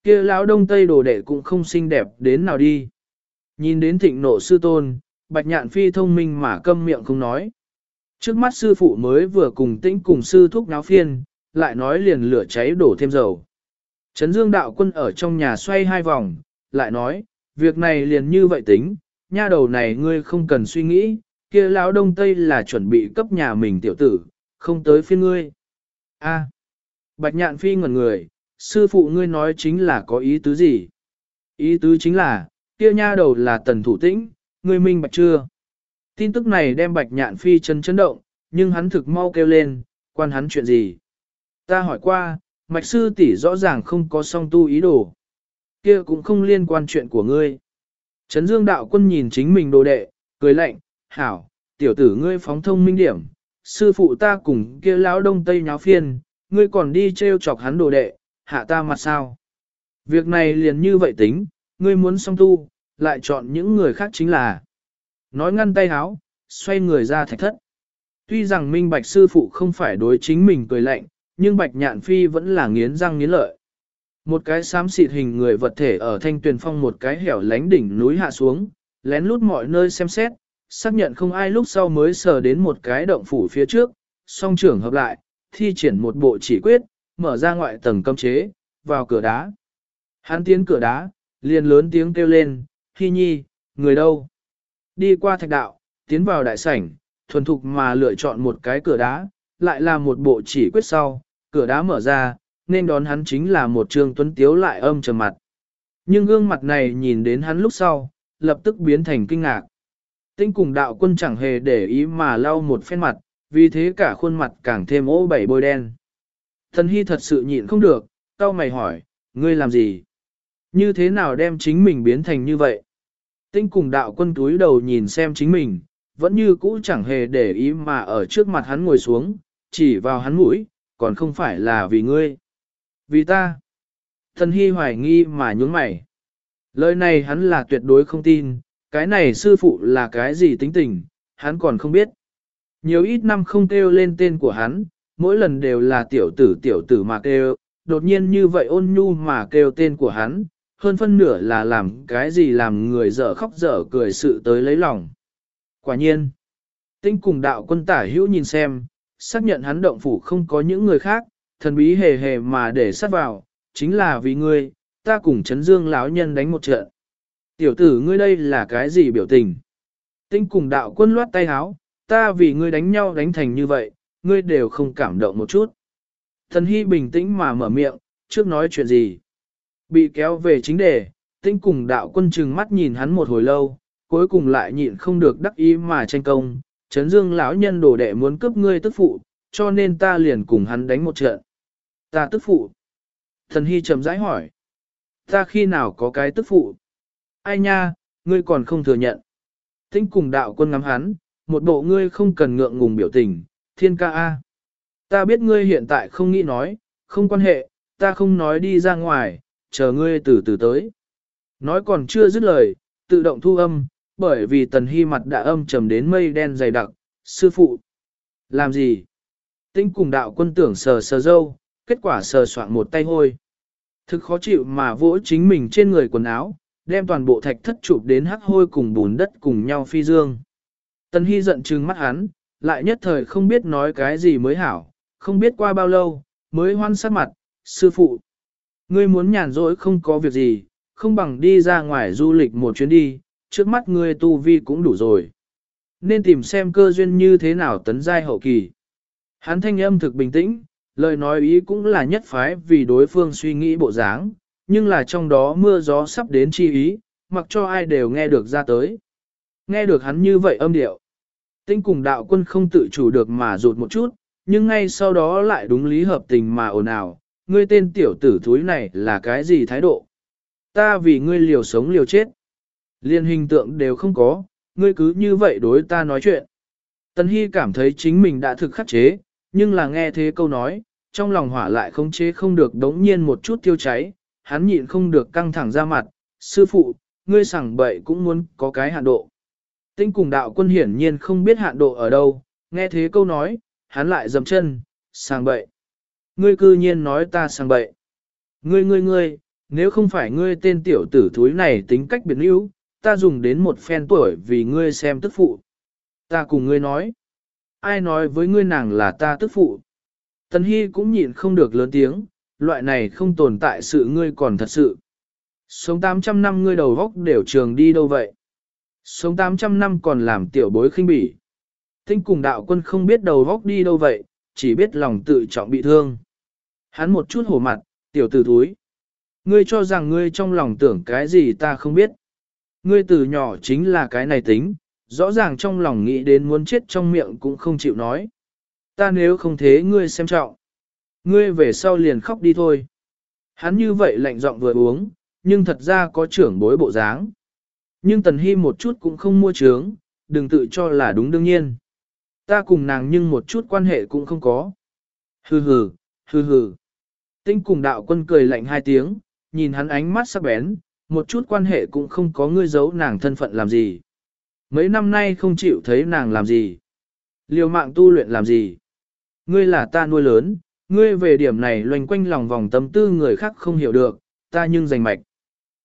kia lão đông tây đồ đệ cũng không xinh đẹp đến nào đi. Nhìn đến thịnh nộ sư tôn, bạch nhạn phi thông minh mà câm miệng không nói. Trước mắt sư phụ mới vừa cùng tĩnh cùng sư thúc náo phiên, lại nói liền lửa cháy đổ thêm dầu. Trấn Dương đạo quân ở trong nhà xoay hai vòng, lại nói, việc này liền như vậy tính, nha đầu này ngươi không cần suy nghĩ, kia lão đông tây là chuẩn bị cấp nhà mình tiểu tử, không tới phiên ngươi. A, Bạch Nhạn Phi ngẩn người, sư phụ ngươi nói chính là có ý tứ gì? Ý tứ chính là, kia nha đầu là tần thủ tĩnh, ngươi minh bạch chưa? Tin tức này đem Bạch Nhạn Phi chân chấn động, nhưng hắn thực mau kêu lên, quan hắn chuyện gì? Ta hỏi qua, mạch sư tỷ rõ ràng không có song tu ý đồ. Kia cũng không liên quan chuyện của ngươi. Trấn Dương đạo quân nhìn chính mình đồ đệ, cười lạnh, hảo, tiểu tử ngươi phóng thông minh điểm, sư phụ ta cùng kia lão đông tây nháo phiên, ngươi còn đi treo chọc hắn đồ đệ, hạ ta mặt sao. Việc này liền như vậy tính, ngươi muốn song tu, lại chọn những người khác chính là. Nói ngăn tay háo, xoay người ra thạch thất. Tuy rằng minh bạch sư phụ không phải đối chính mình cười lạnh, nhưng bạch nhạn phi vẫn là nghiến răng nghiến lợi. Một cái xám xịt hình người vật thể ở thanh tuyền phong một cái hẻo lánh đỉnh núi hạ xuống, lén lút mọi nơi xem xét, xác nhận không ai lúc sau mới sờ đến một cái động phủ phía trước, song trưởng hợp lại, thi triển một bộ chỉ quyết, mở ra ngoại tầng cấm chế, vào cửa đá. Hắn tiến cửa đá, liền lớn tiếng kêu lên, Hi nhi, người đâu? Đi qua thạch đạo, tiến vào đại sảnh, thuần thục mà lựa chọn một cái cửa đá, lại là một bộ chỉ quyết sau, cửa đá mở ra, nên đón hắn chính là một trường tuấn tiếu lại âm trầm mặt. Nhưng gương mặt này nhìn đến hắn lúc sau, lập tức biến thành kinh ngạc. Tinh cùng đạo quân chẳng hề để ý mà lau một phen mặt, vì thế cả khuôn mặt càng thêm ố bảy bôi đen. Thần Hy thật sự nhịn không được, tao mày hỏi, ngươi làm gì? Như thế nào đem chính mình biến thành như vậy? Tinh cùng đạo quân túi đầu nhìn xem chính mình, vẫn như cũ chẳng hề để ý mà ở trước mặt hắn ngồi xuống, chỉ vào hắn mũi, còn không phải là vì ngươi. Vì ta. Thần Hy hoài nghi mà nhún mày. Lời này hắn là tuyệt đối không tin, cái này sư phụ là cái gì tính tình, hắn còn không biết. Nhiều ít năm không kêu lên tên của hắn, mỗi lần đều là tiểu tử tiểu tử mà kêu, đột nhiên như vậy ôn nhu mà kêu tên của hắn, hơn phân nửa là làm cái gì làm người dở khóc dở cười sự tới lấy lòng. Quả nhiên, tinh cùng đạo quân tả hữu nhìn xem, xác nhận hắn động phủ không có những người khác, thần bí hề hề mà để sát vào, chính là vì ngươi, ta cùng chấn dương lão nhân đánh một trận. Tiểu tử ngươi đây là cái gì biểu tình? Tinh cùng đạo quân loát tay háo, ta vì ngươi đánh nhau đánh thành như vậy, ngươi đều không cảm động một chút. Thần hy bình tĩnh mà mở miệng, trước nói chuyện gì? Bị kéo về chính đề, tinh cùng đạo quân trừng mắt nhìn hắn một hồi lâu, cuối cùng lại nhịn không được đắc ý mà tranh công. Trấn dương lão nhân đổ đệ muốn cướp ngươi tức phụ, cho nên ta liền cùng hắn đánh một trận. Ta tức phụ. Thần hy chậm rãi hỏi. Ta khi nào có cái tức phụ? Ai nha, ngươi còn không thừa nhận. Tinh cùng đạo quân ngắm hắn, một bộ ngươi không cần ngượng ngùng biểu tình, thiên ca A. Ta biết ngươi hiện tại không nghĩ nói, không quan hệ, ta không nói đi ra ngoài, chờ ngươi từ từ tới. Nói còn chưa dứt lời, tự động thu âm, bởi vì tần hy mặt đã âm trầm đến mây đen dày đặc, sư phụ. Làm gì? Tinh cùng đạo quân tưởng sờ sờ dâu, kết quả sờ soạn một tay hôi. Thực khó chịu mà vỗ chính mình trên người quần áo, đem toàn bộ thạch thất chụp đến hắc hôi cùng bùn đất cùng nhau phi dương. Tần Hy giận trừng mắt hắn, lại nhất thời không biết nói cái gì mới hảo, không biết qua bao lâu, mới hoan sát mặt, sư phụ. Ngươi muốn nhàn rỗi không có việc gì, không bằng đi ra ngoài du lịch một chuyến đi, trước mắt ngươi tu vi cũng đủ rồi. Nên tìm xem cơ duyên như thế nào tấn giai hậu kỳ. Hắn thanh âm thực bình tĩnh, lời nói ý cũng là nhất phái vì đối phương suy nghĩ bộ dáng, nhưng là trong đó mưa gió sắp đến chi ý, mặc cho ai đều nghe được ra tới. Nghe được hắn như vậy âm điệu. Tinh cùng đạo quân không tự chủ được mà rụt một chút, nhưng ngay sau đó lại đúng lý hợp tình mà ồn ào, ngươi tên tiểu tử thúi này là cái gì thái độ? Ta vì ngươi liều sống liều chết. Liên hình tượng đều không có, ngươi cứ như vậy đối ta nói chuyện. Tần Hy cảm thấy chính mình đã thực khắc chế, nhưng là nghe thế câu nói, trong lòng hỏa lại không chế không được đống nhiên một chút tiêu cháy, hắn nhịn không được căng thẳng ra mặt, sư phụ, ngươi sảng bậy cũng muốn có cái hạn độ. Tinh cùng đạo quân hiển nhiên không biết hạn độ ở đâu, nghe thế câu nói, hắn lại dầm chân, sàng bậy. Ngươi cư nhiên nói ta sàng bậy. Ngươi ngươi ngươi, nếu không phải ngươi tên tiểu tử thúi này tính cách biệt lưu, ta dùng đến một phen tuổi vì ngươi xem tức phụ. Ta cùng ngươi nói. Ai nói với ngươi nàng là ta tức phụ? Tần Hy cũng nhịn không được lớn tiếng, loại này không tồn tại sự ngươi còn thật sự. Sống 800 năm ngươi đầu góc đều trường đi đâu vậy? Sống 800 năm còn làm tiểu bối khinh bỉ. Tinh cùng đạo quân không biết đầu góc đi đâu vậy, chỉ biết lòng tự trọng bị thương. Hắn một chút hổ mặt, tiểu tử thúi. Ngươi cho rằng ngươi trong lòng tưởng cái gì ta không biết. Ngươi từ nhỏ chính là cái này tính, rõ ràng trong lòng nghĩ đến muốn chết trong miệng cũng không chịu nói. Ta nếu không thế ngươi xem trọng. Ngươi về sau liền khóc đi thôi. Hắn như vậy lạnh giọng vừa uống, nhưng thật ra có trưởng bối bộ dáng. Nhưng Tần Hy một chút cũng không mua trướng, đừng tự cho là đúng đương nhiên. Ta cùng nàng nhưng một chút quan hệ cũng không có. Hừ hừ, hừ hừ. Tinh cùng đạo quân cười lạnh hai tiếng, nhìn hắn ánh mắt sắc bén, một chút quan hệ cũng không có ngươi giấu nàng thân phận làm gì. Mấy năm nay không chịu thấy nàng làm gì. Liều mạng tu luyện làm gì. Ngươi là ta nuôi lớn, ngươi về điểm này loanh quanh lòng vòng tâm tư người khác không hiểu được, ta nhưng rành mạch.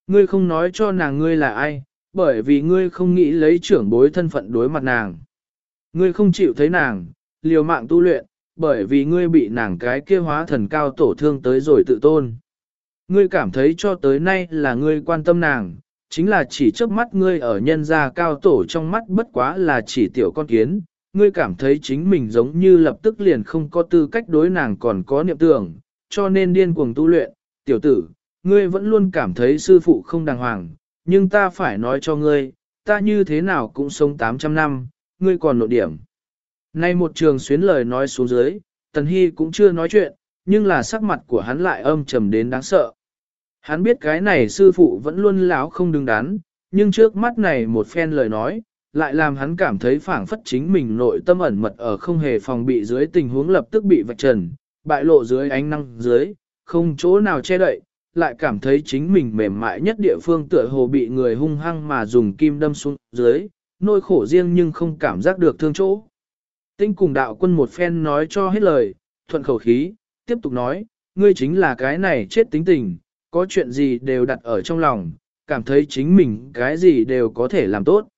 Ngươi không nói cho nàng ngươi là ai, bởi vì ngươi không nghĩ lấy trưởng bối thân phận đối mặt nàng. Ngươi không chịu thấy nàng, liều mạng tu luyện, bởi vì ngươi bị nàng cái kia hóa thần cao tổ thương tới rồi tự tôn. Ngươi cảm thấy cho tới nay là ngươi quan tâm nàng, chính là chỉ trước mắt ngươi ở nhân gia cao tổ trong mắt bất quá là chỉ tiểu con kiến, ngươi cảm thấy chính mình giống như lập tức liền không có tư cách đối nàng còn có niệm tưởng, cho nên điên cuồng tu luyện, tiểu tử, ngươi vẫn luôn cảm thấy sư phụ không đàng hoàng, nhưng ta phải nói cho ngươi, ta như thế nào cũng sống 800 năm, ngươi còn nội điểm. Nay một trường xuyến lời nói xuống dưới, Tần Hy cũng chưa nói chuyện, nhưng là sắc mặt của hắn lại âm trầm đến đáng sợ. Hắn biết cái này sư phụ vẫn luôn láo không đứng đắn, nhưng trước mắt này một phen lời nói, lại làm hắn cảm thấy phảng phất chính mình nội tâm ẩn mật ở không hề phòng bị dưới tình huống lập tức bị vạch trần, bại lộ dưới ánh năng dưới, không chỗ nào che đậy, lại cảm thấy chính mình mềm mại nhất địa phương tựa hồ bị người hung hăng mà dùng kim đâm xuống dưới, nỗi khổ riêng nhưng không cảm giác được thương chỗ. Tinh cùng đạo quân một phen nói cho hết lời, thuận khẩu khí, tiếp tục nói, ngươi chính là cái này chết tính tình, có chuyện gì đều đặt ở trong lòng, cảm thấy chính mình cái gì đều có thể làm tốt.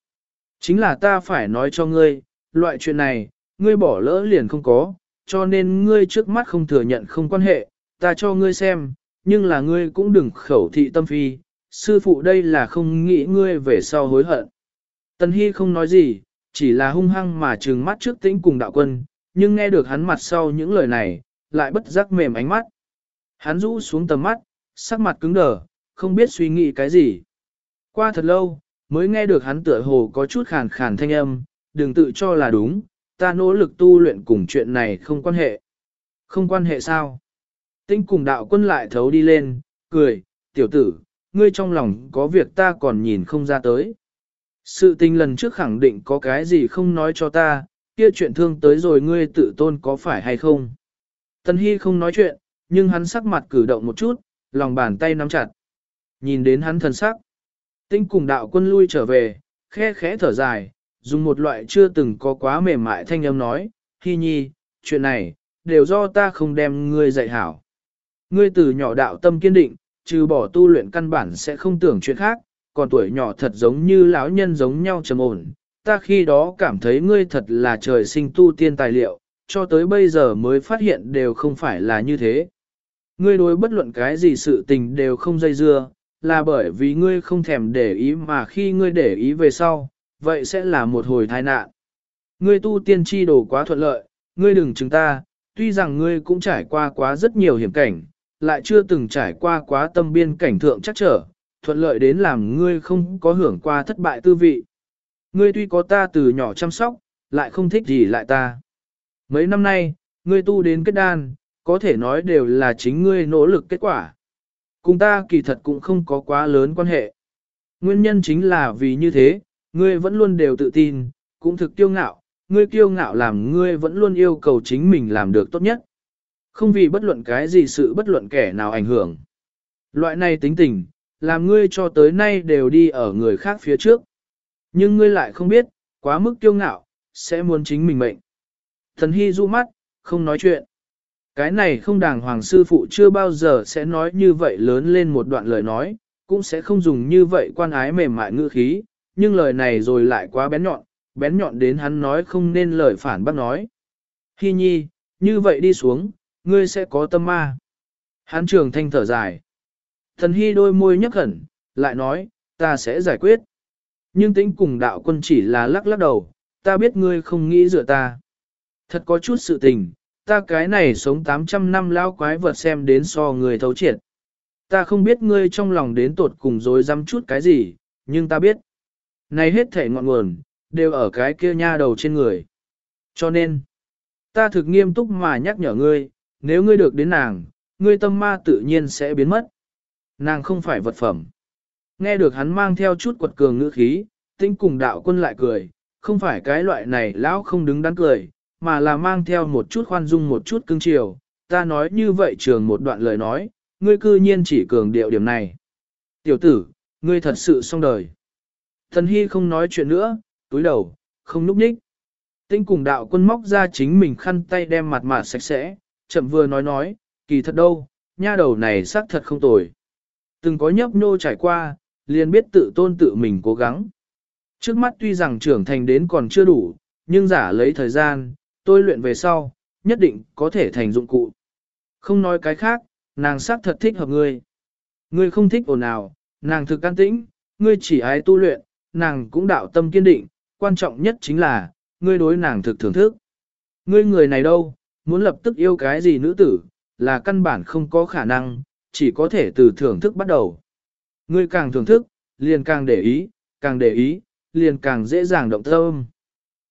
Chính là ta phải nói cho ngươi, loại chuyện này, ngươi bỏ lỡ liền không có, cho nên ngươi trước mắt không thừa nhận không quan hệ, ta cho ngươi xem, nhưng là ngươi cũng đừng khẩu thị tâm phi, sư phụ đây là không nghĩ ngươi về sau hối hận. Tần Hy không nói gì, chỉ là hung hăng mà trừng mắt trước tĩnh cùng đạo quân, nhưng nghe được hắn mặt sau những lời này, lại bất giác mềm ánh mắt. Hắn rũ xuống tầm mắt, sắc mặt cứng đờ, không biết suy nghĩ cái gì. Qua thật lâu, mới nghe được hắn tựa hồ có chút khàn khàn thanh âm, đừng tự cho là đúng, ta nỗ lực tu luyện cùng chuyện này không quan hệ. Không quan hệ sao? Tinh cùng đạo quân lại thấu đi lên, cười, tiểu tử, ngươi trong lòng có việc ta còn nhìn không ra tới. Sự tình lần trước khẳng định có cái gì không nói cho ta, kia chuyện thương tới rồi ngươi tự tôn có phải hay không. Tân Hy không nói chuyện, nhưng hắn sắc mặt cử động một chút, lòng bàn tay nắm chặt. Nhìn đến hắn thần sắc. Tinh cùng đạo quân lui trở về, khẽ khẽ thở dài, dùng một loại chưa từng có quá mềm mại thanh âm nói, "Hi nhi, chuyện này, đều do ta không đem ngươi dạy hảo. Ngươi từ nhỏ đạo tâm kiên định, trừ bỏ tu luyện căn bản sẽ không tưởng chuyện khác, còn tuổi nhỏ thật giống như lão nhân giống nhau trầm ổn. Ta khi đó cảm thấy ngươi thật là trời sinh tu tiên tài liệu, cho tới bây giờ mới phát hiện đều không phải là như thế. Ngươi đối bất luận cái gì sự tình đều không dây dưa, là bởi vì ngươi không thèm để ý mà khi ngươi để ý về sau, vậy sẽ là một hồi tai nạn. Ngươi tu tiên tri đồ quá thuận lợi, ngươi đừng chứng ta, tuy rằng ngươi cũng trải qua quá rất nhiều hiểm cảnh, lại chưa từng trải qua quá tâm biên cảnh thượng chắc trở, thuận lợi đến làm ngươi không có hưởng qua thất bại tư vị. Ngươi tuy có ta từ nhỏ chăm sóc, lại không thích gì lại ta. Mấy năm nay, ngươi tu đến kết đan, có thể nói đều là chính ngươi nỗ lực kết quả. Cùng ta kỳ thật cũng không có quá lớn quan hệ. Nguyên nhân chính là vì như thế, ngươi vẫn luôn đều tự tin, cũng thực kiêu ngạo, ngươi kiêu ngạo làm ngươi vẫn luôn yêu cầu chính mình làm được tốt nhất. Không vì bất luận cái gì sự bất luận kẻ nào ảnh hưởng. Loại này tính tình, làm ngươi cho tới nay đều đi ở người khác phía trước. Nhưng ngươi lại không biết, quá mức kiêu ngạo, sẽ muốn chính mình mệnh. Thần Hy du mắt, không nói chuyện. Cái này không đàng hoàng sư phụ chưa bao giờ sẽ nói như vậy lớn lên một đoạn lời nói, cũng sẽ không dùng như vậy quan ái mềm mại ngữ khí, nhưng lời này rồi lại quá bén nhọn, bén nhọn đến hắn nói không nên lời phản bác nói. hi nhi, như vậy đi xuống, ngươi sẽ có tâm ma. Hắn trường thanh thở dài. Thần hy đôi môi nhấc hẳn, lại nói, ta sẽ giải quyết. Nhưng tính cùng đạo quân chỉ là lắc lắc đầu, ta biết ngươi không nghĩ dựa ta. Thật có chút sự tình, ta cái này sống 800 năm lão quái vật xem đến so người thấu triệt. Ta không biết ngươi trong lòng đến tột cùng dối dăm chút cái gì, nhưng ta biết. Này hết thể ngọn nguồn, đều ở cái kia nha đầu trên người. Cho nên, ta thực nghiêm túc mà nhắc nhở ngươi, nếu ngươi được đến nàng, ngươi tâm ma tự nhiên sẽ biến mất. Nàng không phải vật phẩm. Nghe được hắn mang theo chút quật cường ngữ khí, tinh cùng đạo quân lại cười, không phải cái loại này lão không đứng đắn cười, mà là mang theo một chút khoan dung một chút cưng chiều. Ta nói như vậy trường một đoạn lời nói, ngươi cư nhiên chỉ cường điệu điểm này. Tiểu tử, ngươi thật sự xong đời. Thần Hy không nói chuyện nữa, túi đầu, không núp ních. Tinh cùng đạo quân móc ra chính mình khăn tay đem mặt mà sạch sẽ, chậm vừa nói nói, kỳ thật đâu, nha đầu này xác thật không tồi. Từng có nhấp nhô trải qua, liền biết tự tôn tự mình cố gắng. Trước mắt tuy rằng trưởng thành đến còn chưa đủ, nhưng giả lấy thời gian, tôi luyện về sau, nhất định có thể thành dụng cụ. Không nói cái khác, nàng xác thật thích hợp ngươi. Ngươi không thích ồn nào, nàng thực can tĩnh, ngươi chỉ ái tu luyện, nàng cũng đạo tâm kiên định, quan trọng nhất chính là, ngươi đối nàng thực thưởng thức. Ngươi người này đâu, muốn lập tức yêu cái gì nữ tử, là căn bản không có khả năng, chỉ có thể từ thưởng thức bắt đầu. Ngươi càng thưởng thức, liền càng để ý, càng để ý, liền càng dễ dàng động tâm.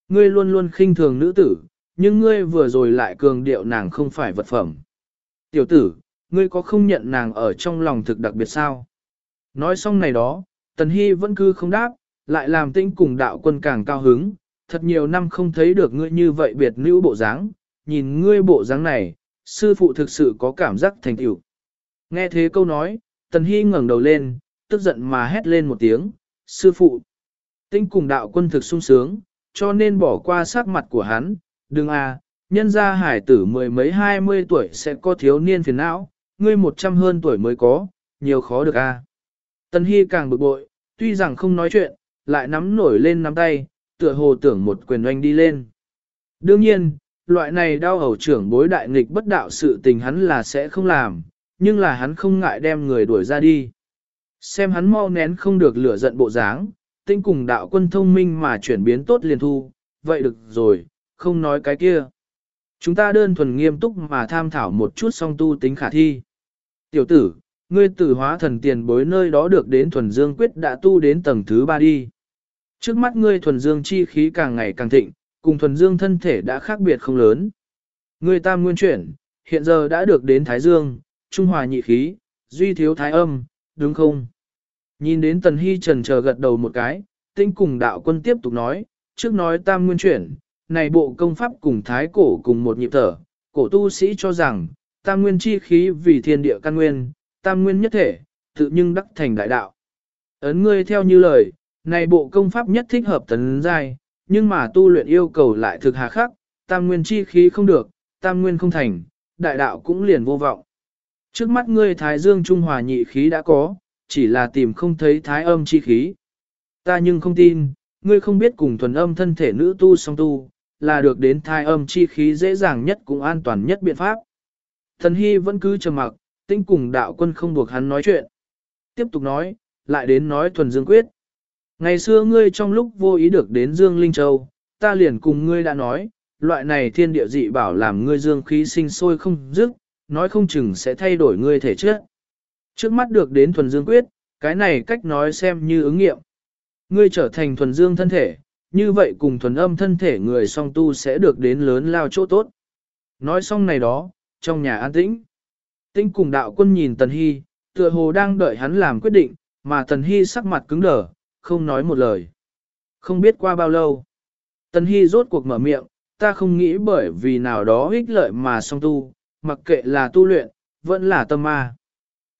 Ngươi luôn luôn khinh thường nữ tử, nhưng ngươi vừa rồi lại cường điệu nàng không phải vật phẩm. Tiểu tử, ngươi có không nhận nàng ở trong lòng thực đặc biệt sao? Nói xong này đó, Tần Hy vẫn cứ không đáp, lại làm tinh cùng đạo quân càng cao hứng, thật nhiều năm không thấy được ngươi như vậy biệt nữ bộ dáng, nhìn ngươi bộ dáng này, sư phụ thực sự có cảm giác thành tựu. Nghe thế câu nói, Tần Hy ngẩng đầu lên, tức giận mà hét lên một tiếng, sư phụ. Tinh cùng đạo quân thực sung sướng, cho nên bỏ qua sắc mặt của hắn, đừng à, nhân ra hải tử mười mấy hai mươi tuổi sẽ có thiếu niên phiền não, ngươi một trăm hơn tuổi mới có, nhiều khó được à. Tần Hy càng bực bội, tuy rằng không nói chuyện, lại nắm nổi lên nắm tay, tựa hồ tưởng một quyền oanh đi lên. Đương nhiên, loại này đau hầu trưởng bối đại nghịch bất đạo sự tình hắn là sẽ không làm, nhưng là hắn không ngại đem người đuổi ra đi. Xem hắn mau nén không được lửa giận bộ dáng, tinh cùng đạo quân thông minh mà chuyển biến tốt liền thu, vậy được rồi, không nói cái kia. Chúng ta đơn thuần nghiêm túc mà tham thảo một chút song tu tính khả thi. Tiểu tử, ngươi tử hóa thần tiền bối nơi đó được đến thuần dương quyết đã tu đến tầng thứ ba đi. Trước mắt ngươi thuần dương chi khí càng ngày càng thịnh, cùng thuần dương thân thể đã khác biệt không lớn. Ngươi tam nguyên chuyển, hiện giờ đã được đến thái dương, trung hòa nhị khí, duy thiếu thái âm, đúng không? Nhìn đến tần hy trần chờ gật đầu một cái, tinh cùng đạo quân tiếp tục nói, trước nói tam nguyên chuyển, này bộ công pháp cùng thái cổ cùng một nhịp thở, cổ tu sĩ cho rằng, tam nguyên chi khí vì thiên địa căn nguyên, tam nguyên nhất thể, tự nhưng đắc thành đại đạo. Ấn ngươi theo như lời, này bộ công pháp nhất thích hợp tấn giai, nhưng mà tu luyện yêu cầu lại thực hà khắc, tam nguyên chi khí không được, tam nguyên không thành, đại đạo cũng liền vô vọng. Trước mắt ngươi thái dương trung hòa nhị khí đã có, chỉ là tìm không thấy thái âm chi khí. Ta nhưng không tin, ngươi không biết cùng thuần âm thân thể nữ tu song tu, là được đến thai âm chi khí dễ dàng nhất cũng an toàn nhất biện pháp. Thần Hy vẫn cứ trầm mặc, tinh cùng đạo quân không buộc hắn nói chuyện. Tiếp tục nói, lại đến nói thuần dương quyết. Ngày xưa ngươi trong lúc vô ý được đến Dương Linh Châu, ta liền cùng ngươi đã nói, loại này thiên địa dị bảo làm ngươi dương khí sinh sôi không dứt, nói không chừng sẽ thay đổi ngươi thể chất. Trước mắt được đến thuần dương quyết, cái này cách nói xem như ứng nghiệm. Ngươi trở thành thuần dương thân thể, như vậy cùng thuần âm thân thể người song tu sẽ được đến lớn lao chỗ tốt. Nói xong này đó, trong nhà an tĩnh. Tinh cùng đạo quân nhìn Tần Hy, tựa hồ đang đợi hắn làm quyết định, mà Tần Hy sắc mặt cứng đờ, không nói một lời. Không biết qua bao lâu. Tần Hy rốt cuộc mở miệng, ta không nghĩ bởi vì nào đó ích lợi mà song tu, mặc kệ là tu luyện, vẫn là tâm ma.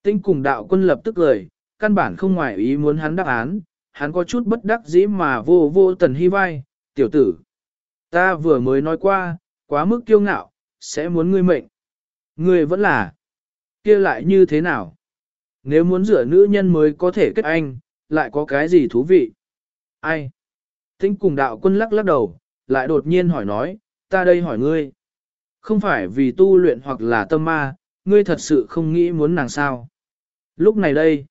Tinh cùng đạo quân lập tức lời, căn bản không ngoài ý muốn hắn đáp án, hắn có chút bất đắc dĩ mà vô vô tần hy vai, tiểu tử. Ta vừa mới nói qua, quá mức kiêu ngạo, sẽ muốn ngươi mệnh. Ngươi vẫn là, kia lại như thế nào? Nếu muốn rửa nữ nhân mới có thể kết anh, lại có cái gì thú vị? Ai? Tinh cùng đạo quân lắc lắc đầu, lại đột nhiên hỏi nói, ta đây hỏi ngươi. Không phải vì tu luyện hoặc là tâm ma, ngươi thật sự không nghĩ muốn nàng sao. Lúc này đây,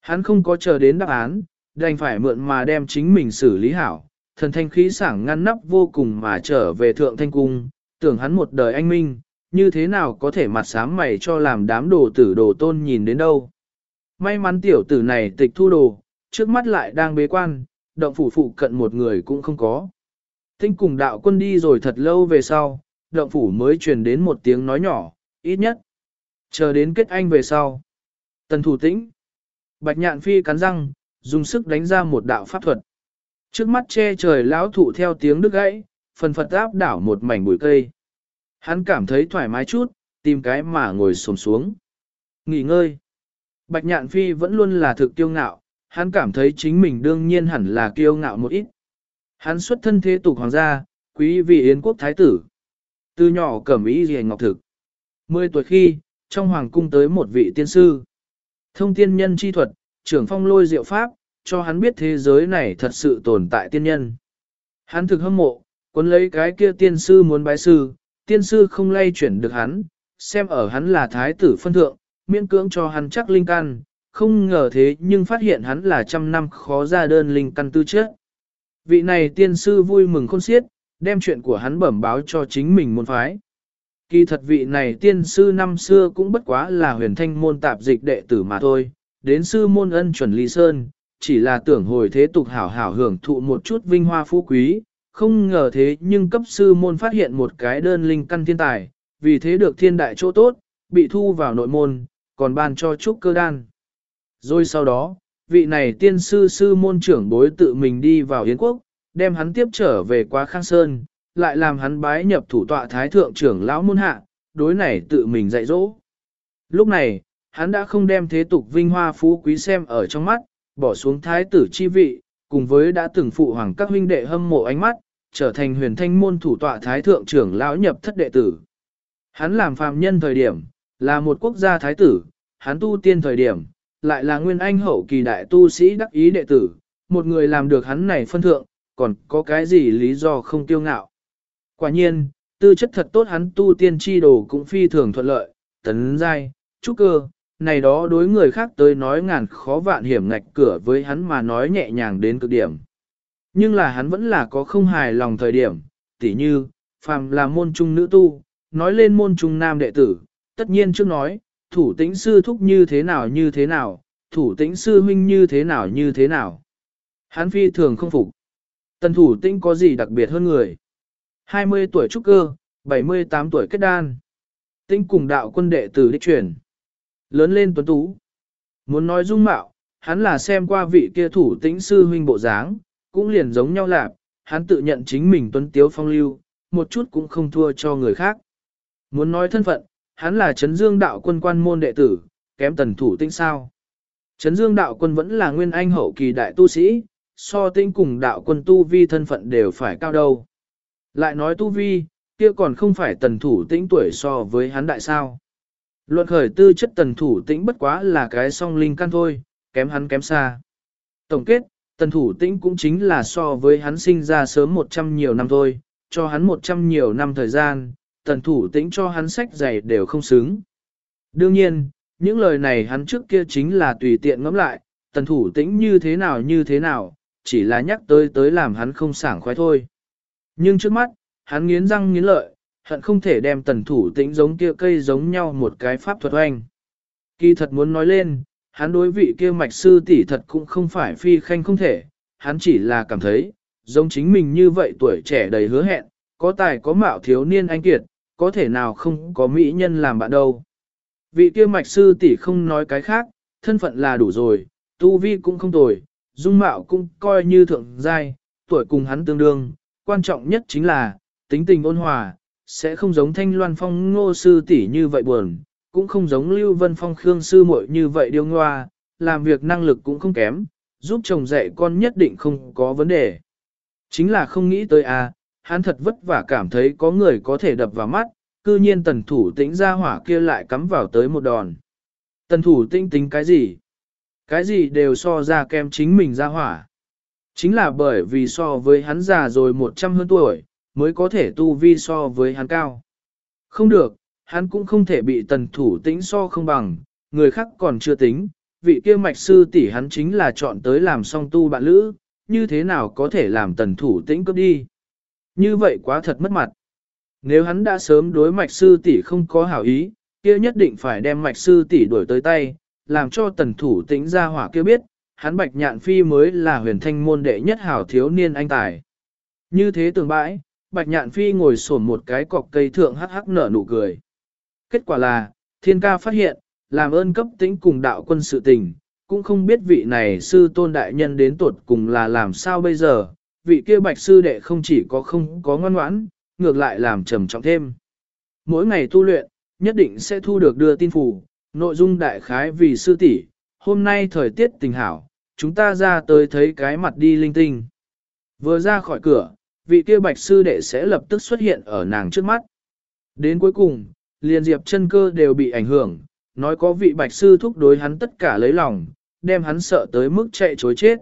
hắn không có chờ đến đáp án, đành phải mượn mà đem chính mình xử lý hảo, thần thanh khí sảng ngăn nắp vô cùng mà trở về thượng thanh cung, tưởng hắn một đời anh minh, như thế nào có thể mặt sám mày cho làm đám đồ tử đồ tôn nhìn đến đâu. May mắn tiểu tử này tịch thu đồ, trước mắt lại đang bế quan, động phủ phụ cận một người cũng không có. Tinh cùng đạo quân đi rồi thật lâu về sau, động phủ mới truyền đến một tiếng nói nhỏ, ít nhất. Chờ đến kết anh về sau. Tần thủ tĩnh. Bạch nhạn phi cắn răng, dùng sức đánh ra một đạo pháp thuật. Trước mắt che trời lão thụ theo tiếng đứt gãy, phần phật áp đảo một mảnh bụi cây. Hắn cảm thấy thoải mái chút, tìm cái mà ngồi xổm xuống. Nghỉ ngơi. Bạch nhạn phi vẫn luôn là thực kiêu ngạo, hắn cảm thấy chính mình đương nhiên hẳn là kiêu ngạo một ít. Hắn xuất thân thế tục hoàng gia, quý vị yến quốc thái tử. Từ nhỏ cẩm ý gì ngọc thực. Mười tuổi khi, trong hoàng cung tới một vị tiên sư. Thông tiên nhân chi thuật, trưởng phong lôi diệu pháp, cho hắn biết thế giới này thật sự tồn tại tiên nhân. Hắn thực hâm mộ, cuốn lấy cái kia tiên sư muốn bái sư, tiên sư không lay chuyển được hắn, xem ở hắn là thái tử phân thượng, miễn cưỡng cho hắn chắc linh căn, không ngờ thế nhưng phát hiện hắn là trăm năm khó ra đơn linh căn tư chất. Vị này tiên sư vui mừng khôn xiết, đem chuyện của hắn bẩm báo cho chính mình môn phái. Kỳ thật vị này tiên sư năm xưa cũng bất quá là huyền thanh môn tạp dịch đệ tử mà thôi, đến sư môn ân chuẩn ly sơn, chỉ là tưởng hồi thế tục hảo hảo hưởng thụ một chút vinh hoa phú quý, không ngờ thế nhưng cấp sư môn phát hiện một cái đơn linh căn thiên tài, vì thế được thiên đại chỗ tốt, bị thu vào nội môn, còn ban cho trúc cơ đan. Rồi sau đó, vị này tiên sư sư môn trưởng bối tự mình đi vào Yến quốc, đem hắn tiếp trở về qua Khang Sơn, lại làm hắn bái nhập thủ tọa thái thượng trưởng lão môn hạ, đối này tự mình dạy dỗ. Lúc này, hắn đã không đem thế tục vinh hoa phú quý xem ở trong mắt, bỏ xuống thái tử chi vị, cùng với đã từng phụ hoàng các huynh đệ hâm mộ ánh mắt, trở thành huyền thanh môn thủ tọa thái thượng trưởng lão nhập thất đệ tử. Hắn làm phàm nhân thời điểm, là một quốc gia thái tử, hắn tu tiên thời điểm, lại là nguyên anh hậu kỳ đại tu sĩ đắc ý đệ tử, một người làm được hắn này phân thượng, còn có cái gì lý do không tiêu ngạo. Quả nhiên, tư chất thật tốt hắn tu tiên chi đồ cũng phi thường thuận lợi, tấn giai, trúc cơ, này đó đối người khác tới nói ngàn khó vạn hiểm ngạch cửa với hắn mà nói nhẹ nhàng đến cực điểm. Nhưng là hắn vẫn là có không hài lòng thời điểm, tỉ như, phàm là môn trung nữ tu, nói lên môn trung nam đệ tử, tất nhiên trước nói, thủ tĩnh sư thúc như thế nào như thế nào, thủ tĩnh sư huynh như thế nào như thế nào. Hắn phi thường không phục. Tần thủ tĩnh có gì đặc biệt hơn người? 20 tuổi trúc cơ, 78 tuổi kết đan. Tĩnh cùng đạo quân đệ tử đích truyền. Lớn lên tuấn tú. Muốn nói dung mạo, hắn là xem qua vị kia thủ tĩnh sư huynh bộ dáng, cũng liền giống nhau lạc, hắn tự nhận chính mình tuấn tiếu phong lưu, một chút cũng không thua cho người khác. Muốn nói thân phận, hắn là Trấn Dương đạo quân quan môn đệ tử, kém tần thủ tĩnh sao. Trấn Dương đạo quân vẫn là nguyên anh hậu kỳ đại tu sĩ, so tinh cùng đạo quân tu vi thân phận đều phải cao đâu. Lại nói tu vi, kia còn không phải tần thủ tĩnh tuổi so với hắn đại sao. Luận khởi tư chất tần thủ tĩnh bất quá là cái song linh căn thôi, kém hắn kém xa. Tổng kết, tần thủ tĩnh cũng chính là so với hắn sinh ra sớm 100 nhiều năm thôi, cho hắn một trăm nhiều năm thời gian, tần thủ tĩnh cho hắn sách giày đều không xứng. Đương nhiên, những lời này hắn trước kia chính là tùy tiện ngẫm lại, tần thủ tĩnh như thế nào như thế nào, chỉ là nhắc tới tới làm hắn không sảng khoái thôi. Nhưng trước mắt, hắn nghiến răng nghiến lợi, hận không thể đem tần thủ tĩnh giống kia cây giống nhau một cái pháp thuật oanh. Kỳ thật muốn nói lên, hắn đối vị kia mạch sư tỷ thật cũng không phải phi khanh không thể, hắn chỉ là cảm thấy, giống chính mình như vậy tuổi trẻ đầy hứa hẹn, có tài có mạo thiếu niên anh kiệt, có thể nào không có mỹ nhân làm bạn đâu. Vị kia mạch sư tỷ không nói cái khác, thân phận là đủ rồi, tu vi cũng không tồi, dung mạo cũng coi như thượng giai, tuổi cùng hắn tương đương, quan trọng nhất chính là, tính tình ôn hòa, sẽ không giống thanh loan phong ngô sư tỷ như vậy buồn, cũng không giống lưu vân phong khương sư muội như vậy điêu ngoa, làm việc năng lực cũng không kém, giúp chồng dạy con nhất định không có vấn đề. Chính là không nghĩ tới à, hắn thật vất vả cảm thấy có người có thể đập vào mắt, cư nhiên tần thủ tĩnh ra hỏa kia lại cắm vào tới một đòn. Tần thủ tĩnh tính cái gì? Cái gì đều so ra kem chính mình ra hỏa. Chính là bởi vì so với hắn già rồi 100 hơn tuổi, mới có thể tu vi so với hắn cao. Không được, hắn cũng không thể bị tần thủ tĩnh so không bằng, người khác còn chưa tính, vị kia mạch sư tỷ hắn chính là chọn tới làm song tu bạn lữ, như thế nào có thể làm tần thủ tĩnh cướp đi. Như vậy quá thật mất mặt. Nếu hắn đã sớm đối mạch sư tỷ không có hảo ý, kia nhất định phải đem mạch sư tỷ đuổi tới tay, làm cho tần thủ tĩnh ra hỏa kia biết, hắn bạch nhạn phi mới là huyền thanh môn đệ nhất hảo thiếu niên anh tài. Như thế tưởng bãi, bạch nhạn phi ngồi sổn một cái cọc cây thượng hắc hắc nở nụ cười. Kết quả là, thiên ca phát hiện, làm ơn cấp tĩnh cùng đạo quân sự tình, cũng không biết vị này sư tôn đại nhân đến tuột cùng là làm sao bây giờ, vị kia bạch sư đệ không chỉ có không có ngoan ngoãn, ngược lại làm trầm trọng thêm. Mỗi ngày tu luyện, nhất định sẽ thu được đưa tin phủ, nội dung đại khái vì sư tỷ hôm nay thời tiết tình hảo, chúng ta ra tới thấy cái mặt đi linh tinh. Vừa ra khỏi cửa, vị kia bạch sư đệ sẽ lập tức xuất hiện ở nàng trước mắt. Đến cuối cùng, liền diệp chân cơ đều bị ảnh hưởng, nói có vị bạch sư thúc đối hắn tất cả lấy lòng, đem hắn sợ tới mức chạy chối chết.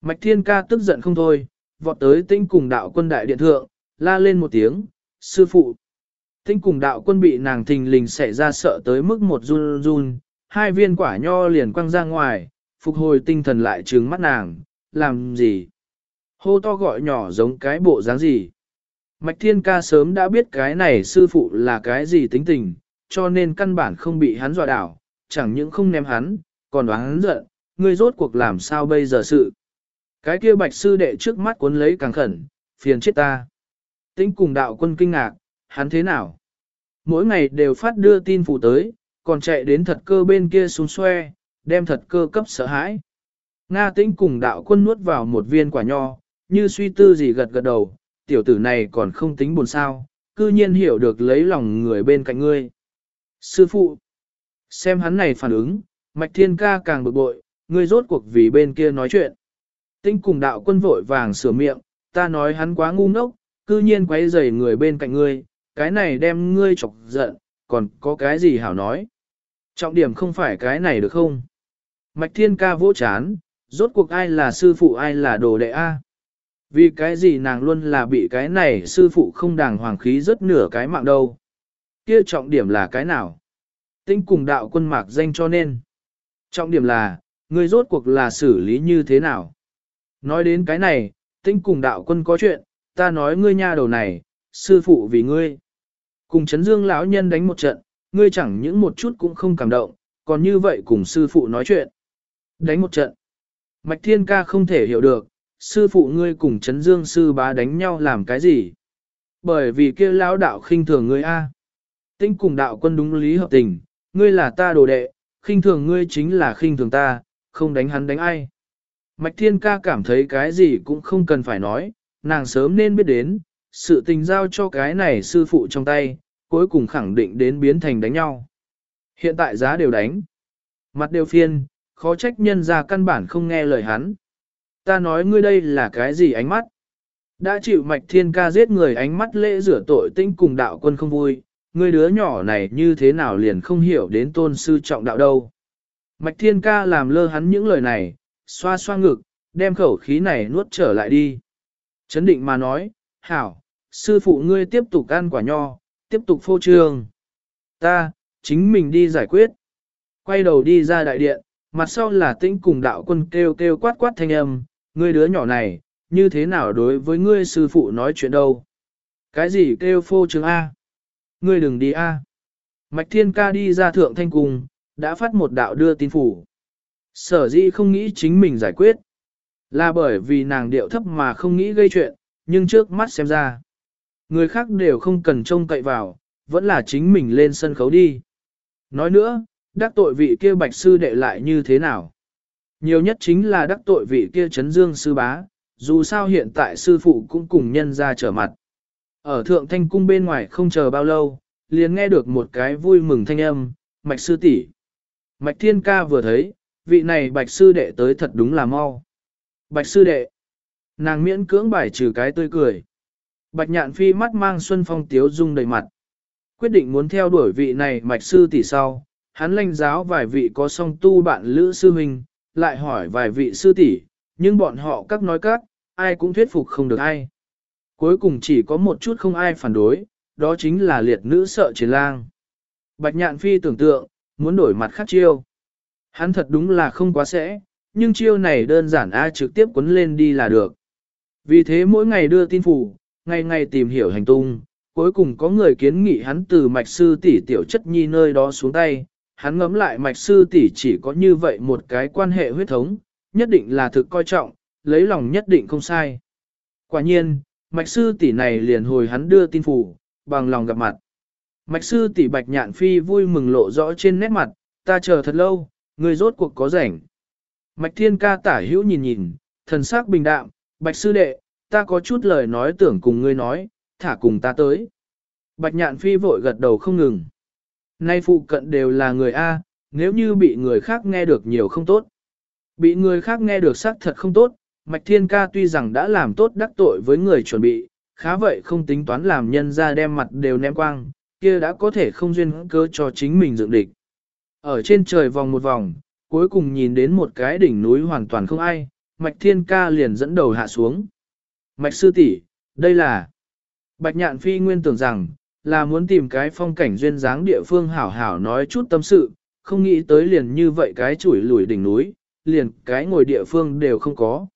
Mạch thiên ca tức giận không thôi, vọt tới tinh cùng đạo quân đại điện thượng, la lên một tiếng, sư phụ. Tinh cùng đạo quân bị nàng thình lình xảy ra sợ tới mức một run run, hai viên quả nho liền quăng ra ngoài, phục hồi tinh thần lại trừng mắt nàng, làm gì? Hô to gọi nhỏ giống cái bộ dáng gì? Mạch Thiên Ca sớm đã biết cái này sư phụ là cái gì tính tình, cho nên căn bản không bị hắn dọa đảo, chẳng những không ném hắn, còn đoán hắn giận, ngươi rốt cuộc làm sao bây giờ sự. Cái kia bạch sư đệ trước mắt cuốn lấy càng khẩn, phiền chết ta. Tĩnh cùng đạo quân kinh ngạc, hắn thế nào? Mỗi ngày đều phát đưa tin phụ tới, còn chạy đến thật cơ bên kia xuống xoe, đem thật cơ cấp sợ hãi. Nga tĩnh cùng đạo quân nuốt vào một viên quả nho, như suy tư gì gật gật đầu, tiểu tử này còn không tính buồn sao, cư nhiên hiểu được lấy lòng người bên cạnh ngươi. Sư phụ, xem hắn này phản ứng, mạch thiên ca càng bực bội, ngươi rốt cuộc vì bên kia nói chuyện. Tinh cùng đạo quân vội vàng sửa miệng, ta nói hắn quá ngu ngốc, cư nhiên quấy rầy người bên cạnh ngươi, cái này đem ngươi chọc giận, còn có cái gì hảo nói. Trọng điểm không phải cái này được không? Mạch thiên ca vỗ chán, rốt cuộc ai là sư phụ ai là đồ đệ A. Vì cái gì nàng luôn là bị cái này sư phụ không đàng hoàng khí rất nửa cái mạng đâu. Kia trọng điểm là cái nào? Tinh cùng đạo quân mạc danh cho nên. Trọng điểm là, người rốt cuộc là xử lý như thế nào? Nói đến cái này, tinh cùng đạo quân có chuyện, ta nói ngươi nha đầu này, sư phụ vì ngươi. Cùng chấn dương lão nhân đánh một trận, ngươi chẳng những một chút cũng không cảm động, còn như vậy cùng sư phụ nói chuyện. Đánh một trận. Mạch thiên ca không thể hiểu được, sư phụ ngươi cùng chấn dương sư bá đánh nhau làm cái gì? Bởi vì kia lão đạo khinh thường ngươi a. Tinh cùng đạo quân đúng lý hợp tình, ngươi là ta đồ đệ, khinh thường ngươi chính là khinh thường ta, không đánh hắn đánh ai. Mạch thiên ca cảm thấy cái gì cũng không cần phải nói, nàng sớm nên biết đến, sự tình giao cho cái này sư phụ trong tay, cuối cùng khẳng định đến biến thành đánh nhau. Hiện tại giá đều đánh, mặt đều phiên, khó trách nhân ra căn bản không nghe lời hắn. Ta nói ngươi đây là cái gì ánh mắt? Đã chịu mạch thiên ca giết người ánh mắt lễ rửa tội tinh cùng đạo quân không vui, ngươi đứa nhỏ này như thế nào liền không hiểu đến tôn sư trọng đạo đâu. Mạch thiên ca làm lơ hắn những lời này, xoa xoa ngực, đem khẩu khí này nuốt trở lại đi. Chấn định mà nói, hảo, sư phụ ngươi tiếp tục ăn quả nho, tiếp tục phô trương. Ta, chính mình đi giải quyết. Quay đầu đi ra đại điện, mặt sau là tĩnh cùng đạo quân kêu kêu quát quát thanh âm, ngươi đứa nhỏ này, như thế nào đối với ngươi sư phụ nói chuyện đâu. Cái gì kêu phô trương A? Ngươi đừng đi A. Mạch Thiên Ca đi ra thượng thanh cung, đã phát một đạo đưa tin phủ. Sở dĩ không nghĩ chính mình giải quyết. Là bởi vì nàng điệu thấp mà không nghĩ gây chuyện, nhưng trước mắt xem ra. Người khác đều không cần trông cậy vào, vẫn là chính mình lên sân khấu đi. Nói nữa, đắc tội vị kia bạch sư đệ lại như thế nào? Nhiều nhất chính là đắc tội vị kia chấn dương sư bá, dù sao hiện tại sư phụ cũng cùng nhân ra trở mặt. Ở thượng thanh cung bên ngoài không chờ bao lâu, liền nghe được một cái vui mừng thanh âm, mạch sư tỷ. Mạch thiên ca vừa thấy, vị này bạch sư đệ tới thật đúng là mau. Bạch sư đệ. Nàng miễn cưỡng bài trừ cái tươi cười. Bạch nhạn phi mắt mang xuân phong tiếu dung đầy mặt. Quyết định muốn theo đuổi vị này mạch sư tỷ sau, hắn lanh giáo vài vị có song tu bạn lữ sư huynh, lại hỏi vài vị sư tỷ, nhưng bọn họ các nói các, ai cũng thuyết phục không được ai. Cuối cùng chỉ có một chút không ai phản đối, đó chính là liệt nữ sợ chiến lang. Bạch nhạn phi tưởng tượng, muốn đổi mặt khác chiêu. Hắn thật đúng là không quá sẽ, nhưng chiêu này đơn giản ai trực tiếp quấn lên đi là được. Vì thế mỗi ngày đưa tin phủ, ngày ngày tìm hiểu hành tung, cuối cùng có người kiến nghị hắn từ mạch sư tỷ tiểu chất nhi nơi đó xuống tay, hắn ngấm lại mạch sư tỷ chỉ có như vậy một cái quan hệ huyết thống, nhất định là thực coi trọng, lấy lòng nhất định không sai. Quả nhiên, mạch sư tỷ này liền hồi hắn đưa tin phủ, bằng lòng gặp mặt. Mạch sư tỷ bạch nhạn phi vui mừng lộ rõ trên nét mặt, ta chờ thật lâu, người rốt cuộc có rảnh. Mạch thiên ca tả hữu nhìn nhìn, thần sắc bình đạm, bạch sư đệ, ta có chút lời nói tưởng cùng ngươi nói, thả cùng ta tới. Bạch nhạn phi vội gật đầu không ngừng. Nay phụ cận đều là người A, nếu như bị người khác nghe được nhiều không tốt. Bị người khác nghe được xác thật không tốt, Mạch Thiên Ca tuy rằng đã làm tốt đắc tội với người chuẩn bị, khá vậy không tính toán làm nhân ra đem mặt đều ném quang, kia đã có thể không duyên cớ cho chính mình dựng địch. Ở trên trời vòng một vòng, cuối cùng nhìn đến một cái đỉnh núi hoàn toàn không ai, Mạch Thiên Ca liền dẫn đầu hạ xuống. Mạch Sư tỷ, đây là... Bạch Nhạn Phi nguyên tưởng rằng, là muốn tìm cái phong cảnh duyên dáng địa phương hảo hảo nói chút tâm sự, không nghĩ tới liền như vậy cái chuỗi lùi đỉnh núi, liền cái ngồi địa phương đều không có.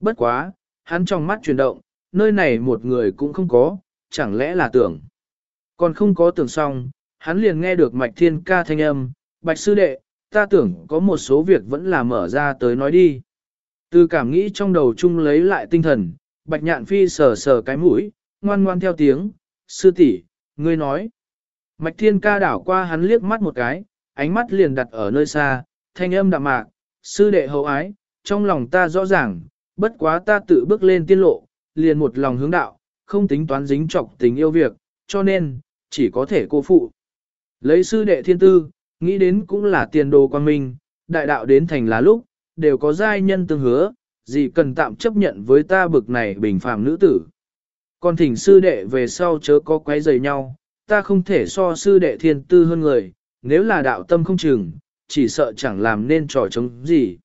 Bất quá, hắn trong mắt chuyển động, nơi này một người cũng không có, chẳng lẽ là tưởng. Còn không có tưởng xong, hắn liền nghe được mạch thiên ca thanh âm, bạch sư đệ, ta tưởng có một số việc vẫn là mở ra tới nói đi. Từ cảm nghĩ trong đầu chung lấy lại tinh thần, bạch nhạn phi sờ sờ cái mũi, ngoan ngoan theo tiếng, sư tỷ, ngươi nói. Mạch thiên ca đảo qua hắn liếc mắt một cái, ánh mắt liền đặt ở nơi xa, thanh âm đạm mạc, sư đệ hậu ái, trong lòng ta rõ ràng, bất quá ta tự bước lên tiên lộ, liền một lòng hướng đạo, không tính toán dính trọc tình yêu việc, cho nên, chỉ có thể cô phụ. Lấy sư đệ thiên tư, nghĩ đến cũng là tiền đồ quan minh, đại đạo đến thành là lúc, đều có giai nhân tương hứa, gì cần tạm chấp nhận với ta bực này bình phàm nữ tử. Còn thỉnh sư đệ về sau chớ có quấy rầy nhau, ta không thể so sư đệ thiên tư hơn người, nếu là đạo tâm không chừng, chỉ sợ chẳng làm nên trò chống gì.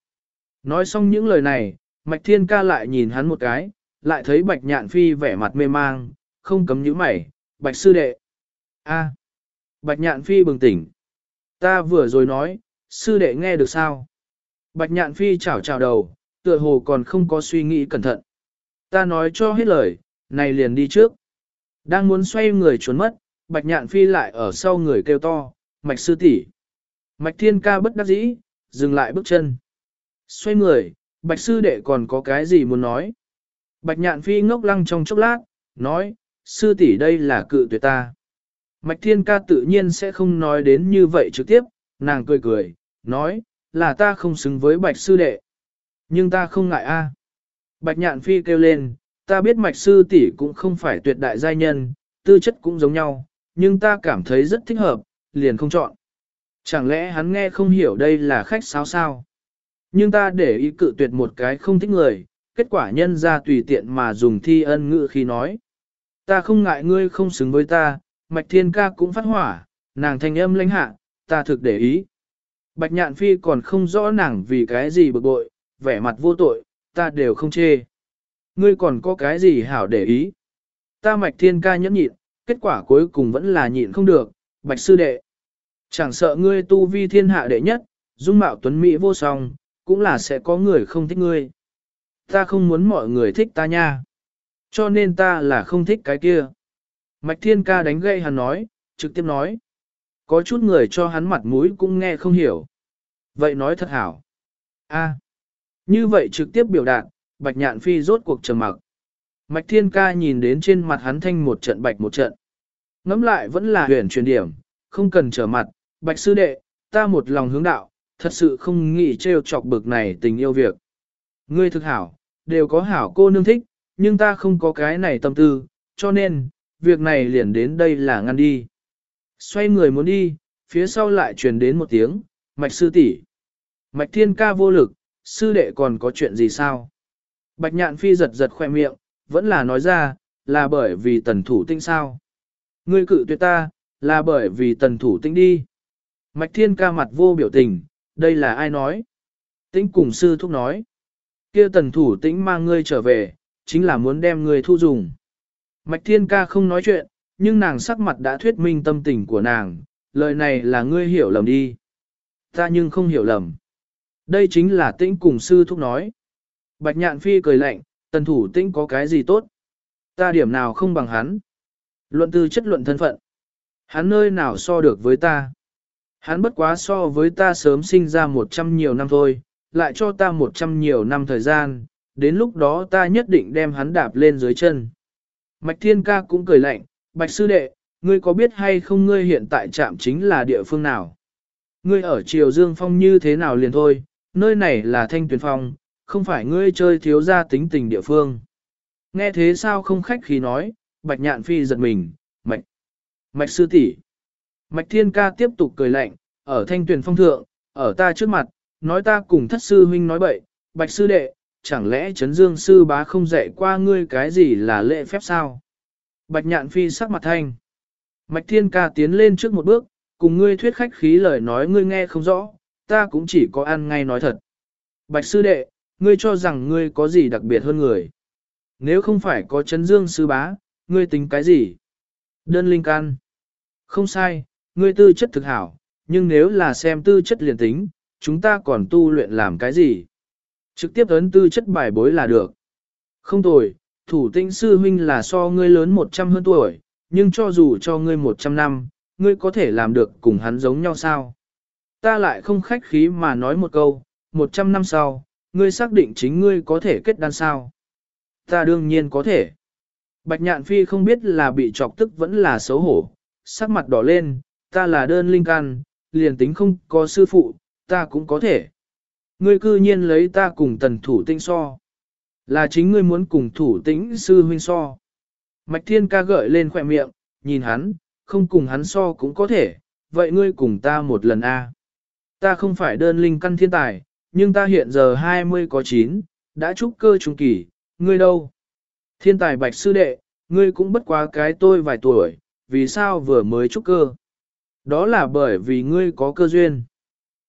Nói xong những lời này, Mạch Thiên ca lại nhìn hắn một cái, lại thấy Bạch Nhạn Phi vẻ mặt mê mang, không cấm nhíu mày, Bạch Sư Đệ. a Bạch Nhạn Phi bừng tỉnh. Ta vừa rồi nói, Sư Đệ nghe được sao? Bạch Nhạn Phi chảo chảo đầu, tựa hồ còn không có suy nghĩ cẩn thận. Ta nói cho hết lời, này liền đi trước. Đang muốn xoay người trốn mất, Bạch Nhạn Phi lại ở sau người kêu to, Mạch Sư tỷ. Mạch Thiên ca bất đắc dĩ, dừng lại bước chân. Xoay người, Bạch Sư đệ còn có cái gì muốn nói? Bạch Nhạn Phi ngốc lăng trong chốc lát, nói, Sư tỷ đây là cự tuyệt ta. Mạch Thiên ca tự nhiên sẽ không nói đến như vậy trực tiếp, nàng cười cười, nói, là ta không xứng với Bạch Sư đệ. Nhưng ta không ngại a. Bạch Nhạn Phi kêu lên, ta biết Mạch Sư tỷ cũng không phải tuyệt đại giai nhân, tư chất cũng giống nhau, nhưng ta cảm thấy rất thích hợp, liền không chọn. Chẳng lẽ hắn nghe không hiểu đây là khách sáo sao? Nhưng ta để ý cự tuyệt một cái không thích người, kết quả nhân ra tùy tiện mà dùng thi ân ngữ khi nói. Ta không ngại ngươi không xứng với ta, mạch thiên ca cũng phát hỏa, nàng thanh âm lãnh hạ, ta thực để ý. Bạch nhạn phi còn không rõ nàng vì cái gì bực bội, vẻ mặt vô tội, ta đều không chê. Ngươi còn có cái gì hảo để ý? ta mạch thiên ca nhẫn nhịn, kết quả cuối cùng vẫn là nhịn không được, bạch sư đệ. Chẳng sợ ngươi tu vi thiên hạ đệ nhất, dung mạo tuấn mỹ vô song, cũng là sẽ có người không thích ngươi. Ta không muốn mọi người thích ta nha. Cho nên ta là không thích cái kia. Mạch thiên ca đánh gây hắn nói, trực tiếp nói. Có chút người cho hắn mặt mũi cũng nghe không hiểu. Vậy nói thật hảo. a như vậy trực tiếp biểu đạt, bạch nhạn phi rốt cuộc trầm mặc. Mạch thiên ca nhìn đến trên mặt hắn thanh một trận bạch một trận. Ngắm lại vẫn là huyền truyền điểm, không cần trở mặt, bạch sư đệ, ta một lòng hướng đạo, thật sự không nghĩ trêu chọc bực này tình yêu việc. Ngươi thực hảo, đều có hảo cô nương thích, nhưng ta không có cái này tâm tư, cho nên, việc này liền đến đây là ngăn đi. Xoay người muốn đi, phía sau lại truyền đến một tiếng, mạch sư tỷ, Mạch thiên ca vô lực, sư đệ còn có chuyện gì sao? Bạch nhạn phi giật giật khoe miệng, vẫn là nói ra, là bởi vì tần thủ tinh sao? Ngươi cự tuyệt ta, là bởi vì tần thủ tinh đi. Mạch thiên ca mặt vô biểu tình, đây là ai nói? Tĩnh cùng sư thúc nói. kia tần thủ tĩnh mang ngươi trở về, chính là muốn đem ngươi thu dùng. Mạch thiên ca không nói chuyện, nhưng nàng sắc mặt đã thuyết minh tâm tình của nàng, lời này là ngươi hiểu lầm đi. Ta nhưng không hiểu lầm. Đây chính là tĩnh cùng sư thúc nói. Bạch nhạn phi cười lạnh, tần thủ tĩnh có cái gì tốt? Ta điểm nào không bằng hắn? Luận tư chất luận thân phận. Hắn nơi nào so được với ta? Hắn bất quá so với ta sớm sinh ra một trăm nhiều năm thôi, lại cho ta một trăm nhiều năm thời gian, đến lúc đó ta nhất định đem hắn đạp lên dưới chân. Mạch Thiên Ca cũng cười lạnh, Bạch Sư Đệ, ngươi có biết hay không ngươi hiện tại trạm chính là địa phương nào? Ngươi ở Triều Dương Phong như thế nào liền thôi, nơi này là Thanh Tuyền Phong, không phải ngươi chơi thiếu gia tính tình địa phương. Nghe thế sao không khách khí nói, Bạch Nhạn Phi giật mình, Mạch, Mạch Sư tỷ Mạch Thiên Ca tiếp tục cười lạnh, ở Thanh tuyển Phong thượng, ở ta trước mặt, nói ta cùng thất sư huynh nói bậy, Bạch Sư Đệ, chẳng lẽ Trấn Dương Sư bá không dạy qua ngươi cái gì là lễ phép sao? Bạch Nhạn Phi sắc mặt thanh. Mạch Thiên Ca tiến lên trước một bước, cùng ngươi thuyết khách khí lời nói ngươi nghe không rõ, ta cũng chỉ có ăn ngay nói thật. Bạch Sư Đệ, ngươi cho rằng ngươi có gì đặc biệt hơn người. Nếu không phải có chấn Dương Sư bá, ngươi tính cái gì? Đơn linh can. Không sai, ngươi tư chất thực hảo, nhưng nếu là xem tư chất liền tính, chúng ta còn tu luyện làm cái gì? Trực tiếp ấn tư chất bài bối là được. Không tồi, thủ tinh sư huynh là so ngươi lớn 100 hơn tuổi, nhưng cho dù cho ngươi 100 năm, ngươi có thể làm được cùng hắn giống nhau sao? Ta lại không khách khí mà nói một câu, 100 năm sau, ngươi xác định chính ngươi có thể kết đan sao? Ta đương nhiên có thể. Bạch nhạn phi không biết là bị chọc tức vẫn là xấu hổ, sắc mặt đỏ lên, ta là đơn linh can, liền tính không có sư phụ, ta cũng có thể. Ngươi cư nhiên lấy ta cùng tần thủ tinh so. Là chính ngươi muốn cùng thủ tĩnh sư huynh so. Mạch thiên ca gợi lên khỏe miệng, nhìn hắn, không cùng hắn so cũng có thể, vậy ngươi cùng ta một lần a. Ta không phải đơn linh căn thiên tài, nhưng ta hiện giờ 20 có 9, đã trúc cơ trung kỳ, ngươi đâu? Thiên tài bạch sư đệ, ngươi cũng bất quá cái tôi vài tuổi, vì sao vừa mới trúc cơ? Đó là bởi vì ngươi có cơ duyên.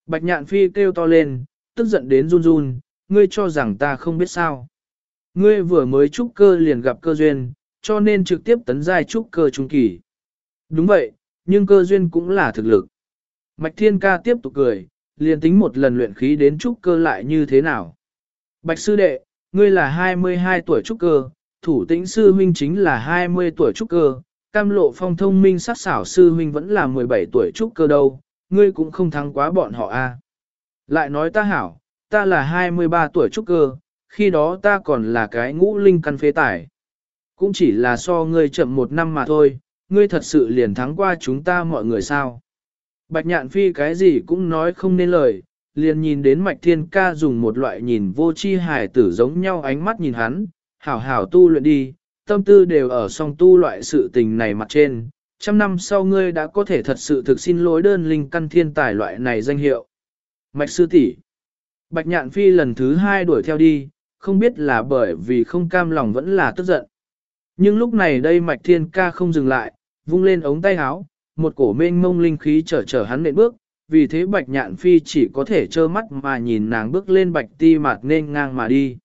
Bạch nhạn phi kêu to lên, tức giận đến run run, ngươi cho rằng ta không biết sao. Ngươi vừa mới trúc cơ liền gặp cơ duyên, cho nên trực tiếp tấn giai trúc cơ trung kỳ. Đúng vậy, nhưng cơ duyên cũng là thực lực. Mạch Thiên Ca tiếp tục cười, liền tính một lần luyện khí đến trúc cơ lại như thế nào. Bạch Sư Đệ, ngươi là 22 tuổi trúc cơ, thủ tĩnh sư huynh chính là 20 tuổi trúc cơ, cam lộ phong thông minh sát xảo sư huynh vẫn là 17 tuổi trúc cơ đâu, ngươi cũng không thắng quá bọn họ a. Lại nói ta hảo, ta là 23 tuổi trúc cơ, khi đó ta còn là cái ngũ linh căn phế tải. Cũng chỉ là so ngươi chậm một năm mà thôi, ngươi thật sự liền thắng qua chúng ta mọi người sao. Bạch nhạn phi cái gì cũng nói không nên lời, liền nhìn đến mạch thiên ca dùng một loại nhìn vô chi hài tử giống nhau ánh mắt nhìn hắn, hảo hảo tu luyện đi, tâm tư đều ở song tu loại sự tình này mặt trên. Trăm năm sau ngươi đã có thể thật sự thực xin lỗi đơn linh căn thiên tài loại này danh hiệu. Mạch sư tỷ Bạch nhạn phi lần thứ hai đuổi theo đi, không biết là bởi vì không cam lòng vẫn là tức giận. Nhưng lúc này đây mạch thiên ca không dừng lại, vung lên ống tay áo, một cổ mênh mông linh khí chở chở hắn nện bước, vì thế bạch nhạn phi chỉ có thể trơ mắt mà nhìn nàng bước lên bạch ti mạt nên ngang mà đi.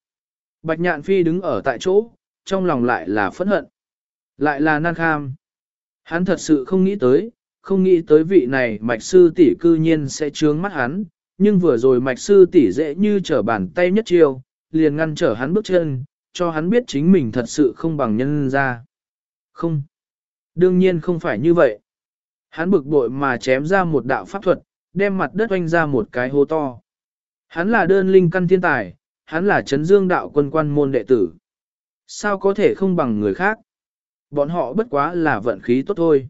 Bạch nhạn phi đứng ở tại chỗ, trong lòng lại là phẫn hận. Lại là nan kham. Hắn thật sự không nghĩ tới, không nghĩ tới vị này mạch sư tỷ cư nhiên sẽ trướng mắt hắn, nhưng vừa rồi mạch sư tỷ dễ như trở bàn tay nhất chiêu, liền ngăn trở hắn bước chân, cho hắn biết chính mình thật sự không bằng nhân ra. Không. Đương nhiên không phải như vậy. Hắn bực bội mà chém ra một đạo pháp thuật, đem mặt đất oanh ra một cái hố to. Hắn là đơn linh căn thiên tài, hắn là chấn dương đạo quân quan môn đệ tử. Sao có thể không bằng người khác? Bọn họ bất quá là vận khí tốt thôi.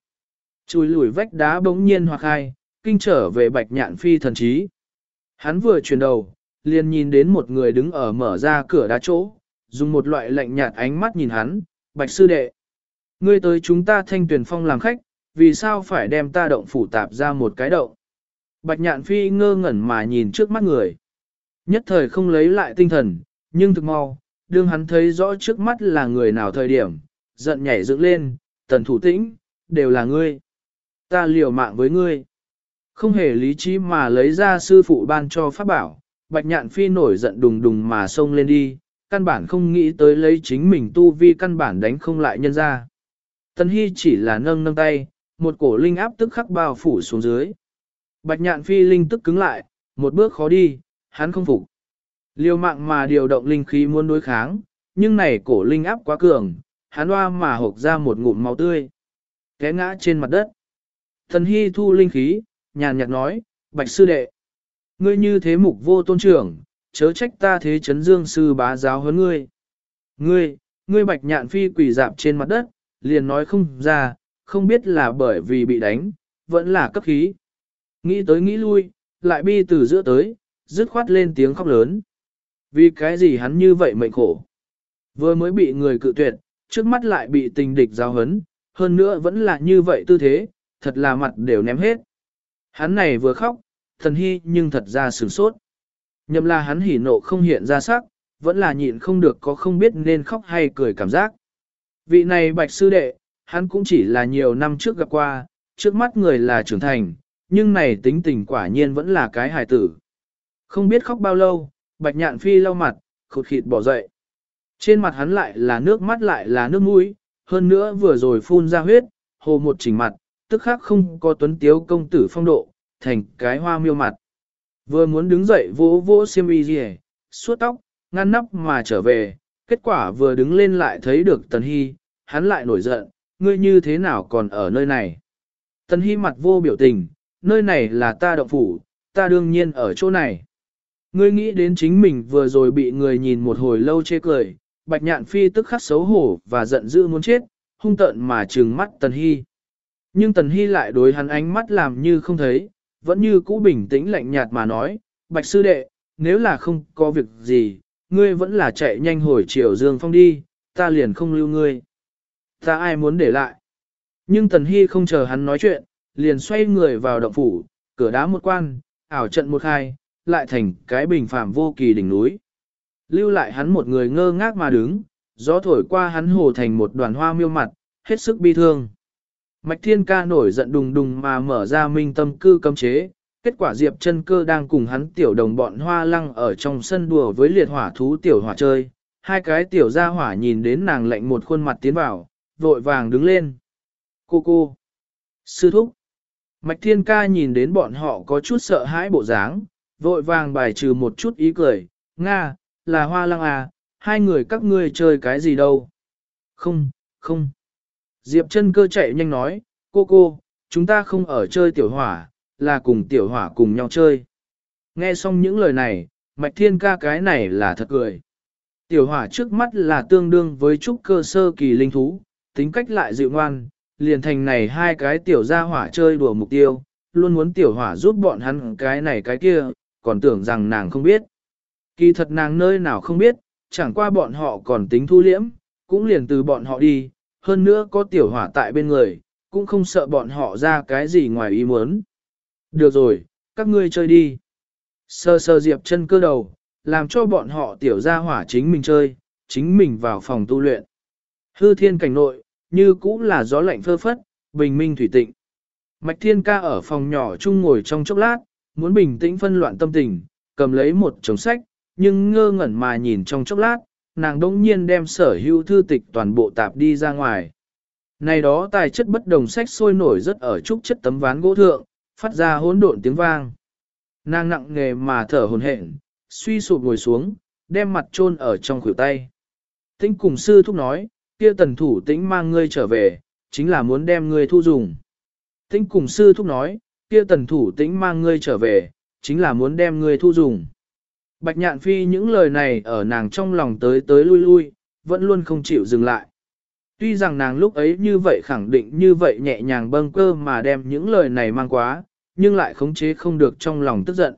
Chùi lùi vách đá bỗng nhiên hoặc hai, kinh trở về bạch nhạn phi thần trí. Hắn vừa chuyển đầu, liền nhìn đến một người đứng ở mở ra cửa đá chỗ, dùng một loại lạnh nhạt ánh mắt nhìn hắn, bạch sư đệ. Ngươi tới chúng ta thanh tuyển phong làm khách, vì sao phải đem ta động phủ tạp ra một cái động? Bạch nhạn phi ngơ ngẩn mà nhìn trước mắt người. Nhất thời không lấy lại tinh thần, nhưng thực mau, đương hắn thấy rõ trước mắt là người nào thời điểm, giận nhảy dựng lên, tần thủ tĩnh, đều là ngươi. Ta liều mạng với ngươi. Không hề lý trí mà lấy ra sư phụ ban cho pháp bảo, bạch nhạn phi nổi giận đùng đùng mà xông lên đi, căn bản không nghĩ tới lấy chính mình tu vi căn bản đánh không lại nhân ra. Tần hy chỉ là nâng nâng tay, một cổ linh áp tức khắc bao phủ xuống dưới. Bạch nhạn phi linh tức cứng lại, một bước khó đi, hắn không phục. Liều mạng mà điều động linh khí muốn đối kháng, nhưng này cổ linh áp quá cường, hắn hoa mà hộc ra một ngụm máu tươi. Té ngã trên mặt đất. Thần hy thu linh khí, nhàn nhạt nói, bạch sư đệ. Ngươi như thế mục vô tôn trưởng, chớ trách ta thế chấn dương sư bá giáo hơn ngươi. Ngươi, ngươi bạch nhạn phi quỳ dạp trên mặt đất, liền nói không ra, không biết là bởi vì bị đánh, vẫn là cấp khí. Nghĩ tới nghĩ lui, lại bi từ giữa tới, dứt khoát lên tiếng khóc lớn. Vì cái gì hắn như vậy mệnh khổ? Vừa mới bị người cự tuyệt, trước mắt lại bị tình địch giao hấn, hơn nữa vẫn là như vậy tư thế, thật là mặt đều ném hết. Hắn này vừa khóc, thần hy nhưng thật ra sửng sốt. Nhậm là hắn hỉ nộ không hiện ra sắc, vẫn là nhịn không được có không biết nên khóc hay cười cảm giác. Vị này bạch sư đệ, hắn cũng chỉ là nhiều năm trước gặp qua, trước mắt người là trưởng thành, nhưng này tính tình quả nhiên vẫn là cái hài tử. Không biết khóc bao lâu, bạch nhạn phi lau mặt, khụt khịt bỏ dậy. Trên mặt hắn lại là nước mắt lại là nước mũi, hơn nữa vừa rồi phun ra huyết, hồ một chỉnh mặt, tức khác không có tuấn tiếu công tử phong độ, thành cái hoa miêu mặt. Vừa muốn đứng dậy vỗ vỗ xiêm y gì suốt tóc, ngăn nắp mà trở về, kết quả vừa đứng lên lại thấy được Tần Hy, hắn lại nổi giận, ngươi như thế nào còn ở nơi này. Tần Hy mặt vô biểu tình, nơi này là ta động phủ, ta đương nhiên ở chỗ này. Ngươi nghĩ đến chính mình vừa rồi bị người nhìn một hồi lâu chê cười, bạch nhạn phi tức khắc xấu hổ và giận dữ muốn chết, hung tợn mà trừng mắt Tần Hy. Nhưng Tần Hy lại đối hắn ánh mắt làm như không thấy, vẫn như cũ bình tĩnh lạnh nhạt mà nói, bạch sư đệ, nếu là không có việc gì, ngươi vẫn là chạy nhanh hồi triều dương phong đi, ta liền không lưu ngươi. Ta ai muốn để lại. Nhưng Tần Hy không chờ hắn nói chuyện, liền xoay người vào động phủ, cửa đá một quan, ảo trận một hai, lại thành cái bình phàm vô kỳ đỉnh núi. Lưu lại hắn một người ngơ ngác mà đứng, gió thổi qua hắn hồ thành một đoàn hoa miêu mặt, hết sức bi thương. Mạch Thiên Ca nổi giận đùng đùng mà mở ra minh tâm cư cấm chế, kết quả Diệp chân cơ đang cùng hắn tiểu đồng bọn hoa lăng ở trong sân đùa với liệt hỏa thú tiểu hỏa chơi. Hai cái tiểu gia hỏa nhìn đến nàng lạnh một khuôn mặt tiến vào, vội vàng đứng lên. Cô cô. Sư thúc. Mạch Thiên Ca nhìn đến bọn họ có chút sợ hãi bộ dáng, vội vàng bài trừ một chút ý cười, Nga, là hoa lăng à, hai người các ngươi chơi cái gì đâu. Không, không. Diệp chân cơ chạy nhanh nói, cô cô, chúng ta không ở chơi tiểu hỏa, là cùng tiểu hỏa cùng nhau chơi. Nghe xong những lời này, mạch thiên ca cái này là thật cười. Tiểu hỏa trước mắt là tương đương với trúc cơ sơ kỳ linh thú, tính cách lại dịu ngoan, liền thành này hai cái tiểu gia hỏa chơi đùa mục tiêu, luôn muốn tiểu hỏa giúp bọn hắn cái này cái kia, còn tưởng rằng nàng không biết. Kỳ thật nàng nơi nào không biết, chẳng qua bọn họ còn tính thu liễm, cũng liền từ bọn họ đi, hơn nữa có tiểu hỏa tại bên người, cũng không sợ bọn họ ra cái gì ngoài ý muốn. Được rồi, các ngươi chơi đi. Sơ sơ diệp chân cơ đầu, làm cho bọn họ tiểu ra hỏa chính mình chơi, chính mình vào phòng tu luyện. Hư thiên cảnh nội, như cũ là gió lạnh phơ phất, bình minh thủy tịnh. Mạch thiên ca ở phòng nhỏ chung ngồi trong chốc lát, muốn bình tĩnh phân loạn tâm tình, cầm lấy một chồng sách, nhưng ngơ ngẩn mà nhìn trong chốc lát, nàng đỗng nhiên đem sở hữu thư tịch toàn bộ tạp đi ra ngoài. Này đó tài chất bất đồng sách sôi nổi rất ở trúc chất tấm ván gỗ thượng, phát ra hỗn độn tiếng vang. Nàng nặng nghề mà thở hồn hển, suy sụp ngồi xuống, đem mặt chôn ở trong khuỷu tay. Tinh cùng sư thúc nói, kia tần thủ tĩnh mang ngươi trở về, chính là muốn đem ngươi thu dùng. Tĩnh cùng sư thúc nói, kia tần thủ tĩnh mang ngươi trở về, chính là muốn đem ngươi thu dùng. Bạch nhạn phi những lời này ở nàng trong lòng tới tới lui lui, vẫn luôn không chịu dừng lại. Tuy rằng nàng lúc ấy như vậy khẳng định như vậy nhẹ nhàng bâng cơ mà đem những lời này mang quá, nhưng lại khống chế không được trong lòng tức giận.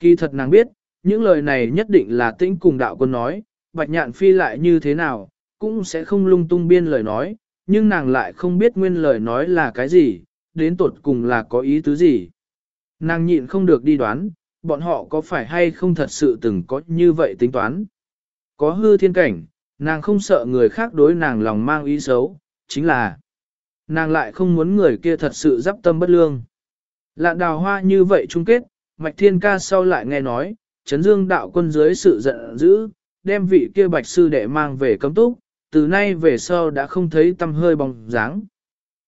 Kỳ thật nàng biết, những lời này nhất định là tĩnh cùng đạo quân nói, bạch nhạn phi lại như thế nào, cũng sẽ không lung tung biên lời nói, nhưng nàng lại không biết nguyên lời nói là cái gì, đến tột cùng là có ý tứ gì. Nàng nhịn không được đi đoán, bọn họ có phải hay không thật sự từng có như vậy tính toán. Có hư thiên cảnh, nàng không sợ người khác đối nàng lòng mang ý xấu, chính là nàng lại không muốn người kia thật sự dắp tâm bất lương. Lạn đào hoa như vậy chung kết, mạch thiên ca sau lại nghe nói, chấn dương đạo quân dưới sự giận dữ, đem vị kia bạch sư đệ mang về cấm túc, từ nay về sau đã không thấy tâm hơi bóng dáng.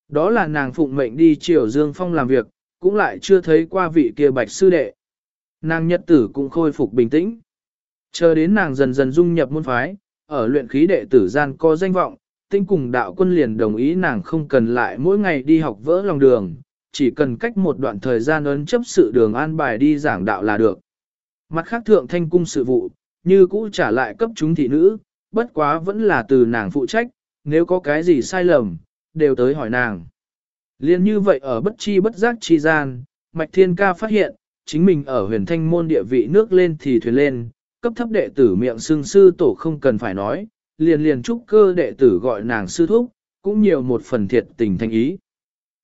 Đó là nàng phụng mệnh đi triều dương phong làm việc, cũng lại chưa thấy qua vị kia bạch sư đệ. Nàng nhật tử cũng khôi phục bình tĩnh. Chờ đến nàng dần dần dung nhập môn phái, ở luyện khí đệ tử gian có danh vọng, tinh cùng đạo quân liền đồng ý nàng không cần lại mỗi ngày đi học vỡ lòng đường, chỉ cần cách một đoạn thời gian ấn chấp sự đường an bài đi giảng đạo là được. Mặt khác thượng thanh cung sự vụ, như cũ trả lại cấp chúng thị nữ, bất quá vẫn là từ nàng phụ trách, nếu có cái gì sai lầm, đều tới hỏi nàng. Liên như vậy ở bất chi bất giác chi gian, Mạch Thiên Ca phát hiện, chính mình ở huyền thanh môn địa vị nước lên thì thuyền lên, cấp thấp đệ tử miệng xương sư tổ không cần phải nói, liền liền trúc cơ đệ tử gọi nàng sư thúc, cũng nhiều một phần thiệt tình thanh ý.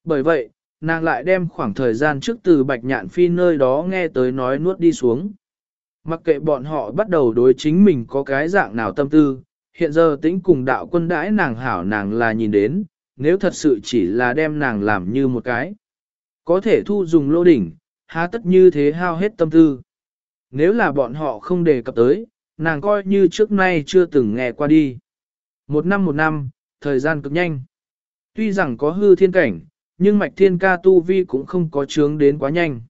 Bởi vậy, nàng lại đem khoảng thời gian trước từ bạch nhạn phi nơi đó nghe tới nói nuốt đi xuống. Mặc kệ bọn họ bắt đầu đối chính mình có cái dạng nào tâm tư, hiện giờ tính cùng đạo quân đãi nàng hảo nàng là nhìn đến, nếu thật sự chỉ là đem nàng làm như một cái. Có thể thu dùng lô đỉnh, há tất như thế hao hết tâm tư. Nếu là bọn họ không đề cập tới, nàng coi như trước nay chưa từng nghe qua đi. Một năm một năm, thời gian cực nhanh. Tuy rằng có hư thiên cảnh, nhưng mạch thiên ca tu vi cũng không có chướng đến quá nhanh.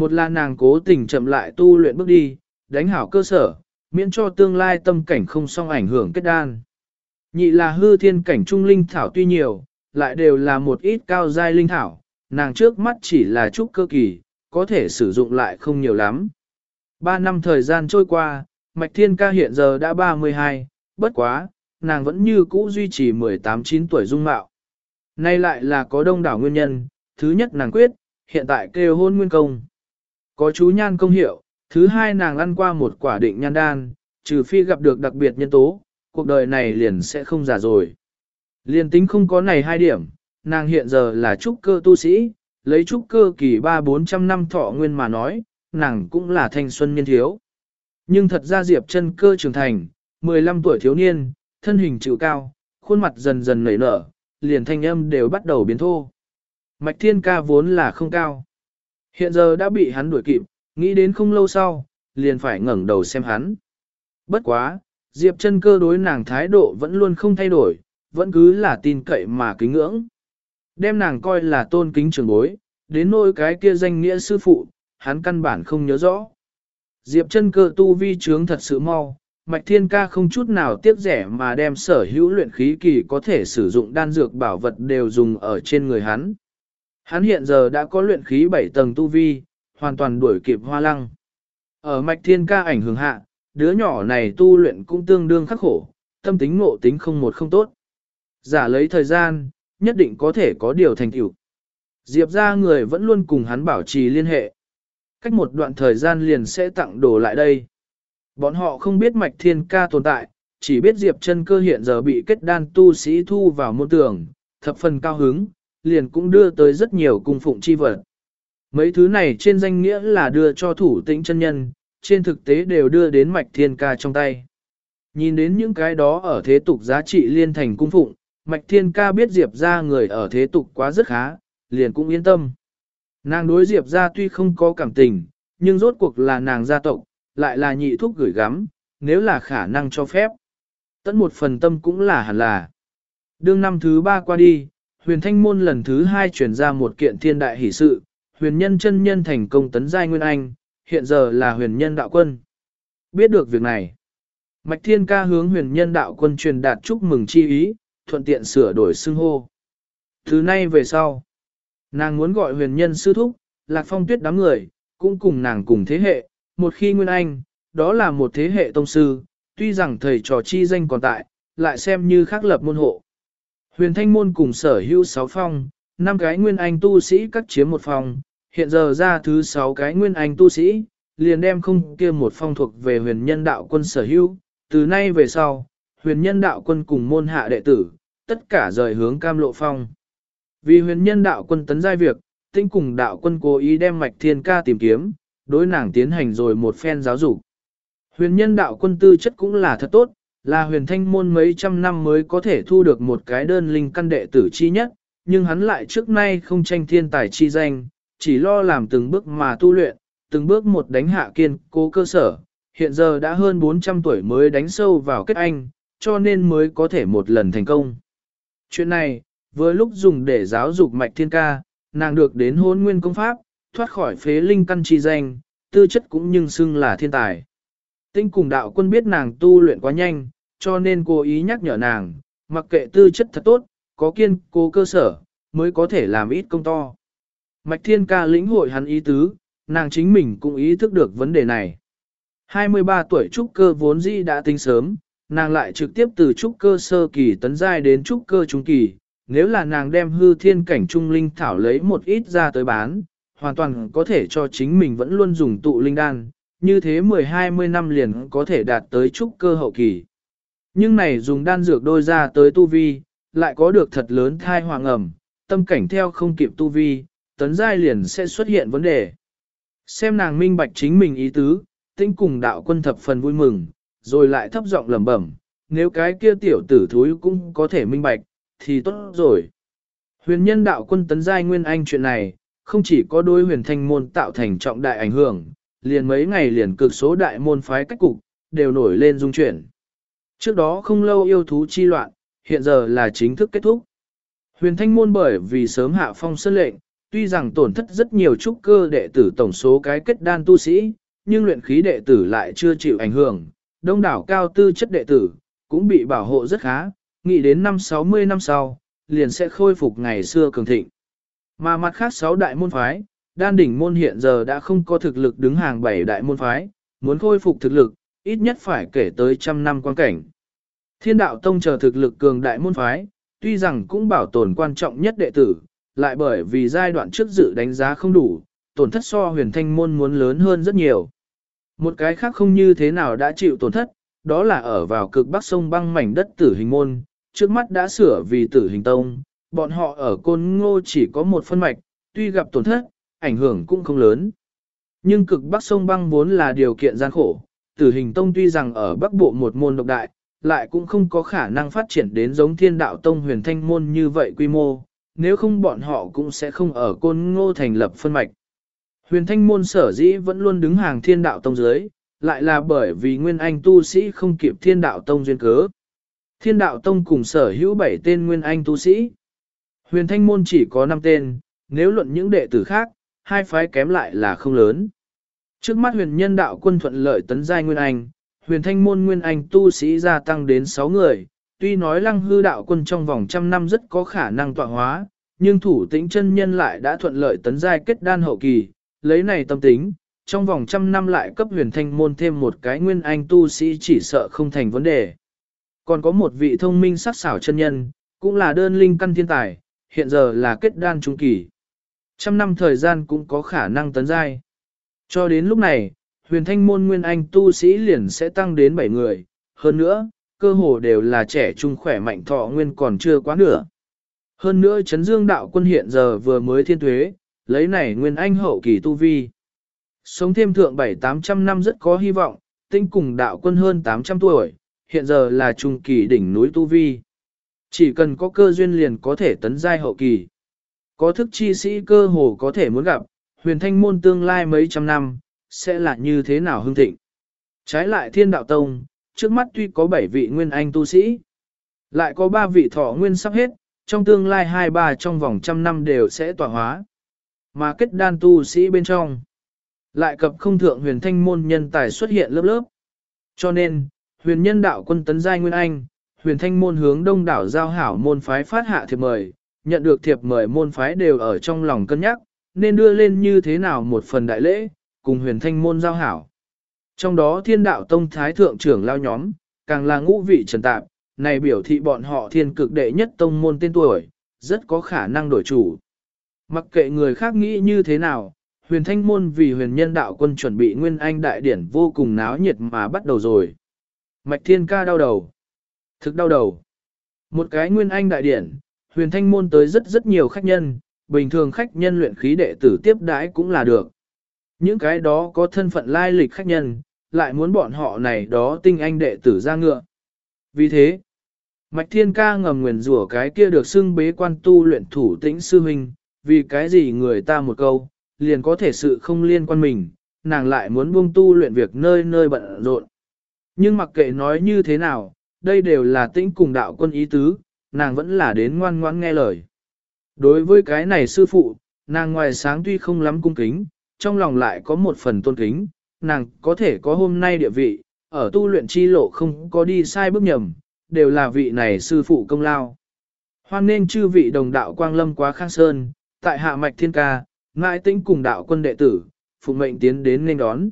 Một là nàng cố tình chậm lại tu luyện bước đi, đánh hảo cơ sở, miễn cho tương lai tâm cảnh không song ảnh hưởng kết đan. Nhị là hư thiên cảnh trung linh thảo tuy nhiều, lại đều là một ít cao giai linh thảo, nàng trước mắt chỉ là chút cơ kỳ, có thể sử dụng lại không nhiều lắm. Ba năm thời gian trôi qua, Mạch Thiên Ca hiện giờ đã 32, bất quá, nàng vẫn như cũ duy trì 18-9 tuổi dung mạo. Nay lại là có đông đảo nguyên nhân, thứ nhất nàng quyết, hiện tại kêu hôn nguyên công. Có chú nhan công hiệu, thứ hai nàng ăn qua một quả định nhan đan, trừ phi gặp được đặc biệt nhân tố, cuộc đời này liền sẽ không già rồi. Liền tính không có này hai điểm, nàng hiện giờ là trúc cơ tu sĩ, lấy trúc cơ kỳ ba bốn trăm năm thọ nguyên mà nói, nàng cũng là thanh xuân niên thiếu. Nhưng thật ra Diệp chân cơ trưởng thành, 15 tuổi thiếu niên, thân hình chịu cao, khuôn mặt dần dần nảy nở, liền thanh âm đều bắt đầu biến thô. Mạch thiên ca vốn là không cao. Hiện giờ đã bị hắn đuổi kịp, nghĩ đến không lâu sau, liền phải ngẩng đầu xem hắn. Bất quá, Diệp chân cơ đối nàng thái độ vẫn luôn không thay đổi, vẫn cứ là tin cậy mà kính ngưỡng. Đem nàng coi là tôn kính trường bối, đến nỗi cái kia danh nghĩa sư phụ, hắn căn bản không nhớ rõ. Diệp chân cơ tu vi trướng thật sự mau, Mạch Thiên Ca không chút nào tiếc rẻ mà đem sở hữu luyện khí kỳ có thể sử dụng đan dược bảo vật đều dùng ở trên người hắn. Hắn hiện giờ đã có luyện khí 7 tầng tu vi, hoàn toàn đuổi kịp hoa lăng. Ở Mạch Thiên Ca ảnh hưởng hạ, đứa nhỏ này tu luyện cũng tương đương khắc khổ, tâm tính ngộ tính không một không tốt. Giả lấy thời gian, nhất định có thể có điều thành tựu. Diệp ra người vẫn luôn cùng hắn bảo trì liên hệ. Cách một đoạn thời gian liền sẽ tặng đồ lại đây. Bọn họ không biết mạch thiên ca tồn tại, chỉ biết Diệp chân cơ hiện giờ bị kết đan tu sĩ thu vào môn tường, thập phần cao hứng, liền cũng đưa tới rất nhiều cung phụng chi vật. Mấy thứ này trên danh nghĩa là đưa cho thủ tĩnh chân nhân, trên thực tế đều đưa đến mạch thiên ca trong tay. Nhìn đến những cái đó ở thế tục giá trị liên thành cung phụng, mạch thiên ca biết Diệp ra người ở thế tục quá rất khá, liền cũng yên tâm. Nàng đối Diệp ra tuy không có cảm tình, nhưng rốt cuộc là nàng gia tộc, lại là nhị thúc gửi gắm, nếu là khả năng cho phép. Tận một phần tâm cũng là hẳn là. Đương năm thứ ba qua đi, huyền thanh môn lần thứ hai chuyển ra một kiện thiên đại hỷ sự, huyền nhân chân nhân thành công tấn giai nguyên anh, hiện giờ là huyền nhân đạo quân. Biết được việc này, Mạch Thiên Ca hướng huyền nhân đạo quân truyền đạt chúc mừng chi ý, thuận tiện sửa đổi xưng hô. Từ nay về sau, nàng muốn gọi huyền nhân sư thúc, lạc phong tuyết đám người, cũng cùng nàng cùng thế hệ, một khi nguyên anh, đó là một thế hệ tông sư, tuy rằng thầy trò chi danh còn tại, lại xem như khác lập môn hộ. Huyền thanh môn cùng sở hữu sáu phong, năm cái nguyên anh tu sĩ cắt chiếm một phòng, hiện giờ ra thứ sáu cái nguyên anh tu sĩ, liền đem không kia một phong thuộc về huyền nhân đạo quân sở hữu, từ nay về sau, huyền nhân đạo quân cùng môn hạ đệ tử, tất cả rời hướng cam lộ phong. Vì huyền nhân đạo quân tấn giai việc, tinh cùng đạo quân cố ý đem mạch thiên ca tìm kiếm, đối nàng tiến hành rồi một phen giáo dục. Huyền nhân đạo quân tư chất cũng là thật tốt, là huyền thanh môn mấy trăm năm mới có thể thu được một cái đơn linh căn đệ tử chi nhất, nhưng hắn lại trước nay không tranh thiên tài chi danh, chỉ lo làm từng bước mà tu luyện, từng bước một đánh hạ kiên cố cơ sở, hiện giờ đã hơn 400 tuổi mới đánh sâu vào kết anh, cho nên mới có thể một lần thành công. Chuyện này, vừa lúc dùng để giáo dục mạch thiên ca, nàng được đến hôn nguyên công pháp, thoát khỏi phế linh căn chi danh, tư chất cũng nhưng xưng là thiên tài. Tinh cùng đạo quân biết nàng tu luyện quá nhanh, cho nên cố ý nhắc nhở nàng, mặc kệ tư chất thật tốt, có kiên cố cơ sở, mới có thể làm ít công to. Mạch thiên ca lĩnh hội hắn ý tứ, nàng chính mình cũng ý thức được vấn đề này. 23 tuổi trúc cơ vốn dĩ đã tính sớm, nàng lại trực tiếp từ trúc cơ sơ kỳ tấn giai đến trúc cơ trung kỳ. Nếu là nàng đem hư thiên cảnh trung linh thảo lấy một ít ra tới bán, hoàn toàn có thể cho chính mình vẫn luôn dùng tụ linh đan, như thế 10-20 năm liền có thể đạt tới trúc cơ hậu kỳ. Nhưng này dùng đan dược đôi ra tới tu vi, lại có được thật lớn thai hoàng ẩm, tâm cảnh theo không kịp tu vi, tấn giai liền sẽ xuất hiện vấn đề. Xem nàng minh bạch chính mình ý tứ, tinh cùng đạo quân thập phần vui mừng, rồi lại thấp giọng lẩm bẩm, nếu cái kia tiểu tử thúi cũng có thể minh bạch, thì tốt rồi. Huyền nhân đạo quân tấn giai nguyên anh chuyện này, không chỉ có đôi huyền thanh môn tạo thành trọng đại ảnh hưởng, liền mấy ngày liền cực số đại môn phái cách cục, đều nổi lên dung chuyển. Trước đó không lâu yêu thú chi loạn, hiện giờ là chính thức kết thúc. Huyền thanh môn bởi vì sớm hạ phong sơn lệnh, tuy rằng tổn thất rất nhiều trúc cơ đệ tử tổng số cái kết đan tu sĩ, nhưng luyện khí đệ tử lại chưa chịu ảnh hưởng, đông đảo cao tư chất đệ tử, cũng bị bảo hộ rất khá, nghĩ đến năm 60 năm sau, liền sẽ khôi phục ngày xưa cường thịnh. Mà mặt khác sáu đại môn phái, đan đỉnh môn hiện giờ đã không có thực lực đứng hàng bảy đại môn phái, muốn khôi phục thực lực, ít nhất phải kể tới trăm năm quan cảnh. Thiên đạo tông chờ thực lực cường đại môn phái, tuy rằng cũng bảo tồn quan trọng nhất đệ tử, lại bởi vì giai đoạn trước dự đánh giá không đủ, tổn thất so huyền thanh môn muốn lớn hơn rất nhiều. Một cái khác không như thế nào đã chịu tổn thất, đó là ở vào cực bắc sông băng mảnh đất tử hình môn, trước mắt đã sửa vì tử hình tông, bọn họ ở côn ngô chỉ có một phân mạch, tuy gặp tổn thất, ảnh hưởng cũng không lớn. Nhưng cực bắc sông băng vốn là điều kiện gian khổ, tử hình tông tuy rằng ở bắc bộ một môn độc đại, lại cũng không có khả năng phát triển đến giống thiên đạo tông huyền thanh môn như vậy quy mô, nếu không bọn họ cũng sẽ không ở côn ngô thành lập phân mạch. Huyền thanh môn sở dĩ vẫn luôn đứng hàng thiên đạo tông dưới, lại là bởi vì nguyên anh tu sĩ không kịp thiên đạo tông duyên cớ. Thiên đạo tông cùng sở hữu bảy tên nguyên anh tu sĩ. Huyền thanh môn chỉ có 5 tên, nếu luận những đệ tử khác, hai phái kém lại là không lớn. Trước mắt huyền nhân đạo quân thuận lợi tấn giai nguyên anh, huyền thanh môn nguyên anh tu sĩ gia tăng đến 6 người, tuy nói lăng hư đạo quân trong vòng trăm năm rất có khả năng tọa hóa, nhưng thủ tĩnh chân nhân lại đã thuận lợi tấn giai kết đan hậu kỳ, lấy này tâm tính, trong vòng trăm năm lại cấp huyền thanh môn thêm một cái nguyên anh tu sĩ chỉ sợ không thành vấn đề. Còn có một vị thông minh sắc xảo chân nhân, cũng là đơn linh căn thiên tài, hiện giờ là kết đan trung kỳ. Trăm năm thời gian cũng có khả năng tấn giai. Cho đến lúc này, huyền thanh môn nguyên anh tu sĩ liền sẽ tăng đến 7 người, hơn nữa, cơ hồ đều là trẻ trung khỏe mạnh thọ nguyên còn chưa quá nửa. Hơn nữa chấn dương đạo quân hiện giờ vừa mới thiên thuế, lấy này nguyên anh hậu kỳ tu vi. Sống thêm thượng 7-800 năm rất có hy vọng, tinh cùng đạo quân hơn 800 tuổi, hiện giờ là trung kỳ đỉnh núi tu vi. Chỉ cần có cơ duyên liền có thể tấn giai hậu kỳ. Có thức chi sĩ cơ hồ có thể muốn gặp, huyền thanh môn tương lai mấy trăm năm, sẽ là như thế nào hưng thịnh. Trái lại thiên đạo tông, trước mắt tuy có 7 vị nguyên anh tu sĩ, Lại có ba vị thọ nguyên sắp hết, trong tương lai hai ba trong vòng trăm năm đều sẽ tỏa hóa. Mà kết đan tu sĩ bên trong, lại cập không thượng huyền thanh môn nhân tài xuất hiện lớp lớp. Cho nên, huyền nhân đạo quân tấn giai Nguyên Anh, huyền thanh môn hướng đông đảo giao hảo môn phái phát hạ thiệp mời, nhận được thiệp mời môn phái đều ở trong lòng cân nhắc, nên đưa lên như thế nào một phần đại lễ, cùng huyền thanh môn giao hảo. Trong đó thiên đạo tông thái thượng trưởng lao nhóm, càng là ngũ vị trần tạp, này biểu thị bọn họ thiên cực đệ nhất tông môn tên tuổi, rất có khả năng đổi chủ. Mặc kệ người khác nghĩ như thế nào, huyền thanh môn vì huyền nhân đạo quân chuẩn bị nguyên anh đại điển vô cùng náo nhiệt mà bắt đầu rồi. Mạch thiên ca đau đầu. Thực đau đầu. Một cái nguyên anh đại điển, huyền thanh môn tới rất rất nhiều khách nhân, bình thường khách nhân luyện khí đệ tử tiếp đãi cũng là được. Những cái đó có thân phận lai lịch khách nhân, lại muốn bọn họ này đó tinh anh đệ tử ra ngựa. Vì thế, Mạch Thiên Ca ngầm nguyền rủa cái kia được xưng bế quan tu luyện thủ tĩnh sư huynh, vì cái gì người ta một câu, liền có thể sự không liên quan mình, nàng lại muốn buông tu luyện việc nơi nơi bận rộn. Nhưng mặc kệ nói như thế nào, đây đều là tĩnh cùng đạo quân ý tứ, nàng vẫn là đến ngoan ngoãn nghe lời. Đối với cái này sư phụ, nàng ngoài sáng tuy không lắm cung kính, trong lòng lại có một phần tôn kính, nàng có thể có hôm nay địa vị, ở tu luyện chi lộ không có đi sai bước nhầm, đều là vị này sư phụ công lao. Hoan nên chư vị đồng đạo Quang Lâm quá khang sơn, tại hạ mạch thiên ca, ngại tĩnh cùng đạo quân đệ tử, phụ mệnh tiến đến nên đón.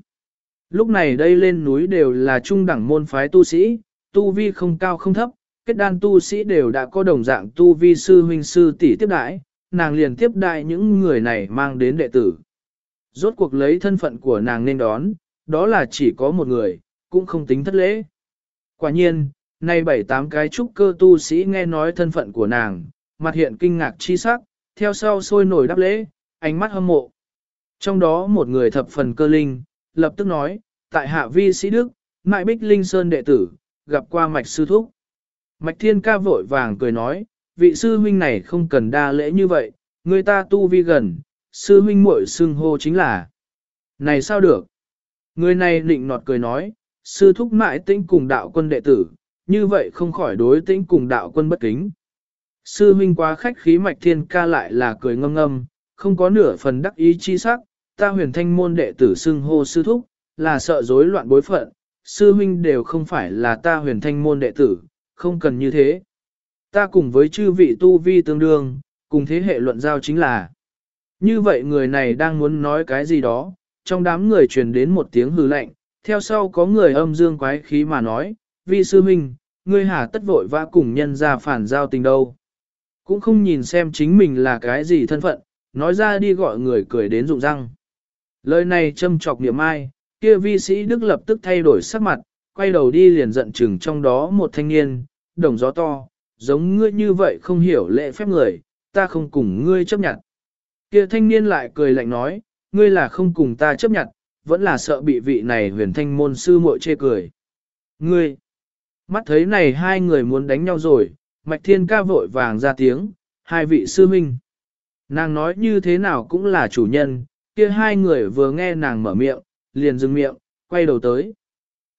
Lúc này đây lên núi đều là trung đẳng môn phái tu sĩ, tu vi không cao không thấp, kết đan tu sĩ đều đã có đồng dạng tu vi sư huynh sư tỷ tiếp đãi, nàng liền tiếp đại những người này mang đến đệ tử. Rốt cuộc lấy thân phận của nàng nên đón, đó là chỉ có một người, cũng không tính thất lễ. Quả nhiên, nay bảy tám cái trúc cơ tu sĩ nghe nói thân phận của nàng, mặt hiện kinh ngạc chi sắc, theo sau sôi nổi đáp lễ, ánh mắt hâm mộ. Trong đó một người thập phần cơ linh, lập tức nói, tại hạ vi sĩ Đức, mại bích linh sơn đệ tử, gặp qua mạch sư thúc. Mạch thiên ca vội vàng cười nói, vị sư huynh này không cần đa lễ như vậy, người ta tu vi gần, sư huynh muội xưng hô chính là. Này sao được? Người này định nọt cười nói, sư thúc mãi tinh cùng đạo quân đệ tử, như vậy không khỏi đối tinh cùng đạo quân bất kính. Sư huynh quá khách khí mạch thiên ca lại là cười ngâm ngâm, không có nửa phần đắc ý chi sắc, ta huyền thanh môn đệ tử xưng hô sư thúc, là sợ rối loạn bối phận, sư huynh đều không phải là ta huyền thanh môn đệ tử, không cần như thế. Ta cùng với chư vị tu vi tương đương, cùng thế hệ luận giao chính là. Như vậy người này đang muốn nói cái gì đó, trong đám người truyền đến một tiếng hư lạnh, theo sau có người âm dương quái khí mà nói, vi sư huynh, ngươi hà tất vội vã cùng nhân ra phản giao tình đâu. Cũng không nhìn xem chính mình là cái gì thân phận, nói ra đi gọi người cười đến rụng răng. Lời này châm chọc niệm ai, kia vi sĩ Đức lập tức thay đổi sắc mặt, quay đầu đi liền giận chừng trong đó một thanh niên, đồng gió to, giống ngươi như vậy không hiểu lễ phép người, ta không cùng ngươi chấp nhận. Kia thanh niên lại cười lạnh nói, ngươi là không cùng ta chấp nhận, vẫn là sợ bị vị này huyền thanh môn sư muội chê cười. Ngươi, mắt thấy này hai người muốn đánh nhau rồi, mạch thiên ca vội vàng ra tiếng, hai vị sư minh Nàng nói như thế nào cũng là chủ nhân, kia hai người vừa nghe nàng mở miệng, liền dừng miệng, quay đầu tới.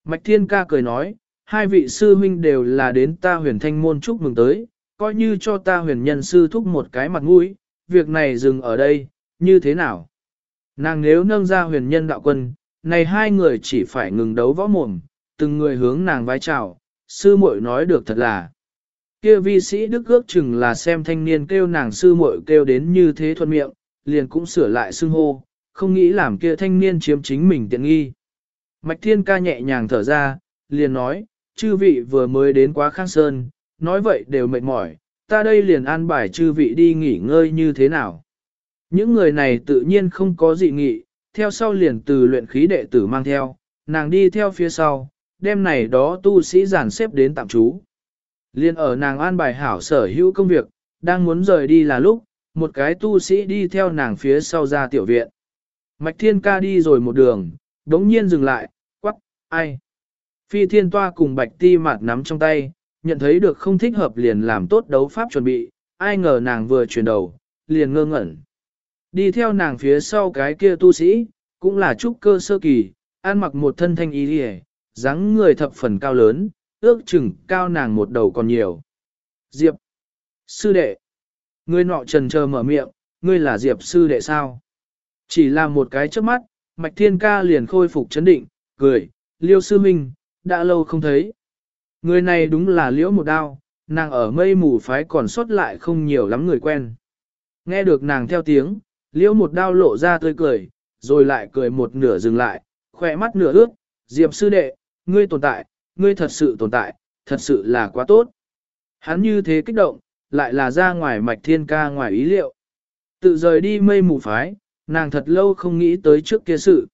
Mạch thiên ca cười nói, hai vị sư huynh đều là đến ta huyền thanh môn chúc mừng tới, coi như cho ta huyền nhân sư thúc một cái mặt mũi, việc này dừng ở đây, như thế nào? Nàng nếu nâng ra huyền nhân đạo quân, này hai người chỉ phải ngừng đấu võ mồm, từng người hướng nàng vai chào, sư muội nói được thật là. Kia vi sĩ đức ước chừng là xem thanh niên kêu nàng sư muội kêu đến như thế thuận miệng, liền cũng sửa lại xưng hô, không nghĩ làm kia thanh niên chiếm chính mình tiện nghi. Mạch thiên ca nhẹ nhàng thở ra, liền nói, chư vị vừa mới đến quá khang sơn, nói vậy đều mệt mỏi, ta đây liền an bài chư vị đi nghỉ ngơi như thế nào. Những người này tự nhiên không có dị nghị, theo sau liền từ luyện khí đệ tử mang theo, nàng đi theo phía sau, đêm này đó tu sĩ giản xếp đến tạm trú. Liên ở nàng an bài hảo sở hữu công việc, đang muốn rời đi là lúc, một cái tu sĩ đi theo nàng phía sau ra tiểu viện. Mạch thiên ca đi rồi một đường, đống nhiên dừng lại, quắc, ai. Phi thiên toa cùng bạch ti mạt nắm trong tay, nhận thấy được không thích hợp liền làm tốt đấu pháp chuẩn bị, ai ngờ nàng vừa chuyển đầu, liền ngơ ngẩn. Đi theo nàng phía sau cái kia tu sĩ, cũng là trúc cơ sơ kỳ, ăn mặc một thân thanh y hề, dáng người thập phần cao lớn, ước chừng cao nàng một đầu còn nhiều. Diệp. Sư đệ. Người nọ trần chờ mở miệng, ngươi là Diệp sư đệ sao? Chỉ là một cái trước mắt, Mạch Thiên Ca liền khôi phục chấn định, cười, liêu sư minh, đã lâu không thấy. Người này đúng là liễu một đao, nàng ở mây mù phái còn sót lại không nhiều lắm người quen. Nghe được nàng theo tiếng, liễu một đao lộ ra tươi cười, rồi lại cười một nửa dừng lại, khỏe mắt nửa ướt, diệp sư đệ, ngươi tồn tại, ngươi thật sự tồn tại, thật sự là quá tốt. Hắn như thế kích động, lại là ra ngoài mạch thiên ca ngoài ý liệu. Tự rời đi mây mù phái, nàng thật lâu không nghĩ tới trước kia sự.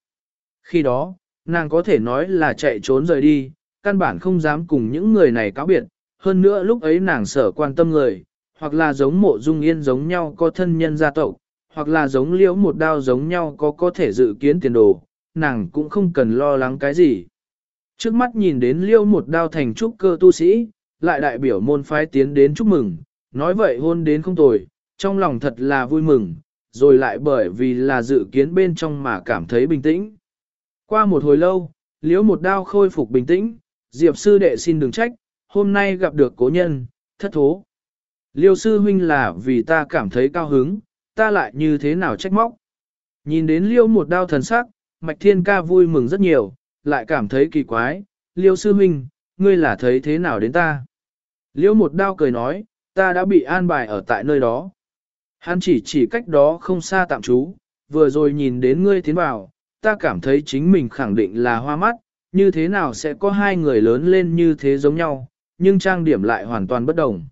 Khi đó, nàng có thể nói là chạy trốn rời đi, căn bản không dám cùng những người này cáo biệt, hơn nữa lúc ấy nàng sở quan tâm người, hoặc là giống mộ dung yên giống nhau có thân nhân gia tộc, hoặc là giống liễu một đao giống nhau có có thể dự kiến tiền đồ, nàng cũng không cần lo lắng cái gì. Trước mắt nhìn đến liễu một đao thành trúc cơ tu sĩ, lại đại biểu môn phái tiến đến chúc mừng, nói vậy hôn đến không tồi, trong lòng thật là vui mừng, rồi lại bởi vì là dự kiến bên trong mà cảm thấy bình tĩnh. Qua một hồi lâu, liễu một đao khôi phục bình tĩnh, Diệp sư đệ xin đừng trách, hôm nay gặp được cố nhân, thất thố. Liêu sư huynh là vì ta cảm thấy cao hứng, ta lại như thế nào trách móc. Nhìn đến liêu một đao thần sắc, mạch thiên ca vui mừng rất nhiều, lại cảm thấy kỳ quái, liêu sư huynh, ngươi là thấy thế nào đến ta. Liêu một đao cười nói, ta đã bị an bài ở tại nơi đó. Hắn chỉ chỉ cách đó không xa tạm trú, vừa rồi nhìn đến ngươi tiến vào, ta cảm thấy chính mình khẳng định là hoa mắt, như thế nào sẽ có hai người lớn lên như thế giống nhau, nhưng trang điểm lại hoàn toàn bất đồng.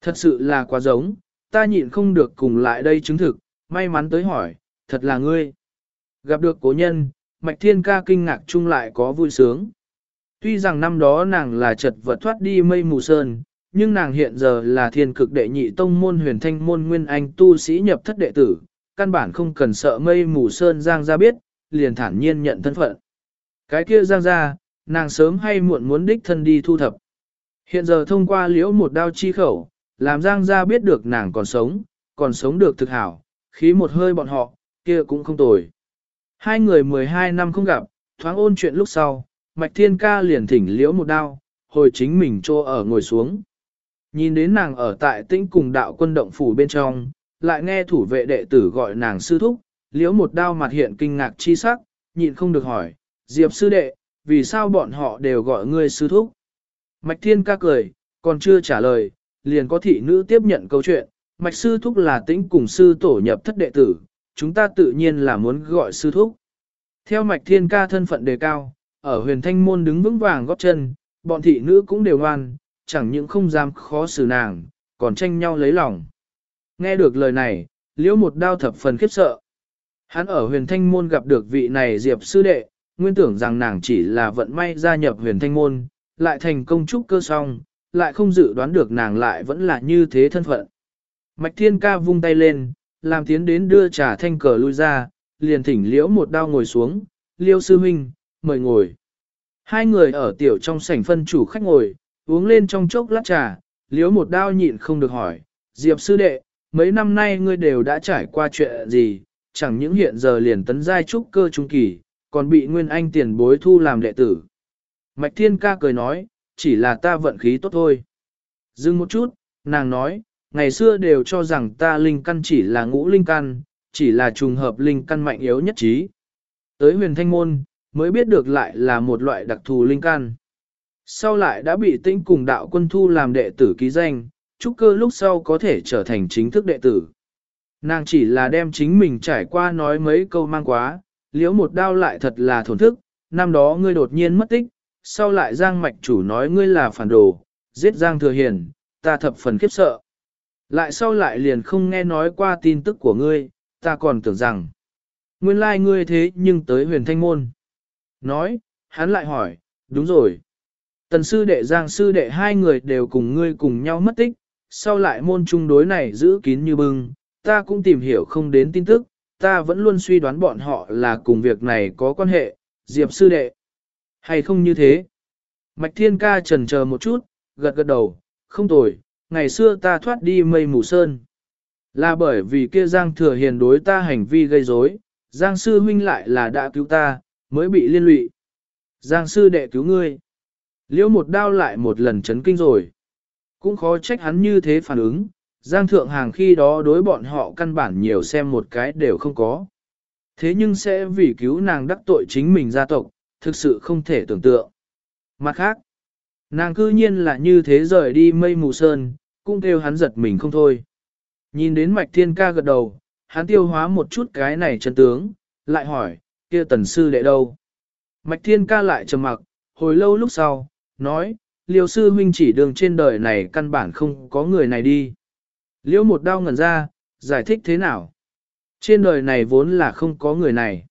Thật sự là quá giống, ta nhịn không được cùng lại đây chứng thực, may mắn tới hỏi, thật là ngươi. Gặp được cố nhân, Mạch Thiên ca kinh ngạc chung lại có vui sướng. Tuy rằng năm đó nàng là chật vật thoát đi mây mù sơn, nhưng nàng hiện giờ là thiên cực đệ nhị tông môn huyền thanh môn nguyên anh tu sĩ nhập thất đệ tử, căn bản không cần sợ mây mù sơn giang ra biết, liền thản nhiên nhận thân phận. Cái kia giang ra, nàng sớm hay muộn muốn đích thân đi thu thập. Hiện giờ thông qua liễu một đao chi khẩu, làm giang ra biết được nàng còn sống, còn sống được thực hảo, khí một hơi bọn họ, kia cũng không tồi. Hai người 12 năm không gặp, thoáng ôn chuyện lúc sau, Mạch Thiên Ca liền thỉnh liễu một đao, hồi chính mình cho ở ngồi xuống. Nhìn đến nàng ở tại tĩnh cùng đạo quân động phủ bên trong, lại nghe thủ vệ đệ tử gọi nàng sư thúc, liễu một đao mặt hiện kinh ngạc chi sắc, nhịn không được hỏi, Diệp sư đệ, vì sao bọn họ đều gọi ngươi sư thúc? Mạch Thiên ca cười, còn chưa trả lời, liền có thị nữ tiếp nhận câu chuyện, Mạch sư thúc là tĩnh cùng sư tổ nhập thất đệ tử, chúng ta tự nhiên là muốn gọi sư thúc. Theo Mạch Thiên ca thân phận đề cao, ở huyền thanh môn đứng vững vàng góp chân, bọn thị nữ cũng đều ngoan, chẳng những không dám khó xử nàng, còn tranh nhau lấy lòng. Nghe được lời này, liễu một đao thập phần khiếp sợ. Hắn ở huyền thanh môn gặp được vị này diệp sư đệ, nguyên tưởng rằng nàng chỉ là vận may gia nhập huyền thanh môn, lại thành công trúc cơ song, lại không dự đoán được nàng lại vẫn là như thế thân phận. Mạch thiên ca vung tay lên, làm tiến đến đưa trà thanh cờ lui ra, liền thỉnh liễu một đao ngồi xuống, liêu sư huynh, mời ngồi. Hai người ở tiểu trong sảnh phân chủ khách ngồi, uống lên trong chốc lát trà, liếu một đao nhịn không được hỏi, Diệp sư đệ, mấy năm nay ngươi đều đã trải qua chuyện gì, chẳng những hiện giờ liền tấn giai trúc cơ trung kỳ, còn bị Nguyên Anh tiền bối thu làm đệ tử. Mạch Thiên ca cười nói, chỉ là ta vận khí tốt thôi. Dừng một chút, nàng nói, ngày xưa đều cho rằng ta linh căn chỉ là ngũ linh căn, chỉ là trùng hợp linh căn mạnh yếu nhất trí. Tới huyền thanh môn, mới biết được lại là một loại đặc thù linh căn. Sau lại đã bị tĩnh cùng đạo quân thu làm đệ tử ký danh, trúc cơ lúc sau có thể trở thành chính thức đệ tử. Nàng chỉ là đem chính mình trải qua nói mấy câu mang quá, liễu một đao lại thật là thổn thức, năm đó ngươi đột nhiên mất tích, sau lại Giang Mạch chủ nói ngươi là phản đồ, giết Giang Thừa Hiền, ta thập phần khiếp sợ. Lại sau lại liền không nghe nói qua tin tức của ngươi, ta còn tưởng rằng, nguyên lai ngươi thế nhưng tới huyền thanh môn. Nói, hắn lại hỏi, đúng rồi. Tần sư đệ Giang sư đệ hai người đều cùng ngươi cùng nhau mất tích, sau lại môn trung đối này giữ kín như bưng, ta cũng tìm hiểu không đến tin tức, ta vẫn luôn suy đoán bọn họ là cùng việc này có quan hệ, Diệp sư đệ. Hay không như thế? Mạch Thiên ca trần chờ một chút, gật gật đầu, không tồi, ngày xưa ta thoát đi mây mù sơn. Là bởi vì kia Giang thừa hiền đối ta hành vi gây rối, Giang sư huynh lại là đã cứu ta, mới bị liên lụy. Giang sư đệ cứu ngươi. Liễu một đao lại một lần chấn kinh rồi. Cũng khó trách hắn như thế phản ứng, Giang Thượng Hàng khi đó đối bọn họ căn bản nhiều xem một cái đều không có. Thế nhưng sẽ vì cứu nàng đắc tội chính mình gia tộc, thực sự không thể tưởng tượng. Mặt khác, nàng cư nhiên là như thế rời đi mây mù sơn, cũng kêu hắn giật mình không thôi. Nhìn đến mạch thiên ca gật đầu, hắn tiêu hóa một chút cái này chân tướng, lại hỏi, kia tần sư đệ đâu? Mạch thiên ca lại trầm mặc, hồi lâu lúc sau, nói, liêu sư huynh chỉ đường trên đời này căn bản không có người này đi. Liêu một đau ngẩn ra, giải thích thế nào? Trên đời này vốn là không có người này.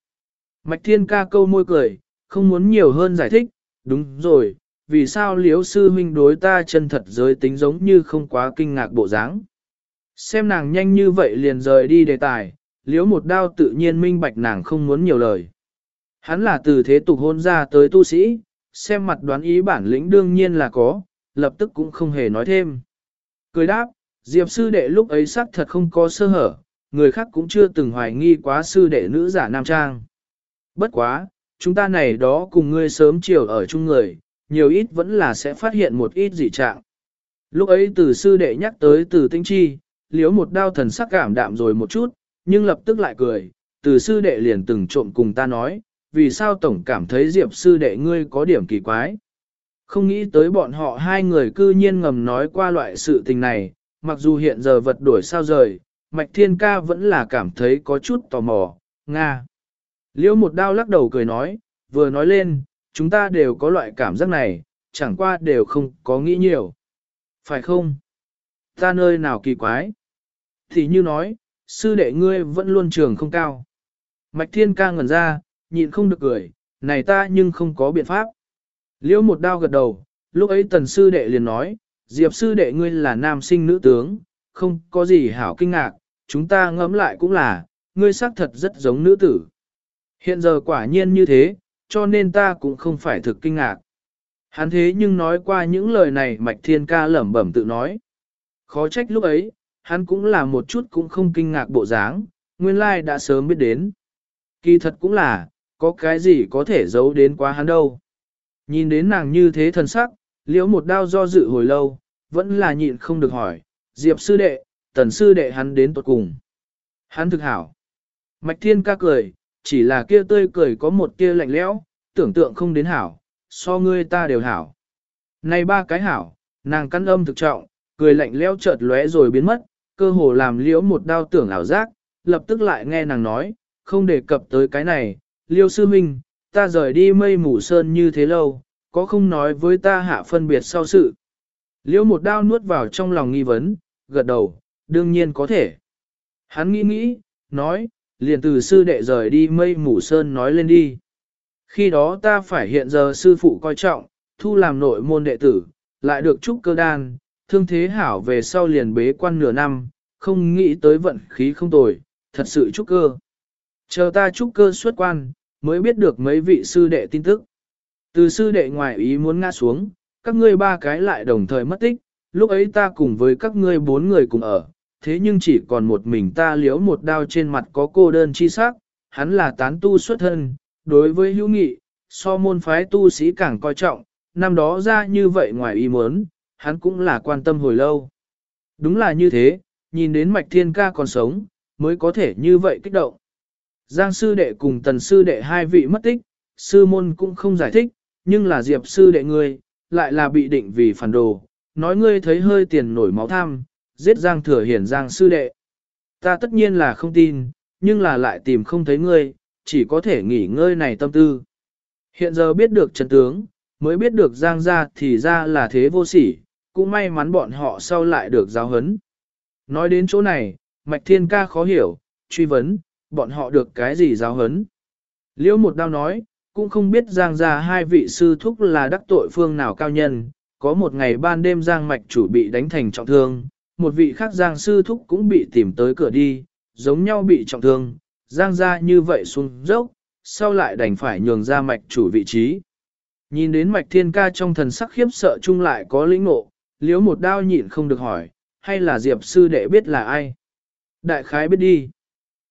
Mạch thiên ca câu môi cười, không muốn nhiều hơn giải thích, đúng rồi, vì sao liếu sư huynh đối ta chân thật giới tính giống như không quá kinh ngạc bộ dáng. Xem nàng nhanh như vậy liền rời đi đề tài, liếu một đao tự nhiên minh bạch nàng không muốn nhiều lời. Hắn là từ thế tục hôn ra tới tu sĩ, xem mặt đoán ý bản lĩnh đương nhiên là có, lập tức cũng không hề nói thêm. Cười đáp, Diệp sư đệ lúc ấy xác thật không có sơ hở, người khác cũng chưa từng hoài nghi quá sư đệ nữ giả nam trang. Bất quá, chúng ta này đó cùng ngươi sớm chiều ở chung người, nhiều ít vẫn là sẽ phát hiện một ít dị trạng. Lúc ấy từ sư đệ nhắc tới từ tinh chi, liếu một đao thần sắc cảm đạm rồi một chút, nhưng lập tức lại cười, từ sư đệ liền từng trộm cùng ta nói, vì sao tổng cảm thấy diệp sư đệ ngươi có điểm kỳ quái. Không nghĩ tới bọn họ hai người cư nhiên ngầm nói qua loại sự tình này, mặc dù hiện giờ vật đổi sao rời, Mạch Thiên Ca vẫn là cảm thấy có chút tò mò, Nga. Liễu một đao lắc đầu cười nói, vừa nói lên, chúng ta đều có loại cảm giác này, chẳng qua đều không có nghĩ nhiều. Phải không? Ta nơi nào kỳ quái? Thì như nói, sư đệ ngươi vẫn luôn trường không cao. Mạch Thiên Ca ngẩn ra, nhịn không được cười, này ta nhưng không có biện pháp. Liễu một đao gật đầu, lúc ấy tần sư đệ liền nói, Diệp sư đệ ngươi là nam sinh nữ tướng, không có gì hảo kinh ngạc, chúng ta ngẫm lại cũng là, ngươi xác thật rất giống nữ tử. Hiện giờ quả nhiên như thế, cho nên ta cũng không phải thực kinh ngạc. Hắn thế nhưng nói qua những lời này Mạch Thiên Ca lẩm bẩm tự nói. Khó trách lúc ấy, hắn cũng là một chút cũng không kinh ngạc bộ dáng, nguyên lai đã sớm biết đến. Kỳ thật cũng là, có cái gì có thể giấu đến quá hắn đâu. Nhìn đến nàng như thế thần sắc, liễu một đao do dự hồi lâu, vẫn là nhịn không được hỏi, Diệp sư đệ, tần sư đệ hắn đến tuột cùng. Hắn thực hảo. Mạch thiên ca cười, chỉ là kia tươi cười có một kia lạnh lẽo, tưởng tượng không đến hảo, so ngươi ta đều hảo. Này ba cái hảo, nàng căn âm thực trọng, cười lạnh lẽo chợt lóe rồi biến mất, cơ hồ làm liễu một đao tưởng ảo giác, lập tức lại nghe nàng nói, không đề cập tới cái này, liêu sư minh, ta rời đi mây mù sơn như thế lâu, có không nói với ta hạ phân biệt sau sự. Liêu một đao nuốt vào trong lòng nghi vấn, gật đầu, đương nhiên có thể. Hắn nghĩ nghĩ, nói, liền từ sư đệ rời đi mây mù sơn nói lên đi. Khi đó ta phải hiện giờ sư phụ coi trọng, thu làm nội môn đệ tử, lại được trúc cơ đan, thương thế hảo về sau liền bế quan nửa năm, không nghĩ tới vận khí không tồi, thật sự trúc cơ. Chờ ta trúc cơ xuất quan, mới biết được mấy vị sư đệ tin tức. Từ sư đệ ngoài ý muốn ngã xuống, các ngươi ba cái lại đồng thời mất tích, lúc ấy ta cùng với các ngươi bốn người cùng ở, thế nhưng chỉ còn một mình ta liếu một đao trên mặt có cô đơn chi sắc, hắn là tán tu xuất thân, đối với hữu nghị, so môn phái tu sĩ càng coi trọng, năm đó ra như vậy ngoài ý muốn, hắn cũng là quan tâm hồi lâu. Đúng là như thế, nhìn đến mạch thiên ca còn sống, mới có thể như vậy kích động. Giang sư đệ cùng tần sư đệ hai vị mất tích, sư môn cũng không giải thích, nhưng là diệp sư đệ ngươi, lại là bị định vì phản đồ, nói ngươi thấy hơi tiền nổi máu tham, giết Giang Thừa Hiển Giang sư đệ. Ta tất nhiên là không tin, nhưng là lại tìm không thấy ngươi, chỉ có thể nghỉ ngơi này tâm tư. Hiện giờ biết được chân tướng, mới biết được Giang gia thì ra là thế vô sỉ, cũng may mắn bọn họ sau lại được giáo hấn. Nói đến chỗ này, Mạch Thiên Ca khó hiểu, truy vấn, bọn họ được cái gì giáo hấn. Liễu một đao nói, cũng không biết Giang gia hai vị sư thúc là đắc tội phương nào cao nhân, có một ngày ban đêm Giang Mạch chủ bị đánh thành trọng thương, một vị khác Giang sư thúc cũng bị tìm tới cửa đi, giống nhau bị trọng thương, Giang gia như vậy xuống dốc, sau lại đành phải nhường ra Mạch chủ vị trí. Nhìn đến Mạch Thiên Ca trong thần sắc khiếp sợ chung lại có lĩnh ngộ, liếu một đao nhịn không được hỏi, hay là Diệp sư đệ biết là ai? Đại khái biết đi.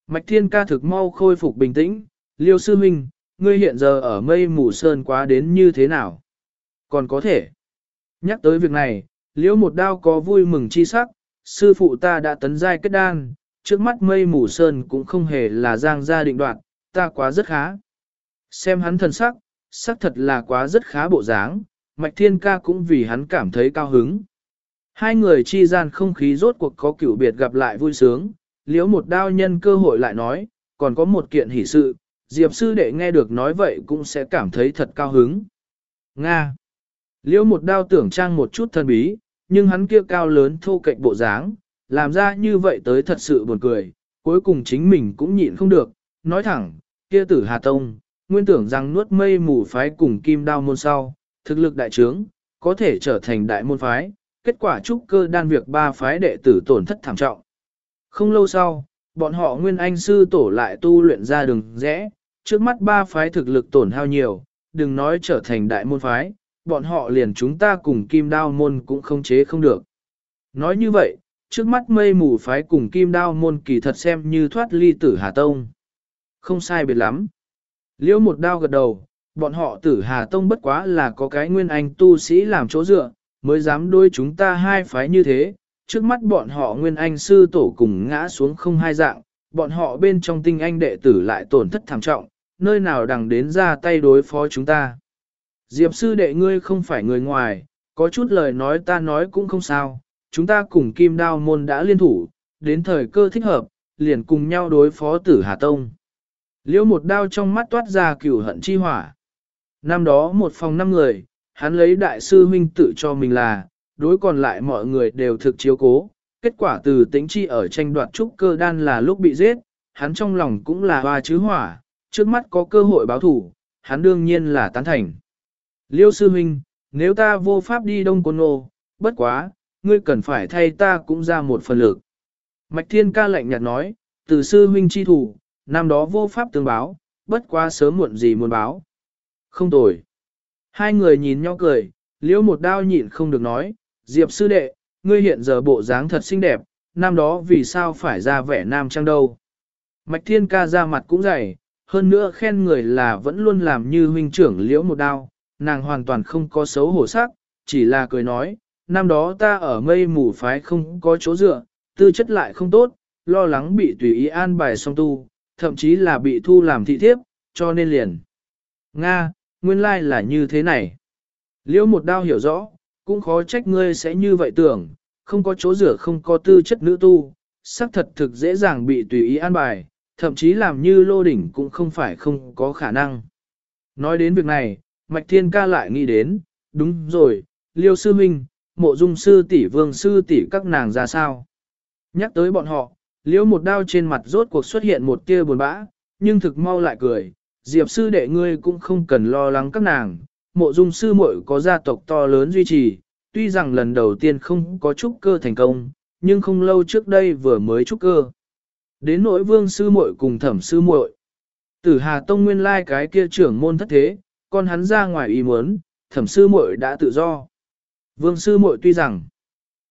Mạch Thiên Ca thực mau khôi phục bình tĩnh, liêu sư huynh, ngươi hiện giờ ở mây mù sơn quá đến như thế nào? Còn có thể. Nhắc tới việc này, Liễu một đao có vui mừng chi sắc, sư phụ ta đã tấn giai kết đan, trước mắt mây mù sơn cũng không hề là giang gia định đoạn, ta quá rất khá. Xem hắn thần sắc, sắc thật là quá rất khá bộ dáng, Mạch Thiên Ca cũng vì hắn cảm thấy cao hứng. Hai người chi gian không khí rốt cuộc có cửu biệt gặp lại vui sướng, liếu một đao nhân cơ hội lại nói, còn có một kiện hỷ sự, Diệp sư đệ nghe được nói vậy cũng sẽ cảm thấy thật cao hứng. Nga Liễu một đao tưởng trang một chút thân bí, nhưng hắn kia cao lớn thô cạnh bộ dáng, làm ra như vậy tới thật sự buồn cười, cuối cùng chính mình cũng nhịn không được, nói thẳng, kia tử Hà Tông, nguyên tưởng rằng nuốt mây mù phái cùng kim đao môn sau, thực lực đại trướng, có thể trở thành đại môn phái, kết quả trúc cơ đan việc ba phái đệ tử tổn thất thảm trọng. Không lâu sau, bọn họ nguyên anh sư tổ lại tu luyện ra đường rẽ, trước mắt ba phái thực lực tổn hao nhiều, đừng nói trở thành đại môn phái, bọn họ liền chúng ta cùng kim đao môn cũng không chế không được. Nói như vậy, trước mắt mây mù phái cùng kim đao môn kỳ thật xem như thoát ly tử Hà Tông. Không sai biệt lắm. Liêu một đao gật đầu, bọn họ tử Hà Tông bất quá là có cái nguyên anh tu sĩ làm chỗ dựa, mới dám đôi chúng ta hai phái như thế. Trước mắt bọn họ nguyên anh sư tổ cùng ngã xuống không hai dạng, bọn họ bên trong tinh anh đệ tử lại tổn thất thảm trọng, nơi nào đằng đến ra tay đối phó chúng ta. Diệp sư đệ ngươi không phải người ngoài, có chút lời nói ta nói cũng không sao, chúng ta cùng kim đao môn đã liên thủ, đến thời cơ thích hợp, liền cùng nhau đối phó tử Hà Tông. Liễu một đao trong mắt toát ra cửu hận chi hỏa. Năm đó một phòng năm người, hắn lấy đại sư huynh tự cho mình là, đối còn lại mọi người đều thực chiếu cố. Kết quả từ tính chi ở tranh đoạt trúc cơ đan là lúc bị giết, hắn trong lòng cũng là hoa chứ hỏa, trước mắt có cơ hội báo thủ, hắn đương nhiên là tán thành. Liêu sư huynh, nếu ta vô pháp đi đông côn nô, bất quá, ngươi cần phải thay ta cũng ra một phần lực. Mạch thiên ca lạnh nhạt nói, từ sư huynh chi thủ, năm đó vô pháp tương báo, bất quá sớm muộn gì muốn báo. Không tồi. Hai người nhìn nhau cười, liễu một đao nhịn không được nói, Diệp sư đệ, ngươi hiện giờ bộ dáng thật xinh đẹp, năm đó vì sao phải ra vẻ nam trang đâu. Mạch thiên ca ra mặt cũng dày, hơn nữa khen người là vẫn luôn làm như huynh trưởng liễu một đao, nàng hoàn toàn không có xấu hổ sắc, chỉ là cười nói, năm đó ta ở mây mù phái không có chỗ dựa, tư chất lại không tốt, lo lắng bị tùy ý an bài song tu, thậm chí là bị thu làm thị thiếp, cho nên liền. Nga, nguyên lai là như thế này. Liễu một đao hiểu rõ, cũng khó trách ngươi sẽ như vậy tưởng, không có chỗ rửa không có tư chất nữ tu, xác thật thực dễ dàng bị tùy ý an bài, thậm chí làm như lô đỉnh cũng không phải không có khả năng. Nói đến việc này, Mạch Thiên ca lại nghĩ đến, đúng rồi, Liêu Sư Minh, mộ dung sư tỷ vương sư tỷ các nàng ra sao. Nhắc tới bọn họ, liêu một đao trên mặt rốt cuộc xuất hiện một tia buồn bã, nhưng thực mau lại cười, Diệp sư đệ ngươi cũng không cần lo lắng các nàng, mộ dung sư muội có gia tộc to lớn duy trì, tuy rằng lần đầu tiên không có trúc cơ thành công, nhưng không lâu trước đây vừa mới trúc cơ. Đến nỗi vương sư muội cùng thẩm sư muội, tử hà tông nguyên lai cái kia trưởng môn thất thế, con hắn ra ngoài ý muốn, thẩm sư muội đã tự do. Vương sư muội tuy rằng,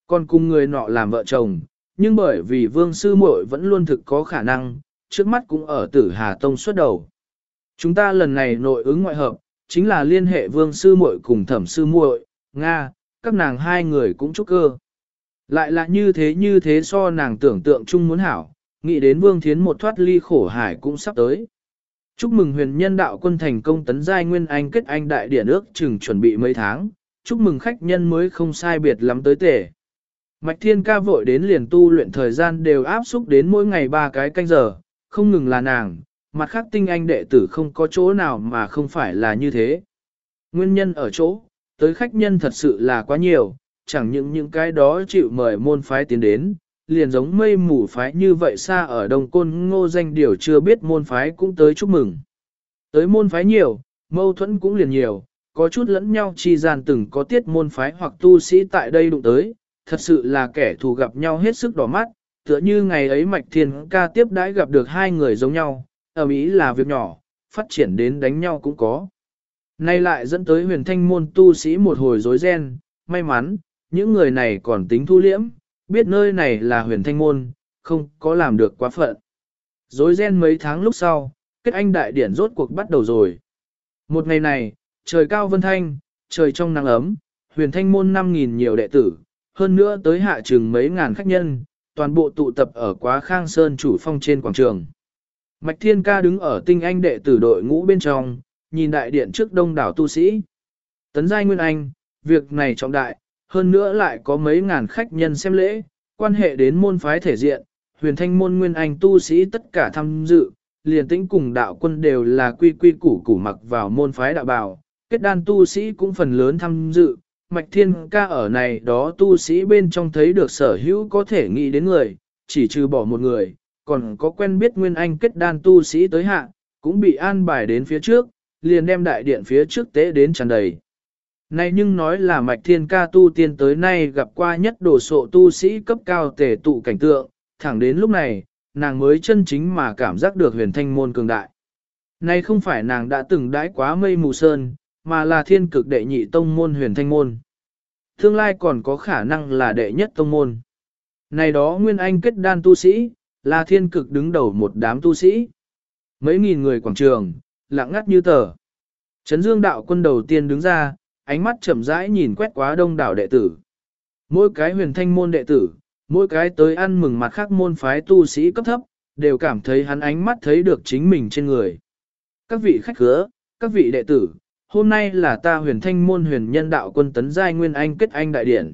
còn cùng người nọ làm vợ chồng, nhưng bởi vì vương sư muội vẫn luôn thực có khả năng, trước mắt cũng ở tử Hà Tông xuất đầu. Chúng ta lần này nội ứng ngoại hợp, chính là liên hệ vương sư muội cùng thẩm sư muội, Nga, các nàng hai người cũng chúc cơ. Lại là như thế như thế so nàng tưởng tượng chung muốn hảo, nghĩ đến vương thiến một thoát ly khổ hải cũng sắp tới. Chúc mừng huyền nhân đạo quân thành công tấn giai nguyên anh kết anh đại điển ước chừng chuẩn bị mấy tháng, chúc mừng khách nhân mới không sai biệt lắm tới tể. Mạch Thiên ca vội đến liền tu luyện thời gian đều áp xúc đến mỗi ngày ba cái canh giờ, không ngừng là nàng, mặt khác tinh anh đệ tử không có chỗ nào mà không phải là như thế. Nguyên nhân ở chỗ, tới khách nhân thật sự là quá nhiều, chẳng những những cái đó chịu mời môn phái tiến đến, liền giống mây mù phái như vậy xa ở Đông Côn ngô danh điều chưa biết môn phái cũng tới chúc mừng. Tới môn phái nhiều, mâu thuẫn cũng liền nhiều, có chút lẫn nhau chi gian từng có tiết môn phái hoặc tu sĩ tại đây đụng tới, thật sự là kẻ thù gặp nhau hết sức đỏ mắt, tựa như ngày ấy Mạch Thiên ca tiếp đãi gặp được hai người giống nhau, ở Mỹ là việc nhỏ, phát triển đến đánh nhau cũng có. Nay lại dẫn tới huyền thanh môn tu sĩ một hồi rối ren, may mắn, những người này còn tính thu liễm, biết nơi này là huyền thanh môn, không có làm được quá phận. Rối ren mấy tháng lúc sau, kết anh đại điển rốt cuộc bắt đầu rồi. Một ngày này, trời cao vân thanh, trời trong nắng ấm, huyền thanh môn 5.000 nhiều đệ tử, hơn nữa tới hạ trường mấy ngàn khách nhân, toàn bộ tụ tập ở quá khang sơn chủ phong trên quảng trường. Mạch Thiên Ca đứng ở tinh anh đệ tử đội ngũ bên trong, nhìn đại điện trước đông đảo tu sĩ. Tấn giai Nguyên Anh, việc này trọng đại, hơn nữa lại có mấy ngàn khách nhân xem lễ, quan hệ đến môn phái thể diện, huyền thanh môn Nguyên Anh tu sĩ tất cả tham dự, liền tĩnh cùng đạo quân đều là quy quy củ củ mặc vào môn phái đạo bào, kết đan tu sĩ cũng phần lớn tham dự, mạch thiên ca ở này đó tu sĩ bên trong thấy được sở hữu có thể nghĩ đến người, chỉ trừ bỏ một người, còn có quen biết Nguyên Anh kết đan tu sĩ tới hạ, cũng bị an bài đến phía trước, liền đem đại điện phía trước tế đến tràn đầy. Này nhưng nói là mạch thiên ca tu tiên tới nay gặp qua nhất đồ sộ tu sĩ cấp cao tề tụ cảnh tượng, thẳng đến lúc này, nàng mới chân chính mà cảm giác được huyền thanh môn cường đại. Này không phải nàng đã từng đãi quá mây mù sơn, mà là thiên cực đệ nhị tông môn huyền thanh môn. Tương lai còn có khả năng là đệ nhất tông môn. Này đó Nguyên Anh kết đan tu sĩ, là thiên cực đứng đầu một đám tu sĩ. Mấy nghìn người quảng trường, lặng ngắt như tờ. Trấn Dương đạo quân đầu tiên đứng ra, ánh mắt chậm rãi nhìn quét quá đông đảo đệ tử. Mỗi cái huyền thanh môn đệ tử, mỗi cái tới ăn mừng mặt khác môn phái tu sĩ cấp thấp, đều cảm thấy hắn ánh mắt thấy được chính mình trên người. Các vị khách khứa, các vị đệ tử, hôm nay là ta huyền thanh môn huyền nhân đạo quân tấn giai nguyên anh kết anh đại điển.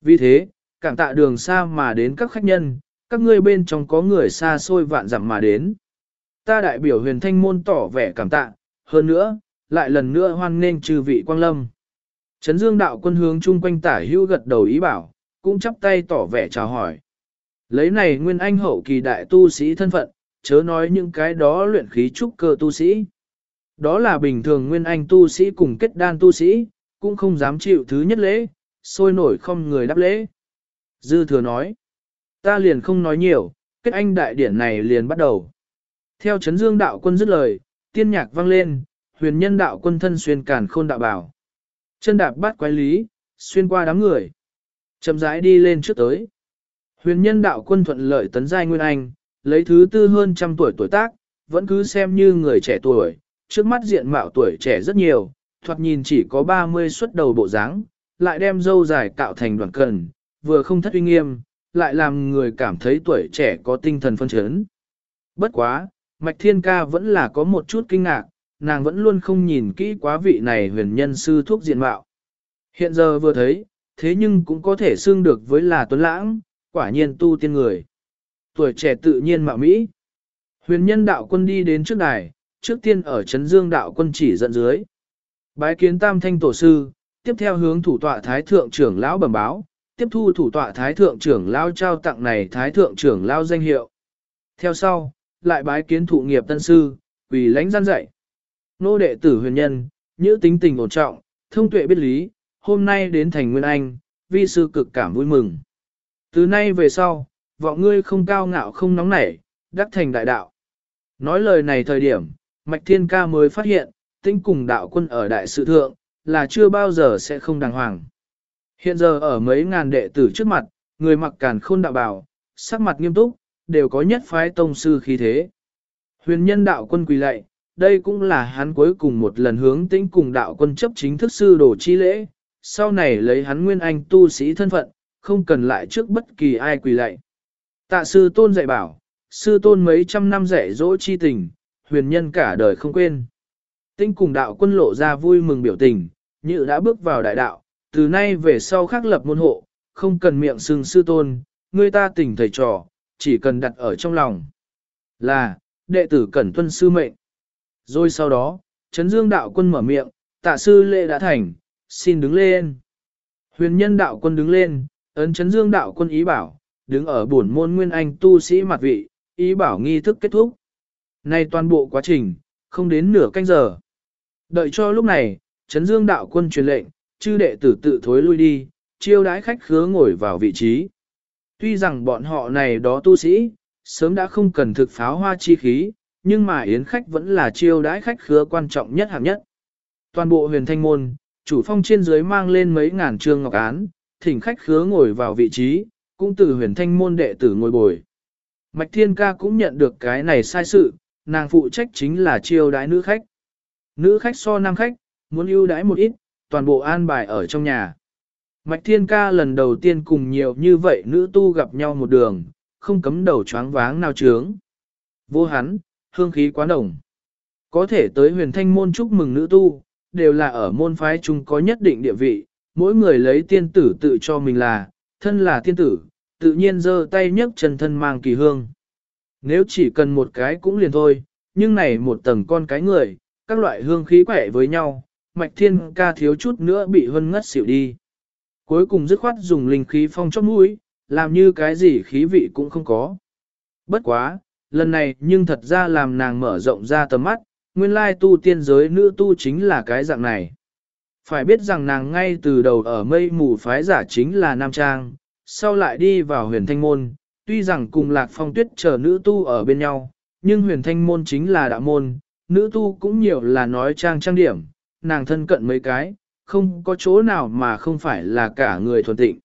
Vì thế, cảm tạ đường xa mà đến các khách nhân, các ngươi bên trong có người xa xôi vạn dặm mà đến. Ta đại biểu huyền thanh môn tỏ vẻ cảm tạ, hơn nữa, lại lần nữa hoan nghênh trừ vị quang lâm. Trấn Dương đạo quân hướng chung quanh tả hữu gật đầu ý bảo, cũng chắp tay tỏ vẻ chào hỏi. Lấy này nguyên anh hậu kỳ đại tu sĩ thân phận, chớ nói những cái đó luyện khí trúc cơ tu sĩ. Đó là bình thường nguyên anh tu sĩ cùng kết đan tu sĩ, cũng không dám chịu thứ nhất lễ, sôi nổi không người đáp lễ. Dư thừa nói, ta liền không nói nhiều, kết anh đại điển này liền bắt đầu. Theo chấn dương đạo quân dứt lời, tiên nhạc vang lên, huyền nhân đạo quân thân xuyên cản khôn đạo bảo. Chân đạp bát quái lý, xuyên qua đám người. chậm rãi đi lên trước tới. Huyền nhân đạo quân thuận lợi tấn giai nguyên anh, lấy thứ tư hơn trăm tuổi tuổi tác, vẫn cứ xem như người trẻ tuổi, trước mắt diện mạo tuổi trẻ rất nhiều, thoạt nhìn chỉ có 30 xuất đầu bộ dáng, lại đem dâu dài cạo thành đoạn cần, vừa không thất uy nghiêm, lại làm người cảm thấy tuổi trẻ có tinh thần phân chấn. Bất quá, Mạch Thiên Ca vẫn là có một chút kinh ngạc, nàng vẫn luôn không nhìn kỹ quá vị này huyền nhân sư thuốc diện mạo. Hiện giờ vừa thấy, thế nhưng cũng có thể xương được với là tuấn lãng, quả nhiên tu tiên người. Tuổi trẻ tự nhiên mạo Mỹ. Huyền nhân đạo quân đi đến trước đài, trước tiên ở Trấn Dương đạo quân chỉ dẫn dưới. Bái kiến tam thanh tổ sư, tiếp theo hướng thủ tọa thái thượng trưởng lão bẩm báo, tiếp thu thủ tọa thái thượng trưởng lao trao tặng này thái thượng trưởng lao danh hiệu. Theo sau, lại bái kiến thụ nghiệp tân sư, vì lãnh gian dạy. Nô đệ tử huyền nhân, nhữ tính tình ổn trọng, thông tuệ biết lý, hôm nay đến thành Nguyên Anh, vi sư cực cảm vui mừng. Từ nay về sau, vọng ngươi không cao ngạo không nóng nảy, đắc thành đại đạo. Nói lời này thời điểm, Mạch Thiên Ca mới phát hiện, tinh cùng đạo quân ở đại sự thượng, là chưa bao giờ sẽ không đàng hoàng. Hiện giờ ở mấy ngàn đệ tử trước mặt, người mặc càn khôn đạo bảo, sắc mặt nghiêm túc, đều có nhất phái tông sư khí thế. Huyền nhân đạo quân quỳ lạy, đây cũng là hắn cuối cùng một lần hướng tĩnh cùng đạo quân chấp chính thức sư đồ chi lễ, sau này lấy hắn nguyên anh tu sĩ thân phận, không cần lại trước bất kỳ ai quỳ lạy. Tạ sư tôn dạy bảo, sư tôn mấy trăm năm dạy dỗ chi tình, huyền nhân cả đời không quên. Tinh cùng đạo quân lộ ra vui mừng biểu tình, như đã bước vào đại đạo, từ nay về sau khắc lập môn hộ, không cần miệng sừng sư tôn, người ta tỉnh thầy trò, chỉ cần đặt ở trong lòng. Là, đệ tử cẩn tuân sư mệnh. Rồi sau đó, Trấn Dương đạo quân mở miệng, tạ sư lệ đã thành, xin đứng lên. Huyền nhân đạo quân đứng lên, ấn Trấn Dương đạo quân ý bảo, đứng ở bổn môn nguyên anh tu sĩ mặt vị, ý bảo nghi thức kết thúc. Nay toàn bộ quá trình, không đến nửa canh giờ. Đợi cho lúc này, Trấn Dương đạo quân truyền lệnh, chư đệ tử tự thối lui đi, chiêu đái khách khứa ngồi vào vị trí. Tuy rằng bọn họ này đó tu sĩ, sớm đã không cần thực pháo hoa chi khí, nhưng mà yến khách vẫn là chiêu đái khách khứa quan trọng nhất hạng nhất. Toàn bộ huyền thanh môn, chủ phong trên dưới mang lên mấy ngàn trương ngọc án, thỉnh khách khứa ngồi vào vị trí, cũng từ huyền thanh môn đệ tử ngồi bồi. Mạch Thiên Ca cũng nhận được cái này sai sự, nàng phụ trách chính là chiêu đái nữ khách. Nữ khách so nam khách, muốn ưu đãi một ít, toàn bộ an bài ở trong nhà. Mạch Thiên Ca lần đầu tiên cùng nhiều như vậy nữ tu gặp nhau một đường, không cấm đầu choáng váng nào trướng. Vô hắn, hương khí quá nồng. Có thể tới huyền thanh môn chúc mừng nữ tu, đều là ở môn phái chúng có nhất định địa vị, mỗi người lấy tiên tử tự cho mình là, thân là tiên tử, tự nhiên giơ tay nhấc chân thân mang kỳ hương. Nếu chỉ cần một cái cũng liền thôi, nhưng này một tầng con cái người, các loại hương khí quẻ với nhau, mạch thiên ca thiếu chút nữa bị hân ngất xỉu đi. Cuối cùng dứt khoát dùng linh khí phong chót mũi, làm như cái gì khí vị cũng không có. Bất quá, lần này nhưng thật ra làm nàng mở rộng ra tầm mắt, nguyên lai tu tiên giới nữ tu chính là cái dạng này. Phải biết rằng nàng ngay từ đầu ở mây mù phái giả chính là Nam Trang, sau lại đi vào huyền thanh môn, tuy rằng cùng lạc phong tuyết chờ nữ tu ở bên nhau, nhưng huyền thanh môn chính là đạo môn, nữ tu cũng nhiều là nói trang trang điểm, nàng thân cận mấy cái, không có chỗ nào mà không phải là cả người thuần tịnh.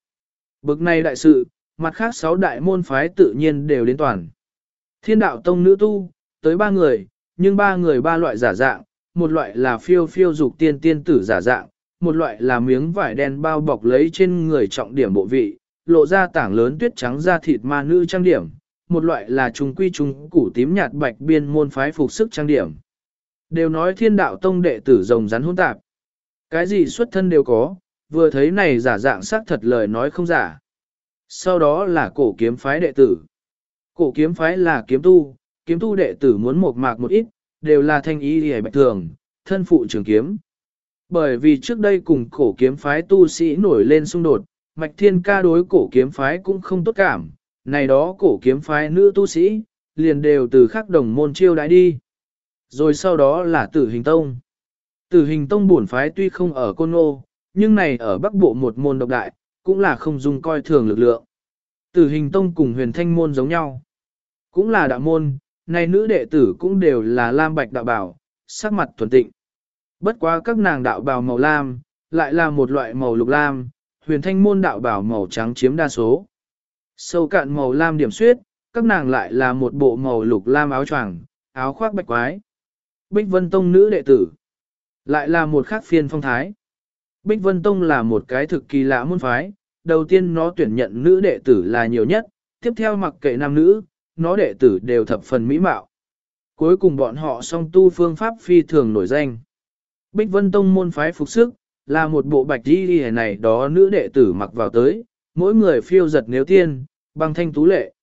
Bực này đại sự, mặt khác sáu đại môn phái tự nhiên đều đến toàn. Thiên đạo tông nữ tu, tới ba người, nhưng ba người ba loại giả dạng, một loại là phiêu phiêu dục tiên tiên tử giả dạng, một loại là miếng vải đen bao bọc lấy trên người trọng điểm bộ vị, lộ ra tảng lớn tuyết trắng da thịt ma nữ trang điểm, một loại là trùng quy trùng củ tím nhạt bạch biên môn phái phục sức trang điểm. Đều nói thiên đạo tông đệ tử rồng rắn hỗn tạp. Cái gì xuất thân đều có, vừa thấy này giả dạng xác thật lời nói không giả. Sau đó là cổ kiếm phái đệ tử. Cổ kiếm phái là kiếm tu, kiếm tu đệ tử muốn một mạc một ít, đều là thanh ý hề bạch thường, thân phụ trường kiếm. Bởi vì trước đây cùng cổ kiếm phái tu sĩ nổi lên xung đột, mạch thiên ca đối cổ kiếm phái cũng không tốt cảm, này đó cổ kiếm phái nữ tu sĩ, liền đều từ khắc đồng môn chiêu đãi đi. Rồi sau đó là tử hình tông. Tử hình tông bổn phái tuy không ở Côn Ngô, nhưng này ở Bắc Bộ một môn độc đại, cũng là không dùng coi thường lực lượng. Tử hình tông cùng huyền thanh môn giống nhau. Cũng là đạo môn, này nữ đệ tử cũng đều là lam bạch đạo bảo, sắc mặt thuần tịnh. Bất quá các nàng đạo bào màu lam, lại là một loại màu lục lam, huyền thanh môn đạo bảo màu trắng chiếm đa số. Sâu cạn màu lam điểm suyết, các nàng lại là một bộ màu lục lam áo choàng, áo khoác bạch quái. Bích Vân Tông nữ đệ tử, lại là một khác phiên phong thái. Bích Vân Tông là một cái thực kỳ lạ môn phái, đầu tiên nó tuyển nhận nữ đệ tử là nhiều nhất, tiếp theo mặc kệ nam nữ, nó đệ tử đều thập phần mỹ mạo. Cuối cùng bọn họ song tu phương pháp phi thường nổi danh. Bích Vân Tông môn phái phục sức, là một bộ bạch đi này đó nữ đệ tử mặc vào tới, mỗi người phiêu giật nếu tiên, bằng thanh tú lệ.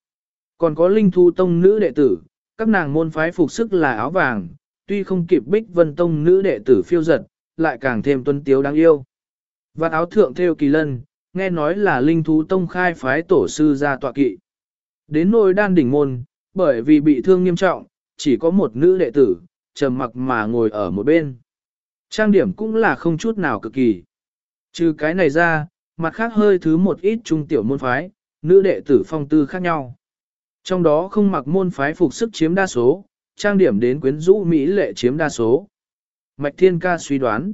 Còn có linh thu tông nữ đệ tử, các nàng môn phái phục sức là áo vàng, tuy không kịp Bích Vân Tông nữ đệ tử phiêu giật, lại càng thêm tuân tiếu đáng yêu. Và áo thượng theo kỳ lân, nghe nói là linh thú tông khai phái tổ sư ra tọa kỵ. Đến nôi đan đỉnh môn, bởi vì bị thương nghiêm trọng, chỉ có một nữ đệ tử, trầm mặc mà ngồi ở một bên. Trang điểm cũng là không chút nào cực kỳ. Trừ cái này ra, mặt khác hơi thứ một ít trung tiểu môn phái, nữ đệ tử phong tư khác nhau. Trong đó không mặc môn phái phục sức chiếm đa số, trang điểm đến quyến rũ Mỹ lệ chiếm đa số. Mạch Thiên Ca suy đoán,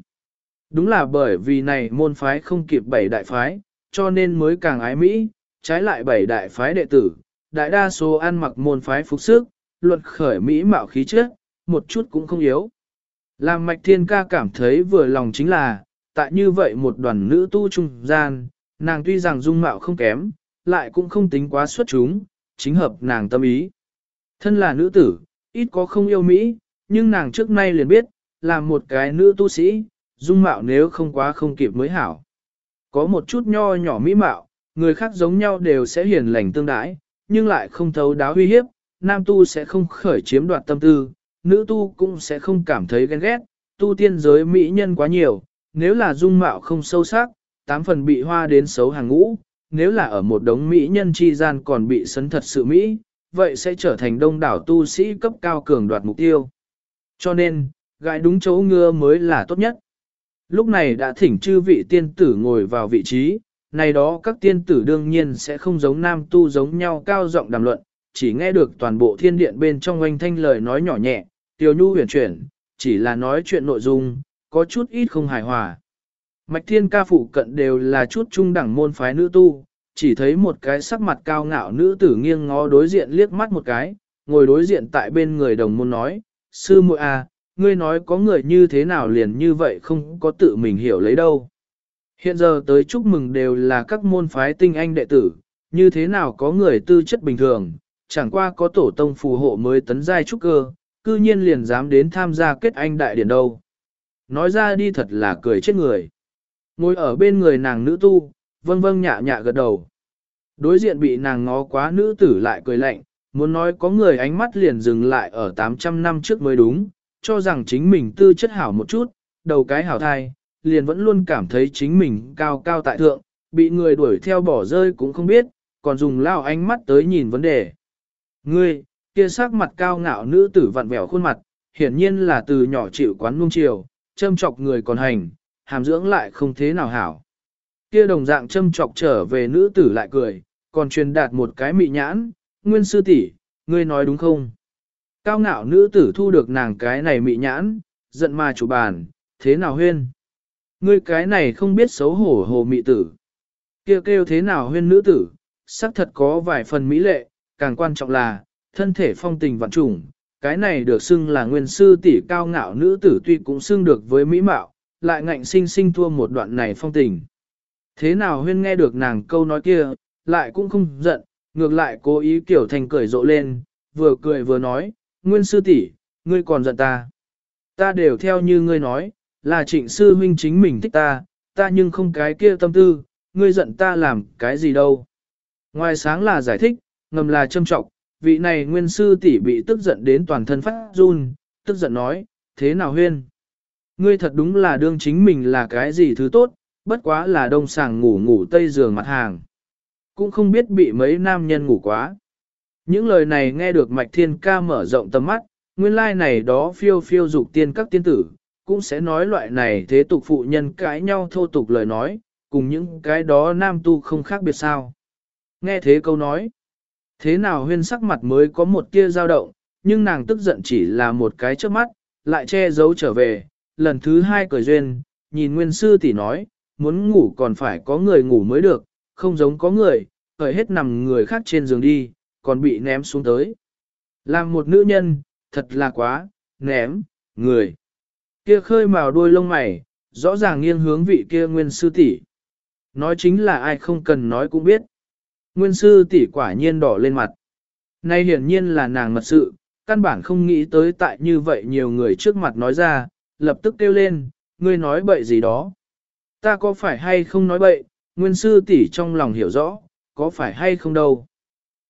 đúng là bởi vì này môn phái không kịp bảy đại phái, cho nên mới càng ái Mỹ, trái lại bảy đại phái đệ tử, đại đa số ăn mặc môn phái phục sức, luật khởi Mỹ mạo khí chất, một chút cũng không yếu. Làm Mạch Thiên Ca cảm thấy vừa lòng chính là, tại như vậy một đoàn nữ tu trung gian, nàng tuy rằng dung mạo không kém, lại cũng không tính quá xuất chúng, chính hợp nàng tâm ý. Thân là nữ tử, ít có không yêu Mỹ, nhưng nàng trước nay liền biết, là một cái nữ tu sĩ, dung mạo nếu không quá không kịp mới hảo. Có một chút nho nhỏ mỹ mạo, người khác giống nhau đều sẽ hiền lành tương đãi, nhưng lại không thấu đáo uy hiếp, nam tu sẽ không khởi chiếm đoạt tâm tư, nữ tu cũng sẽ không cảm thấy ghen ghét, tu tiên giới mỹ nhân quá nhiều, nếu là dung mạo không sâu sắc, tám phần bị hoa đến xấu hàng ngũ, nếu là ở một đống mỹ nhân chi gian còn bị sấn thật sự mỹ, vậy sẽ trở thành đông đảo tu sĩ cấp cao cường đoạt mục tiêu. Cho nên, gãi đúng chỗ ngưa mới là tốt nhất. Lúc này đã thỉnh chư vị tiên tử ngồi vào vị trí, này đó các tiên tử đương nhiên sẽ không giống nam tu giống nhau cao giọng đàm luận, chỉ nghe được toàn bộ thiên điện bên trong oanh thanh lời nói nhỏ nhẹ, tiêu nhu huyền chuyển, chỉ là nói chuyện nội dung, có chút ít không hài hòa. Mạch thiên ca phụ cận đều là chút trung đẳng môn phái nữ tu, chỉ thấy một cái sắc mặt cao ngạo nữ tử nghiêng ngó đối diện liếc mắt một cái, ngồi đối diện tại bên người đồng môn nói, sư muội à, ngươi nói có người như thế nào liền như vậy không có tự mình hiểu lấy đâu. Hiện giờ tới chúc mừng đều là các môn phái tinh anh đệ tử, như thế nào có người tư chất bình thường, chẳng qua có tổ tông phù hộ mới tấn giai trúc cơ, cư nhiên liền dám đến tham gia kết anh đại điển đâu. Nói ra đi thật là cười chết người. Ngồi ở bên người nàng nữ tu, vâng vâng nhạ nhạ gật đầu. Đối diện bị nàng ngó quá nữ tử lại cười lạnh, muốn nói có người ánh mắt liền dừng lại ở 800 năm trước mới đúng, cho rằng chính mình tư chất hảo một chút, đầu cái hảo thai, liền vẫn luôn cảm thấy chính mình cao cao tại thượng, bị người đuổi theo bỏ rơi cũng không biết, còn dùng lao ánh mắt tới nhìn vấn đề. Ngươi, kia sắc mặt cao ngạo nữ tử vặn vẹo khuôn mặt, hiển nhiên là từ nhỏ chịu quán nuông chiều, châm chọc người còn hành, hàm dưỡng lại không thế nào hảo. Kia đồng dạng châm chọc trở về nữ tử lại cười, còn truyền đạt một cái mị nhãn, nguyên sư tỷ, ngươi nói đúng không? Cao ngạo nữ tử thu được nàng cái này mị nhãn, giận mà chủ bàn, thế nào huyên? Ngươi cái này không biết xấu hổ hồ mị tử. Kêu kêu thế nào huyên nữ tử, xác thật có vài phần mỹ lệ, càng quan trọng là, thân thể phong tình vạn trùng, cái này được xưng là nguyên sư tỷ cao ngạo nữ tử tuy cũng xưng được với mỹ mạo, lại ngạnh sinh sinh thua một đoạn này phong tình. Thế nào huyên nghe được nàng câu nói kia, lại cũng không giận, ngược lại cố ý kiểu thành cười rộ lên, vừa cười vừa nói, nguyên sư tỷ, ngươi còn giận ta. Ta đều theo như ngươi nói, là trịnh sư huynh chính mình thích ta, ta nhưng không cái kia tâm tư, ngươi giận ta làm cái gì đâu. Ngoài sáng là giải thích, ngầm là châm trọng, vị này nguyên sư tỷ bị tức giận đến toàn thân phát run, tức giận nói, thế nào huyên? Ngươi thật đúng là đương chính mình là cái gì thứ tốt, bất quá là đông sàng ngủ ngủ tây giường mặt hàng. Cũng không biết bị mấy nam nhân ngủ quá. Những lời này nghe được Mạch Thiên Ca mở rộng tầm mắt, nguyên lai like này đó phiêu phiêu dục tiên các tiên tử, cũng sẽ nói loại này thế tục phụ nhân cãi nhau thô tục lời nói, cùng những cái đó nam tu không khác biệt sao. Nghe thế câu nói, thế nào huyên sắc mặt mới có một tia dao động, nhưng nàng tức giận chỉ là một cái trước mắt, lại che giấu trở về, lần thứ hai cười duyên, nhìn nguyên sư tỷ nói, muốn ngủ còn phải có người ngủ mới được, không giống có người, khởi hết nằm người khác trên giường đi, còn bị ném xuống tới. Làm một nữ nhân, thật là quá, ném, người. Kia khơi màu đuôi lông mày, rõ ràng nghiêng hướng vị kia nguyên sư tỷ. Nói chính là ai không cần nói cũng biết. Nguyên sư tỷ quả nhiên đỏ lên mặt. Nay hiển nhiên là nàng mật sự, căn bản không nghĩ tới tại như vậy nhiều người trước mặt nói ra, lập tức kêu lên, ngươi nói bậy gì đó. Ta có phải hay không nói bậy, nguyên sư tỷ trong lòng hiểu rõ, có phải hay không đâu.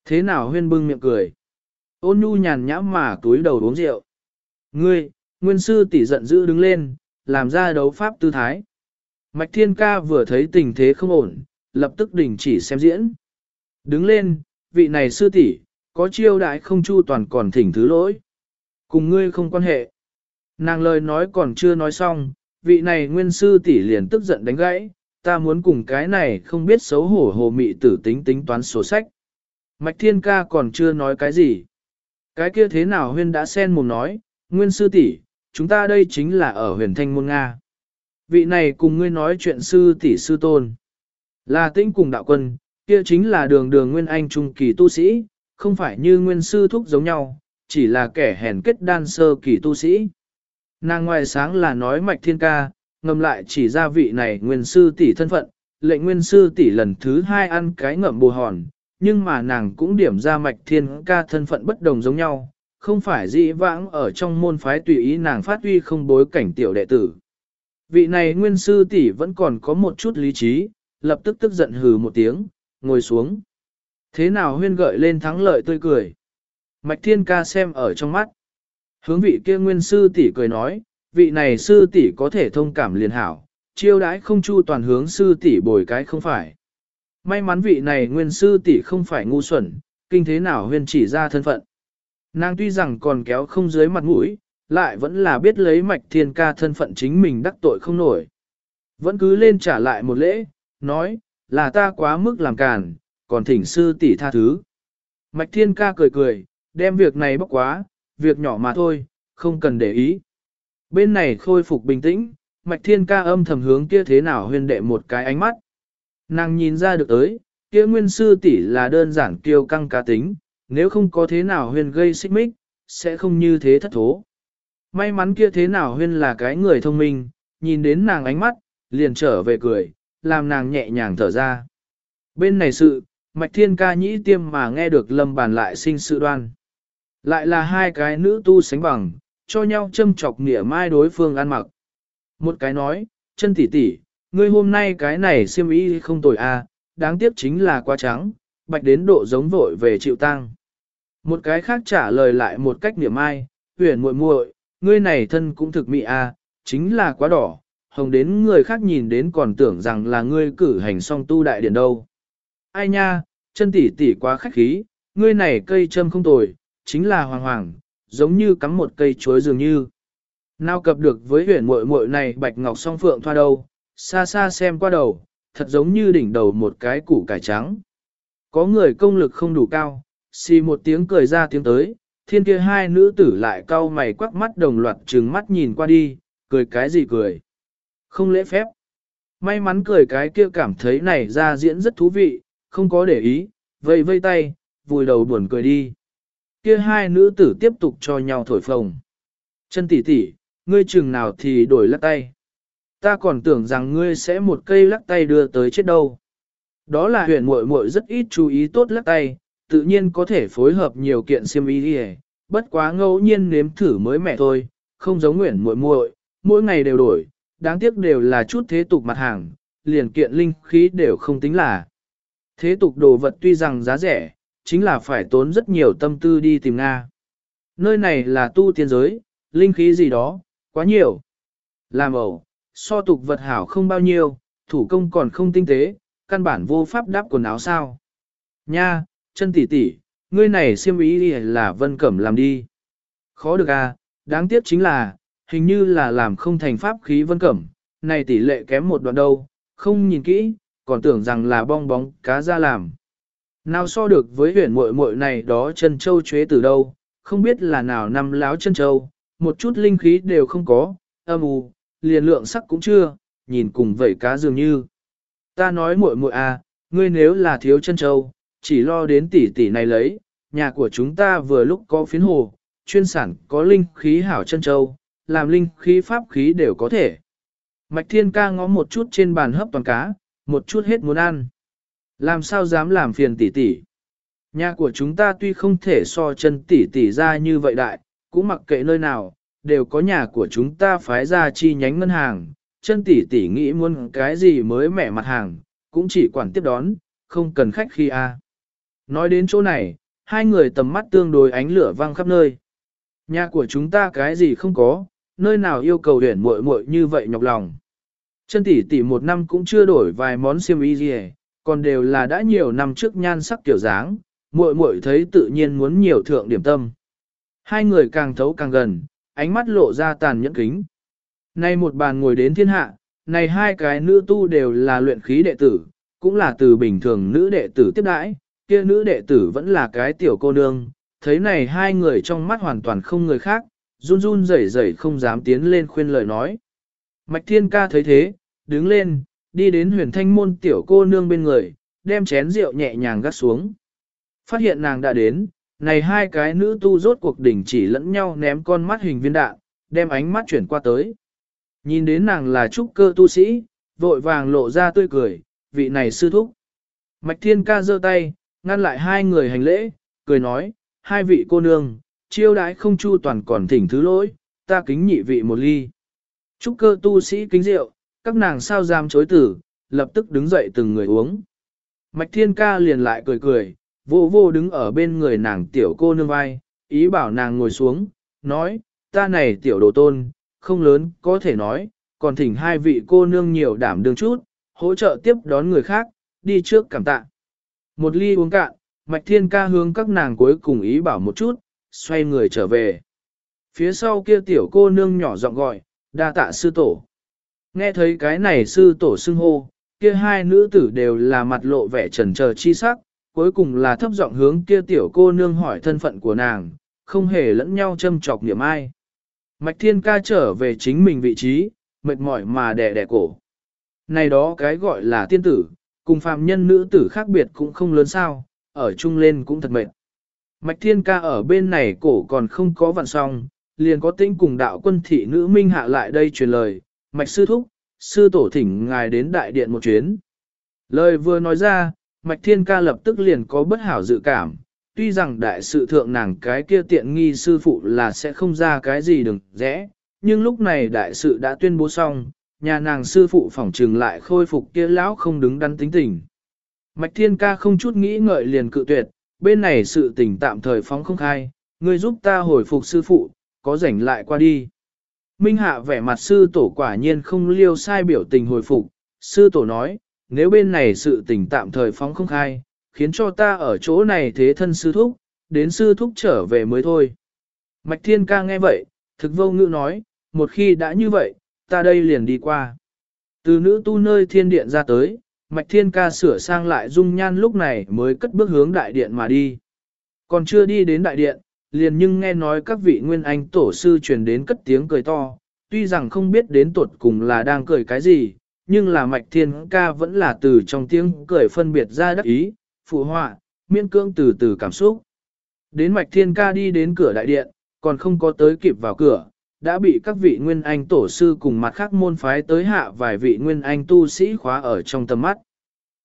Thế nào huyên bưng miệng cười. Ôn nhu nhàn nhã mà túi đầu uống rượu. Ngươi, nguyên sư tỷ giận dữ đứng lên, làm ra đấu pháp tư thái. Mạch thiên ca vừa thấy tình thế không ổn, lập tức đình chỉ xem diễn. Đứng lên, vị này sư tỷ, có chiêu đại không chu toàn còn thỉnh thứ lỗi. Cùng ngươi không quan hệ. Nàng lời nói còn chưa nói xong, vị này nguyên sư tỷ liền tức giận đánh gãy, ta muốn cùng cái này không biết xấu hổ hồ mị tử tính tính toán sổ sách. Mạch thiên ca còn chưa nói cái gì. Cái kia thế nào huyên đã sen mồm nói, nguyên sư tỷ, chúng ta đây chính là ở huyền thanh môn Nga. Vị này cùng ngươi nói chuyện sư tỷ sư tôn. Là tinh cùng đạo quân, kia chính là đường đường nguyên anh trung kỳ tu sĩ, không phải như nguyên sư thúc giống nhau, chỉ là kẻ hèn kết đan sơ kỳ tu sĩ. Nàng ngoài sáng là nói mạch thiên ca, ngầm lại chỉ ra vị này nguyên sư tỷ thân phận, lệnh nguyên sư tỷ lần thứ hai ăn cái ngậm bù hòn, nhưng mà nàng cũng điểm ra mạch thiên ca thân phận bất đồng giống nhau, không phải dĩ vãng ở trong môn phái tùy ý nàng phát huy không bối cảnh tiểu đệ tử. Vị này nguyên sư tỷ vẫn còn có một chút lý trí, lập tức tức giận hừ một tiếng, ngồi xuống. Thế nào huyên gợi lên thắng lợi tươi cười. Mạch thiên ca xem ở trong mắt. Hướng vị kia nguyên sư tỷ cười nói, vị này sư tỷ có thể thông cảm liền hảo, chiêu đãi không chu toàn hướng sư tỷ bồi cái không phải. May mắn vị này nguyên sư tỷ không phải ngu xuẩn, kinh thế nào huyền chỉ ra thân phận. Nàng tuy rằng còn kéo không dưới mặt mũi, lại vẫn là biết lấy mạch thiên ca thân phận chính mình đắc tội không nổi. Vẫn cứ lên trả lại một lễ, nói, là ta quá mức làm càn, còn thỉnh sư tỷ tha thứ. Mạch thiên ca cười cười, đem việc này bóc quá, việc nhỏ mà thôi, không cần để ý. Bên này khôi phục bình tĩnh, mạch thiên ca âm thầm hướng kia thế nào huyên đệ một cái ánh mắt. Nàng nhìn ra được tới, kia nguyên sư tỷ là đơn giản kiêu căng cá tính, nếu không có thế nào huyên gây xích mích, sẽ không như thế thất thố. May mắn kia thế nào huyên là cái người thông minh, nhìn đến nàng ánh mắt, liền trở về cười, làm nàng nhẹ nhàng thở ra. Bên này sự, mạch thiên ca nhĩ tiêm mà nghe được lâm bàn lại sinh sự đoan. Lại là hai cái nữ tu sánh bằng, cho nhau châm chọc nỉa mai đối phương ăn mặc. Một cái nói, chân tỷ tỷ, ngươi hôm nay cái này xiêm y không tồi à, đáng tiếc chính là quá trắng, bạch đến độ giống vội về chịu tăng. Một cái khác trả lời lại một cách niệm ai, huyền muội muội, ngươi này thân cũng thực mị à, chính là quá đỏ, hồng đến người khác nhìn đến còn tưởng rằng là ngươi cử hành song tu đại điển đâu. Ai nha, chân tỷ tỷ quá khách khí, ngươi này cây châm không tồi, chính là hoàng hoàng, giống như cắm một cây chuối dường như. Nào cập được với huyền muội muội này bạch ngọc song phượng thoa đâu, xa xa xem qua đầu, thật giống như đỉnh đầu một cái củ cải trắng. Có người công lực không đủ cao, xì một tiếng cười ra tiếng tới, thiên kia hai nữ tử lại cau mày quắc mắt đồng loạt trừng mắt nhìn qua đi, cười cái gì cười. Không lễ phép. May mắn cười cái kia cảm thấy này ra diễn rất thú vị, không có để ý, vây vây tay, vùi đầu buồn cười đi. Kia hai nữ tử tiếp tục cho nhau thổi phồng. Chân tỷ tỷ, ngươi chừng nào thì đổi lắc tay. Ta còn tưởng rằng ngươi sẽ một cây lắc tay đưa tới chết đâu. Đó là huyện muội muội rất ít chú ý tốt lắc tay, tự nhiên có thể phối hợp nhiều kiện xiêm y đi bất quá ngẫu nhiên nếm thử mới mẹ thôi, không giống nguyện muội muội, mỗi ngày đều đổi, đáng tiếc đều là chút thế tục mặt hàng, liền kiện linh khí đều không tính là. Thế tục đồ vật tuy rằng giá rẻ, chính là phải tốn rất nhiều tâm tư đi tìm Nga. Nơi này là tu tiên giới, linh khí gì đó, quá nhiều. Làm ẩu, so tục vật hảo không bao nhiêu, thủ công còn không tinh tế, căn bản vô pháp đáp quần áo sao. Nha, chân tỷ tỷ, ngươi này siêm ý là vân cẩm làm đi. Khó được à, đáng tiếc chính là, hình như là làm không thành pháp khí vân cẩm, này tỷ lệ kém một đoạn đâu, không nhìn kỹ, còn tưởng rằng là bong bóng cá ra làm. Nào so được với huyền muội muội này đó chân châu chế từ đâu, không biết là nào năm láo chân châu, một chút linh khí đều không có, âm u, liền lượng sắc cũng chưa, nhìn cùng vậy cá dường như. Ta nói muội muội à, ngươi nếu là thiếu chân châu, chỉ lo đến tỷ tỷ này lấy, nhà của chúng ta vừa lúc có phiến hồ, chuyên sản có linh khí hảo chân châu, làm linh khí pháp khí đều có thể. Mạch thiên ca ngó một chút trên bàn hấp toàn cá, một chút hết muốn ăn. Làm sao dám làm phiền tỷ tỷ. Nhà của chúng ta tuy không thể so chân tỷ tỷ ra như vậy đại, cũng mặc kệ nơi nào, đều có nhà của chúng ta phái ra chi nhánh ngân hàng, chân tỷ tỷ nghĩ muốn cái gì mới mẻ mặt hàng, cũng chỉ quản tiếp đón, không cần khách khi a. Nói đến chỗ này, hai người tầm mắt tương đối ánh lửa vang khắp nơi. Nhà của chúng ta cái gì không có, nơi nào yêu cầu huyền muội muội như vậy nhọc lòng. Chân tỷ tỷ một năm cũng chưa đổi vài món xiêm y gì, còn đều là đã nhiều năm trước nhan sắc kiểu dáng, muội muội thấy tự nhiên muốn nhiều thượng điểm tâm. Hai người càng thấu càng gần, ánh mắt lộ ra tàn nhẫn kính. Nay một bàn ngồi đến thiên hạ, này hai cái nữ tu đều là luyện khí đệ tử, cũng là từ bình thường nữ đệ tử tiếp đãi, kia nữ đệ tử vẫn là cái tiểu cô nương, thấy này hai người trong mắt hoàn toàn không người khác, run run rẩy rẩy không dám tiến lên khuyên lời nói. Mạch thiên ca thấy thế, đứng lên, đi đến huyền thanh môn tiểu cô nương bên người, đem chén rượu nhẹ nhàng gắt xuống. Phát hiện nàng đã đến, này hai cái nữ tu rốt cuộc đỉnh chỉ lẫn nhau ném con mắt hình viên đạn, đem ánh mắt chuyển qua tới. Nhìn đến nàng là trúc cơ tu sĩ, vội vàng lộ ra tươi cười, vị này sư thúc. Mạch thiên ca giơ tay, ngăn lại hai người hành lễ, cười nói, hai vị cô nương, chiêu đãi không chu toàn còn thỉnh thứ lỗi, ta kính nhị vị một ly. Trúc cơ tu sĩ kính rượu, các nàng sao dám chối tử, lập tức đứng dậy từng người uống. Mạch thiên ca liền lại cười cười, vô vô đứng ở bên người nàng tiểu cô nương vai, ý bảo nàng ngồi xuống, nói, ta này tiểu đồ tôn, không lớn, có thể nói, còn thỉnh hai vị cô nương nhiều đảm đương chút, hỗ trợ tiếp đón người khác, đi trước cảm tạ. Một ly uống cạn, Mạch Thiên ca hướng các nàng cuối cùng ý bảo một chút, xoay người trở về. Phía sau kia tiểu cô nương nhỏ giọng gọi, đa tạ sư tổ. Nghe thấy cái này sư tổ xưng hô, kia hai nữ tử đều là mặt lộ vẻ trần chờ chi sắc, cuối cùng là thấp giọng hướng kia tiểu cô nương hỏi thân phận của nàng, không hề lẫn nhau châm chọc niệm ai. Mạch Thiên ca trở về chính mình vị trí, mệt mỏi mà đẻ đẻ cổ. Này đó cái gọi là tiên tử, cùng phàm nhân nữ tử khác biệt cũng không lớn sao, ở chung lên cũng thật mệt. Mạch Thiên ca ở bên này cổ còn không có vặn xong, liền có tinh cùng đạo quân thị nữ minh hạ lại đây truyền lời, Mạch sư thúc, sư tổ thỉnh ngài đến đại điện một chuyến. Lời vừa nói ra, Mạch Thiên Ca lập tức liền có bất hảo dự cảm, tuy rằng đại sự thượng nàng cái kia tiện nghi sư phụ là sẽ không ra cái gì đừng rẽ, nhưng lúc này đại sự đã tuyên bố xong, nhà nàng sư phụ phỏng trừng lại khôi phục kia lão không đứng đắn tính tình. Mạch Thiên Ca không chút nghĩ ngợi liền cự tuyệt, bên này sự tình tạm thời phóng không khai, ngươi giúp ta hồi phục sư phụ, có rảnh lại qua đi. Minh Hạ vẻ mặt sư tổ quả nhiên không liêu sai biểu tình hồi phục, sư tổ nói, nếu bên này sự tình tạm thời phóng không khai, khiến cho ta ở chỗ này thế thân sư thúc, đến sư thúc trở về mới thôi. Mạch Thiên Ca nghe vậy, thực vô ngữ nói, một khi đã như vậy, ta đây liền đi qua. Từ nữ tu nơi thiên điện ra tới, Mạch Thiên Ca sửa sang lại dung nhan lúc này mới cất bước hướng đại điện mà đi. Còn chưa đi đến đại điện, liền nhưng nghe nói các vị nguyên anh tổ sư truyền đến cất tiếng cười to, tuy rằng không biết đến tuột cùng là đang cười cái gì, nhưng là Mạch Thiên Ca vẫn là từ trong tiếng cười phân biệt ra đắc ý, phụ họa, miễn cương từ từ cảm xúc. Đến Mạch Thiên Ca đi đến cửa đại điện, còn không có tới kịp vào cửa, đã bị các vị nguyên anh tổ sư cùng mặt khác môn phái tới hạ vài vị nguyên anh tu sĩ khóa ở trong tầm mắt.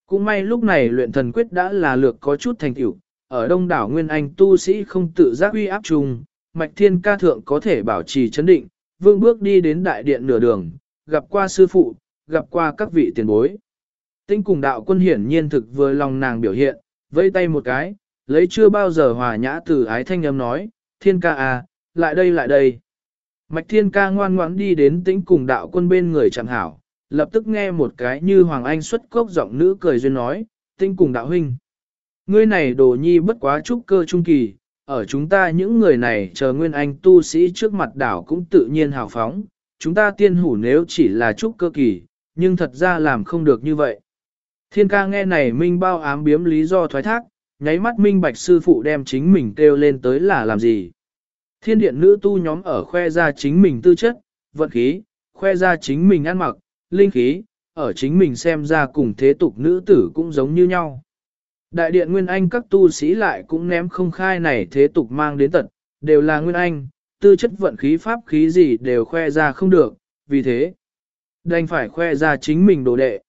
Cũng may lúc này luyện thần quyết đã là lược có chút thành tựu, ở đông đảo nguyên anh tu sĩ không tự giác uy áp chung, mạch thiên ca thượng có thể bảo trì chấn định, vương bước đi đến đại điện nửa đường, gặp qua sư phụ, gặp qua các vị tiền bối. Tinh cùng đạo quân hiển nhiên thực vừa lòng nàng biểu hiện, vẫy tay một cái, lấy chưa bao giờ hòa nhã từ ái thanh âm nói, thiên ca à, lại đây lại đây. Mạch thiên ca ngoan ngoãn đi đến tĩnh cùng đạo quân bên người chẳng hảo, lập tức nghe một cái như Hoàng Anh xuất cốc giọng nữ cười duyên nói, tinh cùng đạo huynh. Ngươi này đồ nhi bất quá trúc cơ trung kỳ, ở chúng ta những người này chờ nguyên anh tu sĩ trước mặt đảo cũng tự nhiên hào phóng, chúng ta tiên hủ nếu chỉ là trúc cơ kỳ, nhưng thật ra làm không được như vậy. Thiên ca nghe này minh bao ám biếm lý do thoái thác, nháy mắt minh bạch sư phụ đem chính mình kêu lên tới là làm gì. Thiên điện nữ tu nhóm ở khoe ra chính mình tư chất, vận khí, khoe ra chính mình ăn mặc, linh khí, ở chính mình xem ra cùng thế tục nữ tử cũng giống như nhau. Đại điện Nguyên Anh các tu sĩ lại cũng ném không khai này thế tục mang đến tận, đều là Nguyên Anh, tư chất vận khí pháp khí gì đều khoe ra không được, vì thế, đành phải khoe ra chính mình đồ đệ.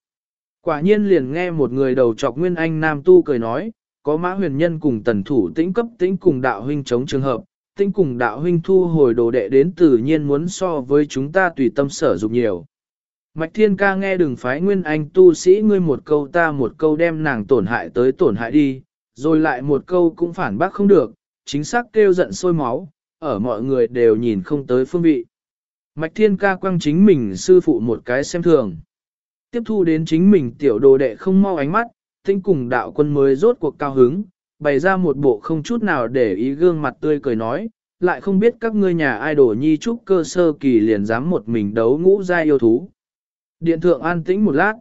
Quả nhiên liền nghe một người đầu chọc Nguyên Anh nam tu cười nói, có mã huyền nhân cùng tần thủ tĩnh cấp tĩnh cùng đạo huynh chống trường hợp, tĩnh cùng đạo huynh thu hồi đồ đệ đến tự nhiên muốn so với chúng ta tùy tâm sở dụng nhiều. Mạch Thiên Ca nghe đừng phái Nguyên Anh tu sĩ ngươi một câu ta một câu đem nàng tổn hại tới tổn hại đi, rồi lại một câu cũng phản bác không được, chính xác kêu giận sôi máu, ở mọi người đều nhìn không tới phương vị. Mạch Thiên Ca quăng chính mình sư phụ một cái xem thường. Tiếp thu đến chính mình tiểu đồ đệ không mau ánh mắt, tinh cùng đạo quân mới rốt cuộc cao hứng, bày ra một bộ không chút nào để ý gương mặt tươi cười nói, lại không biết các ngươi nhà ai đồ nhi trúc cơ sơ kỳ liền dám một mình đấu ngũ gia yêu thú. Điện thượng an tĩnh một lát.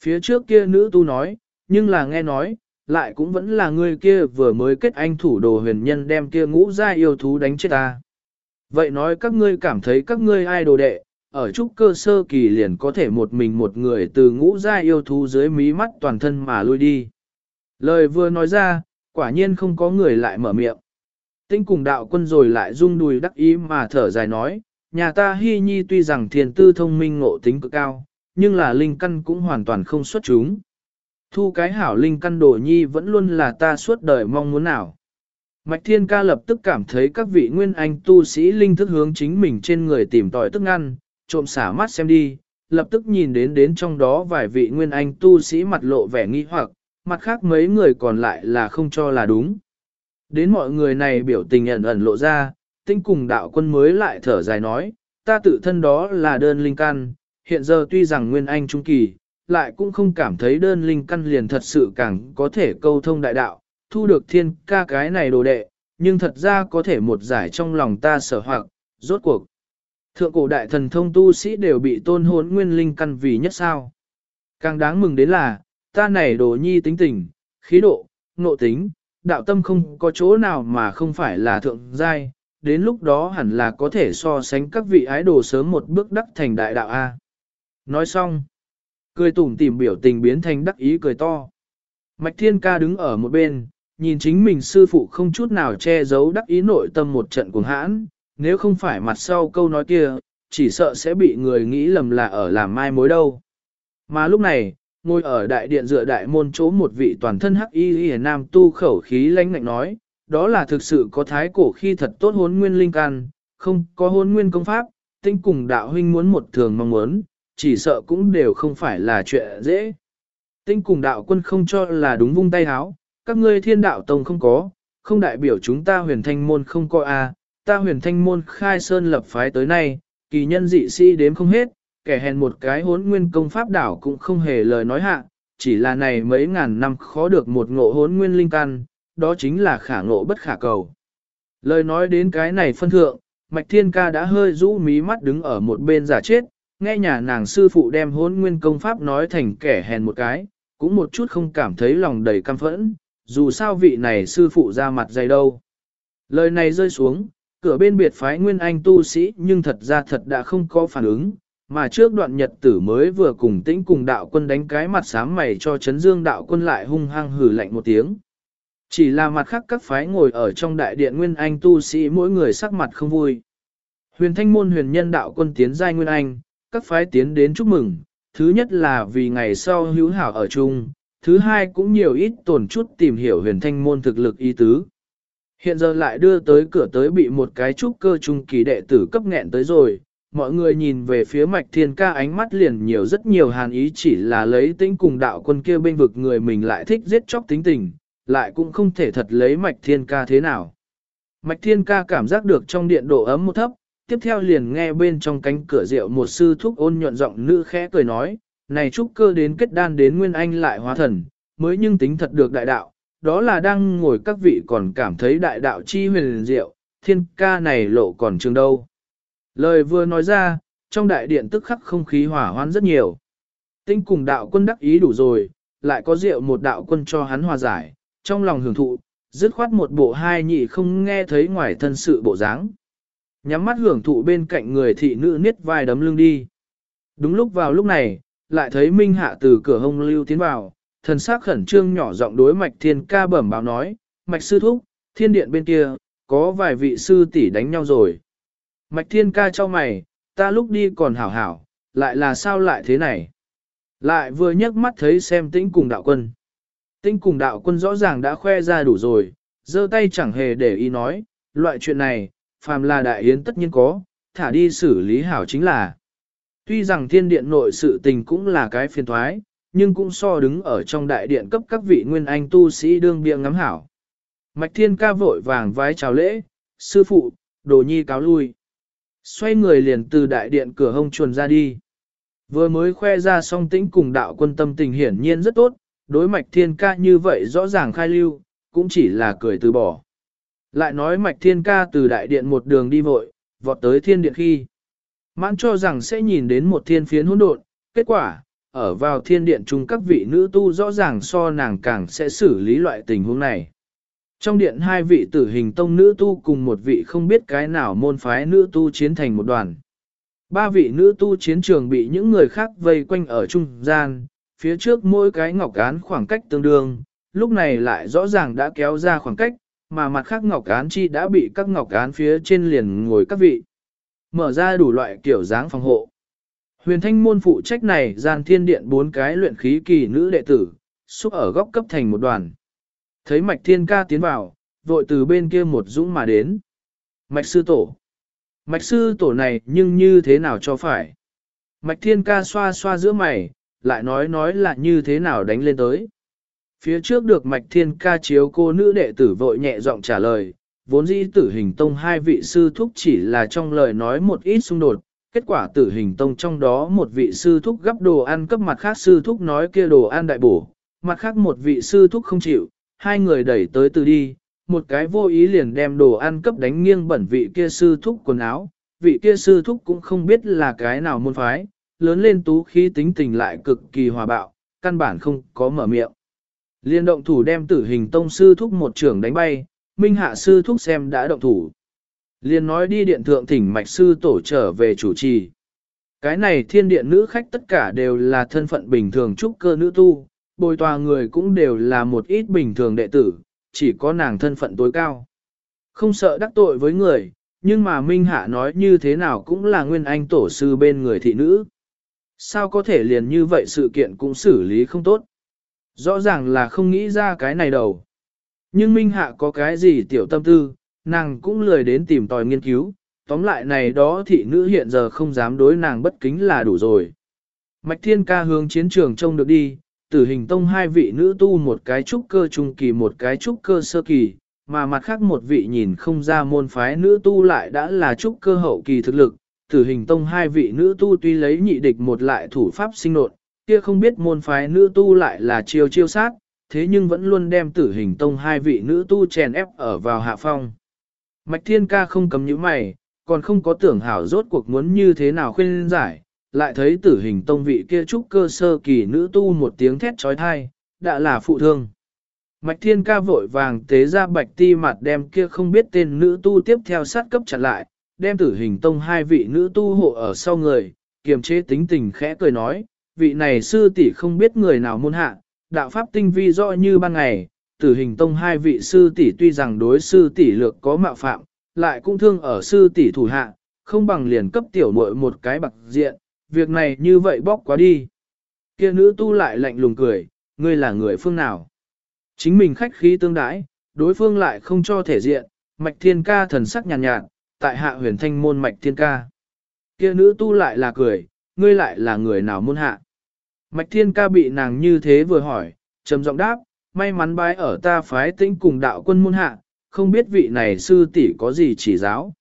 Phía trước kia nữ tu nói, nhưng là nghe nói, lại cũng vẫn là người kia vừa mới kết anh thủ đồ huyền nhân đem kia ngũ gia yêu thú đánh chết ta. Vậy nói các ngươi cảm thấy các ngươi ai đồ đệ, ở trúc cơ sơ kỳ liền có thể một mình một người từ ngũ gia yêu thú dưới mí mắt toàn thân mà lui đi. Lời vừa nói ra, quả nhiên không có người lại mở miệng. Tinh cùng đạo quân rồi lại rung đùi đắc ý mà thở dài nói, nhà ta hy nhi tuy rằng thiền tư thông minh ngộ tính cực cao, nhưng là linh căn cũng hoàn toàn không xuất chúng. Thu cái hảo linh căn đồ nhi vẫn luôn là ta suốt đời mong muốn nào. Mạch Thiên Ca lập tức cảm thấy các vị nguyên anh tu sĩ linh thức hướng chính mình trên người tìm tòi tức ngăn, trộm xả mắt xem đi, lập tức nhìn đến đến trong đó vài vị nguyên anh tu sĩ mặt lộ vẻ nghi hoặc, mặt khác mấy người còn lại là không cho là đúng. Đến mọi người này biểu tình ẩn ẩn lộ ra, tinh cùng đạo quân mới lại thở dài nói, ta tự thân đó là đơn linh căn, hiện giờ tuy rằng nguyên anh trung kỳ, lại cũng không cảm thấy đơn linh căn liền thật sự càng có thể câu thông đại đạo, thu được thiên ca cái này đồ đệ, nhưng thật ra có thể một giải trong lòng ta sở hoặc, rốt cuộc. Thượng cổ đại thần thông tu sĩ đều bị tôn hốn nguyên linh căn vì nhất sao. Càng đáng mừng đến là, ta này đồ nhi tính tình, khí độ, nộ tính, đạo tâm không có chỗ nào mà không phải là thượng giai, đến lúc đó hẳn là có thể so sánh các vị ái đồ sớm một bước đắc thành đại đạo A. Nói xong, cười tủm tỉm biểu tình biến thành đắc ý cười to. Mạch Thiên Ca đứng ở một bên, nhìn chính mình sư phụ không chút nào che giấu đắc ý nội tâm một trận cuồng hãn, nếu không phải mặt sau câu nói kia, chỉ sợ sẽ bị người nghĩ lầm là ở làm mai mối đâu. Mà lúc này, ngồi ở đại điện dựa đại môn chỗ một vị toàn thân hắc y y nam tu khẩu khí lãnh ngạnh nói, đó là thực sự có thái cổ khi thật tốt hốn nguyên linh can, không có hốn nguyên công pháp, tinh cùng đạo huynh muốn một thường mong muốn, chỉ sợ cũng đều không phải là chuyện dễ. Tinh cùng đạo quân không cho là đúng vung tay háo, các ngươi thiên đạo tông không có, không đại biểu chúng ta huyền thanh môn không có a ta huyền thanh môn khai sơn lập phái tới nay, kỳ nhân dị sĩ đếm không hết, kẻ hèn một cái hốn nguyên công pháp đảo cũng không hề lời nói hạ, chỉ là này mấy ngàn năm khó được một ngộ hốn nguyên linh căn, đó chính là khả ngộ bất khả cầu. Lời nói đến cái này phân thượng, Mạch Thiên Ca đã hơi rũ mí mắt đứng ở một bên giả chết, nghe nhà nàng sư phụ đem hôn nguyên công pháp nói thành kẻ hèn một cái, cũng một chút không cảm thấy lòng đầy căm phẫn, dù sao vị này sư phụ ra mặt dày đâu. Lời này rơi xuống, cửa bên biệt phái Nguyên Anh tu sĩ nhưng thật ra thật đã không có phản ứng, mà trước đoạn nhật tử mới vừa cùng tĩnh cùng đạo quân đánh cái mặt sám mày cho chấn dương đạo quân lại hung hăng hử lạnh một tiếng. Chỉ là mặt khác các phái ngồi ở trong đại điện Nguyên Anh tu sĩ mỗi người sắc mặt không vui. Huyền thanh môn huyền nhân đạo quân tiến giai Nguyên Anh, các phái tiến đến chúc mừng, thứ nhất là vì ngày sau hữu hảo ở chung, thứ hai cũng nhiều ít tổn chút tìm hiểu huyền thanh môn thực lực y tứ. Hiện giờ lại đưa tới cửa tới bị một cái trúc cơ trung kỳ đệ tử cấp nghẹn tới rồi, mọi người nhìn về phía mạch thiên ca ánh mắt liền nhiều rất nhiều hàn ý chỉ là lấy tính cùng đạo quân kia bên vực người mình lại thích giết chóc tính tình, lại cũng không thể thật lấy mạch thiên ca thế nào. Mạch thiên ca cảm giác được trong điện độ ấm một thấp, tiếp theo liền nghe bên trong cánh cửa rượu một sư thúc ôn nhuận giọng nữ khẽ cười nói, này trúc cơ đến kết đan đến nguyên anh lại hóa thần, mới nhưng tính thật được đại đạo, đó là đang ngồi các vị còn cảm thấy đại đạo chi huyền diệu, thiên ca này lộ còn trường đâu. Lời vừa nói ra, trong đại điện tức khắc không khí hỏa hoan rất nhiều. Tinh cùng đạo quân đắc ý đủ rồi, lại có rượu một đạo quân cho hắn hòa giải, trong lòng hưởng thụ, dứt khoát một bộ hai nhị không nghe thấy ngoài thân sự bộ dáng. Nhắm mắt hưởng thụ bên cạnh người thị nữ niết vai đấm lưng đi. Đúng lúc vào lúc này, lại thấy Minh Hạ từ cửa hông lưu tiến vào, thần sắc khẩn trương nhỏ giọng đối mạch thiên ca bẩm báo nói, mạch sư thúc, thiên điện bên kia, có vài vị sư tỷ đánh nhau rồi. Mạch thiên ca cho mày, ta lúc đi còn hảo hảo, lại là sao lại thế này? Lại vừa nhấc mắt thấy xem tĩnh cùng đạo quân. Tinh cùng đạo quân rõ ràng đã khoe ra đủ rồi, giơ tay chẳng hề để ý nói, loại chuyện này, phàm là đại yến tất nhiên có, thả đi xử lý hảo chính là. Tuy rằng thiên điện nội sự tình cũng là cái phiền thoái, nhưng cũng so đứng ở trong đại điện cấp các vị nguyên anh tu sĩ đương biện ngắm hảo. Mạch thiên ca vội vàng vái chào lễ, sư phụ, đồ nhi cáo lui. Xoay người liền từ đại điện cửa hông chuồn ra đi. Vừa mới khoe ra song tĩnh cùng đạo quân tâm tình hiển nhiên rất tốt, đối mạch thiên ca như vậy rõ ràng khai lưu, cũng chỉ là cười từ bỏ. Lại nói mạch thiên ca từ đại điện một đường đi vội, vọt tới thiên điện khi. Mãn cho rằng sẽ nhìn đến một thiên phiến hỗn độn, kết quả, ở vào thiên điện chung các vị nữ tu rõ ràng so nàng càng sẽ xử lý loại tình huống này. Trong điện hai vị tử hình tông nữ tu cùng một vị không biết cái nào môn phái nữ tu chiến thành một đoàn. Ba vị nữ tu chiến trường bị những người khác vây quanh ở trung gian, phía trước mỗi cái ngọc án khoảng cách tương đương, lúc này lại rõ ràng đã kéo ra khoảng cách, mà mặt khác ngọc án chi đã bị các ngọc án phía trên liền ngồi các vị. Mở ra đủ loại kiểu dáng phòng hộ. Huyền thanh môn phụ trách này gian thiên điện bốn cái luyện khí kỳ nữ đệ tử, xúc ở góc cấp thành một đoàn. Thấy mạch thiên ca tiến vào, vội từ bên kia một dũng mà đến. Mạch sư tổ. Mạch sư tổ này nhưng như thế nào cho phải. Mạch thiên ca xoa xoa giữa mày, lại nói nói là như thế nào đánh lên tới. Phía trước được mạch thiên ca chiếu cô nữ đệ tử vội nhẹ giọng trả lời, vốn dĩ tử hình tông hai vị sư thúc chỉ là trong lời nói một ít xung đột, kết quả tử hình tông trong đó một vị sư thúc gấp đồ ăn cấp mặt khác sư thúc nói kia đồ ăn đại bổ, mặt khác một vị sư thúc không chịu, hai người đẩy tới từ đi, một cái vô ý liền đem đồ ăn cấp đánh nghiêng bẩn vị kia sư thúc quần áo, vị kia sư thúc cũng không biết là cái nào môn phái, lớn lên tú khí tính tình lại cực kỳ hòa bạo, căn bản không có mở miệng. Liên động thủ đem tử hình tông sư thúc một trưởng đánh bay, minh hạ sư thúc xem đã động thủ. Liên nói đi điện thượng thỉnh mạch sư tổ trở về chủ trì. Cái này thiên điện nữ khách tất cả đều là thân phận bình thường trúc cơ nữ tu, bồi tòa người cũng đều là một ít bình thường đệ tử, chỉ có nàng thân phận tối cao. Không sợ đắc tội với người, nhưng mà Minh Hạ nói như thế nào cũng là nguyên anh tổ sư bên người thị nữ. Sao có thể liền như vậy sự kiện cũng xử lý không tốt? Rõ ràng là không nghĩ ra cái này đâu. Nhưng Minh Hạ có cái gì tiểu tâm tư, nàng cũng lười đến tìm tòi nghiên cứu, tóm lại này đó thị nữ hiện giờ không dám đối nàng bất kính là đủ rồi. Mạch Thiên Ca hướng chiến trường trông được đi, tử hình tông hai vị nữ tu một cái trúc cơ trung kỳ một cái trúc cơ sơ kỳ, mà mặt khác một vị nhìn không ra môn phái nữ tu lại đã là trúc cơ hậu kỳ thực lực, tử hình tông hai vị nữ tu tuy lấy nhị địch một lại thủ pháp sinh nộn, kia không biết môn phái nữ tu lại là chiêu chiêu sát, thế nhưng vẫn luôn đem tử hình tông hai vị nữ tu chèn ép ở vào hạ phong. Mạch thiên ca không cầm những mày, còn không có tưởng hảo rốt cuộc muốn như thế nào khuyên giải, lại thấy tử hình tông vị kia trúc cơ sơ kỳ nữ tu một tiếng thét trói thai, đã là phụ thương. Mạch thiên ca vội vàng tế ra bạch ti mặt đem kia không biết tên nữ tu tiếp theo sát cấp chặn lại, đem tử hình tông hai vị nữ tu hộ ở sau người, kiềm chế tính tình khẽ cười nói, vị này sư tỷ không biết người nào môn hạ, đạo pháp tinh vi rõ như ban ngày, tử hình tông hai vị sư tỷ tuy rằng đối sư tỷ lược có mạo phạm, lại cũng thương ở sư tỷ thủ hạ, không bằng liền cấp tiểu muội một cái bạc diện, việc này như vậy bóc quá đi. Kia nữ tu lại lạnh lùng cười, ngươi là người phương nào? Chính mình khách khí tương đãi, đối phương lại không cho thể diện, mạch thiên ca thần sắc nhàn nhạt, nhạt, tại hạ huyền thanh môn mạch thiên ca. Kia nữ tu lại là cười, ngươi lại là người nào môn hạ? Mạch thiên ca bị nàng như thế vừa hỏi, trầm giọng đáp, may mắn bái ở ta phái tĩnh cùng đạo quân môn hạ, không biết vị này sư tỷ có gì chỉ giáo.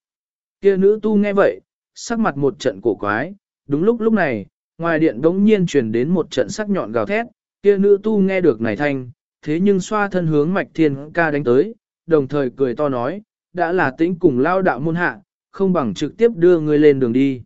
Kia nữ tu nghe vậy, sắc mặt một trận cổ quái, đúng lúc lúc này, ngoài điện đống nhiên truyền đến một trận sắc nhọn gào thét, kia nữ tu nghe được này thanh, thế nhưng xoa thân hướng mạch thiên ca đánh tới, đồng thời cười to nói, đã là tĩnh cùng lao đạo môn hạ, không bằng trực tiếp đưa người lên đường đi.